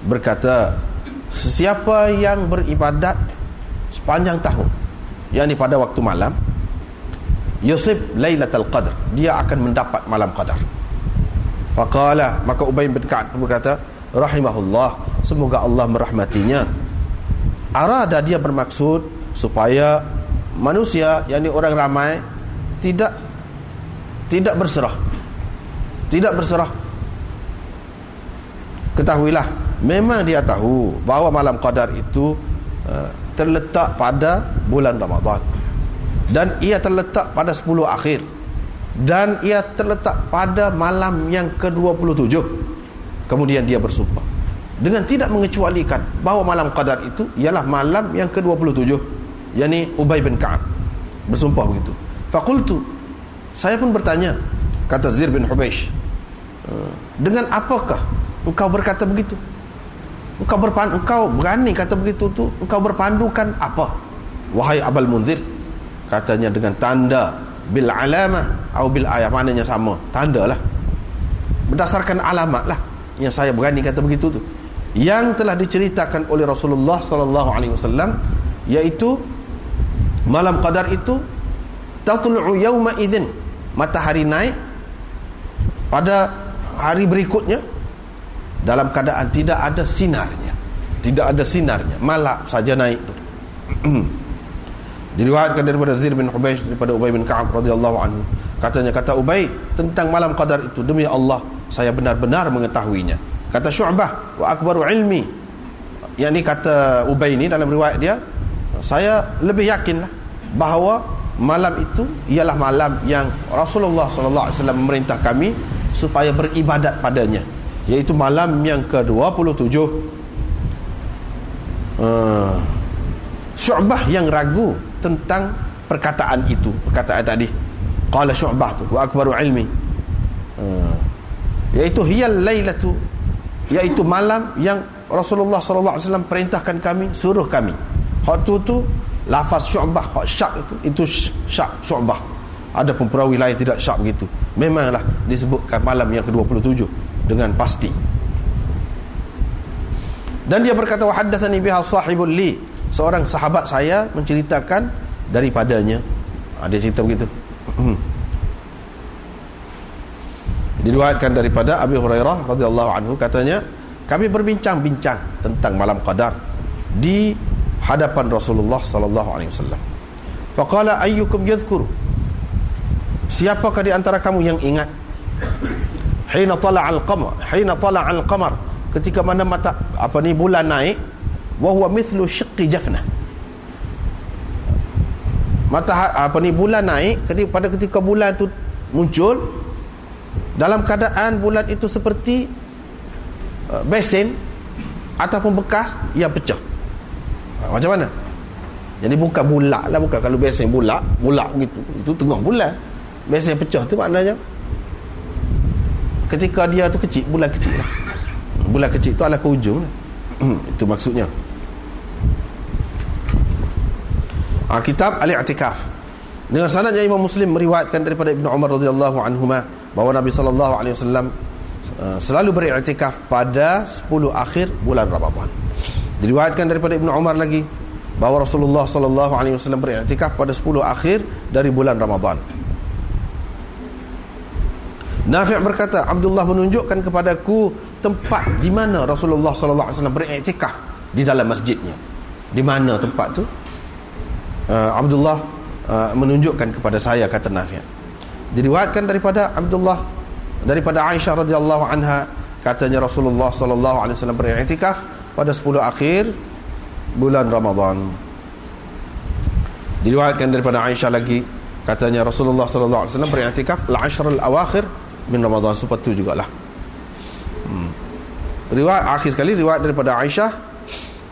berkata sesiapa yang beribadat sepanjang tahun yakni pada waktu malam yusib lailatul qadar dia akan mendapat malam qadar faqala maka ubay bin ka'ab berkata rahimahullah semoga Allah merahmatinya. Arada dia bermaksud supaya manusia yakni orang ramai tidak tidak berserah. Tidak berserah. Ketahuilah memang dia tahu bahawa malam qadar itu uh, terletak pada bulan Ramadan. Dan ia terletak pada 10 akhir dan ia terletak pada malam yang ke-27. Kemudian dia bersumpah. Dengan tidak mengecualikan bahawa malam qadar itu ialah malam yang ke-27. Yakni Ubay bin Ka'ab bersumpah begitu. Faqultu saya pun bertanya kata Zir bin Hubeish eh, dengan apakah engkau berkata begitu? Engkau berpandu engkau berani kata begitu tu? Engkau berpandukan apa? Wahai Abul Munzir katanya dengan tanda bil alamah atau bil ayah maknanya sama. Tanda lah. Berdasarkan alamat lah yang saya berani kata begitu tu. Yang telah diceritakan oleh Rasulullah sallallahu alaihi wasallam iaitu malam qadar itu tatlu'u yawma idzin matahari naik. Pada hari berikutnya dalam keadaan tidak ada sinarnya. Tidak ada sinarnya. Malap saja naik tu Diriwayatkan daripada Zir bin Hubeish daripada Ubay bin Ka'ab radhiyallahu anhu. Katanya kata Ubay tentang malam qadar itu demi Allah saya benar-benar mengetahuinya. Kata Syu'bah wa akbaru ilmi. Yang ni kata Ubay ni dalam riwayat dia saya lebih yakinlah bahawa malam itu ialah malam yang Rasulullah sallallahu alaihi wasallam memerintah kami supaya beribadat padanya iaitu malam yang ke-27 uh, Syu'bah yang ragu tentang perkataan itu. Perkataan tadi. Qala syu'bah tu wa akbaru ilmi. Uh, iaitu hiyal lailatu iaitu malam yang Rasulullah wasallam perintahkan kami suruh kami. Hak tu tu lafaz syu'bah hak syak itu itu syak syu'bah. Ada pun perawi lain tidak syak begitu. Memanglah disebutkan malam yang ke-27 dengan pasti. Dan dia berkata wa haddatsani biha sahibul li seorang sahabat saya menceritakan daripadanya. Ha, dia cerita begitu. Hmm. diriwayatkan daripada Abi Hurairah radhiyallahu anhu katanya kami berbincang-bincang tentang malam qadar di hadapan Rasulullah sallallahu alaihi wasallam. Faqala ayyukum yadhkuru? Siapakah di antara kamu yang ingat? Hina tala'al qamar hina tala'al qamar ketika mana mata apa ni bulan naik wa huwa mithlu shiqqi jafnah. Mata apa ni bulan naik ketika pada ketika bulan tu muncul dalam keadaan bulan itu seperti uh, besen ataupun bekas yang pecah. Ha, macam mana? Jadi bukan bulat lah bukan. Kalau besen bulat bulat begitu itu tengah bulan besen pecah tu maknanya. Ketika dia tu kecil bulan kecil lah. Bulan kecil tu adalah ke ujung itu maksudnya ha, kitab al-i'tikaf. Dengan sanadnya Imam Muslim meriwayatkan daripada Ibnu Umar radhiyallahu anhuma bahawa Nabi sallallahu alaihi wasallam uh, selalu beriktikaf pada 10 akhir bulan Ramadan. Diriwayatkan daripada Ibnu Umar lagi bahawa Rasulullah sallallahu alaihi wasallam beriktikaf pada 10 akhir dari bulan Ramadan. Nafi' berkata Abdullah menunjukkan kepadaku tempat di mana Rasulullah sallallahu alaihi wasallam beriktikaf di dalam masjidnya. Di mana tempat tu uh, Abdullah uh, menunjukkan kepada saya kata Nafi' diriwayatkan daripada Abdullah daripada Aisyah radhiyallahu anha katanya Rasulullah sallallahu alaihi wasallam beriktikaf pada 10 akhir bulan Ramadan. Diriwayatkan daripada Aisyah lagi katanya Rasulullah sallallahu alaihi wasallam beriktikaf al-ashr al-awakhir min Ramadan. Seperti itu jugalah. Hmm. riwayat akhir sekali riwayat daripada Aisyah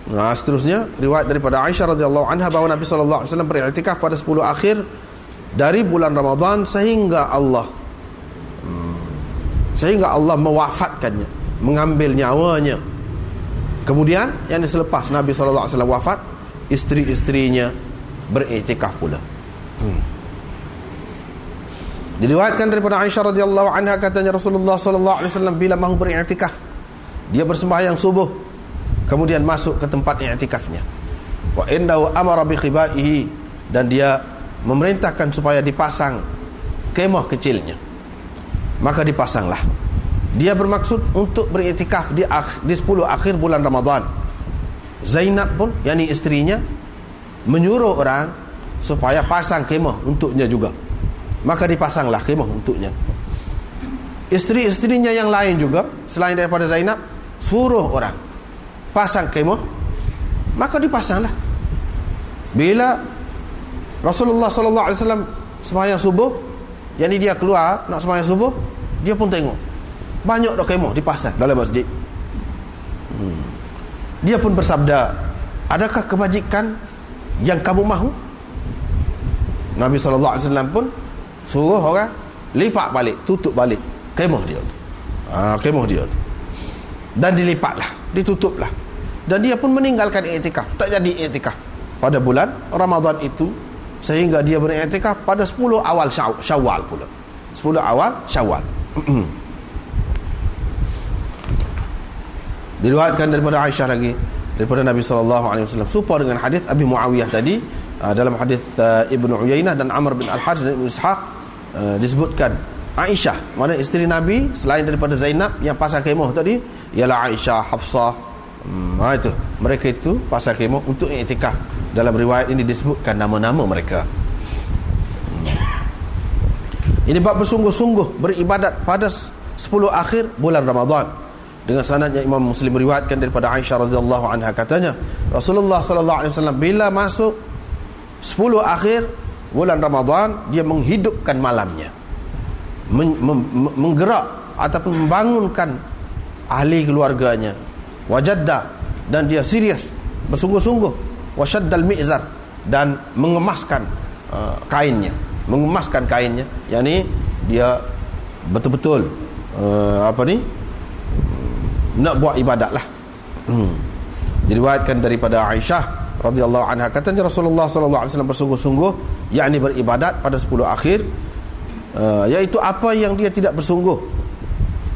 Nah, seterusnya riwayat daripada Aisyah radhiyallahu anha bahawa Nabi sallallahu alaihi wasallam beriktikaf pada 10 akhir dari bulan Ramadan sehingga Allah hmm, sehingga Allah mewafatkannya mengambil nyawanya. Kemudian yang selepas Nabi SAW wafat isteri-isterinya beriktikaf pula. Hmm. diriwayatkan daripada Aisyah radhiyallahu anha katanya Rasulullah sallallahu alaihi wasallam bila mahu beriktikaf dia bersembahyang subuh kemudian masuk ke tempat iktikafnya wa innahu amara bi khibaihi dan dia memerintahkan supaya dipasang kemah kecilnya. Maka dipasanglah. Dia bermaksud untuk beriktikaf di di 10 akhir bulan Ramadan. Zainab pun yakni isterinya menyuruh orang supaya pasang kemah untuknya juga. Maka dipasanglah kemah untuknya. Isteri-isterinya yang lain juga selain daripada Zainab suruh orang pasang kemah maka dipasanglah. Bila Rasulullah sallallahu alaihi wasallam sembahyang subuh yakni dia keluar nak sembahyang subuh dia pun tengok. Banyak dah kemah dipasang dalam masjid? Hmm. dia pun bersabda adakah kebajikan yang kamu mahu? Nabi SAW pun suruh orang lipat balik tutup balik kemah dia tu. Ha, kemah dia tu. Dan dilipatlah ditutuplah dan dia pun meninggalkan iktikaf tak jadi iktikaf pada bulan Ramadan itu sehingga dia beriktikaf pada 10 awal syawal pula. 10 awal syawal. Diriwayatkan daripada Aisyah lagi daripada Nabi wasallam. Serupa dengan hadis Abi Muawiyah tadi uh, dalam hadis uh, Ibnu Uyainah dan Amr bin Al-Harith dan Ibnu Ishaq uh, disebutkan Aisyah mana isteri Nabi selain daripada Zainab yang pasang kemah tadi ialah Aisyah Hafsah hmm, ha, itu. Mereka itu pasang kemah untuk iktikaf dalam riwayat ini disebutkan nama-nama mereka. Hmm. ini bab bersungguh-sungguh beribadat pada 10 akhir bulan Ramadan. Dengan sanad yang Imam Muslim meriwayatkan daripada Aisyah radhiyallahu anha katanya Rasulullah sallallahu alaihi wasallam bila masuk 10 akhir bulan Ramadan dia menghidupkan malamnya. Menggerak ataupun membangunkan ahli keluarganya wajadda. Dan dia serius bersungguh-sungguh. Wasyaddal mi'zar. Dan mengemaskan uh, kainnya. Mengemaskan kainnya. Yakni dia betul-betul uh, apa ni? Nak buat ibadat lah. Hmm. diriwayatkan daripada Aisyah radhiyallahu anha. Katanya Rasulullah sallallahu alaihi wasallam bersungguh-sungguh yakni beribadat pada 10 akhir uh, iaitu apa yang dia tidak bersungguh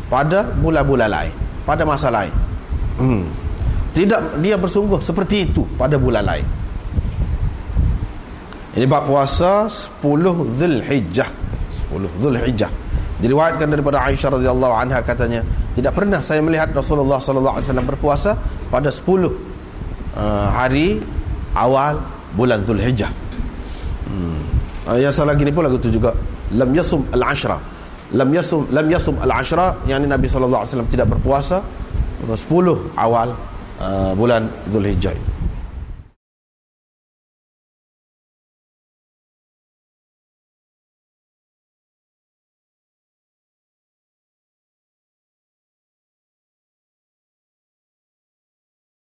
pada bulan-bulan lain pada masa lain hmm. tidak dia bersungguh seperti itu pada bulan lain ini bab puasa 10 Zulhijjah 10 Zulhijjah diriwayatkan daripada Aisyah radhiyallahu anha katanya tidak pernah saya melihat Rasulullah sallallahu alaihi wasallam berpuasa pada 10 uh, hari awal bulan Zulhijjah. Hmm. Uh, yang salah gini pun lagu tu juga lam yasum al-ashra. Lam yasum lam yasum al-ashra yakni Nabi sallallahu alaihi wasallam tidak berpuasa 10 awal uh, bulan Zulhijjah.